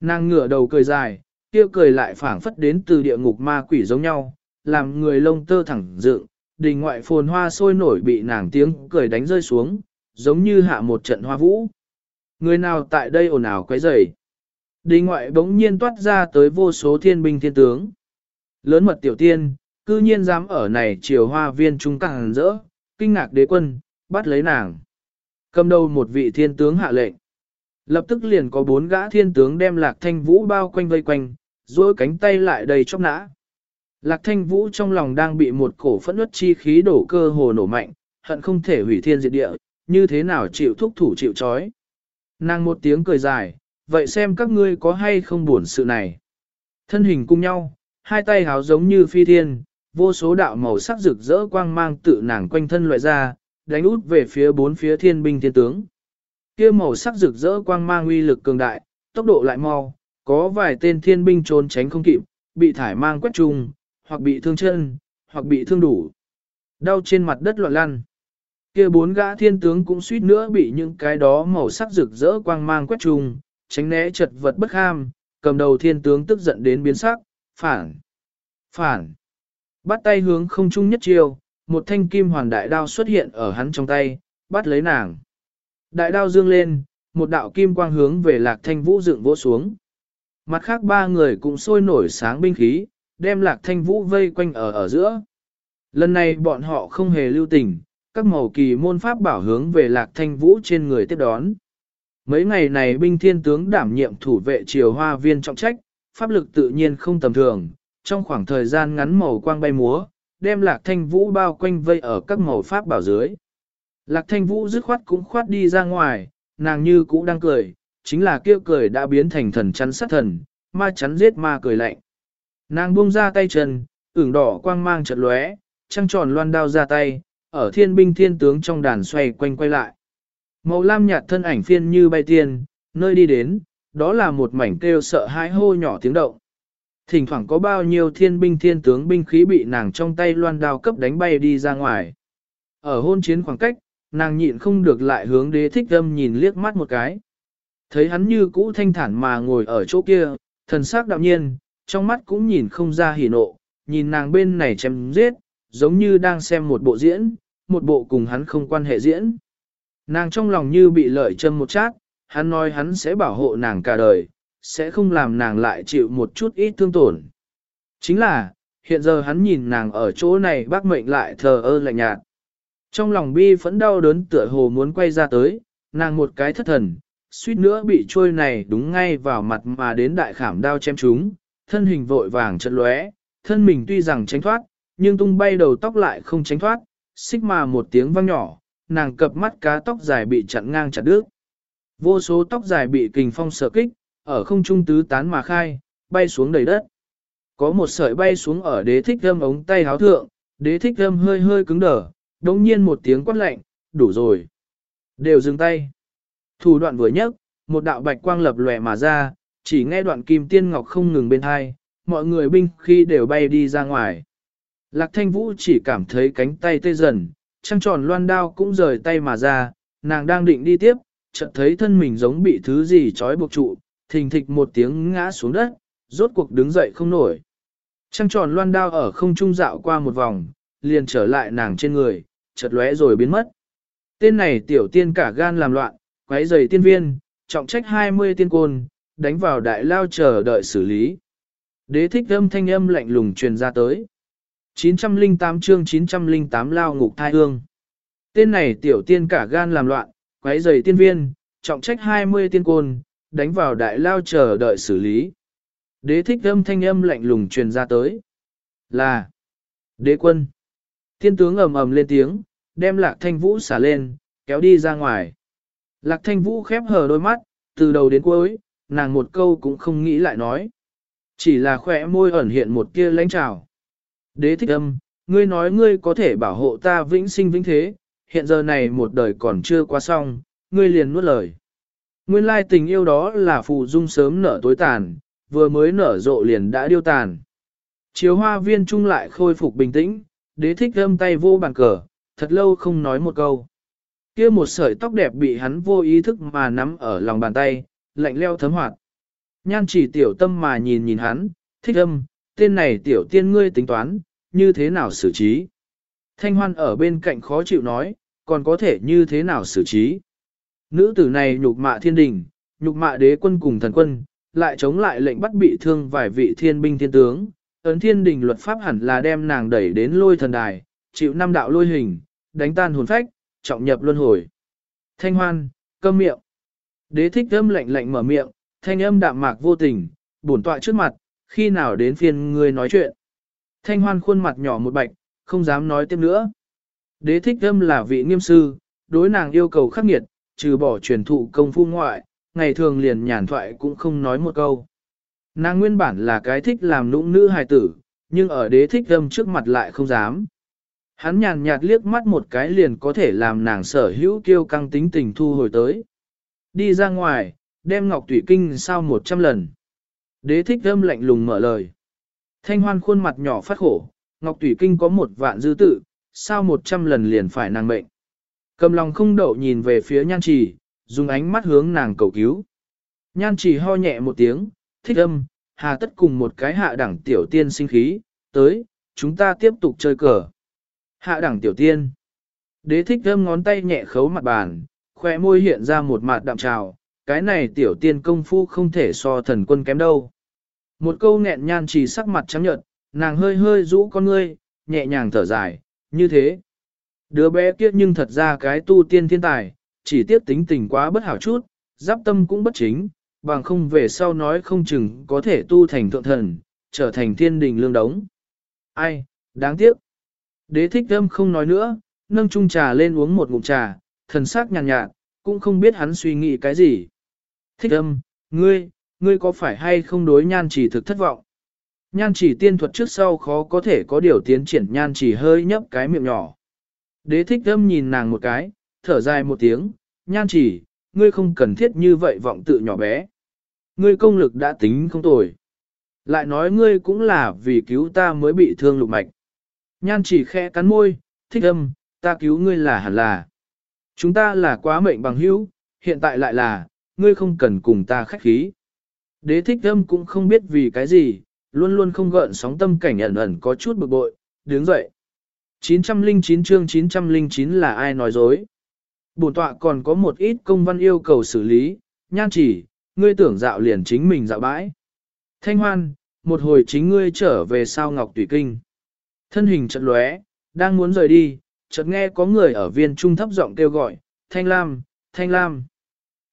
Nàng ngửa đầu cười dài, kia cười lại phảng phất đến từ địa ngục ma quỷ giống nhau, làm người lông tơ thẳng dựng, đình ngoại phồn hoa sôi nổi bị nàng tiếng cười đánh rơi xuống, giống như hạ một trận hoa vũ. Người nào tại đây ồn ào quấy rầy? Đình ngoại bỗng nhiên toát ra tới vô số thiên binh thiên tướng. Lớn mật tiểu tiên, cư nhiên dám ở này chiều hoa viên trung càng rỡ, kinh ngạc đế quân, bắt lấy nàng. Cầm đầu một vị thiên tướng hạ lệnh. Lập tức liền có bốn gã thiên tướng đem lạc thanh vũ bao quanh vây quanh, duỗi cánh tay lại đầy chóc nã. Lạc thanh vũ trong lòng đang bị một cổ phẫn nứt chi khí đổ cơ hồ nổ mạnh, hận không thể hủy thiên diệt địa, như thế nào chịu thúc thủ chịu chói. Nàng một tiếng cười dài, vậy xem các ngươi có hay không buồn sự này. Thân hình cùng nhau, hai tay háo giống như phi thiên, vô số đạo màu sắc rực rỡ quang mang tự nàng quanh thân loại ra, đánh út về phía bốn phía thiên binh thiên tướng. Kia màu sắc rực rỡ quang mang uy lực cường đại, tốc độ lại mau, có vài tên thiên binh trốn tránh không kịp, bị thải mang quét trùng, hoặc bị thương chân, hoặc bị thương đủ. Đau trên mặt đất loạn lăn. Kia bốn gã thiên tướng cũng suýt nữa bị những cái đó màu sắc rực rỡ quang mang quét trùng, tránh né chật vật bất ham, cầm đầu thiên tướng tức giận đến biến sắc, phản, phản. Bắt tay hướng không trung nhất chiêu, một thanh kim hoàn đại đao xuất hiện ở hắn trong tay, bắt lấy nàng. Đại đao dương lên, một đạo kim quang hướng về lạc thanh vũ dựng vỗ xuống. Mặt khác ba người cũng sôi nổi sáng binh khí, đem lạc thanh vũ vây quanh ở ở giữa. Lần này bọn họ không hề lưu tình, các màu kỳ môn pháp bảo hướng về lạc thanh vũ trên người tiếp đón. Mấy ngày này binh thiên tướng đảm nhiệm thủ vệ triều hoa viên trọng trách, pháp lực tự nhiên không tầm thường, trong khoảng thời gian ngắn màu quang bay múa, đem lạc thanh vũ bao quanh vây ở các màu pháp bảo dưới. Lạc thanh vũ dứt khoát cũng khoát đi ra ngoài, nàng như cũ đang cười, chính là kia cười đã biến thành thần chắn sát thần, ma chắn giết ma cười lạnh. Nàng buông ra tay chân, ửng đỏ quang mang chợt lóe, trăng tròn loan đao ra tay, ở thiên binh thiên tướng trong đàn xoay quanh quay lại. Màu lam nhạt thân ảnh phiên như bay tiên, nơi đi đến, đó là một mảnh kêu sợ hãi hô nhỏ tiếng động. Thỉnh thoảng có bao nhiêu thiên binh thiên tướng binh khí bị nàng trong tay loan đao cấp đánh bay đi ra ngoài. Ở hôn chiến khoảng cách, nàng nhịn không được lại hướng đế thích âm nhìn liếc mắt một cái. Thấy hắn như cũ thanh thản mà ngồi ở chỗ kia, thần sắc đạm nhiên, trong mắt cũng nhìn không ra hỉ nộ, nhìn nàng bên này chém giết, giống như đang xem một bộ diễn, một bộ cùng hắn không quan hệ diễn. Nàng trong lòng như bị lợi châm một chát, hắn nói hắn sẽ bảo hộ nàng cả đời, sẽ không làm nàng lại chịu một chút ít thương tổn. Chính là, hiện giờ hắn nhìn nàng ở chỗ này bác mệnh lại thờ ơ lạnh nhạt. Trong lòng bi phẫn đau đớn tựa hồ muốn quay ra tới, nàng một cái thất thần, suýt nữa bị trôi này đúng ngay vào mặt mà đến đại khảm đao chém chúng, thân hình vội vàng chật lóe, thân mình tuy rằng tránh thoát, nhưng tung bay đầu tóc lại không tránh thoát, xích mà một tiếng vang nhỏ, nàng cập mắt cá tóc dài bị chặn ngang chặt đứt. Vô số tóc dài bị kình phong sở kích, ở không trung tứ tán mà khai, bay xuống đầy đất. Có một sợi bay xuống ở đế thích âm ống tay háo thượng, đế thích âm hơi hơi cứng đờ, đồng nhiên một tiếng quát lạnh, đủ rồi. Đều dừng tay. Thủ đoạn vừa nhất, một đạo bạch quang lập lòe mà ra, chỉ nghe đoạn kim tiên ngọc không ngừng bên hai, mọi người binh khi đều bay đi ra ngoài. Lạc thanh vũ chỉ cảm thấy cánh tay tê dần, trăng tròn loan đao cũng rời tay mà ra, nàng đang định đi tiếp, chợt thấy thân mình giống bị thứ gì trói buộc trụ, thình thịch một tiếng ngã xuống đất, rốt cuộc đứng dậy không nổi. Trăng tròn loan đao ở không trung dạo qua một vòng, liền trở lại nàng trên người, chợt lóe rồi biến mất. Tên này tiểu tiên cả gan làm loạn, quấy giày tiên viên, trọng trách 20 tiên côn, đánh vào đại lao chờ đợi xử lý. Đế thích âm thanh âm lạnh lùng truyền ra tới. 908 chương 908 lao ngục thai hương. Tên này tiểu tiên cả gan làm loạn, quấy giày tiên viên, trọng trách 20 tiên côn, đánh vào đại lao chờ đợi xử lý. Đế thích âm thanh âm lạnh lùng truyền ra tới. Là Đế quân. Tiên tướng ầm ầm lên tiếng, đem lạc thanh vũ xả lên, kéo đi ra ngoài. Lạc thanh vũ khép hờ đôi mắt, từ đầu đến cuối, nàng một câu cũng không nghĩ lại nói. Chỉ là khỏe môi ẩn hiện một kia lãnh trào. Đế thích âm, ngươi nói ngươi có thể bảo hộ ta vĩnh sinh vĩnh thế, hiện giờ này một đời còn chưa qua xong, ngươi liền nuốt lời. Nguyên lai tình yêu đó là phù dung sớm nở tối tàn, vừa mới nở rộ liền đã điêu tàn. Chiếu hoa viên trung lại khôi phục bình tĩnh, đế thích âm tay vô bàn cờ, thật lâu không nói một câu kia một sợi tóc đẹp bị hắn vô ý thức mà nắm ở lòng bàn tay, lạnh leo thấm hoạt. Nhan chỉ tiểu tâm mà nhìn nhìn hắn, thích âm, tên này tiểu tiên ngươi tính toán, như thế nào xử trí. Thanh hoan ở bên cạnh khó chịu nói, còn có thể như thế nào xử trí. Nữ tử này nhục mạ thiên đình, nhục mạ đế quân cùng thần quân, lại chống lại lệnh bắt bị thương vài vị thiên binh thiên tướng. Ấn thiên đình luật pháp hẳn là đem nàng đẩy đến lôi thần đài, chịu năm đạo lôi hình, đánh tan hồn phách, trọng nhập luân hồi. Thanh hoan, câm miệng. Đế thích âm lạnh lạnh mở miệng, thanh âm đạm mạc vô tình, bổn tọa trước mặt, khi nào đến phiên ngươi nói chuyện. Thanh hoan khuôn mặt nhỏ một bạch, không dám nói tiếp nữa. Đế thích âm là vị nghiêm sư, đối nàng yêu cầu khắc nghiệt, trừ bỏ truyền thụ công phu ngoại, ngày thường liền nhàn thoại cũng không nói một câu. Nàng nguyên bản là cái thích làm nũng nữ hài tử, nhưng ở đế thích âm trước mặt lại không dám. Hắn nhàn nhạt liếc mắt một cái liền có thể làm nàng sở hữu kiêu căng tính tình thu hồi tới. Đi ra ngoài, đem ngọc tủy kinh sao một trăm lần. Đế thích âm lạnh lùng mở lời. Thanh hoan khuôn mặt nhỏ phát khổ, ngọc tủy kinh có một vạn dư tự, sao một trăm lần liền phải nàng mệnh. Cầm lòng không đậu nhìn về phía nhan trì, dùng ánh mắt hướng nàng cầu cứu. Nhan trì ho nhẹ một tiếng, thích âm, hà tất cùng một cái hạ đẳng tiểu tiên sinh khí, tới, chúng ta tiếp tục chơi cờ. Hạ đẳng tiểu tiên. Đế thích thơm ngón tay nhẹ khấu mặt bàn, khoe môi hiện ra một mặt đạm trào, cái này tiểu tiên công phu không thể so thần quân kém đâu. Một câu nghẹn nhan chỉ sắc mặt trắng nhợt, nàng hơi hơi rũ con ngươi, nhẹ nhàng thở dài, như thế. Đứa bé kia nhưng thật ra cái tu tiên thiên tài, chỉ tiếp tính tình quá bất hảo chút, giáp tâm cũng bất chính, bằng không về sau nói không chừng có thể tu thành thượng thần, trở thành thiên đình lương đống. Ai, đáng tiếc. Đế thích âm không nói nữa, nâng chung trà lên uống một ngụm trà, thần sắc nhàn nhạt, nhạt, cũng không biết hắn suy nghĩ cái gì. Thích âm, ngươi, ngươi có phải hay không đối nhan chỉ thực thất vọng? Nhan chỉ tiên thuật trước sau khó có thể có điều tiến triển nhan chỉ hơi nhấp cái miệng nhỏ. Đế thích âm nhìn nàng một cái, thở dài một tiếng, nhan chỉ, ngươi không cần thiết như vậy vọng tự nhỏ bé. Ngươi công lực đã tính không tồi. Lại nói ngươi cũng là vì cứu ta mới bị thương lục mạch. Nhan chỉ khẽ cắn môi, thích âm, ta cứu ngươi là hẳn là. Chúng ta là quá mệnh bằng hữu, hiện tại lại là, ngươi không cần cùng ta khách khí. Đế thích âm cũng không biết vì cái gì, luôn luôn không gợn sóng tâm cảnh ẩn ẩn có chút bực bội, đứng dậy. 909 chương 909 là ai nói dối? Bổn tọa còn có một ít công văn yêu cầu xử lý, nhan chỉ, ngươi tưởng dạo liền chính mình dạo bãi. Thanh hoan, một hồi chính ngươi trở về sao ngọc tùy kinh. Thân hình trận lóe, đang muốn rời đi, chợt nghe có người ở viên trung thấp giọng kêu gọi, Thanh Lam, Thanh Lam.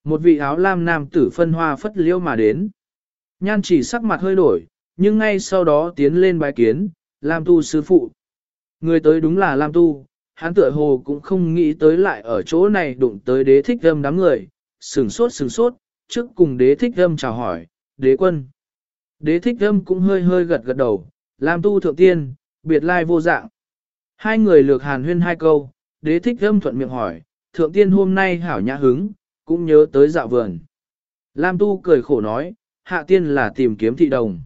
Một vị áo lam nam tử phân hoa phất liễu mà đến. Nhan chỉ sắc mặt hơi đổi, nhưng ngay sau đó tiến lên bái kiến, Lam tu sư phụ. Người tới đúng là Lam tu, hắn tựa hồ cũng không nghĩ tới lại ở chỗ này đụng tới đế thích âm đám người, sừng sốt sừng sốt, trước cùng đế thích âm chào hỏi, đế quân. Đế thích âm cũng hơi hơi gật gật đầu, Lam tu thượng tiên, biệt lai vô dạng. Hai người lược hàn huyên hai câu, đế thích âm thuận miệng hỏi, thượng tiên hôm nay hảo nhã hứng, cũng nhớ tới dạo vườn. Lam tu cười khổ nói, hạ tiên là tìm kiếm thị đồng.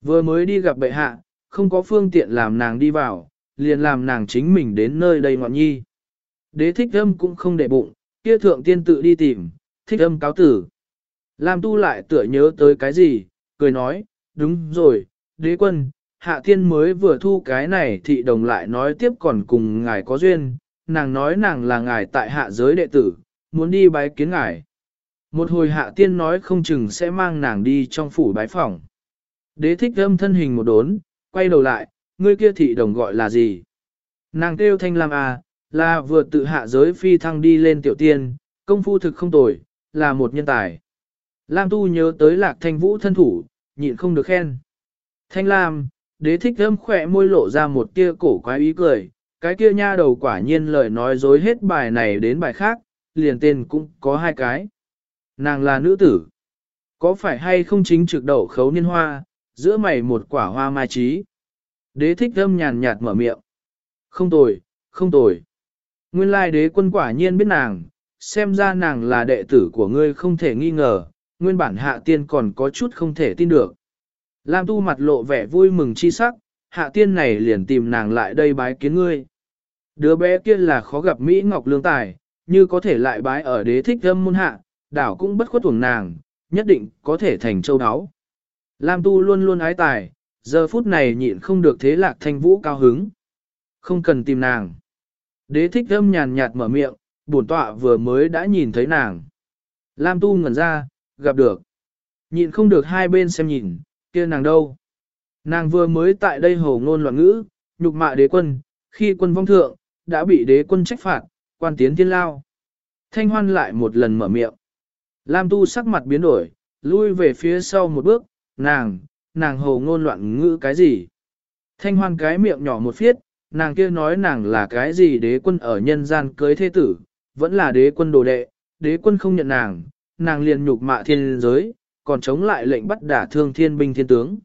Vừa mới đi gặp bệ hạ, không có phương tiện làm nàng đi vào, liền làm nàng chính mình đến nơi đây ngọn nhi. Đế thích âm cũng không để bụng, kia thượng tiên tự đi tìm, thích âm cáo tử. Lam tu lại tựa nhớ tới cái gì, cười nói, đúng rồi, đế quân, hạ tiên mới vừa thu cái này thị đồng lại nói tiếp còn cùng ngài có duyên, nàng nói nàng là ngài tại hạ giới đệ tử, muốn đi bái kiến ngài. Một hồi hạ tiên nói không chừng sẽ mang nàng đi trong phủ bái phòng. Đế thích âm thân hình một đốn, quay đầu lại, ngươi kia thị đồng gọi là gì? Nàng kêu thanh lam à, là vừa tự hạ giới phi thăng đi lên tiểu tiên, công phu thực không tồi, là một nhân tài. Lam tu nhớ tới lạc thanh vũ thân thủ, nhịn không được khen. Thanh lam, đế thích âm khỏe môi lộ ra một tia cổ quái ý cười, cái kia nha đầu quả nhiên lời nói dối hết bài này đến bài khác, liền tên cũng có hai cái. Nàng là nữ tử. Có phải hay không chính trực đậu khấu niên hoa, giữa mày một quả hoa mai trí. Đế thích âm nhàn nhạt mở miệng. Không tồi, không tồi. Nguyên lai đế quân quả nhiên biết nàng, xem ra nàng là đệ tử của ngươi không thể nghi ngờ, nguyên bản hạ tiên còn có chút không thể tin được. Lam tu mặt lộ vẻ vui mừng chi sắc, hạ tiên này liền tìm nàng lại đây bái kiến ngươi. Đứa bé kia là khó gặp Mỹ Ngọc Lương Tài, như có thể lại bái ở đế thích âm môn hạ, đảo cũng bất khuất tuồng nàng, nhất định có thể thành châu đáo. Lam tu luôn luôn ái tài, giờ phút này nhịn không được thế lạc thanh vũ cao hứng. Không cần tìm nàng. Đế thích âm nhàn nhạt mở miệng, bổn tọa vừa mới đã nhìn thấy nàng. Lam tu ngẩn ra, gặp được. Nhịn không được hai bên xem nhìn, kia nàng đâu. Nàng vừa mới tại đây hồ ngôn loạn ngữ, nhục mạ đế quân, khi quân vong thượng, đã bị đế quân trách phạt, quan tiến thiên lao. Thanh hoan lại một lần mở miệng. Lam tu sắc mặt biến đổi, lui về phía sau một bước, nàng, nàng hồ ngôn loạn ngữ cái gì. Thanh hoan cái miệng nhỏ một phiết, nàng kia nói nàng là cái gì đế quân ở nhân gian cưới thế tử, vẫn là đế quân đồ đệ, đế quân không nhận nàng, nàng liền nhục mạ thiên giới, còn chống lại lệnh bắt đả thương thiên binh thiên tướng.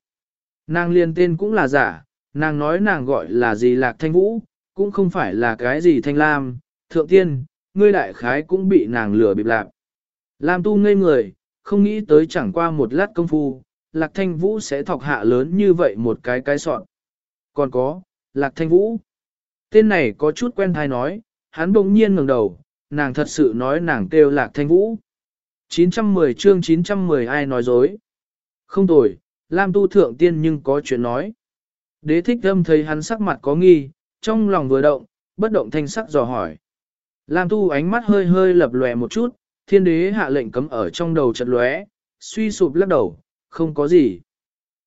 Nàng liền tên cũng là giả, nàng nói nàng gọi là gì lạc thanh vũ, cũng không phải là cái gì thanh lam, thượng tiên, ngươi đại khái cũng bị nàng lừa bịp lạc. Lam tu ngây người, không nghĩ tới chẳng qua một lát công phu, lạc thanh vũ sẽ thọc hạ lớn như vậy một cái cái sọn. Còn có, lạc thanh vũ. Tên này có chút quen thai nói, hắn bỗng nhiên ngẩng đầu, nàng thật sự nói nàng kêu lạc thanh vũ. 910 chương 910 ai nói dối. Không tồi, Lam tu thượng tiên nhưng có chuyện nói. Đế thích âm thấy hắn sắc mặt có nghi, trong lòng vừa động, bất động thanh sắc dò hỏi. Lam tu ánh mắt hơi hơi lập lòe một chút, thiên đế hạ lệnh cấm ở trong đầu chật lóe, suy sụp lắc đầu, không có gì.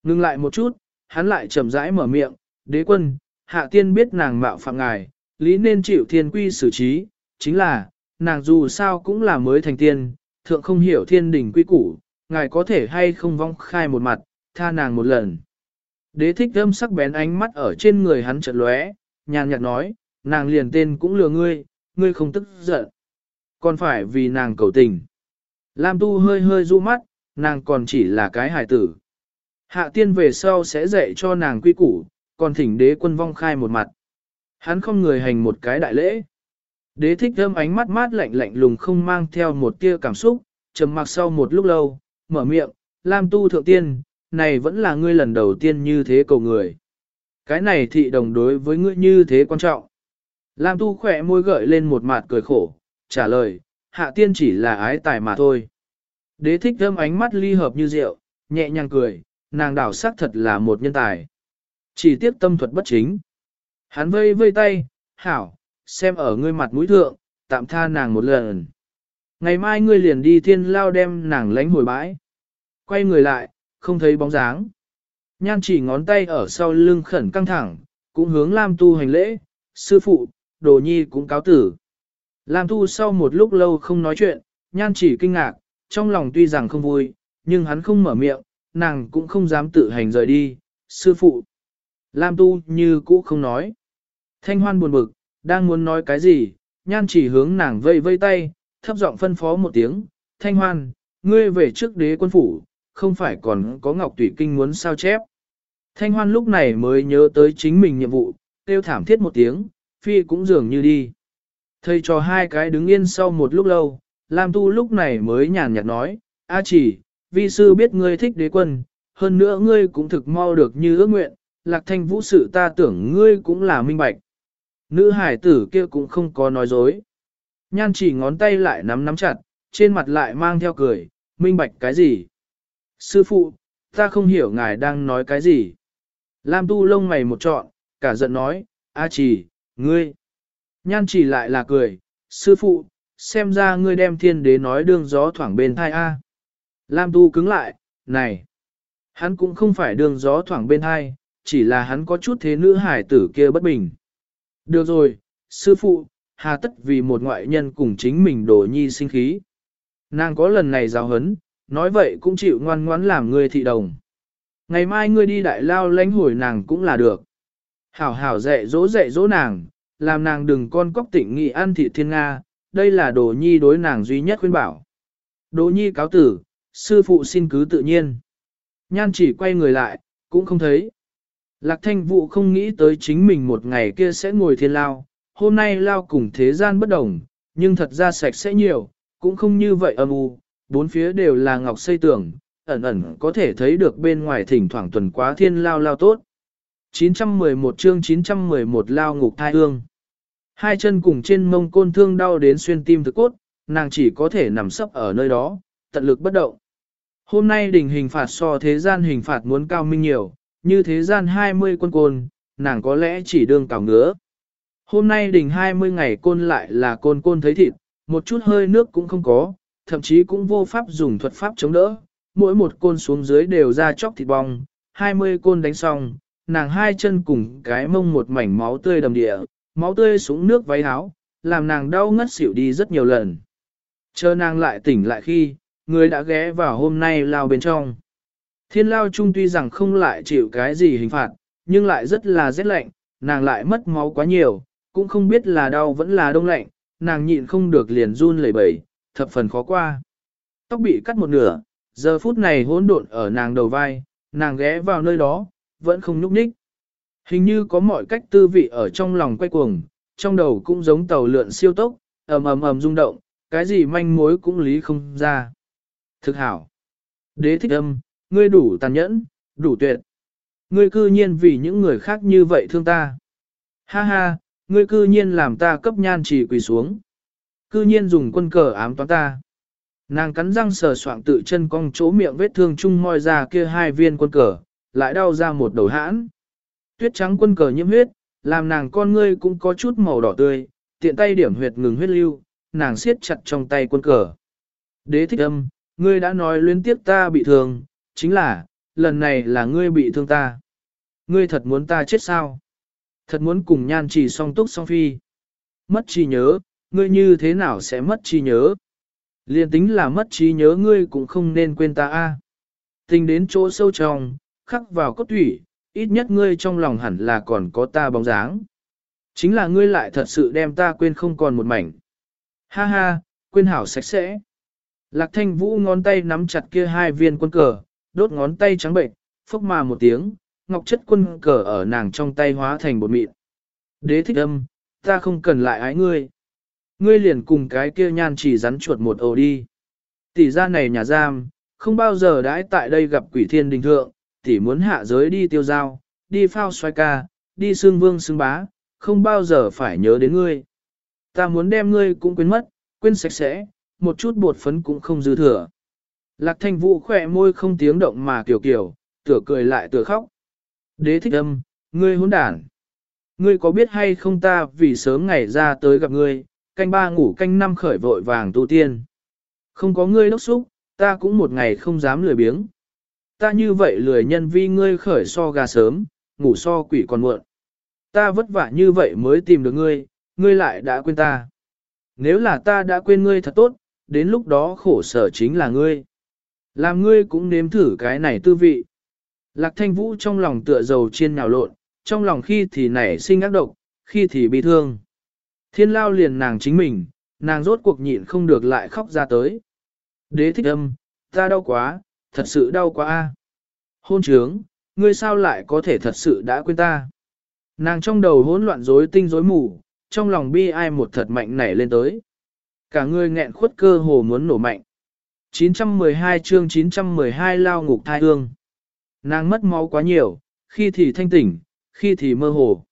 Ngưng lại một chút, hắn lại chậm rãi mở miệng, đế quân, hạ tiên biết nàng mạo phạm ngài, lý nên chịu thiên quy xử trí, chính là, nàng dù sao cũng là mới thành tiên, thượng không hiểu thiên đình quy củ, ngài có thể hay không vong khai một mặt, tha nàng một lần. Đế thích âm sắc bén ánh mắt ở trên người hắn chợt lóe, nhàn nhạt nói, nàng liền tên cũng lừa ngươi, ngươi không tức giận. Còn phải vì nàng cầu tình. Lam tu hơi hơi du mắt, nàng còn chỉ là cái hài tử. Hạ tiên về sau sẽ dạy cho nàng quy củ, còn thỉnh đế quân vong khai một mặt. Hắn không người hành một cái đại lễ. Đế thích thơm ánh mắt mát lạnh lạnh lùng không mang theo một tia cảm xúc, trầm mặc sau một lúc lâu, mở miệng, Lam tu thượng tiên, này vẫn là ngươi lần đầu tiên như thế cầu người. Cái này thị đồng đối với ngươi như thế quan trọng. Lam tu khỏe môi gợi lên một mặt cười khổ, trả lời, hạ tiên chỉ là ái tài mà thôi. Đế thích thơm ánh mắt ly hợp như rượu, nhẹ nhàng cười, nàng đảo sắc thật là một nhân tài. Chỉ tiếp tâm thuật bất chính. Hắn vây vây tay, hảo, xem ở ngươi mặt mũi thượng, tạm tha nàng một lần. Ngày mai ngươi liền đi thiên lao đem nàng lánh hồi bãi. Quay người lại, không thấy bóng dáng. Nhan chỉ ngón tay ở sau lưng khẩn căng thẳng, cũng hướng Lam Tu hành lễ, sư phụ, đồ nhi cũng cáo tử. Lam Tu sau một lúc lâu không nói chuyện, nhan chỉ kinh ngạc, trong lòng tuy rằng không vui, nhưng hắn không mở miệng, nàng cũng không dám tự hành rời đi, sư phụ. Lam Tu như cũ không nói. Thanh hoan buồn bực, đang muốn nói cái gì, nhan chỉ hướng nàng vây vây tay, thấp giọng phân phó một tiếng, Thanh hoan, ngươi về trước đế quân phủ, không phải còn có Ngọc Tủy Kinh muốn sao chép. Thanh hoan lúc này mới nhớ tới chính mình nhiệm vụ, tiêu thảm thiết một tiếng, phi cũng dường như đi. Thầy cho hai cái đứng yên sau một lúc lâu, Lam Tu lúc này mới nhàn nhạt nói, A chỉ, vi sư biết ngươi thích đế quân, hơn nữa ngươi cũng thực mau được như ước nguyện, lạc thanh vũ sự ta tưởng ngươi cũng là minh bạch. Nữ hải tử kia cũng không có nói dối. Nhan chỉ ngón tay lại nắm nắm chặt, trên mặt lại mang theo cười, minh bạch cái gì? Sư phụ, ta không hiểu ngài đang nói cái gì. Lam tu lông mày một trọn, cả giận nói, A chỉ, ngươi. Nhan chỉ lại là cười, sư phụ, xem ra ngươi đem thiên đế nói đương gió thoảng bên thai A. Lam tu cứng lại, này. Hắn cũng không phải đương gió thoảng bên thai, chỉ là hắn có chút thế nữ hải tử kia bất bình. Được rồi, sư phụ, hà tất vì một ngoại nhân cùng chính mình đổ nhi sinh khí. Nàng có lần này giáo hấn, nói vậy cũng chịu ngoan ngoãn làm người thị đồng. Ngày mai ngươi đi đại lao lãnh hồi nàng cũng là được. Hảo hảo dạy dỗ dạy dỗ nàng, làm nàng đừng con cóc tịnh nghị ăn thị thiên Nga, đây là đồ nhi đối nàng duy nhất khuyên bảo. Đồ nhi cáo tử, sư phụ xin cứ tự nhiên. Nhan chỉ quay người lại, cũng không thấy. Lạc thanh vụ không nghĩ tới chính mình một ngày kia sẽ ngồi thiên lao, hôm nay lao cùng thế gian bất đồng, nhưng thật ra sạch sẽ nhiều, cũng không như vậy âm u, bốn phía đều là ngọc xây tường, ẩn ẩn có thể thấy được bên ngoài thỉnh thoảng tuần quá thiên lao lao tốt. 911 chương 911 lao ngục thai hương. Hai chân cùng trên mông côn thương đau đến xuyên tim thực cốt, nàng chỉ có thể nằm sấp ở nơi đó, tận lực bất động. Hôm nay đỉnh hình phạt so thế gian hình phạt muốn cao minh nhiều, như thế gian 20 quân côn, nàng có lẽ chỉ đương cào ngứa. Hôm nay đỉnh 20 ngày côn lại là côn côn thấy thịt, một chút hơi nước cũng không có, thậm chí cũng vô pháp dùng thuật pháp chống đỡ, mỗi một côn xuống dưới đều ra chóc thịt bong, 20 côn đánh xong, nàng hai chân cùng cái mông một mảnh máu tươi đầm địa, máu tươi xuống nước váy áo, làm nàng đau ngất xỉu đi rất nhiều lần. Chờ nàng lại tỉnh lại khi, người đã ghé vào hôm nay lao bên trong. Thiên lao chung tuy rằng không lại chịu cái gì hình phạt, nhưng lại rất là rét lạnh, nàng lại mất máu quá nhiều, cũng không biết là đau vẫn là đông lạnh, nàng nhịn không được liền run lẩy bẩy, thập phần khó qua. Tóc bị cắt một nửa, giờ phút này hỗn độn ở nàng đầu vai, nàng ghé vào nơi đó, vẫn không nhúc nhích. Hình như có mọi cách tư vị ở trong lòng quay cuồng, trong đầu cũng giống tàu lượn siêu tốc, ầm ầm ầm rung động, cái gì manh mối cũng lý không ra. Thực hảo. Đế thích âm, ngươi đủ tàn nhẫn, đủ tuyệt. Ngươi cư nhiên vì những người khác như vậy thương ta. Ha ha, ngươi cư nhiên làm ta cấp nhan chỉ quỳ xuống. Cư nhiên dùng quân cờ ám toán ta. Nàng cắn răng sờ soạng tự chân cong chỗ miệng vết thương chung moi ra kia hai viên quân cờ, lại đau ra một đầu hãn. Tuyết trắng quân cờ nhiễm huyết, làm nàng con ngươi cũng có chút màu đỏ tươi, tiện tay điểm huyệt ngừng huyết lưu, nàng siết chặt trong tay quân cờ. Đế thích âm, ngươi đã nói liên tiếp ta bị thương, chính là, lần này là ngươi bị thương ta. Ngươi thật muốn ta chết sao? Thật muốn cùng nhan chỉ song túc song phi. Mất trí nhớ, ngươi như thế nào sẽ mất trí nhớ? Liên tính là mất trí nhớ ngươi cũng không nên quên ta a. Tình đến chỗ sâu trong, khắc vào cốt thủy, ít nhất ngươi trong lòng hẳn là còn có ta bóng dáng. Chính là ngươi lại thật sự đem ta quên không còn một mảnh. Ha ha, quên hảo sạch sẽ. Lạc thanh vũ ngón tay nắm chặt kia hai viên quân cờ, đốt ngón tay trắng bệnh, phốc mà một tiếng, ngọc chất quân cờ ở nàng trong tay hóa thành bột mịn. Đế thích âm, ta không cần lại ái ngươi. Ngươi liền cùng cái kia nhan chỉ rắn chuột một ổ đi. Tỷ ra này nhà giam, không bao giờ đãi tại đây gặp quỷ thiên đình thượng, tỷ muốn hạ giới đi tiêu giao, đi phao xoay ca, đi xương vương xương bá, không bao giờ phải nhớ đến ngươi. Ta muốn đem ngươi cũng quên mất, quên sạch sẽ, một chút bột phấn cũng không dư thừa. Lạc thanh vũ khỏe môi không tiếng động mà kiểu kiểu, tựa cười lại tựa khóc. Đế thích âm, ngươi hỗn đản. Ngươi có biết hay không ta vì sớm ngày ra tới gặp ngươi, canh ba ngủ canh năm khởi vội vàng tu tiên. Không có ngươi đốc xúc, ta cũng một ngày không dám lười biếng. Ta như vậy lười nhân vi ngươi khởi so gà sớm, ngủ so quỷ còn muộn. Ta vất vả như vậy mới tìm được ngươi, ngươi lại đã quên ta. Nếu là ta đã quên ngươi thật tốt, đến lúc đó khổ sở chính là ngươi. Làm ngươi cũng nếm thử cái này tư vị. Lạc thanh vũ trong lòng tựa dầu chiên nhào lộn, trong lòng khi thì nảy sinh ác độc, khi thì bị thương. Thiên lao liền nàng chính mình, nàng rốt cuộc nhịn không được lại khóc ra tới. Đế thích âm, ta đau quá, thật sự đau quá a. Hôn trướng, ngươi sao lại có thể thật sự đã quên ta. Nàng trong đầu hỗn loạn rối tinh rối mù, trong lòng bi ai một thật mạnh nảy lên tới. Cả người nghẹn khuất cơ hồ muốn nổ mạnh. 912 chương 912 lao ngục thai hương. Nàng mất máu quá nhiều, khi thì thanh tỉnh, khi thì mơ hồ.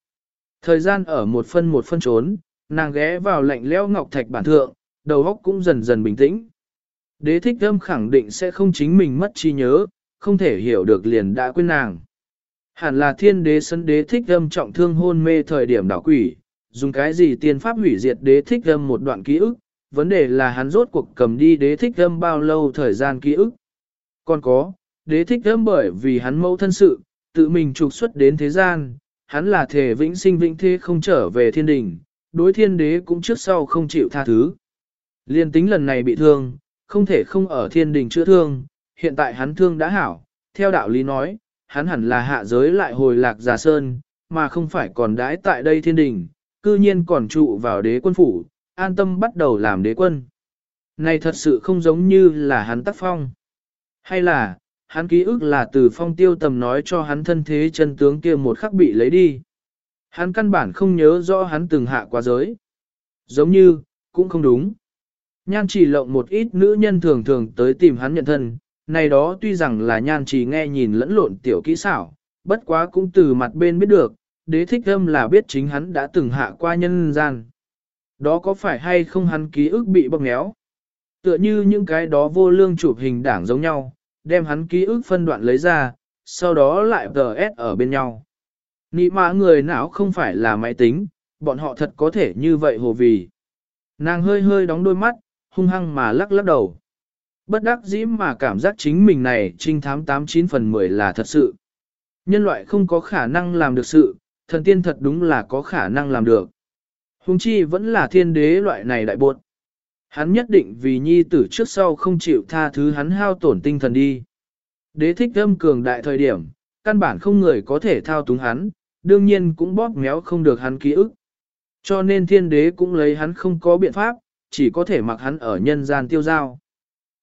Thời gian ở một phân một phân trốn, nàng ghé vào lạnh leo ngọc thạch bản thượng, đầu óc cũng dần dần bình tĩnh. Đế thích âm khẳng định sẽ không chính mình mất trí nhớ, không thể hiểu được liền đã quên nàng. Hẳn là thiên đế sân đế thích âm trọng thương hôn mê thời điểm đảo quỷ, dùng cái gì tiên pháp hủy diệt đế thích âm một đoạn ký ức, vấn đề là hắn rốt cuộc cầm đi đế thích âm bao lâu thời gian ký ức. Còn có, đế thích âm bởi vì hắn mâu thân sự, tự mình trục xuất đến thế gian, hắn là thể vĩnh sinh vĩnh thế không trở về thiên đình, đối thiên đế cũng trước sau không chịu tha thứ. Liên tính lần này bị thương, không thể không ở thiên đình chữa thương, hiện tại hắn thương đã hảo, theo đạo lý nói, hắn hẳn là hạ giới lại hồi lạc giả sơn, mà không phải còn đãi tại đây thiên đình, cư nhiên còn trụ vào đế quân phủ, an tâm bắt đầu làm đế quân. Này thật sự không giống như là hắn tác phong. Hay là, hắn ký ức là từ phong tiêu tầm nói cho hắn thân thế chân tướng kia một khắc bị lấy đi. Hắn căn bản không nhớ rõ hắn từng hạ qua giới. Giống như, cũng không đúng. Nhan chỉ lộng một ít nữ nhân thường thường tới tìm hắn nhận thân, này đó tuy rằng là nhan chỉ nghe nhìn lẫn lộn tiểu kỹ xảo, bất quá cũng từ mặt bên biết được, đế thích âm là biết chính hắn đã từng hạ qua nhân gian. Đó có phải hay không hắn ký ức bị bóp méo? Tựa như những cái đó vô lương chụp hình đảng giống nhau, đem hắn ký ức phân đoạn lấy ra, sau đó lại DS ở bên nhau. Nị mã người não không phải là máy tính, bọn họ thật có thể như vậy hồ vì. Nàng hơi hơi đóng đôi mắt, hung hăng mà lắc lắc đầu. Bất đắc dĩ mà cảm giác chính mình này trinh thám 89 phần 10 là thật sự. Nhân loại không có khả năng làm được sự, thần tiên thật đúng là có khả năng làm được. Hùng chi vẫn là thiên đế loại này đại buộc. Hắn nhất định vì nhi tử trước sau không chịu tha thứ hắn hao tổn tinh thần đi. Đế thích âm cường đại thời điểm, căn bản không người có thể thao túng hắn, đương nhiên cũng bóp méo không được hắn ký ức. Cho nên thiên đế cũng lấy hắn không có biện pháp, chỉ có thể mặc hắn ở nhân gian tiêu giao.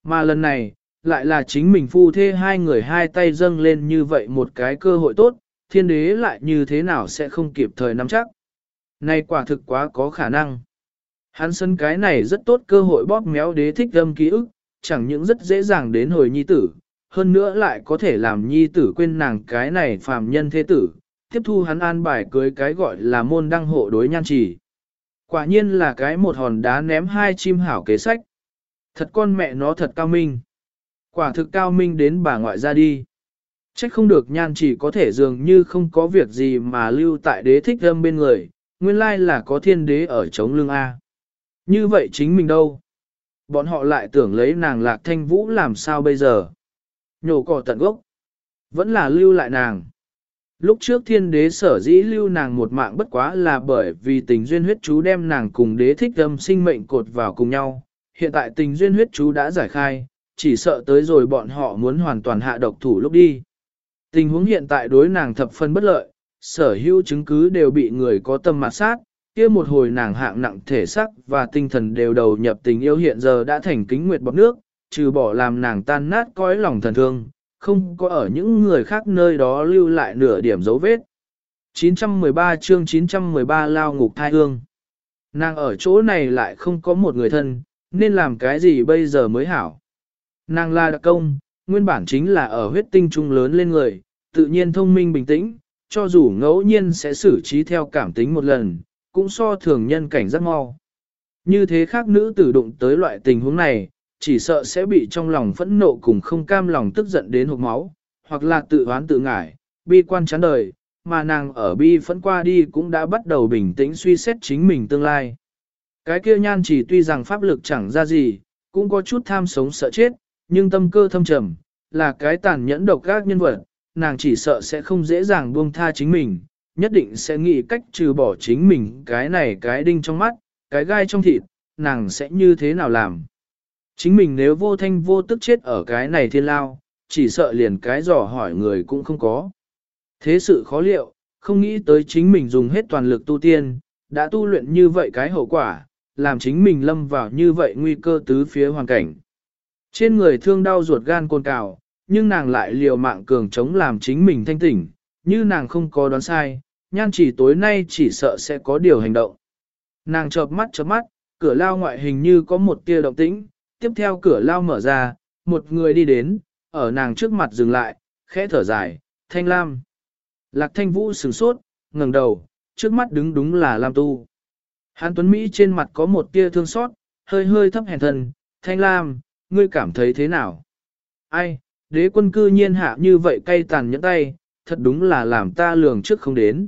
Mà lần này, lại là chính mình phu thê hai người hai tay dâng lên như vậy một cái cơ hội tốt, thiên đế lại như thế nào sẽ không kịp thời nắm chắc. Này quả thực quá có khả năng. Hắn sân cái này rất tốt cơ hội bóp méo đế thích âm ký ức, chẳng những rất dễ dàng đến hồi nhi tử, hơn nữa lại có thể làm nhi tử quên nàng cái này phàm nhân thế tử, tiếp thu hắn an bài cưới cái gọi là môn đăng hộ đối nhan trì. Quả nhiên là cái một hòn đá ném hai chim hảo kế sách. Thật con mẹ nó thật cao minh. Quả thực cao minh đến bà ngoại ra đi. Trách không được nhan chỉ có thể dường như không có việc gì mà lưu tại đế thích âm bên người, nguyên lai là có thiên đế ở chống lưng A. Như vậy chính mình đâu? Bọn họ lại tưởng lấy nàng lạc thanh vũ làm sao bây giờ? Nhổ cỏ tận gốc. Vẫn là lưu lại nàng. Lúc trước thiên đế sở dĩ lưu nàng một mạng bất quá là bởi vì tình duyên huyết chú đem nàng cùng đế thích âm sinh mệnh cột vào cùng nhau. Hiện tại tình duyên huyết chú đã giải khai, chỉ sợ tới rồi bọn họ muốn hoàn toàn hạ độc thủ lúc đi. Tình huống hiện tại đối nàng thập phân bất lợi, sở hữu chứng cứ đều bị người có tâm mặt sát, kia một hồi nàng hạng nặng thể xác và tinh thần đều đầu nhập tình yêu hiện giờ đã thành kính nguyệt bọc nước, trừ bỏ làm nàng tan nát cõi lòng thần thương, không có ở những người khác nơi đó lưu lại nửa điểm dấu vết. 913 chương 913 lao ngục thai hương. Nàng ở chỗ này lại không có một người thân, nên làm cái gì bây giờ mới hảo. Nàng là đặc công, nguyên bản chính là ở huyết tinh trung lớn lên người, tự nhiên thông minh bình tĩnh, cho dù ngẫu nhiên sẽ xử trí theo cảm tính một lần, cũng so thường nhân cảnh rất mau. Như thế khác nữ tử đụng tới loại tình huống này, chỉ sợ sẽ bị trong lòng phẫn nộ cùng không cam lòng tức giận đến hộp máu, hoặc là tự oán tự ngải, bi quan chán đời, mà nàng ở bi phẫn qua đi cũng đã bắt đầu bình tĩnh suy xét chính mình tương lai. Cái kia nhan chỉ tuy rằng pháp lực chẳng ra gì, cũng có chút tham sống sợ chết, nhưng tâm cơ thâm trầm, là cái tàn nhẫn độc các nhân vật, nàng chỉ sợ sẽ không dễ dàng buông tha chính mình, nhất định sẽ nghĩ cách trừ bỏ chính mình cái này cái đinh trong mắt, cái gai trong thịt, nàng sẽ như thế nào làm. Chính mình nếu vô thanh vô tức chết ở cái này thiên lao, chỉ sợ liền cái dò hỏi người cũng không có. Thế sự khó liệu, không nghĩ tới chính mình dùng hết toàn lực tu tiên, đã tu luyện như vậy cái hậu quả, làm chính mình lâm vào như vậy nguy cơ tứ phía hoàn cảnh. Trên người thương đau ruột gan côn cào, nhưng nàng lại liều mạng cường chống làm chính mình thanh tỉnh, như nàng không có đoán sai, nhan chỉ tối nay chỉ sợ sẽ có điều hành động. Nàng chợp mắt chớp mắt, cửa lao ngoại hình như có một tia động tĩnh, tiếp theo cửa lao mở ra, một người đi đến, ở nàng trước mặt dừng lại, khẽ thở dài, thanh lam. Lạc thanh vũ sửng sốt, ngẩng đầu, trước mắt đứng đúng là lam tu. Hán Tuấn Mỹ trên mặt có một tia thương xót, hơi hơi thấp hèn thân, thanh lam, ngươi cảm thấy thế nào? Ai, đế quân cư nhiên hạ như vậy cay tàn nhẫn tay, thật đúng là làm ta lường trước không đến.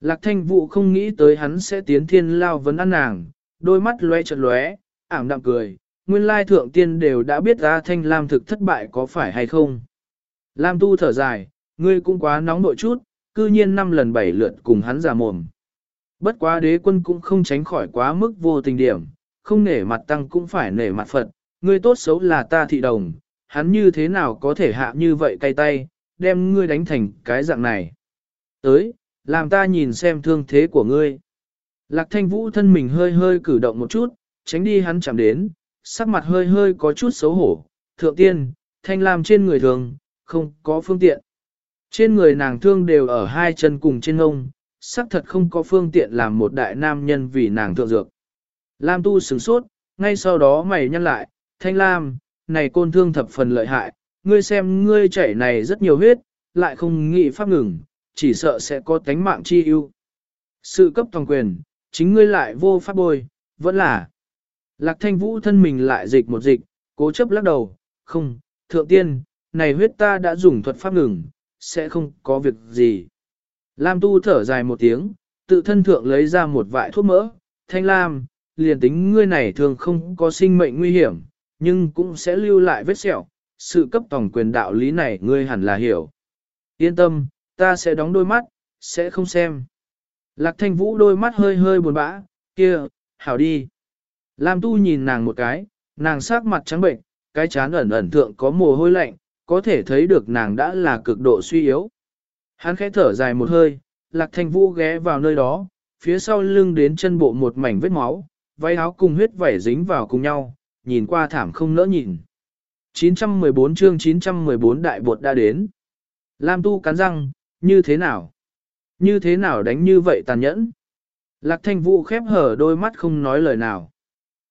Lạc thanh vụ không nghĩ tới hắn sẽ tiến thiên lao vấn ăn nàng, đôi mắt lóe chật lóe, ảm đạm cười, nguyên lai thượng tiên đều đã biết ra thanh lam thực thất bại có phải hay không. Lam tu thở dài, ngươi cũng quá nóng nội chút, cư nhiên năm lần bảy lượt cùng hắn giả mồm. Bất quá đế quân cũng không tránh khỏi quá mức vô tình điểm, không nể mặt tăng cũng phải nể mặt Phật, ngươi tốt xấu là ta thị đồng, hắn như thế nào có thể hạ như vậy cay tay, đem ngươi đánh thành cái dạng này. Tới, làm ta nhìn xem thương thế của ngươi. Lạc thanh vũ thân mình hơi hơi cử động một chút, tránh đi hắn chạm đến, sắc mặt hơi hơi có chút xấu hổ. Thượng tiên, thanh làm trên người thường, không có phương tiện. Trên người nàng thương đều ở hai chân cùng trên ngông, sắc thật không có phương tiện làm một đại nam nhân vì nàng thượng dược. Lam tu sửng sốt, Ngay sau đó mày nhăn lại, thanh lam, này côn thương thập phần lợi hại, ngươi xem ngươi chảy này rất nhiều huyết, lại không nghĩ pháp ngừng, chỉ sợ sẽ có tánh mạng chi ưu. Sự cấp toàn quyền, chính ngươi lại vô pháp bôi, vẫn là. Lạc thanh vũ thân mình lại dịch một dịch, cố chấp lắc đầu, không, thượng tiên, này huyết ta đã dùng thuật pháp ngừng, sẽ không có việc gì. Lam tu thở dài một tiếng, tự thân thượng lấy ra một vại thuốc mỡ, thanh lam, liền tính ngươi này thường không có sinh mệnh nguy hiểm, nhưng cũng sẽ lưu lại vết sẹo, sự cấp tổng quyền đạo lý này ngươi hẳn là hiểu. Yên tâm, ta sẽ đóng đôi mắt, sẽ không xem. Lạc thanh vũ đôi mắt hơi hơi buồn bã, kia, hảo đi. Lam tu nhìn nàng một cái, nàng sắc mặt trắng bệnh, cái chán ẩn ẩn thượng có mồ hôi lạnh, có thể thấy được nàng đã là cực độ suy yếu. Hắn khẽ thở dài một hơi, lạc thanh vũ ghé vào nơi đó, phía sau lưng đến chân bộ một mảnh vết máu, váy áo cùng huyết vảy dính vào cùng nhau, nhìn qua thảm không nỡ nhìn. 914 chương 914 đại bột đã đến. Lam tu cắn răng, như thế nào? Như thế nào đánh như vậy tàn nhẫn? Lạc thanh vũ khép hở đôi mắt không nói lời nào.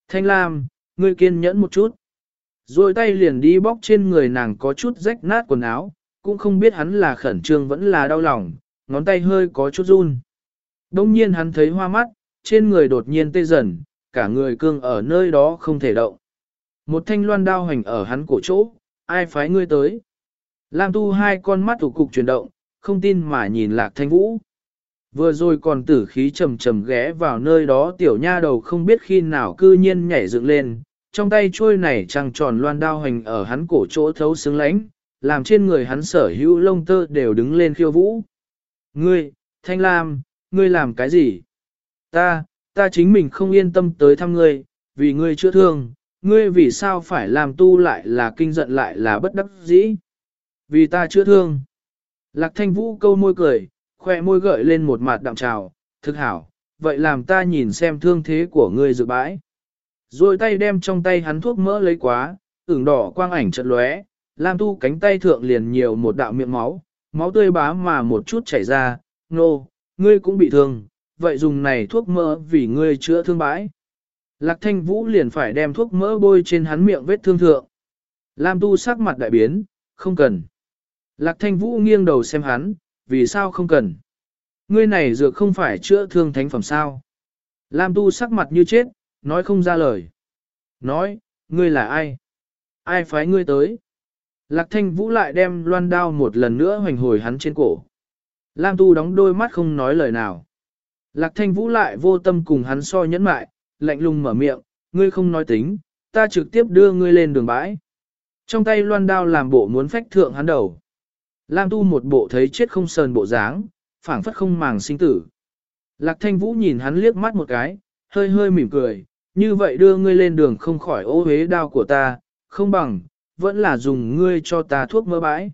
Thanh Lam, ngươi kiên nhẫn một chút. Rồi tay liền đi bóc trên người nàng có chút rách nát quần áo, cũng không biết hắn là khẩn trương vẫn là đau lòng, ngón tay hơi có chút run. Đông nhiên hắn thấy hoa mắt, trên người đột nhiên tê dần, cả người cương ở nơi đó không thể động. Một thanh loan đao hành ở hắn cổ chỗ, ai phái ngươi tới. Lam tu hai con mắt thủ cục chuyển động, không tin mà nhìn lạc thanh vũ. Vừa rồi còn tử khí trầm trầm ghé vào nơi đó tiểu nha đầu không biết khi nào cư nhiên nhảy dựng lên, trong tay trôi này trăng tròn loan đao hành ở hắn cổ chỗ thấu xứng lánh, làm trên người hắn sở hữu lông tơ đều đứng lên khiêu vũ. Ngươi, Thanh Lam, ngươi làm cái gì? Ta, ta chính mình không yên tâm tới thăm ngươi, vì ngươi chưa thương, ngươi vì sao phải làm tu lại là kinh giận lại là bất đắc dĩ? Vì ta chưa thương. Lạc thanh vũ câu môi cười, khoe môi gợi lên một mặt đạm trào, thực hảo, vậy làm ta nhìn xem thương thế của ngươi dự bãi. Rồi tay đem trong tay hắn thuốc mỡ lấy quá, ửng đỏ quang ảnh chợt lóe, Lam Tu cánh tay thượng liền nhiều một đạo miệng máu, máu tươi bá mà một chút chảy ra, nô, ngươi cũng bị thương, vậy dùng này thuốc mỡ vì ngươi chữa thương bãi. Lạc thanh vũ liền phải đem thuốc mỡ bôi trên hắn miệng vết thương thượng. Lam Tu sắc mặt đại biến, không cần. Lạc thanh vũ nghiêng đầu xem hắn, vì sao không cần. Ngươi này dược không phải chữa thương thánh phẩm sao. Lam Tu sắc mặt như chết, nói không ra lời. Nói, ngươi là ai? Ai phái ngươi tới? Lạc thanh vũ lại đem loan đao một lần nữa hoành hồi hắn trên cổ. Lam tu đóng đôi mắt không nói lời nào. Lạc thanh vũ lại vô tâm cùng hắn so nhẫn mại, lạnh lùng mở miệng, ngươi không nói tính, ta trực tiếp đưa ngươi lên đường bãi. Trong tay loan đao làm bộ muốn phách thượng hắn đầu. Lam tu một bộ thấy chết không sờn bộ dáng, phảng phất không màng sinh tử. Lạc thanh vũ nhìn hắn liếc mắt một cái, hơi hơi mỉm cười, như vậy đưa ngươi lên đường không khỏi ô hế đao của ta, không bằng, vẫn là dùng ngươi cho ta thuốc mơ bãi.